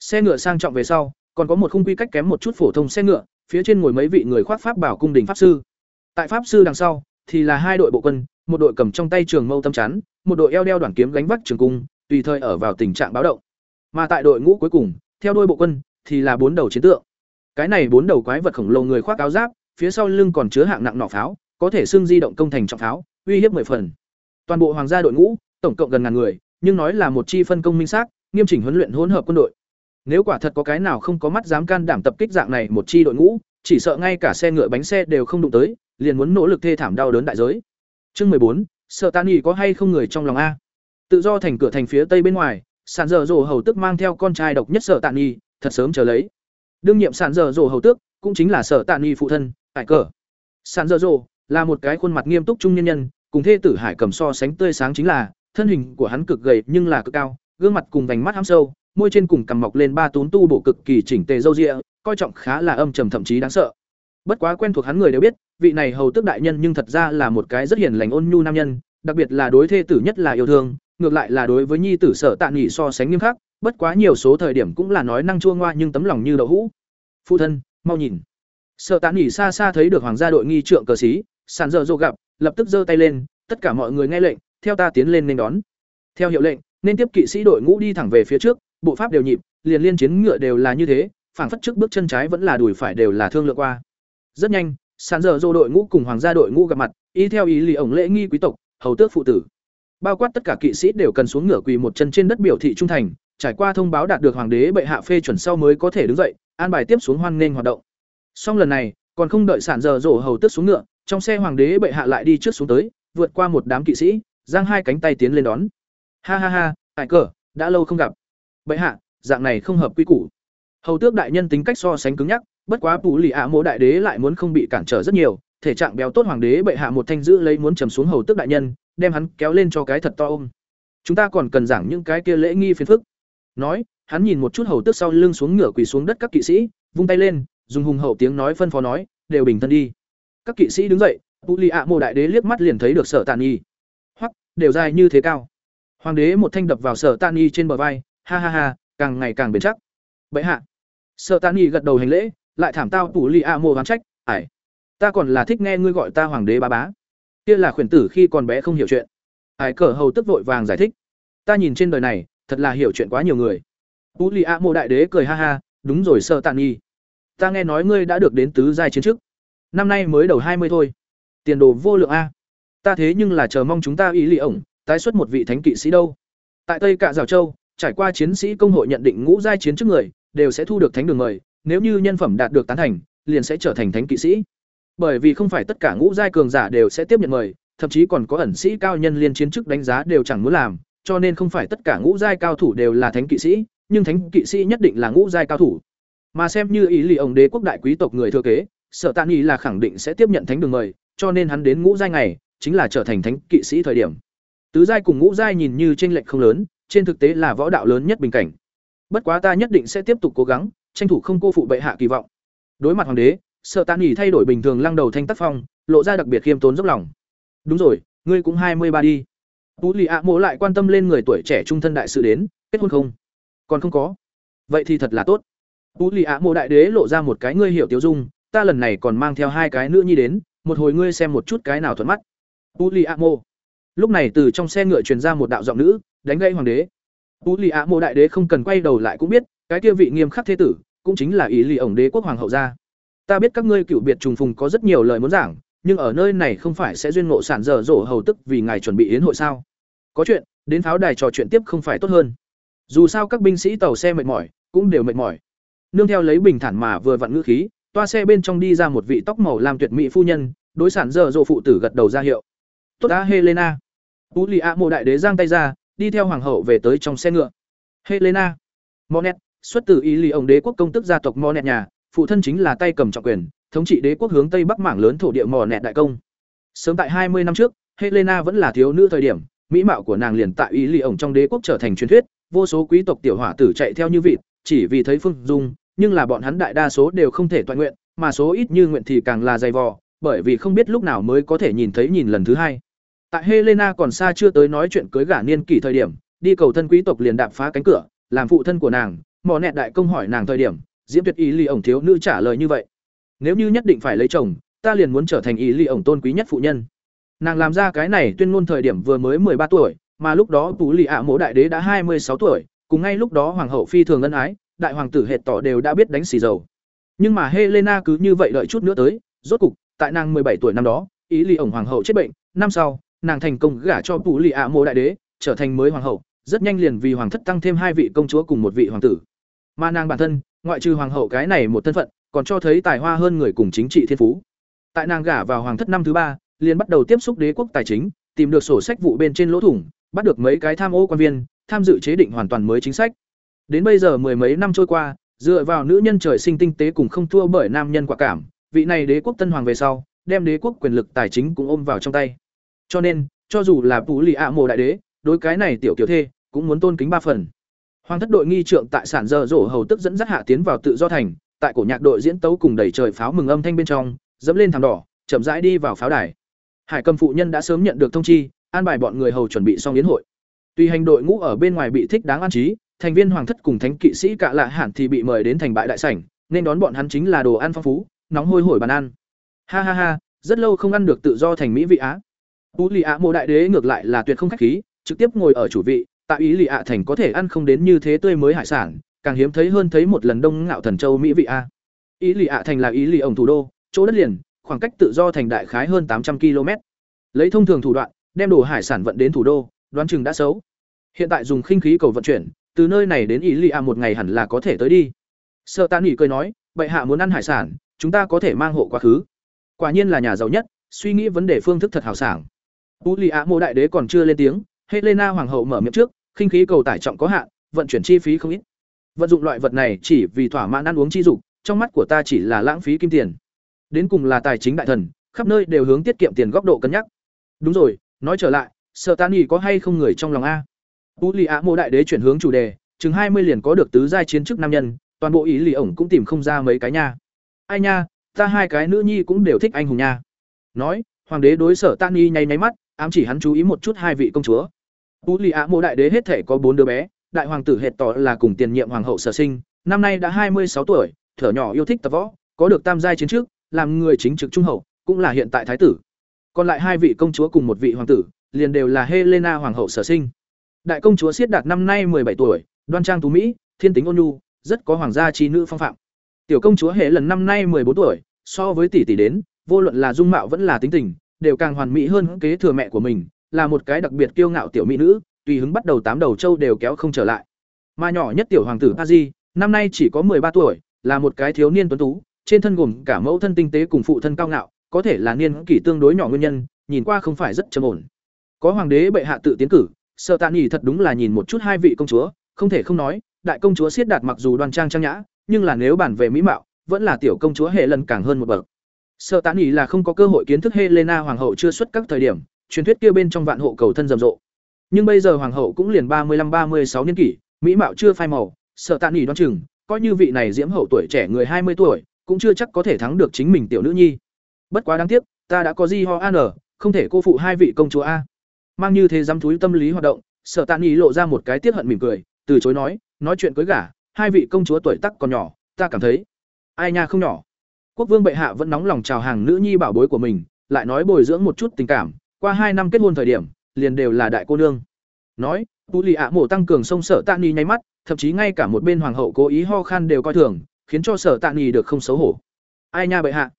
S1: Xe ngựa sang trọng về sau, còn có một khung quy cách kém một chút phổ thông xe ngựa, phía trên ngồi mấy vị người khoác pháp bảo cung đình pháp sư tại pháp sư đằng sau, thì là hai đội bộ quân, một đội cầm trong tay trường mâu tâm chắn, một đội eo đeo đoàn kiếm gánh vác trường cung, tùy thời ở vào tình trạng báo động. Mà tại đội ngũ cuối cùng, theo đôi bộ quân, thì là bốn đầu chiến tượng. Cái này bốn đầu quái vật khổng lồ người khoác áo giáp, phía sau lưng còn chứa hạng nặng nỏ pháo, có thể xưng di động công thành trọng pháo, uy hiếp mười phần. Toàn bộ hoàng gia đội ngũ, tổng cộng gần ngàn người, nhưng nói là một chi phân công minh xác, nghiêm chỉnh huấn luyện hỗn hợp quân đội. Nếu quả thật có cái nào không có mắt dám can đảm tập kích dạng này một chi đội ngũ chỉ sợ ngay cả xe ngựa bánh xe đều không đụng tới, liền muốn nỗ lực thê thảm đau đớn đại giới. Chương mười bốn, sợ tan nghỉ có hay không người trong lòng a? Tự do thành cửa thành phía tây bên ngoài, sàn dở rồ hầu tức mang theo con trai độc nhất sợ tạn nghi thật sớm chờ lấy. Đương nhiệm sàn dở rồ hầu tước, cũng chính là sợ tạn nghi phụ thân tại cờ. Sàn dở rồ là một cái khuôn mặt nghiêm túc trung nhân nhân, cùng thê tử hải cầm so sánh tươi sáng chính là, thân hình của hắn cực gầy nhưng là cực cao, gương mặt cùng vành mắt hăm sâu, môi trên cùng cằm mọc lên ba tún tu bổ cực kỳ chỉnh tề râu ria coi trọng khá là âm trầm thậm chí đáng sợ. Bất quá quen thuộc hắn người đều biết vị này hầu tước đại nhân nhưng thật ra là một cái rất hiền lành ôn nhu nam nhân đặc biệt là đối thê tử nhất là yêu thương ngược lại là đối với nhi tử sở tạ nghỉ so sánh nghiêm khắc bất quá nhiều số thời điểm cũng là nói năng chua ngoa nhưng tấm lòng như đậu hũ. Phụ thân mau nhìn. Sở tạ nghỉ xa xa thấy được hoàng gia đội nghi trượng cờ sĩ, sàn giờ dô gặp lập tức giơ tay lên tất cả mọi người nghe lệnh theo ta tiến lên nên đón. Theo hiệu lệnh nên tiếp kỵ sĩ đội ngũ đi thẳng về phía trước bộ pháp đều nhịp liền liên chiến ngựa đều là như thế phảng phất trước bước chân trái vẫn là đùi phải đều là thương lượng qua. Rất nhanh sàn dở dô đội ngũ cùng hoàng gia đội ngũ gặp mặt ý theo ý lì ổng lễ nghi quý tộc, hầu tước phụ tử. Bao quát tất cả kỵ sĩ đều cần xuống ngửa quỳ một chân trên đất biểu thị trung thành, trải qua thông báo đạt được hoàng đế bệ hạ phê chuẩn sau mới có thể đứng dậy, an bài tiếp xuống hoan nghênh hoạt động. Song lần này, còn không đợi sàn giờ dô hầu tước xuống ngựa, trong xe hoàng đế bệ hạ lại đi trước xuống tới, vượt qua một đám kỵ sĩ, giang hai cánh tay tiến lên đón. Ha ha ha, tại cờ, đã lâu không gặp. Bệ hạ, dạng này không hợp quy củ hầu tước đại nhân tính cách so sánh cứng nhắc, bất quá phụ lì ạ mộ đại đế lại muốn không bị cản trở rất nhiều, thể trạng béo tốt hoàng đế bệ hạ một thanh giữ lấy muốn trầm xuống hầu tước đại nhân, đem hắn kéo lên cho cái thật to ôm. Chúng ta còn cần giảng những cái kia lễ nghi phiền phức. Nói, hắn nhìn một chút hầu tước sau lưng xuống ngửa quỳ xuống đất các kỵ sĩ, vung tay lên, dùng hùng hậu tiếng nói phân phó nói, đều bình thân đi. Các kỵ sĩ đứng dậy phụ lì ạ mộ đại đế liếc mắt liền thấy được sở tàn nhi. Hoặc đều dài như thế cao. Hoàng đế một thanh đập vào sở tàn nhi trên bờ vai, ha ha ha, càng ngày càng bền chắc. Bệ hạ sở tàn nhi gật đầu hành lễ, lại thảm tao tủ lì A mộ hoán trách, ải, ta còn là thích nghe ngươi gọi ta hoàng đế bá bá. Kia là khuyển tử khi còn bé không hiểu chuyện. Ải cờ hầu tức vội vàng giải thích, ta nhìn trên đời này, thật là hiểu chuyện quá nhiều người. Tú lì a mộ đại đế cười ha ha, đúng rồi sở tàn nhi ta nghe nói ngươi đã được đến tứ giai chiến chức. Năm nay mới đầu hai mươi thôi. Tiền đồ vô lượng a. Ta thế nhưng là chờ mong chúng ta ý lì ổng, tái xuất một vị thánh kỵ sĩ đâu. Tại tây cạ rào châu, trải qua chiến sĩ công hội nhận định ngũ giai chiến trước người đều sẽ thu được thánh đường mời, nếu như nhân phẩm đạt được tán thành, liền sẽ trở thành thánh kỵ sĩ. Bởi vì không phải tất cả ngũ giai cường giả đều sẽ tiếp nhận mời, thậm chí còn có ẩn sĩ cao nhân liên chiến chức đánh giá đều chẳng muốn làm, cho nên không phải tất cả ngũ giai cao thủ đều là thánh kỵ sĩ, nhưng thánh kỵ sĩ nhất định là ngũ giai cao thủ. Mà xem như ý lì ông đế quốc đại quý tộc người thừa kế sở tạ Nghị là khẳng định sẽ tiếp nhận thánh đường mời, cho nên hắn đến ngũ giai ngày chính là trở thành thánh kỵ sĩ thời điểm. Tứ giai cùng ngũ giai nhìn như chênh lệch không lớn, trên thực tế là võ đạo lớn nhất bình cảnh bất quá ta nhất định sẽ tiếp tục cố gắng, tranh thủ không cô phụ bệ hạ kỳ vọng. Đối mặt hoàng đế sở tạ nghỉ thay đổi bình thường lăng đầu thanh tác phong, lộ ra đặc biệt khiêm tốn dốc lòng. Đúng rồi, ngươi cũng hai mươi ba đi. Tú lì ạ mộ lại quan tâm lên người tuổi trẻ trung thân đại sự đến, kết hôn không? Còn không có. Vậy thì thật là tốt. Tú lì ạ mộ đại đế lộ ra một cái ngươi hiểu tiêu dung, ta lần này còn mang theo hai cái nữ nhi đến, một hồi ngươi xem một chút cái nào thuận mắt. Tú lì ạ mộ. Lúc này từ trong xe ngựa truyền ra một đạo giọng nữ, đánh gây hoàng đế tú lì Á mộ đại đế không cần quay đầu lại cũng biết, cái kia vị nghiêm khắc thế tử, cũng chính là ý lì ổng đế quốc hoàng hậu gia. Ta biết các ngươi cựu biệt trùng phùng có rất nhiều lời muốn giảng, nhưng ở nơi này không phải sẽ duyên ngộ sản dở dỗ hầu tức vì ngài chuẩn bị yến hội sao? Có chuyện, đến pháo đài trò chuyện tiếp không phải tốt hơn. Dù sao các binh sĩ tàu xe mệt mỏi, cũng đều mệt mỏi. Nương theo lấy bình thản mà vừa vặn ngữ khí, toa xe bên trong đi ra một vị tóc màu làm tuyệt mỹ phu nhân, đối sản dở dỗ phụ tử gật đầu ra hiệu. Tốt đã, helena. Tú lì Á mộ đại đế giang tay ra đi theo hoàng hậu về tới trong xe ngựa. Helena monet, xuất từ ý lì ông đế quốc công tức gia tộc monet nhà, phụ thân chính là tay cầm trọng quyền, thống trị đế quốc hướng tây bắc mảng lớn thổ địa monet đại công. Sớm tại hai mươi năm trước, helena vẫn là thiếu nữ thời điểm, mỹ mạo của nàng liền tại ý lì ổng trong đế quốc trở thành truyền thuyết, vô số quý tộc tiểu hỏa tử chạy theo như vịt, chỉ vì thấy phương dung, nhưng là bọn hắn đại đa số đều không thể toàn nguyện, mà số ít như nguyện thì càng là dày vò, bởi vì không biết lúc nào mới có thể nhìn thấy nhìn lần thứ hai tại helena còn xa chưa tới nói chuyện cưới gả niên kỷ thời điểm, đi cầu thân quý tộc liền đạp phá cánh cửa, làm phụ thân của nàng, mò nẹt đại công hỏi nàng thời điểm, diễm tuyệt ý ly ổng thiếu nữ trả lời như vậy. Nếu như nhất định phải lấy chồng, ta liền muốn trở thành ý ly ổng tôn quý nhất phụ nhân. Nàng làm ra cái này tuyên ngôn thời điểm vừa mới ba tuổi, mà lúc đó tú lì ạ à mỗ đại đế đã hai mươi sáu tuổi, cùng ngay lúc đó hoàng hậu phi thường ân ái, đại hoàng tử hệt tỏ đều đã biết đánh xì dầu. Nhưng mà helena cứ như vậy đợi chút nữa tới, rốt cục, tại nàng bảy tuổi năm đó, ý ly ổng hoàng hậu chết bệnh, năm sau nàng thành công gả cho tú Lị ạ Mộ đại đế, trở thành mới hoàng hậu, rất nhanh liền vì hoàng thất tăng thêm hai vị công chúa cùng một vị hoàng tử. Mà nàng bản thân, ngoại trừ hoàng hậu cái này một thân phận, còn cho thấy tài hoa hơn người cùng chính trị thiên phú. Tại nàng gả vào hoàng thất năm thứ ba, liền bắt đầu tiếp xúc đế quốc tài chính, tìm được sổ sách vụ bên trên lỗ thủng, bắt được mấy cái tham ô quan viên, tham dự chế định hoàn toàn mới chính sách. Đến bây giờ mười mấy năm trôi qua, dựa vào nữ nhân trời sinh tinh tế cùng không thua bởi nam nhân quả cảm, vị này đế quốc tân hoàng về sau, đem đế quốc quyền lực tài chính cũng ôm vào trong tay cho nên, cho dù là tú lì ạ mộ đại đế, đối cái này tiểu kiểu thê, cũng muốn tôn kính ba phần. Hoàng thất đội nghi trượng tại sản dơ rổ hầu tức dẫn dắt hạ tiến vào tự do thành, tại cổ nhạc đội diễn tấu cùng đẩy trời pháo mừng âm thanh bên trong, dẫm lên thảm đỏ, chậm rãi đi vào pháo đài. Hải cầm phụ nhân đã sớm nhận được thông chi, an bài bọn người hầu chuẩn bị xong yến hội. Tuy hành đội ngũ ở bên ngoài bị thích đáng an trí, thành viên hoàng thất cùng thánh kỵ sĩ cạ lạ hẳn thì bị mời đến thành bại đại sảnh, nên đón bọn hắn chính là đồ ăn phong phú, nóng hôi hổi bàn ăn. Ha ha ha, rất lâu không ăn được tự do thành mỹ vị á tú lì ạ mộ đại đế ngược lại là tuyệt không khách khí, trực tiếp ngồi ở chủ vị, tại ý lì ạ thành có thể ăn không đến như thế tươi mới hải sản, càng hiếm thấy hơn thấy một lần đông ngạo thần châu mỹ vị a. Ý lì ạ thành là ý lì ổng thủ đô, chỗ đất liền, khoảng cách tự do thành đại khái hơn tám trăm km lấy thông thường thủ đoạn, đem đồ hải sản vận đến thủ đô, đoán chừng đã xấu. Hiện tại dùng khinh khí cầu vận chuyển, từ nơi này đến ý lì ạ một ngày hẳn là có thể tới đi. Sợ tan nghỉ cười nói, bệ hạ muốn ăn hải sản, chúng ta có thể mang hộ quá khứ. Quả nhiên là nhà giàu nhất, suy nghĩ vấn đề phương thức thật hào sảng u lì ạ mô đại đế còn chưa lên tiếng, helena hoàng hậu mở miệng trước, khinh khí cầu tải trọng có hạn, vận chuyển chi phí không ít. Vận dụng loại vật này chỉ vì thỏa mãn ăn uống chi dục, trong mắt của ta chỉ là lãng phí kim tiền. Đến cùng là tài chính đại thần, khắp nơi đều hướng tiết kiệm tiền góc độ cân nhắc. Đúng rồi, nói trở lại, sợ tan nghỉ có hay không người trong lòng a. U lì ạ mô đại đế chuyển hướng chủ đề, chừng hai mươi liền có được tứ giai chiến chức nam nhân, toàn bộ ý lì ổng cũng tìm không ra mấy cái nha. Ai nha, ta hai cái nữ nhi cũng đều thích anh hùng nha. Nói, hoàng đế đối sở tan nháy nháy mắt ám chỉ hắn chú ý một chút hai vị công chúa. Tú lì ạ mộ đại đế hết thể có bốn đứa bé, đại hoàng tử hệt tỏ là cùng tiền nhiệm hoàng hậu sở sinh, năm nay đã hai mươi sáu tuổi, thở nhỏ yêu thích tập võ, có được tam giai chiến trước, làm người chính trực trung hậu, cũng là hiện tại thái tử. Còn lại hai vị công chúa cùng một vị hoàng tử, liền đều là helena hoàng hậu sở sinh. Đại công chúa siết đạt năm nay bảy tuổi, đoan trang tú mỹ, thiên tính ôn nhu, rất có hoàng gia trí nữ phong phạm. Tiểu công chúa hệ lần năm nay bốn tuổi, so với tỷ tỷ đến, vô luận là dung mạo vẫn là tính tình đều càng hoàn mỹ hơn kế thừa mẹ của mình, là một cái đặc biệt kiêu ngạo tiểu mỹ nữ, tùy hứng bắt đầu tám đầu châu đều kéo không trở lại. Mà nhỏ nhất tiểu hoàng tử Aji năm nay chỉ có ba tuổi, là một cái thiếu niên tuấn tú, trên thân gồm cả mẫu thân tinh tế cùng phụ thân cao ngạo, có thể là niên kỷ tương đối nhỏ nguyên nhân, nhìn qua không phải rất trầm ổn. Có hoàng đế bệ hạ tự tiến cử sợ tạ Nghị thật đúng là nhìn một chút hai vị công chúa, không thể không nói, đại công chúa siết đạt mặc dù đoan trang trang nhã, nhưng là nếu bản về mỹ mạo, vẫn là tiểu công chúa hệ lần càng hơn một bậc sợ tạ nghỉ là không có cơ hội kiến thức helena hoàng hậu chưa xuất các thời điểm, truyền thuyết kia bên trong vạn hộ cầu thân rầm rộ. Nhưng bây giờ hoàng hậu cũng liền ba mươi năm ba mươi sáu niên kỷ, mỹ mạo chưa phai màu sợ tạ nghỉ đoán chừng, coi như vị này diễm hậu tuổi trẻ người hai mươi tuổi, cũng chưa chắc có thể thắng được chính mình tiểu nữ nhi. Bất quá đáng tiếc, ta đã có di ho an không thể cô phụ hai vị công chúa a. Mang như thế dám thúi tâm lý hoạt động sợ tạ nghỉ lộ ra một cái tiết hận mỉm cười, từ chối nói nói chuyện cưới gả, hai vị công chúa tuổi tắc còn nhỏ, ta cảm thấy, ai nha không nhỏ quốc vương bệ hạ vẫn nóng lòng chào hàng nữ nhi bảo bối của mình, lại nói bồi dưỡng một chút tình cảm, qua hai năm kết hôn thời điểm, liền đều là đại cô nương. Nói tu lì ạ mổ tăng cường sông sở tạ ni nháy mắt, thậm chí ngay cả một bên hoàng hậu cố ý ho khan đều coi thường, khiến cho sở tạ ni được không xấu hổ. Ai nha bệ hạ?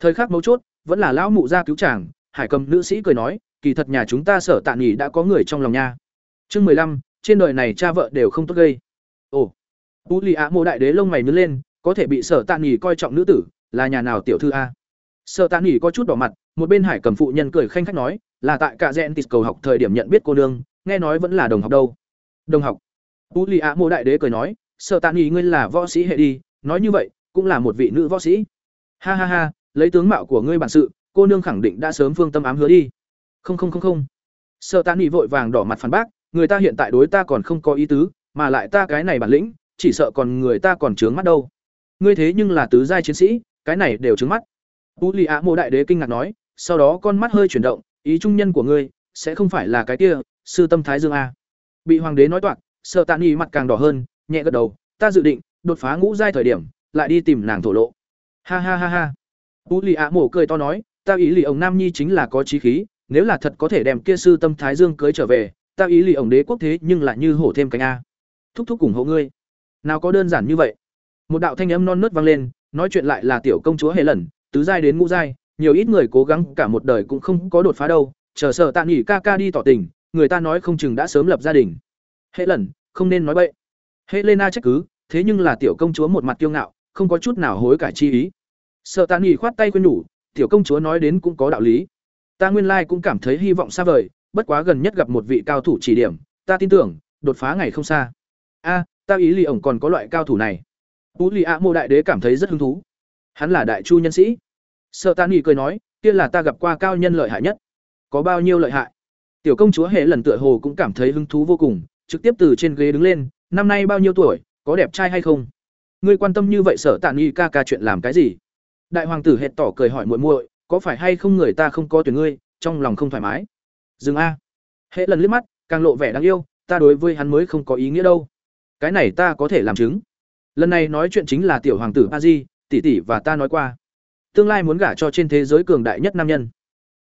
S1: Thời khắc mấu chốt, vẫn là lão mụ gia cứu chàng, hải cầm nữ sĩ cười nói, kỳ thật nhà chúng ta sở tạ ni đã có người trong lòng nha. Chương mười lăm, trên đời này cha vợ đều không tốt gây. Ồ. Tu lì ạ mộ đại đế lông mày nhướng lên, có thể bị sở tạ ni coi trọng nữ tử là nhà nào tiểu thư a? Sợ tạ nghỉ có chút đỏ mặt, một bên hải cầm phụ nhân cười khanh khách nói, là tại cả rẽn tịt cầu học thời điểm nhận biết cô nương, nghe nói vẫn là đồng học đâu. Đồng học. Tú lì ạ mô đại đế cười nói sợ tạ nghỉ ngươi là võ sĩ hệ đi, nói như vậy, cũng là một vị nữ võ sĩ. Ha ha ha, lấy tướng mạo của ngươi bản sự, cô nương khẳng định đã sớm phương tâm ám hứa đi. Không không không không. Sợ tạ nghỉ vội vàng đỏ mặt phản bác, người ta hiện tại đối ta còn không có ý tứ, mà lại ta cái này bản lĩnh, chỉ sợ còn người ta còn trướng mắt đâu. Ngươi thế nhưng là tứ giai chiến sĩ cái này đều trứng mắt. U lì ạ mộ đại đế kinh ngạc nói, sau đó con mắt hơi chuyển động, ý trung nhân của ngươi sẽ không phải là cái kia, sư tâm thái dương a. Bị hoàng đế nói toạc, sợ tạ nghi mặt càng đỏ hơn, nhẹ gật đầu, ta dự định, đột phá ngũ giai thời điểm, lại đi tìm nàng thổ lộ. Ha ha ha ha. U lì ạ mộ cười to nói, ta ý lì ông nam nhi chính là có trí khí, nếu là thật có thể đem kia sư tâm thái dương cưới trở về, ta ý lì ông đế quốc thế nhưng lại như hổ thêm cánh a. Thúc thúc ủng hộ ngươi. Nào có đơn giản như vậy. Một đạo thanh âm non nớt vang lên nói chuyện lại là tiểu công chúa hề lần, tứ giai đến ngũ giai, nhiều ít người cố gắng, cả một đời cũng không có đột phá đâu. Chờ sợ tạ nghỉ ca ca đi tỏ tình, người ta nói không chừng đã sớm lập gia đình. Hệ lần, không nên nói bậy. Helena trách cứ, thế nhưng là tiểu công chúa một mặt kiêu ngạo, không có chút nào hối cải chi ý. Sợ tạ nghỉ khoát tay quên nhủ, tiểu công chúa nói đến cũng có đạo lý. Ta nguyên lai cũng cảm thấy hy vọng xa vời, bất quá gần nhất gặp một vị cao thủ chỉ điểm, ta tin tưởng, đột phá ngày không xa. A, ta ý lì ổng còn có loại cao thủ này tú lì ạ Mộ đại đế cảm thấy rất hứng thú. Hắn là đại chu nhân sĩ. Sở tạ nghỉ cười nói, kia là ta gặp qua cao nhân lợi hại nhất. Có bao nhiêu lợi hại? Tiểu công chúa hệ lần tựa hồ cũng cảm thấy hứng thú vô cùng, trực tiếp từ trên ghế đứng lên, năm nay bao nhiêu tuổi, có đẹp trai hay không? Ngươi quan tâm như vậy sở tạ nghi ca ca chuyện làm cái gì? Đại hoàng tử hệt tỏ cười hỏi muội muội, có phải hay không người ta không có tuyển ngươi, trong lòng không thoải mái? Dừng a. Hệ lần liếc mắt, càng lộ vẻ đáng yêu, ta đối với hắn mới không có ý nghĩa đâu. Cái này ta có thể làm chứng lần này nói chuyện chính là tiểu hoàng tử a di tỷ tỷ và ta nói qua. Tương lai muốn gả cho trên thế giới cường đại nhất nam nhân.